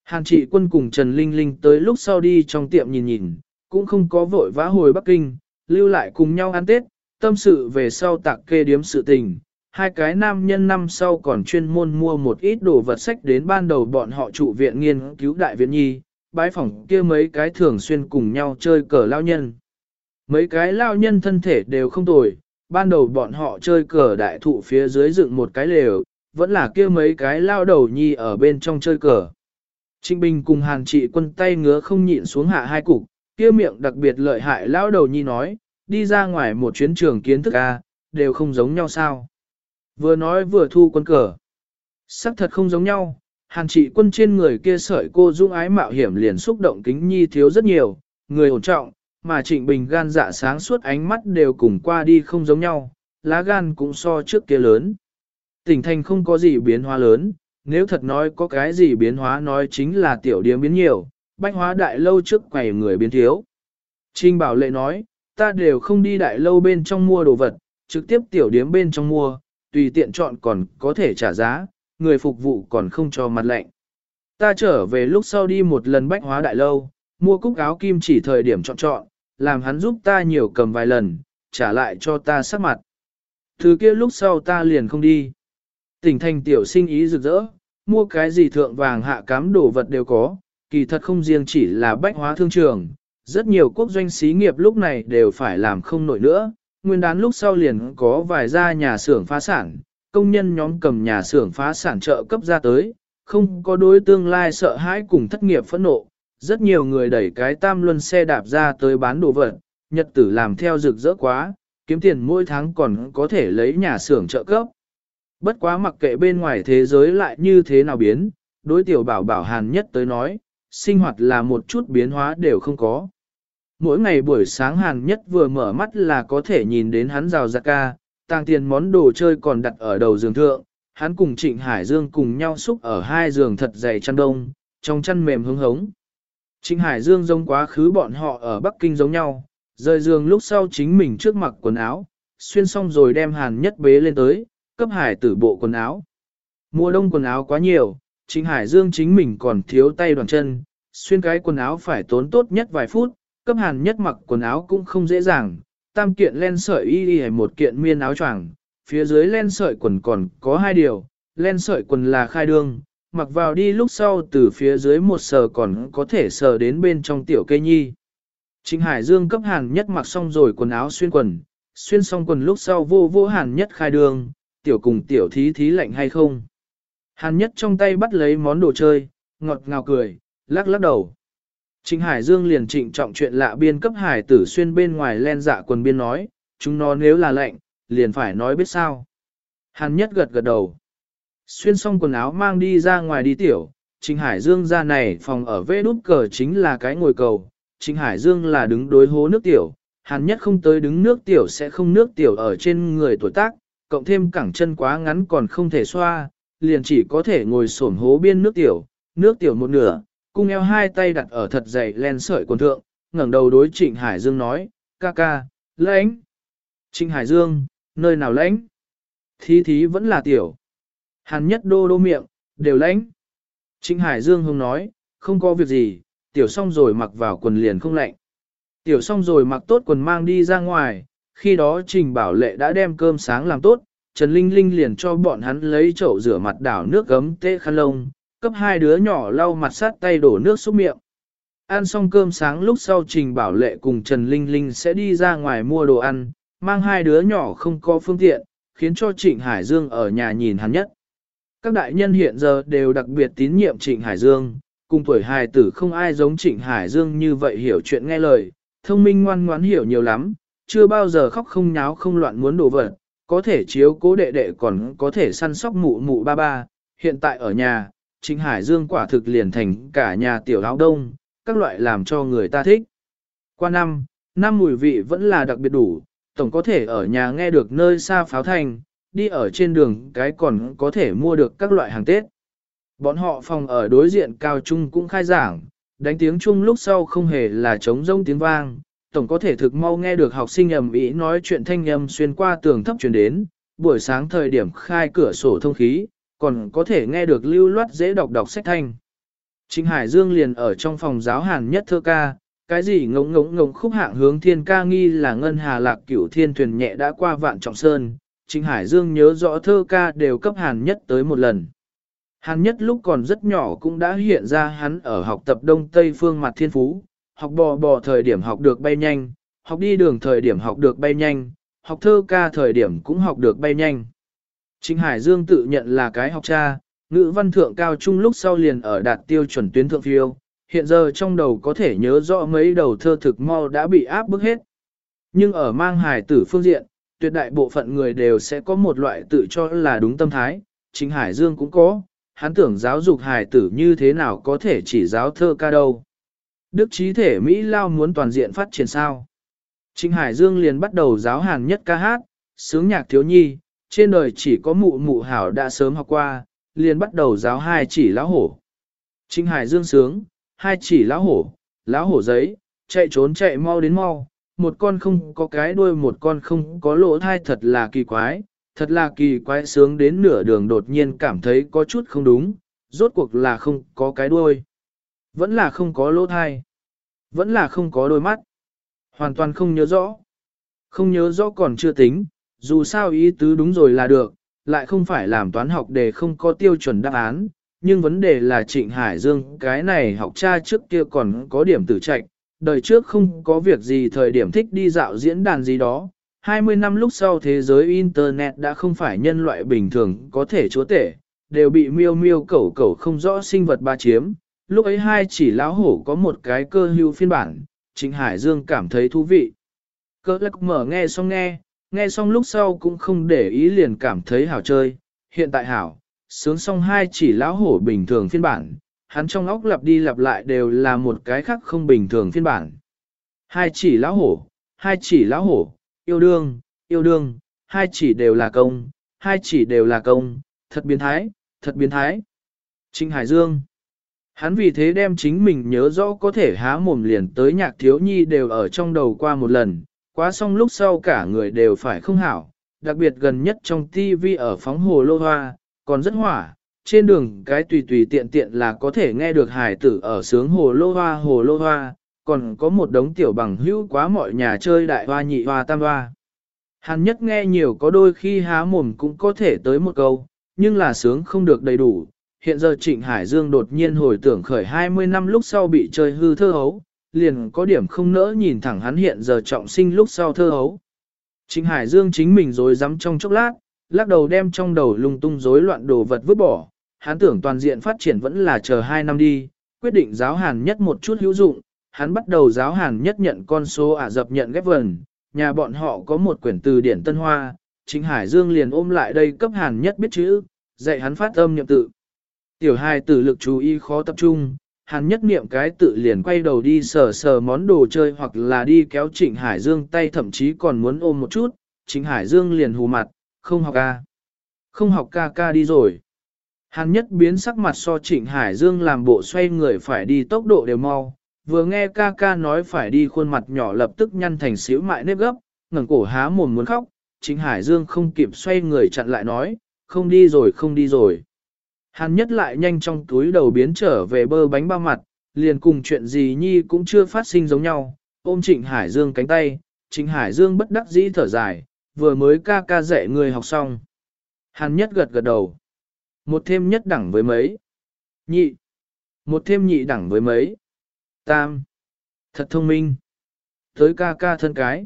Hàn trị quân cùng Trần Linh Linh tới lúc sau đi trong tiệm nhìn nhìn, cũng không có vội vã hồi Bắc Kinh, lưu lại cùng nhau ăn Tết, tâm sự về sau tạc kê điếm sự tình. Hai cái nam nhân năm sau còn chuyên môn mua một ít đồ vật sách đến ban đầu bọn họ trụ viện nghiên cứu đại viện nhi, bái phỏng kia mấy cái thường xuyên cùng nhau chơi cờ lao nhân. Mấy cái lao nhân thân thể đều không tồi, ban đầu bọn họ chơi cờ đại thụ phía dưới dựng một cái lều, vẫn là kia mấy cái lao đầu nhi ở bên trong chơi cờ. Trịnh Bình cùng Hàn trị quân tay ngứa không nhịn xuống hạ hai cục, kia miệng đặc biệt lợi hại lao đầu nhi nói, đi ra ngoài một chuyến trường kiến thức A, đều không giống nhau sao. Vừa nói vừa thu quân cờ. Sắc thật không giống nhau, Hàn trị quân trên người kia sợi cô dung ái mạo hiểm liền xúc động kính nhi thiếu rất nhiều, người ổn trọng, mà trịnh bình gan dạ sáng suốt ánh mắt đều cùng qua đi không giống nhau, lá gan cũng so trước kia lớn. Tỉnh thành không có gì biến hóa lớn, nếu thật nói có cái gì biến hóa nói chính là tiểu điếm biến nhiều, bách hóa đại lâu trước quầy người biến thiếu. Trinh bảo lệ nói, ta đều không đi đại lâu bên trong mua đồ vật, trực tiếp tiểu điếm bên trong mua, tùy tiện chọn còn có thể trả giá, người phục vụ còn không cho mặt lạnh Ta trở về lúc sau đi một lần bách hóa đại lâu, mua cúc áo kim chỉ thời điểm chọn chọn, làm hắn giúp ta nhiều cầm vài lần, trả lại cho ta sắc mặt. Thứ kia lúc sau ta liền không đi. Tỉnh thành tiểu sinh ý rực rỡ, mua cái gì thượng vàng hạ cám đồ vật đều có, kỳ thật không riêng chỉ là bách hóa thương trường, rất nhiều quốc doanh xí nghiệp lúc này đều phải làm không nổi nữa, nguyên đán lúc sau liền có vài gia nhà xưởng phá sản, công nhân nhóm cầm nhà xưởng phá sản trợ cấp ra tới, không có đối tương lai sợ hãi cùng thất nghiệp phẫn nộ, rất nhiều người đẩy cái tam luân xe đạp ra tới bán đồ vật, nhật tử làm theo rực rỡ quá, kiếm tiền mỗi tháng còn có thể lấy nhà xưởng trợ cấp. Bất quá mặc kệ bên ngoài thế giới lại như thế nào biến, đối tiểu bảo bảo hàn nhất tới nói, sinh hoạt là một chút biến hóa đều không có. Mỗi ngày buổi sáng hàn nhất vừa mở mắt là có thể nhìn đến hắn rào ra ca, tàng tiền món đồ chơi còn đặt ở đầu giường thượng, hắn cùng Trịnh Hải Dương cùng nhau xúc ở hai giường thật dày chăn đông, trong chăn mềm hứng hống. Trịnh Hải Dương giống quá khứ bọn họ ở Bắc Kinh giống nhau, rời giường lúc sau chính mình trước mặc quần áo, xuyên xong rồi đem hàn nhất bế lên tới, cấp hải tử bộ quần áo. Mùa đông quần áo quá nhiều, Trịnh Hải Dương chính mình còn thiếu tay đoàn chân, xuyên cái quần áo phải tốn tốt nhất vài phút, cấp hàn nhất mặc quần áo cũng không dễ dàng, tam kiện len sợi y y một kiện miên áo choàng, phía dưới len sợi quần còn có hai điều, len sợi quần là khai đương, mặc vào đi lúc sau từ phía dưới một sờ còn có thể sờ đến bên trong tiểu cây nhi. Trịnh Hải Dương cấp hàn nhất mặc xong rồi quần áo xuyên quần, xuyên xong quần lúc sau vô vô hàn nhất khai đường, tiểu cùng tiểu thí thí lạnh hay không. Hàn nhất trong tay bắt lấy món đồ chơi, ngọt ngào cười, lắc lắc đầu. Trịnh Hải Dương liền trịnh trọng chuyện lạ biên cấp hải tử xuyên bên ngoài len dạ quần biên nói, chúng nó nếu là lạnh, liền phải nói biết sao. Hàn nhất gật gật đầu. Xuyên xong quần áo mang đi ra ngoài đi tiểu, Trình Hải Dương ra này phòng ở vê đút cờ chính là cái ngồi cầu, Trình Hải Dương là đứng đối hố nước tiểu, hàn nhất không tới đứng nước tiểu sẽ không nước tiểu ở trên người tuổi tác, cộng thêm cẳng chân quá ngắn còn không thể xoa, liền chỉ có thể ngồi xổm hố biên nước tiểu, nước tiểu một nửa, cung eo hai tay đặt ở thật dày len sợi quần thượng, ngẩng đầu đối Trịnh Hải Dương nói, ca ca, lãnh. Trịnh Hải Dương, nơi nào lãnh? Thí thí vẫn là tiểu. Hàn nhất đô đô miệng, đều lãnh. Trịnh Hải Dương hông nói, không có việc gì, tiểu xong rồi mặc vào quần liền không lạnh. Tiểu xong rồi mặc tốt quần mang đi ra ngoài, khi đó Trình Bảo Lệ đã đem cơm sáng làm tốt, Trần Linh Linh liền cho bọn hắn lấy chậu rửa mặt đảo nước gấm tê khăn lông, cấp hai đứa nhỏ lau mặt sát tay đổ nước xúc miệng. Ăn xong cơm sáng lúc sau Trình Bảo Lệ cùng Trần Linh Linh sẽ đi ra ngoài mua đồ ăn, mang hai đứa nhỏ không có phương tiện, khiến cho Trịnh Hải Dương ở nhà nhìn hắn nhất. Các đại nhân hiện giờ đều đặc biệt tín nhiệm Trịnh Hải Dương, cùng tuổi hài tử không ai giống Trịnh Hải Dương như vậy hiểu chuyện nghe lời, thông minh ngoan ngoãn hiểu nhiều lắm, chưa bao giờ khóc không nháo không loạn muốn đổ vật, có thể chiếu cố đệ đệ còn có thể săn sóc mụ mụ ba ba, hiện tại ở nhà, Trịnh Hải Dương quả thực liền thành cả nhà tiểu áo đông, các loại làm cho người ta thích. Qua năm, năm mùi vị vẫn là đặc biệt đủ, tổng có thể ở nhà nghe được nơi xa pháo thành, đi ở trên đường cái còn có thể mua được các loại hàng Tết. Bọn họ phòng ở đối diện cao trung cũng khai giảng, đánh tiếng chung lúc sau không hề là trống rông tiếng vang, tổng có thể thực mau nghe được học sinh ầm ĩ nói chuyện thanh âm xuyên qua tường thấp truyền đến, buổi sáng thời điểm khai cửa sổ thông khí, còn có thể nghe được lưu loát dễ đọc đọc sách thanh. Trịnh Hải Dương liền ở trong phòng giáo hàn nhất thơ ca, cái gì ngỗng ngỗng ngỗng khúc hạng hướng thiên ca nghi là ngân hà lạc cửu thiên thuyền nhẹ đã qua vạn trọng sơn, Trịnh Hải Dương nhớ rõ thơ ca đều cấp hàn nhất tới một lần. Hàn nhất lúc còn rất nhỏ cũng đã hiện ra hắn ở học tập Đông Tây phương mặt thiên phú, học bò bò thời điểm học được bay nhanh, học đi đường thời điểm học được bay nhanh, học thơ ca thời điểm cũng học được bay nhanh. Trịnh Hải Dương tự nhận là cái học cha, ngữ văn thượng cao trung lúc sau liền ở đạt tiêu chuẩn tuyến thượng phiêu, hiện giờ trong đầu có thể nhớ rõ mấy đầu thơ thực mau đã bị áp bức hết. Nhưng ở mang hài tử phương diện, tuyệt đại bộ phận người đều sẽ có một loại tự cho là đúng tâm thái, chính Hải Dương cũng có, hắn tưởng giáo dục hài tử như thế nào có thể chỉ giáo thơ ca đâu. Đức trí thể Mỹ Lao muốn toàn diện phát triển sao. Trịnh Hải Dương liền bắt đầu giáo hàn nhất ca hát, sướng nhạc thiếu nhi, trên đời chỉ có mụ mụ hảo đã sớm học qua, liền bắt đầu giáo hai chỉ lão hổ. Trịnh Hải Dương sướng, hai chỉ lão hổ, lão hổ giấy, chạy trốn chạy mau đến mau, một con không có cái đuôi một con không có lỗ thai thật là kỳ quái, thật là kỳ quái sướng đến nửa đường đột nhiên cảm thấy có chút không đúng, rốt cuộc là không có cái đuôi. Vẫn là không có lỗ thai. Vẫn là không có đôi mắt. Hoàn toàn không nhớ rõ. Không nhớ rõ còn chưa tính, dù sao ý tứ đúng rồi là được, lại không phải làm toán học để không có tiêu chuẩn đáp án, nhưng vấn đề là Trịnh Hải Dương cái này học cha trước kia còn có điểm tử trạch, đời trước không có việc gì thời điểm thích đi dạo diễn đàn gì đó. 20 năm lúc sau thế giới Internet đã không phải nhân loại bình thường có thể chúa tể, đều bị miêu miêu cẩu cẩu không rõ sinh vật ba chiếm. Lúc ấy hai chỉ lão hổ có một cái cơ hưu phiên bản, Trịnh Hải Dương cảm thấy thú vị. Cơ lắc mở nghe xong nghe, nghe xong lúc sau cũng không để ý liền cảm thấy hảo chơi, hiện tại hảo, sướng xong hai chỉ lão hổ bình thường phiên bản, hắn trong óc lặp đi lặp lại đều là một cái khác không bình thường phiên bản. Hai chỉ lão hổ, hai chỉ lão hổ, yêu đương, yêu đương, hai chỉ đều là công, hai chỉ đều là công, thật biến thái, thật biến thái. Trinh Hải Dương Hắn vì thế đem chính mình nhớ rõ có thể há mồm liền tới nhạc thiếu nhi đều ở trong đầu qua một lần, quá xong lúc sau cả người đều phải không hảo, đặc biệt gần nhất trong TV ở phóng hồ lô hoa, còn rất hỏa, trên đường cái tùy tùy tiện tiện là có thể nghe được hải tử ở sướng hồ lô hoa hồ lô hoa, còn có một đống tiểu bằng hữu quá mọi nhà chơi đại hoa nhị hoa tam hoa. Hắn nhất nghe nhiều có đôi khi há mồm cũng có thể tới một câu, nhưng là sướng không được đầy đủ. Hiện giờ Trịnh Hải Dương đột nhiên hồi tưởng khởi 20 năm lúc sau bị chơi hư thơ hấu, liền có điểm không nỡ nhìn thẳng hắn hiện giờ trọng sinh lúc sau thơ hấu. Trịnh Hải Dương chính mình rồi dám trong chốc lát, lắc đầu đem trong đầu lung tung rối loạn đồ vật vứt bỏ, hắn tưởng toàn diện phát triển vẫn là chờ 2 năm đi, quyết định giáo hàn nhất một chút hữu dụng, hắn bắt đầu giáo hàn nhất nhận con số Ả dập nhận ghép vần, nhà bọn họ có một quyển từ điển Tân Hoa, Chính Hải Dương liền ôm lại đây cấp hàn nhất biết chữ, dạy hắn phát âm nhậm tự. Tiểu hai tử lực chú ý khó tập trung, hàn nhất niệm cái tự liền quay đầu đi sờ sờ món đồ chơi hoặc là đi kéo Trịnh Hải Dương tay thậm chí còn muốn ôm một chút, Trịnh Hải Dương liền hù mặt, không học ca. Không học ca ca đi rồi. Hàn nhất biến sắc mặt so Trịnh Hải Dương làm bộ xoay người phải đi tốc độ đều mau, vừa nghe ca ca nói phải đi khuôn mặt nhỏ lập tức nhăn thành xíu mại nếp gấp, ngẩng cổ há mồm muốn khóc, Trịnh Hải Dương không kịp xoay người chặn lại nói, không đi rồi không đi rồi. Hàn nhất lại nhanh trong túi đầu biến trở về bơ bánh bao mặt, liền cùng chuyện gì nhi cũng chưa phát sinh giống nhau, ôm Trịnh Hải Dương cánh tay, Trịnh Hải Dương bất đắc dĩ thở dài, vừa mới ca ca dạy người học xong. Hàn nhất gật gật đầu. Một thêm nhất đẳng với mấy. Nhị. Một thêm nhị đẳng với mấy. Tam. Thật thông minh. Tới ca ca thân cái.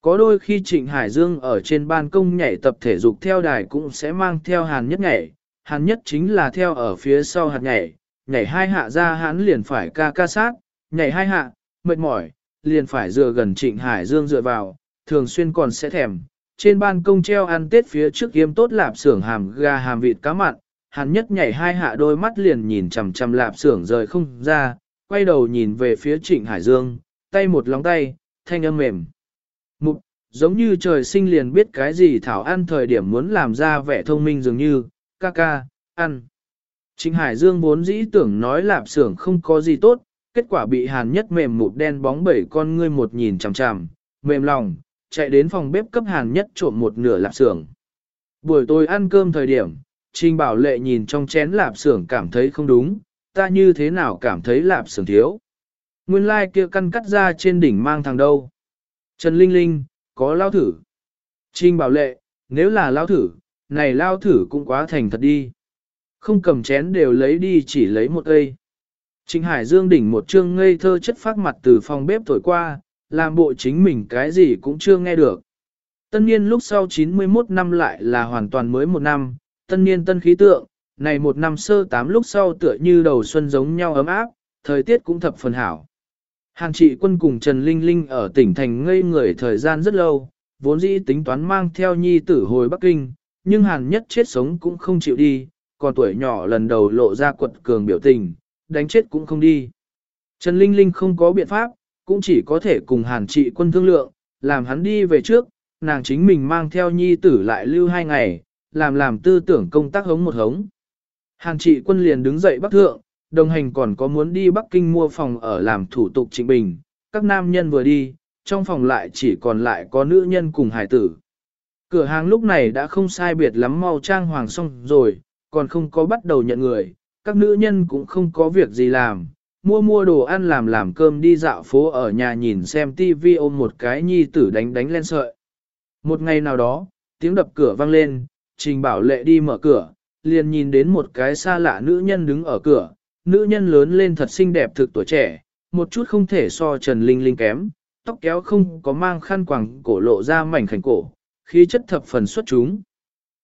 Có đôi khi Trịnh Hải Dương ở trên ban công nhảy tập thể dục theo đài cũng sẽ mang theo hàn nhất nhảy, hàn nhất chính là theo ở phía sau hạt nhảy, nhảy hai hạ ra hắn liền phải ca ca sát, nhảy hai hạ, mệt mỏi, liền phải dựa gần Trịnh Hải Dương dựa vào, thường xuyên còn sẽ thèm. Trên ban công treo ăn tết phía trước yêm tốt lạp xưởng hàm gà hàm vịt cá mặn, hàn nhất nhảy hai hạ đôi mắt liền nhìn chằm chằm lạp xưởng rời không ra, quay đầu nhìn về phía Trịnh Hải Dương, tay một lóng tay, thanh âm mềm. Mục, giống như trời sinh liền biết cái gì Thảo ăn thời điểm muốn làm ra vẻ thông minh dường như, ca ca, ăn. Trịnh Hải Dương vốn dĩ tưởng nói lạp xưởng không có gì tốt, kết quả bị hàn nhất mềm một đen bóng bảy con ngươi một nhìn chằm chằm, mềm lòng, chạy đến phòng bếp cấp hàn nhất trộm một nửa lạp xưởng. Buổi tối ăn cơm thời điểm, Trình Bảo Lệ nhìn trong chén lạp xưởng cảm thấy không đúng, ta như thế nào cảm thấy lạp xưởng thiếu. Nguyên lai like kia căn cắt ra trên đỉnh mang thằng đâu. Trần Linh Linh, có lao thử. Trình Bảo Lệ, nếu là lao thử, này lao thử cũng quá thành thật đi. Không cầm chén đều lấy đi chỉ lấy một cây. Trình Hải Dương đỉnh một chương ngây thơ chất phát mặt từ phòng bếp thổi qua, làm bộ chính mình cái gì cũng chưa nghe được. Tân niên lúc sau 91 năm lại là hoàn toàn mới một năm, tân niên tân khí tượng, này một năm sơ tám lúc sau tựa như đầu xuân giống nhau ấm áp, thời tiết cũng thập phần hảo. Hàng trị quân cùng Trần Linh Linh ở tỉnh thành ngây người thời gian rất lâu, vốn dĩ tính toán mang theo nhi tử hồi Bắc Kinh, nhưng hàn nhất chết sống cũng không chịu đi, còn tuổi nhỏ lần đầu lộ ra quật cường biểu tình, đánh chết cũng không đi. Trần Linh Linh không có biện pháp, cũng chỉ có thể cùng hàn trị quân thương lượng, làm hắn đi về trước, nàng chính mình mang theo nhi tử lại lưu hai ngày, làm làm tư tưởng công tác hống một hống. Hàn trị quân liền đứng dậy bắc thượng, đồng hành còn có muốn đi Bắc Kinh mua phòng ở làm thủ tục trịnh bình, các nam nhân vừa đi, trong phòng lại chỉ còn lại có nữ nhân cùng hải tử. Cửa hàng lúc này đã không sai biệt lắm mau trang hoàng xong rồi, còn không có bắt đầu nhận người, các nữ nhân cũng không có việc gì làm, mua mua đồ ăn làm làm cơm đi dạo phố ở nhà nhìn xem tivi ôm một cái nhi tử đánh đánh lên sợi. Một ngày nào đó, tiếng đập cửa vang lên, Trình Bảo Lệ đi mở cửa, liền nhìn đến một cái xa lạ nữ nhân đứng ở cửa, nữ nhân lớn lên thật xinh đẹp thực tuổi trẻ, một chút không thể so Trần Linh Linh kém, tóc kéo không có mang khăn quàng cổ lộ ra mảnh khảnh cổ, khí chất thập phần xuất chúng.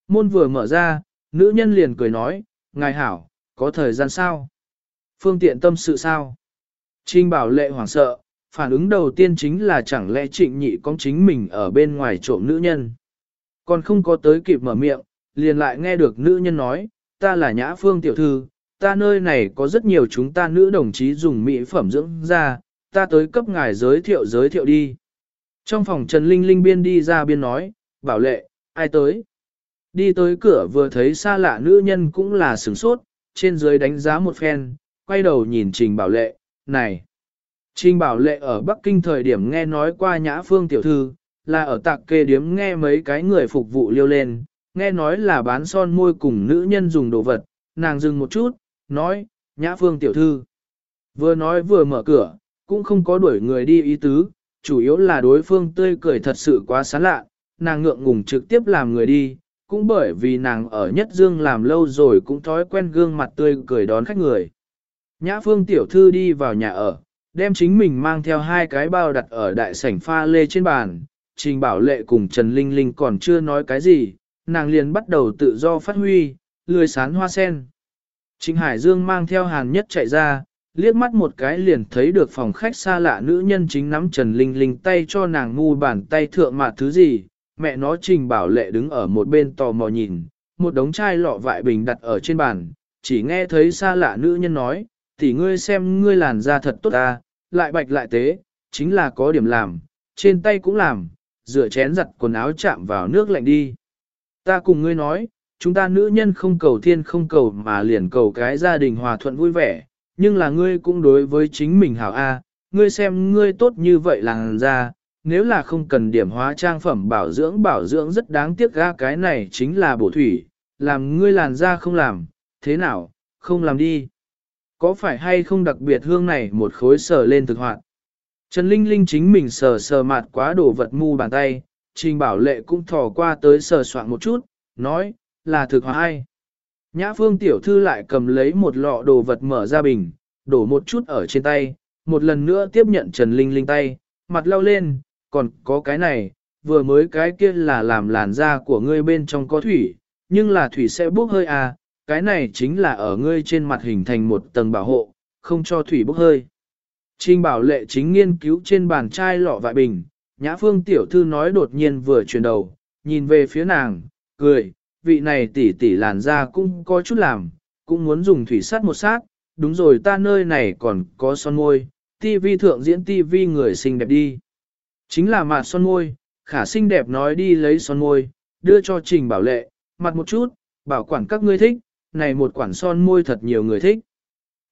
Môn vừa mở ra, nữ nhân liền cười nói, ngài hảo, có thời gian sao? Phương tiện tâm sự sao? Trinh bảo lệ hoảng sợ, phản ứng đầu tiên chính là chẳng lẽ trịnh nhị có chính mình ở bên ngoài trộm nữ nhân. Còn không có tới kịp mở miệng, liền lại nghe được nữ nhân nói, ta là nhã phương tiểu thư, ta nơi này có rất nhiều chúng ta nữ đồng chí dùng mỹ phẩm dưỡng da, ta tới cấp ngài giới thiệu giới thiệu đi. Trong phòng Trần Linh Linh biên đi ra biên nói, bảo lệ, ai tới? Đi tới cửa vừa thấy xa lạ nữ nhân cũng là sửng sốt, trên dưới đánh giá một phen, quay đầu nhìn Trình Bảo Lệ, này. Trình Bảo Lệ ở Bắc Kinh thời điểm nghe nói qua Nhã Phương Tiểu Thư, là ở tạc kê điếm nghe mấy cái người phục vụ liêu lên, nghe nói là bán son môi cùng nữ nhân dùng đồ vật, nàng dừng một chút, nói, Nhã Phương Tiểu Thư. Vừa nói vừa mở cửa, cũng không có đuổi người đi ý tứ, chủ yếu là đối phương tươi cười thật sự quá sán lạ, nàng ngượng ngùng trực tiếp làm người đi, cũng bởi vì nàng ở nhất dương làm lâu rồi cũng thói quen gương mặt tươi cười đón khách người. Nhã phương tiểu thư đi vào nhà ở, đem chính mình mang theo hai cái bao đặt ở đại sảnh pha lê trên bàn, trình bảo lệ cùng Trần Linh Linh còn chưa nói cái gì, nàng liền bắt đầu tự do phát huy, lười sán hoa sen. Trình Hải Dương mang theo hàn nhất chạy ra, liếc mắt một cái liền thấy được phòng khách xa lạ nữ nhân chính nắm Trần Linh Linh tay cho nàng ngu bàn tay thượng mà thứ gì, mẹ nó trình bảo lệ đứng ở một bên tò mò nhìn, một đống chai lọ vại bình đặt ở trên bàn, chỉ nghe thấy xa lạ nữ nhân nói, thì ngươi xem ngươi làn da thật tốt ta, lại bạch lại tế, chính là có điểm làm, trên tay cũng làm, rửa chén giặt quần áo chạm vào nước lạnh đi. Ta cùng ngươi nói, chúng ta nữ nhân không cầu thiên không cầu mà liền cầu cái gia đình hòa thuận vui vẻ, nhưng là ngươi cũng đối với chính mình hảo A, ngươi xem ngươi tốt như vậy làn da, nếu là không cần điểm hóa trang phẩm bảo dưỡng bảo dưỡng rất đáng tiếc ga cái này chính là bổ thủy, làm ngươi làn da không làm, thế nào, không làm đi. Có phải hay không đặc biệt hương này một khối sờ lên thực hoạt. Trần Linh Linh chính mình sờ sờ mạt quá đồ vật mu bàn tay, Trình Bảo Lệ cũng thò qua tới sờ soạn một chút, nói, là thực hoạt hay. Nhã Phương tiểu thư lại cầm lấy một lọ đồ vật mở ra bình, đổ một chút ở trên tay, một lần nữa tiếp nhận Trần Linh Linh tay, mặt lau lên, còn có cái này, vừa mới cái kia là làm làn da của ngươi bên trong có thủy, nhưng là thủy sẽ bốc hơi à, cái này chính là ở ngươi trên mặt hình thành một tầng bảo hộ, không cho thủy bốc hơi. Trình bảo lệ chính nghiên cứu trên bàn chai lọ vại bình, nhã phương tiểu thư nói đột nhiên vừa chuyển đầu, nhìn về phía nàng, cười, vị này tỷ tỷ làn da cũng có chút làm, cũng muốn dùng thủy sát một sát, đúng rồi ta nơi này còn có son môi, tivi thượng diễn tivi người xinh đẹp đi. Chính là mặt son môi, khả xinh đẹp nói đi lấy son môi, đưa cho trình bảo lệ, mặt một chút, bảo quản các ngươi thích, này một quản son môi thật nhiều người thích.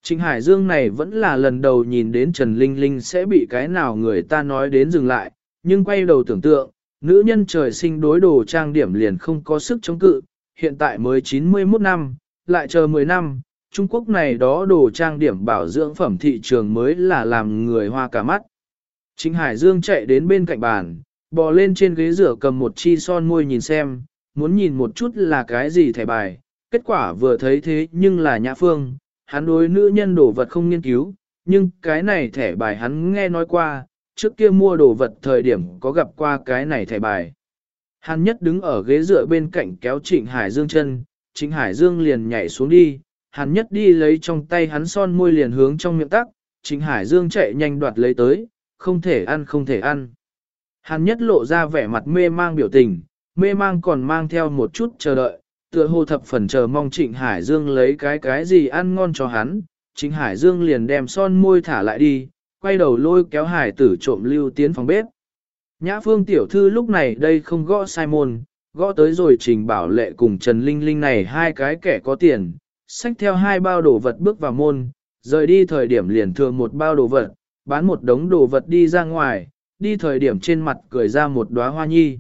Trịnh Hải Dương này vẫn là lần đầu nhìn đến Trần Linh Linh sẽ bị cái nào người ta nói đến dừng lại, nhưng quay đầu tưởng tượng, nữ nhân trời sinh đối đồ trang điểm liền không có sức chống cự, hiện tại mới 91 năm, lại chờ 10 năm, Trung Quốc này đó đồ trang điểm bảo dưỡng phẩm thị trường mới là làm người hoa cả mắt. Trịnh Hải Dương chạy đến bên cạnh bàn, bò lên trên ghế rửa cầm một chi son môi nhìn xem, muốn nhìn một chút là cái gì thẻ bài, kết quả vừa thấy thế nhưng là nhã phương, hắn đối nữ nhân đồ vật không nghiên cứu, nhưng cái này thẻ bài hắn nghe nói qua, trước kia mua đồ vật thời điểm có gặp qua cái này thẻ bài. Hắn nhất đứng ở ghế dựa bên cạnh kéo Trịnh Hải Dương chân, Trịnh Hải Dương liền nhảy xuống đi, hắn nhất đi lấy trong tay hắn son môi liền hướng trong miệng tắc, Trịnh Hải Dương chạy nhanh đoạt lấy tới, không thể ăn không thể ăn. Hắn nhất lộ ra vẻ mặt mê mang biểu tình, mê mang còn mang theo một chút chờ đợi, tựa hồ thập phần chờ mong Trịnh Hải Dương lấy cái cái gì ăn ngon cho hắn, Trịnh Hải Dương liền đem son môi thả lại đi, quay đầu lôi kéo hải tử trộm lưu tiến phòng bếp. Nhã phương tiểu thư lúc này đây không gõ sai môn, gõ tới rồi trình bảo lệ cùng Trần Linh Linh này hai cái kẻ có tiền, xách theo hai bao đồ vật bước vào môn, rời đi thời điểm liền thừa một bao đồ vật, bán một đống đồ vật đi ra ngoài, đi thời điểm trên mặt cười ra một đóa hoa nhi.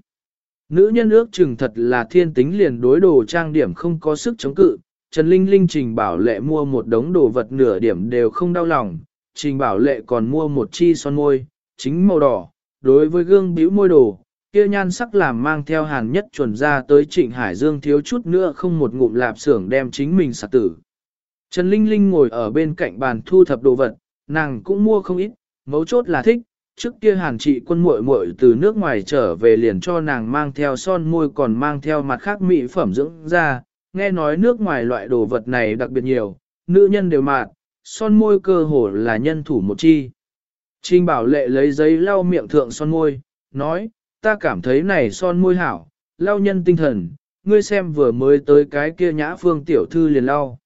Nữ nhân ước chừng thật là thiên tính liền đối đồ trang điểm không có sức chống cự, Trần Linh Linh trình bảo lệ mua một đống đồ vật nửa điểm đều không đau lòng, trình bảo lệ còn mua một chi son môi, chính màu đỏ, đối với gương bĩu môi đồ, kia nhan sắc làm mang theo hàn nhất chuẩn ra tới trịnh Hải Dương thiếu chút nữa không một ngụm lạp xưởng đem chính mình sạc tử. Trần Linh Linh ngồi ở bên cạnh bàn thu thập đồ vật, nàng cũng mua không ít, mấu chốt là thích, trước kia hàn trị quân muội muội từ nước ngoài trở về liền cho nàng mang theo son môi còn mang theo mặt khác mỹ phẩm dưỡng da. nghe nói nước ngoài loại đồ vật này đặc biệt nhiều, nữ nhân đều mạt, son môi cơ hồ là nhân thủ một chi. Trình bảo lệ lấy giấy lau miệng thượng son môi, nói, ta cảm thấy này son môi hảo, lau nhân tinh thần, ngươi xem vừa mới tới cái kia nhã phương tiểu thư liền lau.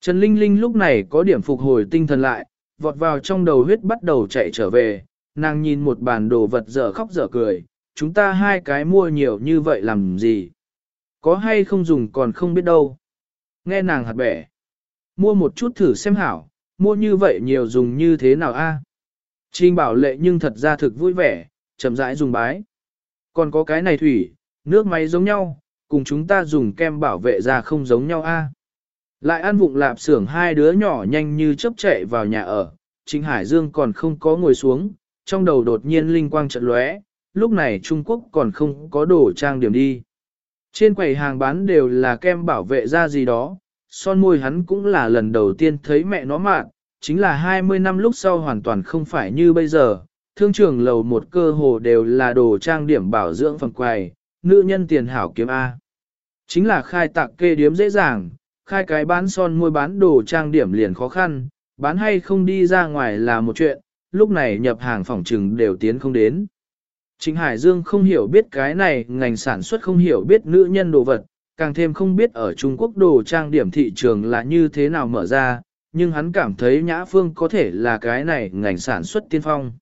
Trần Linh Linh lúc này có điểm phục hồi tinh thần lại, vọt vào trong đầu huyết bắt đầu chạy trở về, nàng nhìn một bàn đồ vật dở khóc dở cười, chúng ta hai cái mua nhiều như vậy làm gì? Có hay không dùng còn không biết đâu. Nghe nàng hạt bẻ. Mua một chút thử xem hảo, mua như vậy nhiều dùng như thế nào a? À? Trình bảo lệ nhưng thật ra thực vui vẻ, chậm rãi dùng bái. Còn có cái này thủy, nước máy giống nhau, cùng chúng ta dùng kem bảo vệ da không giống nhau a. Lại ăn vụng lạp xưởng hai đứa nhỏ nhanh như chớp chạy vào nhà ở, Trình Hải Dương còn không có ngồi xuống, trong đầu đột nhiên linh quang chợt lóe, lúc này Trung Quốc còn không có đồ trang điểm đi. Trên quầy hàng bán đều là kem bảo vệ da gì đó, son môi hắn cũng là lần đầu tiên thấy mẹ nó mạn, chính là 20 năm lúc sau hoàn toàn không phải như bây giờ. Thương trường lầu một cơ hồ đều là đồ trang điểm bảo dưỡng phần quầy, nữ nhân tiền hảo kiếm A. Chính là khai tạc kê điếm dễ dàng, khai cái bán son môi bán đồ trang điểm liền khó khăn, bán hay không đi ra ngoài là một chuyện, lúc này nhập hàng phòng trừng đều tiến không đến. Trịnh Hải Dương không hiểu biết cái này, ngành sản xuất không hiểu biết nữ nhân đồ vật, càng thêm không biết ở Trung Quốc đồ trang điểm thị trường là như thế nào mở ra, nhưng hắn cảm thấy Nhã Phương có thể là cái này ngành sản xuất tiên phong.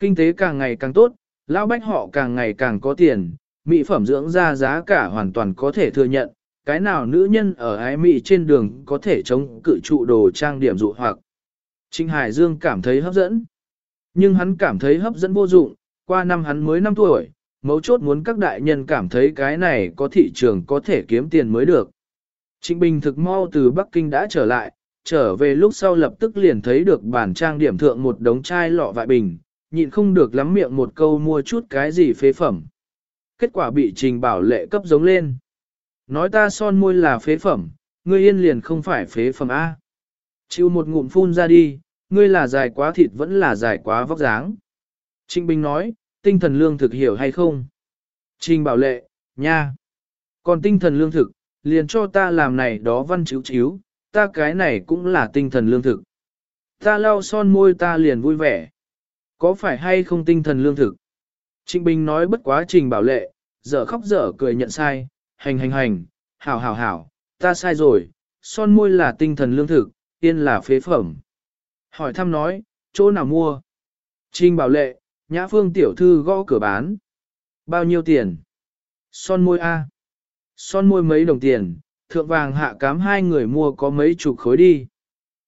Kinh tế càng ngày càng tốt, lão bách họ càng ngày càng có tiền, mỹ phẩm dưỡng da giá cả hoàn toàn có thể thừa nhận, cái nào nữ nhân ở ái mỹ trên đường có thể chống cự trụ đồ trang điểm dụ hoặc. Trịnh Hải Dương cảm thấy hấp dẫn, nhưng hắn cảm thấy hấp dẫn vô dụng, qua năm hắn mới 5 tuổi, mấu chốt muốn các đại nhân cảm thấy cái này có thị trường có thể kiếm tiền mới được. Trịnh Bình thực mau từ Bắc Kinh đã trở lại, trở về lúc sau lập tức liền thấy được bản trang điểm thượng một đống chai lọ vại bình, nhịn không được lắm miệng một câu mua chút cái gì phế phẩm. Kết quả bị Trình Bảo Lệ cấp giống lên. Nói ta son môi là phế phẩm, ngươi yên liền không phải phế phẩm A. Chịu một ngụm phun ra đi, ngươi là dài quá thịt vẫn là dài quá vóc dáng. Trịnh Bình nói, tinh thần lương thực hiểu hay không? Trình bảo lệ, nha. Còn tinh thần lương thực, liền cho ta làm này đó văn chiếu chiếu, ta cái này cũng là tinh thần lương thực. Ta lau son môi ta liền vui vẻ. Có phải hay không tinh thần lương thực? Trịnh Bình nói bất quá trình bảo lệ, dở khóc dở cười nhận sai, hành hành hành, hảo hảo hảo, ta sai rồi, son môi là tinh thần lương thực, tiên là phế phẩm. Hỏi thăm nói, chỗ nào mua? Trình bảo lệ, nhã phương tiểu thư gõ cửa bán. Bao nhiêu tiền? Son môi A. Son môi mấy đồng tiền, thượng vàng hạ cám hai người mua có mấy chục khối đi.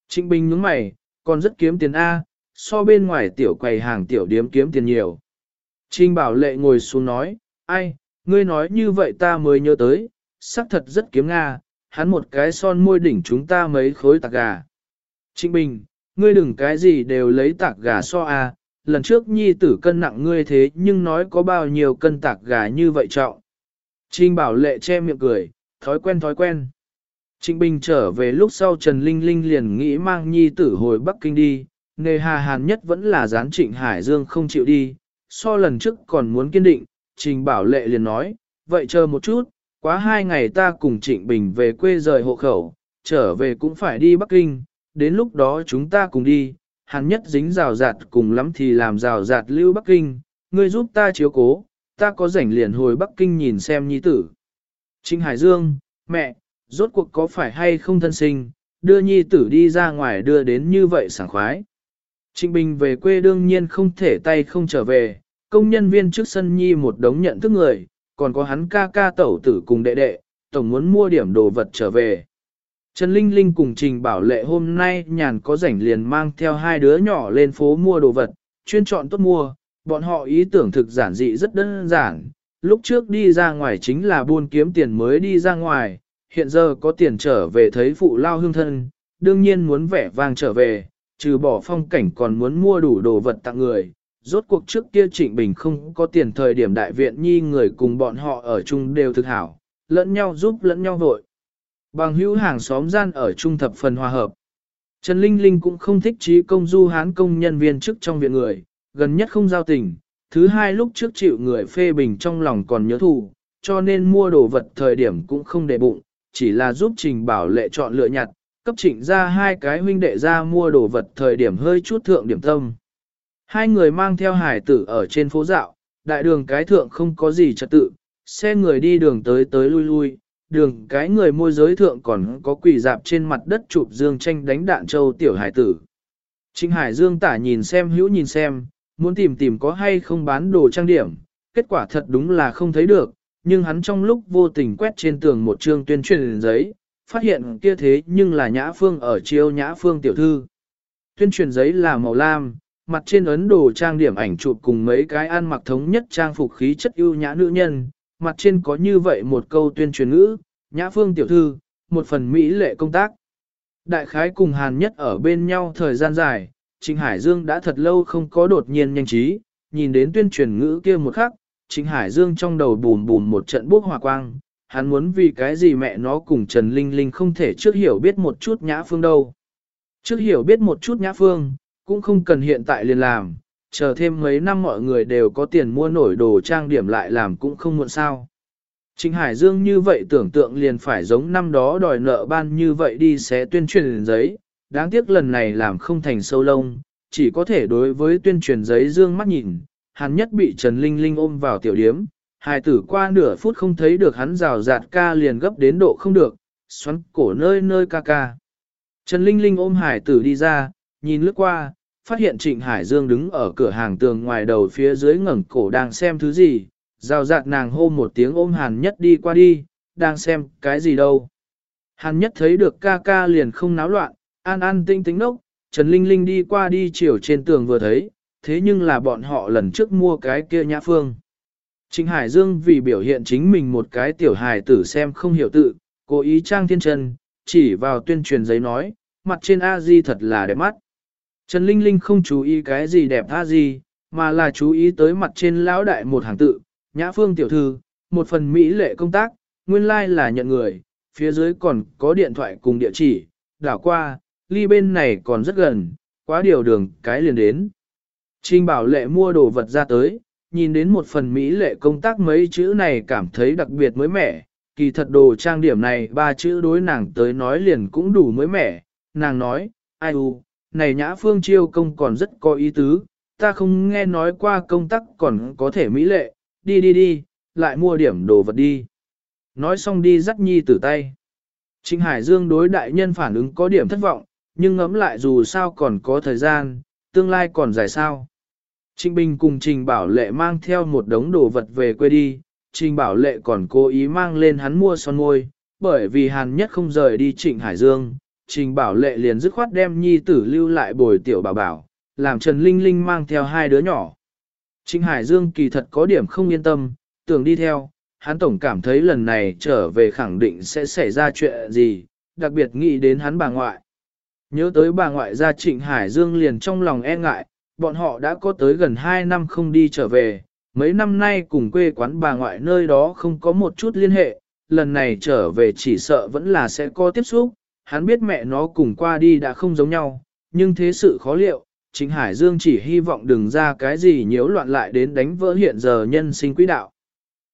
Trịnh Bình nhướng mày, còn rất kiếm tiền A, so bên ngoài tiểu quầy hàng tiểu điếm kiếm tiền nhiều. Trình bảo lệ ngồi xuống nói, ai, ngươi nói như vậy ta mới nhớ tới, xác thật rất kiếm Nga, hắn một cái son môi đỉnh chúng ta mấy khối tạc gà. Trịnh Bình, ngươi đừng cái gì đều lấy tạc gà so A, lần trước nhi tử cân nặng ngươi thế nhưng nói có bao nhiêu cân tạc gà như vậy trọng. Trình bảo lệ che miệng cười, thói quen thói quen. Trịnh Bình trở về lúc sau Trần Linh Linh liền nghĩ mang nhi tử hồi Bắc Kinh đi, nề hà hàn nhất vẫn là gián trịnh Hải Dương không chịu đi, so lần trước còn muốn kiên định, Trình Bảo Lệ liền nói, vậy chờ một chút, quá hai ngày ta cùng Trịnh Bình về quê rời hộ khẩu, trở về cũng phải đi Bắc Kinh, đến lúc đó chúng ta cùng đi, hàn nhất dính rào rạt cùng lắm thì làm rào rạt lưu Bắc Kinh, ngươi giúp ta chiếu cố, ta có rảnh liền hồi Bắc Kinh nhìn xem nhi tử. Trinh Hải Dương, mẹ, rốt cuộc có phải hay không thân sinh, đưa nhi tử đi ra ngoài đưa đến như vậy sảng khoái. Trịnh Bình về quê đương nhiên không thể tay không trở về, công nhân viên trước sân nhi một đống nhận thức người, còn có hắn ca ca tẩu tử cùng đệ đệ, tổng muốn mua điểm đồ vật trở về. Trần Linh Linh cùng Trình Bảo Lệ hôm nay nhàn có rảnh liền mang theo hai đứa nhỏ lên phố mua đồ vật, chuyên chọn tốt mua, bọn họ ý tưởng thực giản dị rất đơn giản. Lúc trước đi ra ngoài chính là buôn kiếm tiền mới đi ra ngoài, hiện giờ có tiền trở về thấy phụ lao hương thân, đương nhiên muốn vẻ vang trở về, trừ bỏ phong cảnh còn muốn mua đủ đồ vật tặng người. Rốt cuộc trước kia Trịnh Bình không có tiền thời điểm đại viện nhi người cùng bọn họ ở chung đều thực hảo, lẫn nhau giúp lẫn nhau vội. Bằng hữu hàng xóm gian ở trung thập phần hòa hợp. Trần Linh Linh cũng không thích trí công du hán công nhân viên chức trong viện người, gần nhất không giao tình, thứ hai lúc trước chịu người phê bình trong lòng còn nhớ thù, cho nên mua đồ vật thời điểm cũng không để bụng, chỉ là giúp trình bảo lệ chọn lựa nhặt, cấp trịnh ra hai cái huynh đệ ra mua đồ vật thời điểm hơi chút thượng điểm tâm. Hai người mang theo hải tử ở trên phố dạo, đại đường cái thượng không có gì trật tự, xe người đi đường tới tới lui lui, đường cái người môi giới thượng còn có quỷ dạp trên mặt đất chụp dương tranh đánh đạn châu tiểu hải tử. Trịnh Hải Dương tả nhìn xem hữu nhìn xem, muốn tìm tìm có hay không bán đồ trang điểm, kết quả thật đúng là không thấy được, nhưng hắn trong lúc vô tình quét trên tường một chương tuyên truyền giấy, phát hiện kia thế nhưng là Nhã Phương ở chiêu Nhã Phương tiểu thư. Tuyên truyền giấy là màu lam, mặt trên ấn đồ trang điểm ảnh chụp cùng mấy cái ăn mặc thống nhất trang phục khí chất ưu nhã nữ nhân, mặt trên có như vậy một câu tuyên truyền ngữ, Nhã Phương tiểu thư, một phần mỹ lệ công tác. Đại khái cùng Hàn nhất ở bên nhau thời gian dài, Trịnh Hải Dương đã thật lâu không có đột nhiên nhanh trí, nhìn đến tuyên truyền ngữ kia một khắc, Trịnh Hải Dương trong đầu bùm bùm một trận bốc hỏa quang, hắn muốn vì cái gì mẹ nó cùng Trần Linh Linh không thể trước hiểu biết một chút nhã phương đâu. Trước hiểu biết một chút nhã phương, cũng không cần hiện tại liền làm, chờ thêm mấy năm mọi người đều có tiền mua nổi đồ trang điểm lại làm cũng không muộn sao. Trịnh Hải Dương như vậy tưởng tượng liền phải giống năm đó đòi nợ ban như vậy đi sẽ tuyên truyền giấy, đáng tiếc lần này làm không thành sâu lông, chỉ có thể đối với tuyên truyền giấy Dương mắt nhìn, hắn nhất bị Trần Linh Linh ôm vào tiểu điếm, hài tử qua nửa phút không thấy được hắn rào rạt ca liền gấp đến độ không được, xoắn cổ nơi nơi ca ca. Trần Linh Linh ôm hải tử đi ra, nhìn lướt qua, phát hiện Trịnh Hải Dương đứng ở cửa hàng tường ngoài đầu phía dưới ngẩng cổ đang xem thứ gì, rào rạt nàng hô một tiếng ôm hàn nhất đi qua đi, đang xem cái gì đâu. Hàn nhất thấy được ca ca liền không náo loạn, an an tinh tính nốc, Trần Linh Linh đi qua đi chiều trên tường vừa thấy, thế nhưng là bọn họ lần trước mua cái kia nhã phương. Trịnh Hải Dương vì biểu hiện chính mình một cái tiểu hài tử xem không hiểu tự, cố ý trang thiên chân, chỉ vào tuyên truyền giấy nói, mặt trên A-di thật là đẹp mắt. Trần Linh Linh không chú ý cái gì đẹp tha gì, mà là chú ý tới mặt trên lão đại một hàng tự, nhã phương tiểu thư, một phần mỹ lệ công tác, nguyên lai like là nhận người, phía dưới còn có điện thoại cùng địa chỉ, đảo qua, ly bên này còn rất gần, quá điều đường cái liền đến. Trình bảo lệ mua đồ vật ra tới, nhìn đến một phần mỹ lệ công tác mấy chữ này cảm thấy đặc biệt mới mẻ, kỳ thật đồ trang điểm này ba chữ đối nàng tới nói liền cũng đủ mới mẻ, nàng nói, ai u, này nhã phương chiêu công còn rất có ý tứ, ta không nghe nói qua công tắc còn có thể mỹ lệ, đi đi đi, lại mua điểm đồ vật đi. Nói xong đi dắt nhi tử tay. Trịnh Hải Dương đối đại nhân phản ứng có điểm thất vọng, nhưng ngẫm lại dù sao còn có thời gian, tương lai còn dài sao. Trịnh Bình cùng Trình Bảo Lệ mang theo một đống đồ vật về quê đi, Trình Bảo Lệ còn cố ý mang lên hắn mua son môi, bởi vì Hàn Nhất không rời đi Trịnh Hải Dương, Trình Bảo Lệ liền dứt khoát đem nhi tử lưu lại bồi tiểu bảo bảo, làm Trần Linh Linh mang theo hai đứa nhỏ. Trịnh Hải Dương kỳ thật có điểm không yên tâm, tưởng đi theo, hắn tổng cảm thấy lần này trở về khẳng định sẽ xảy ra chuyện gì, đặc biệt nghĩ đến hắn bà ngoại. Nhớ tới bà ngoại gia Trịnh Hải Dương liền trong lòng e ngại, bọn họ đã có tới gần 2 năm không đi trở về, mấy năm nay cùng quê quán bà ngoại nơi đó không có một chút liên hệ, lần này trở về chỉ sợ vẫn là sẽ có tiếp xúc, hắn biết mẹ nó cùng qua đi đã không giống nhau, nhưng thế sự khó liệu, Trịnh Hải Dương chỉ hy vọng đừng ra cái gì nhiễu loạn lại đến đánh vỡ hiện giờ nhân sinh quỹ đạo.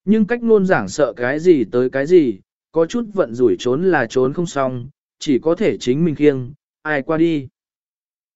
Nhưng cách luôn giảng sợ cái gì tới cái gì, có chút vận rủi trốn là trốn không xong, chỉ có thể chính mình khiêng, ai qua đi.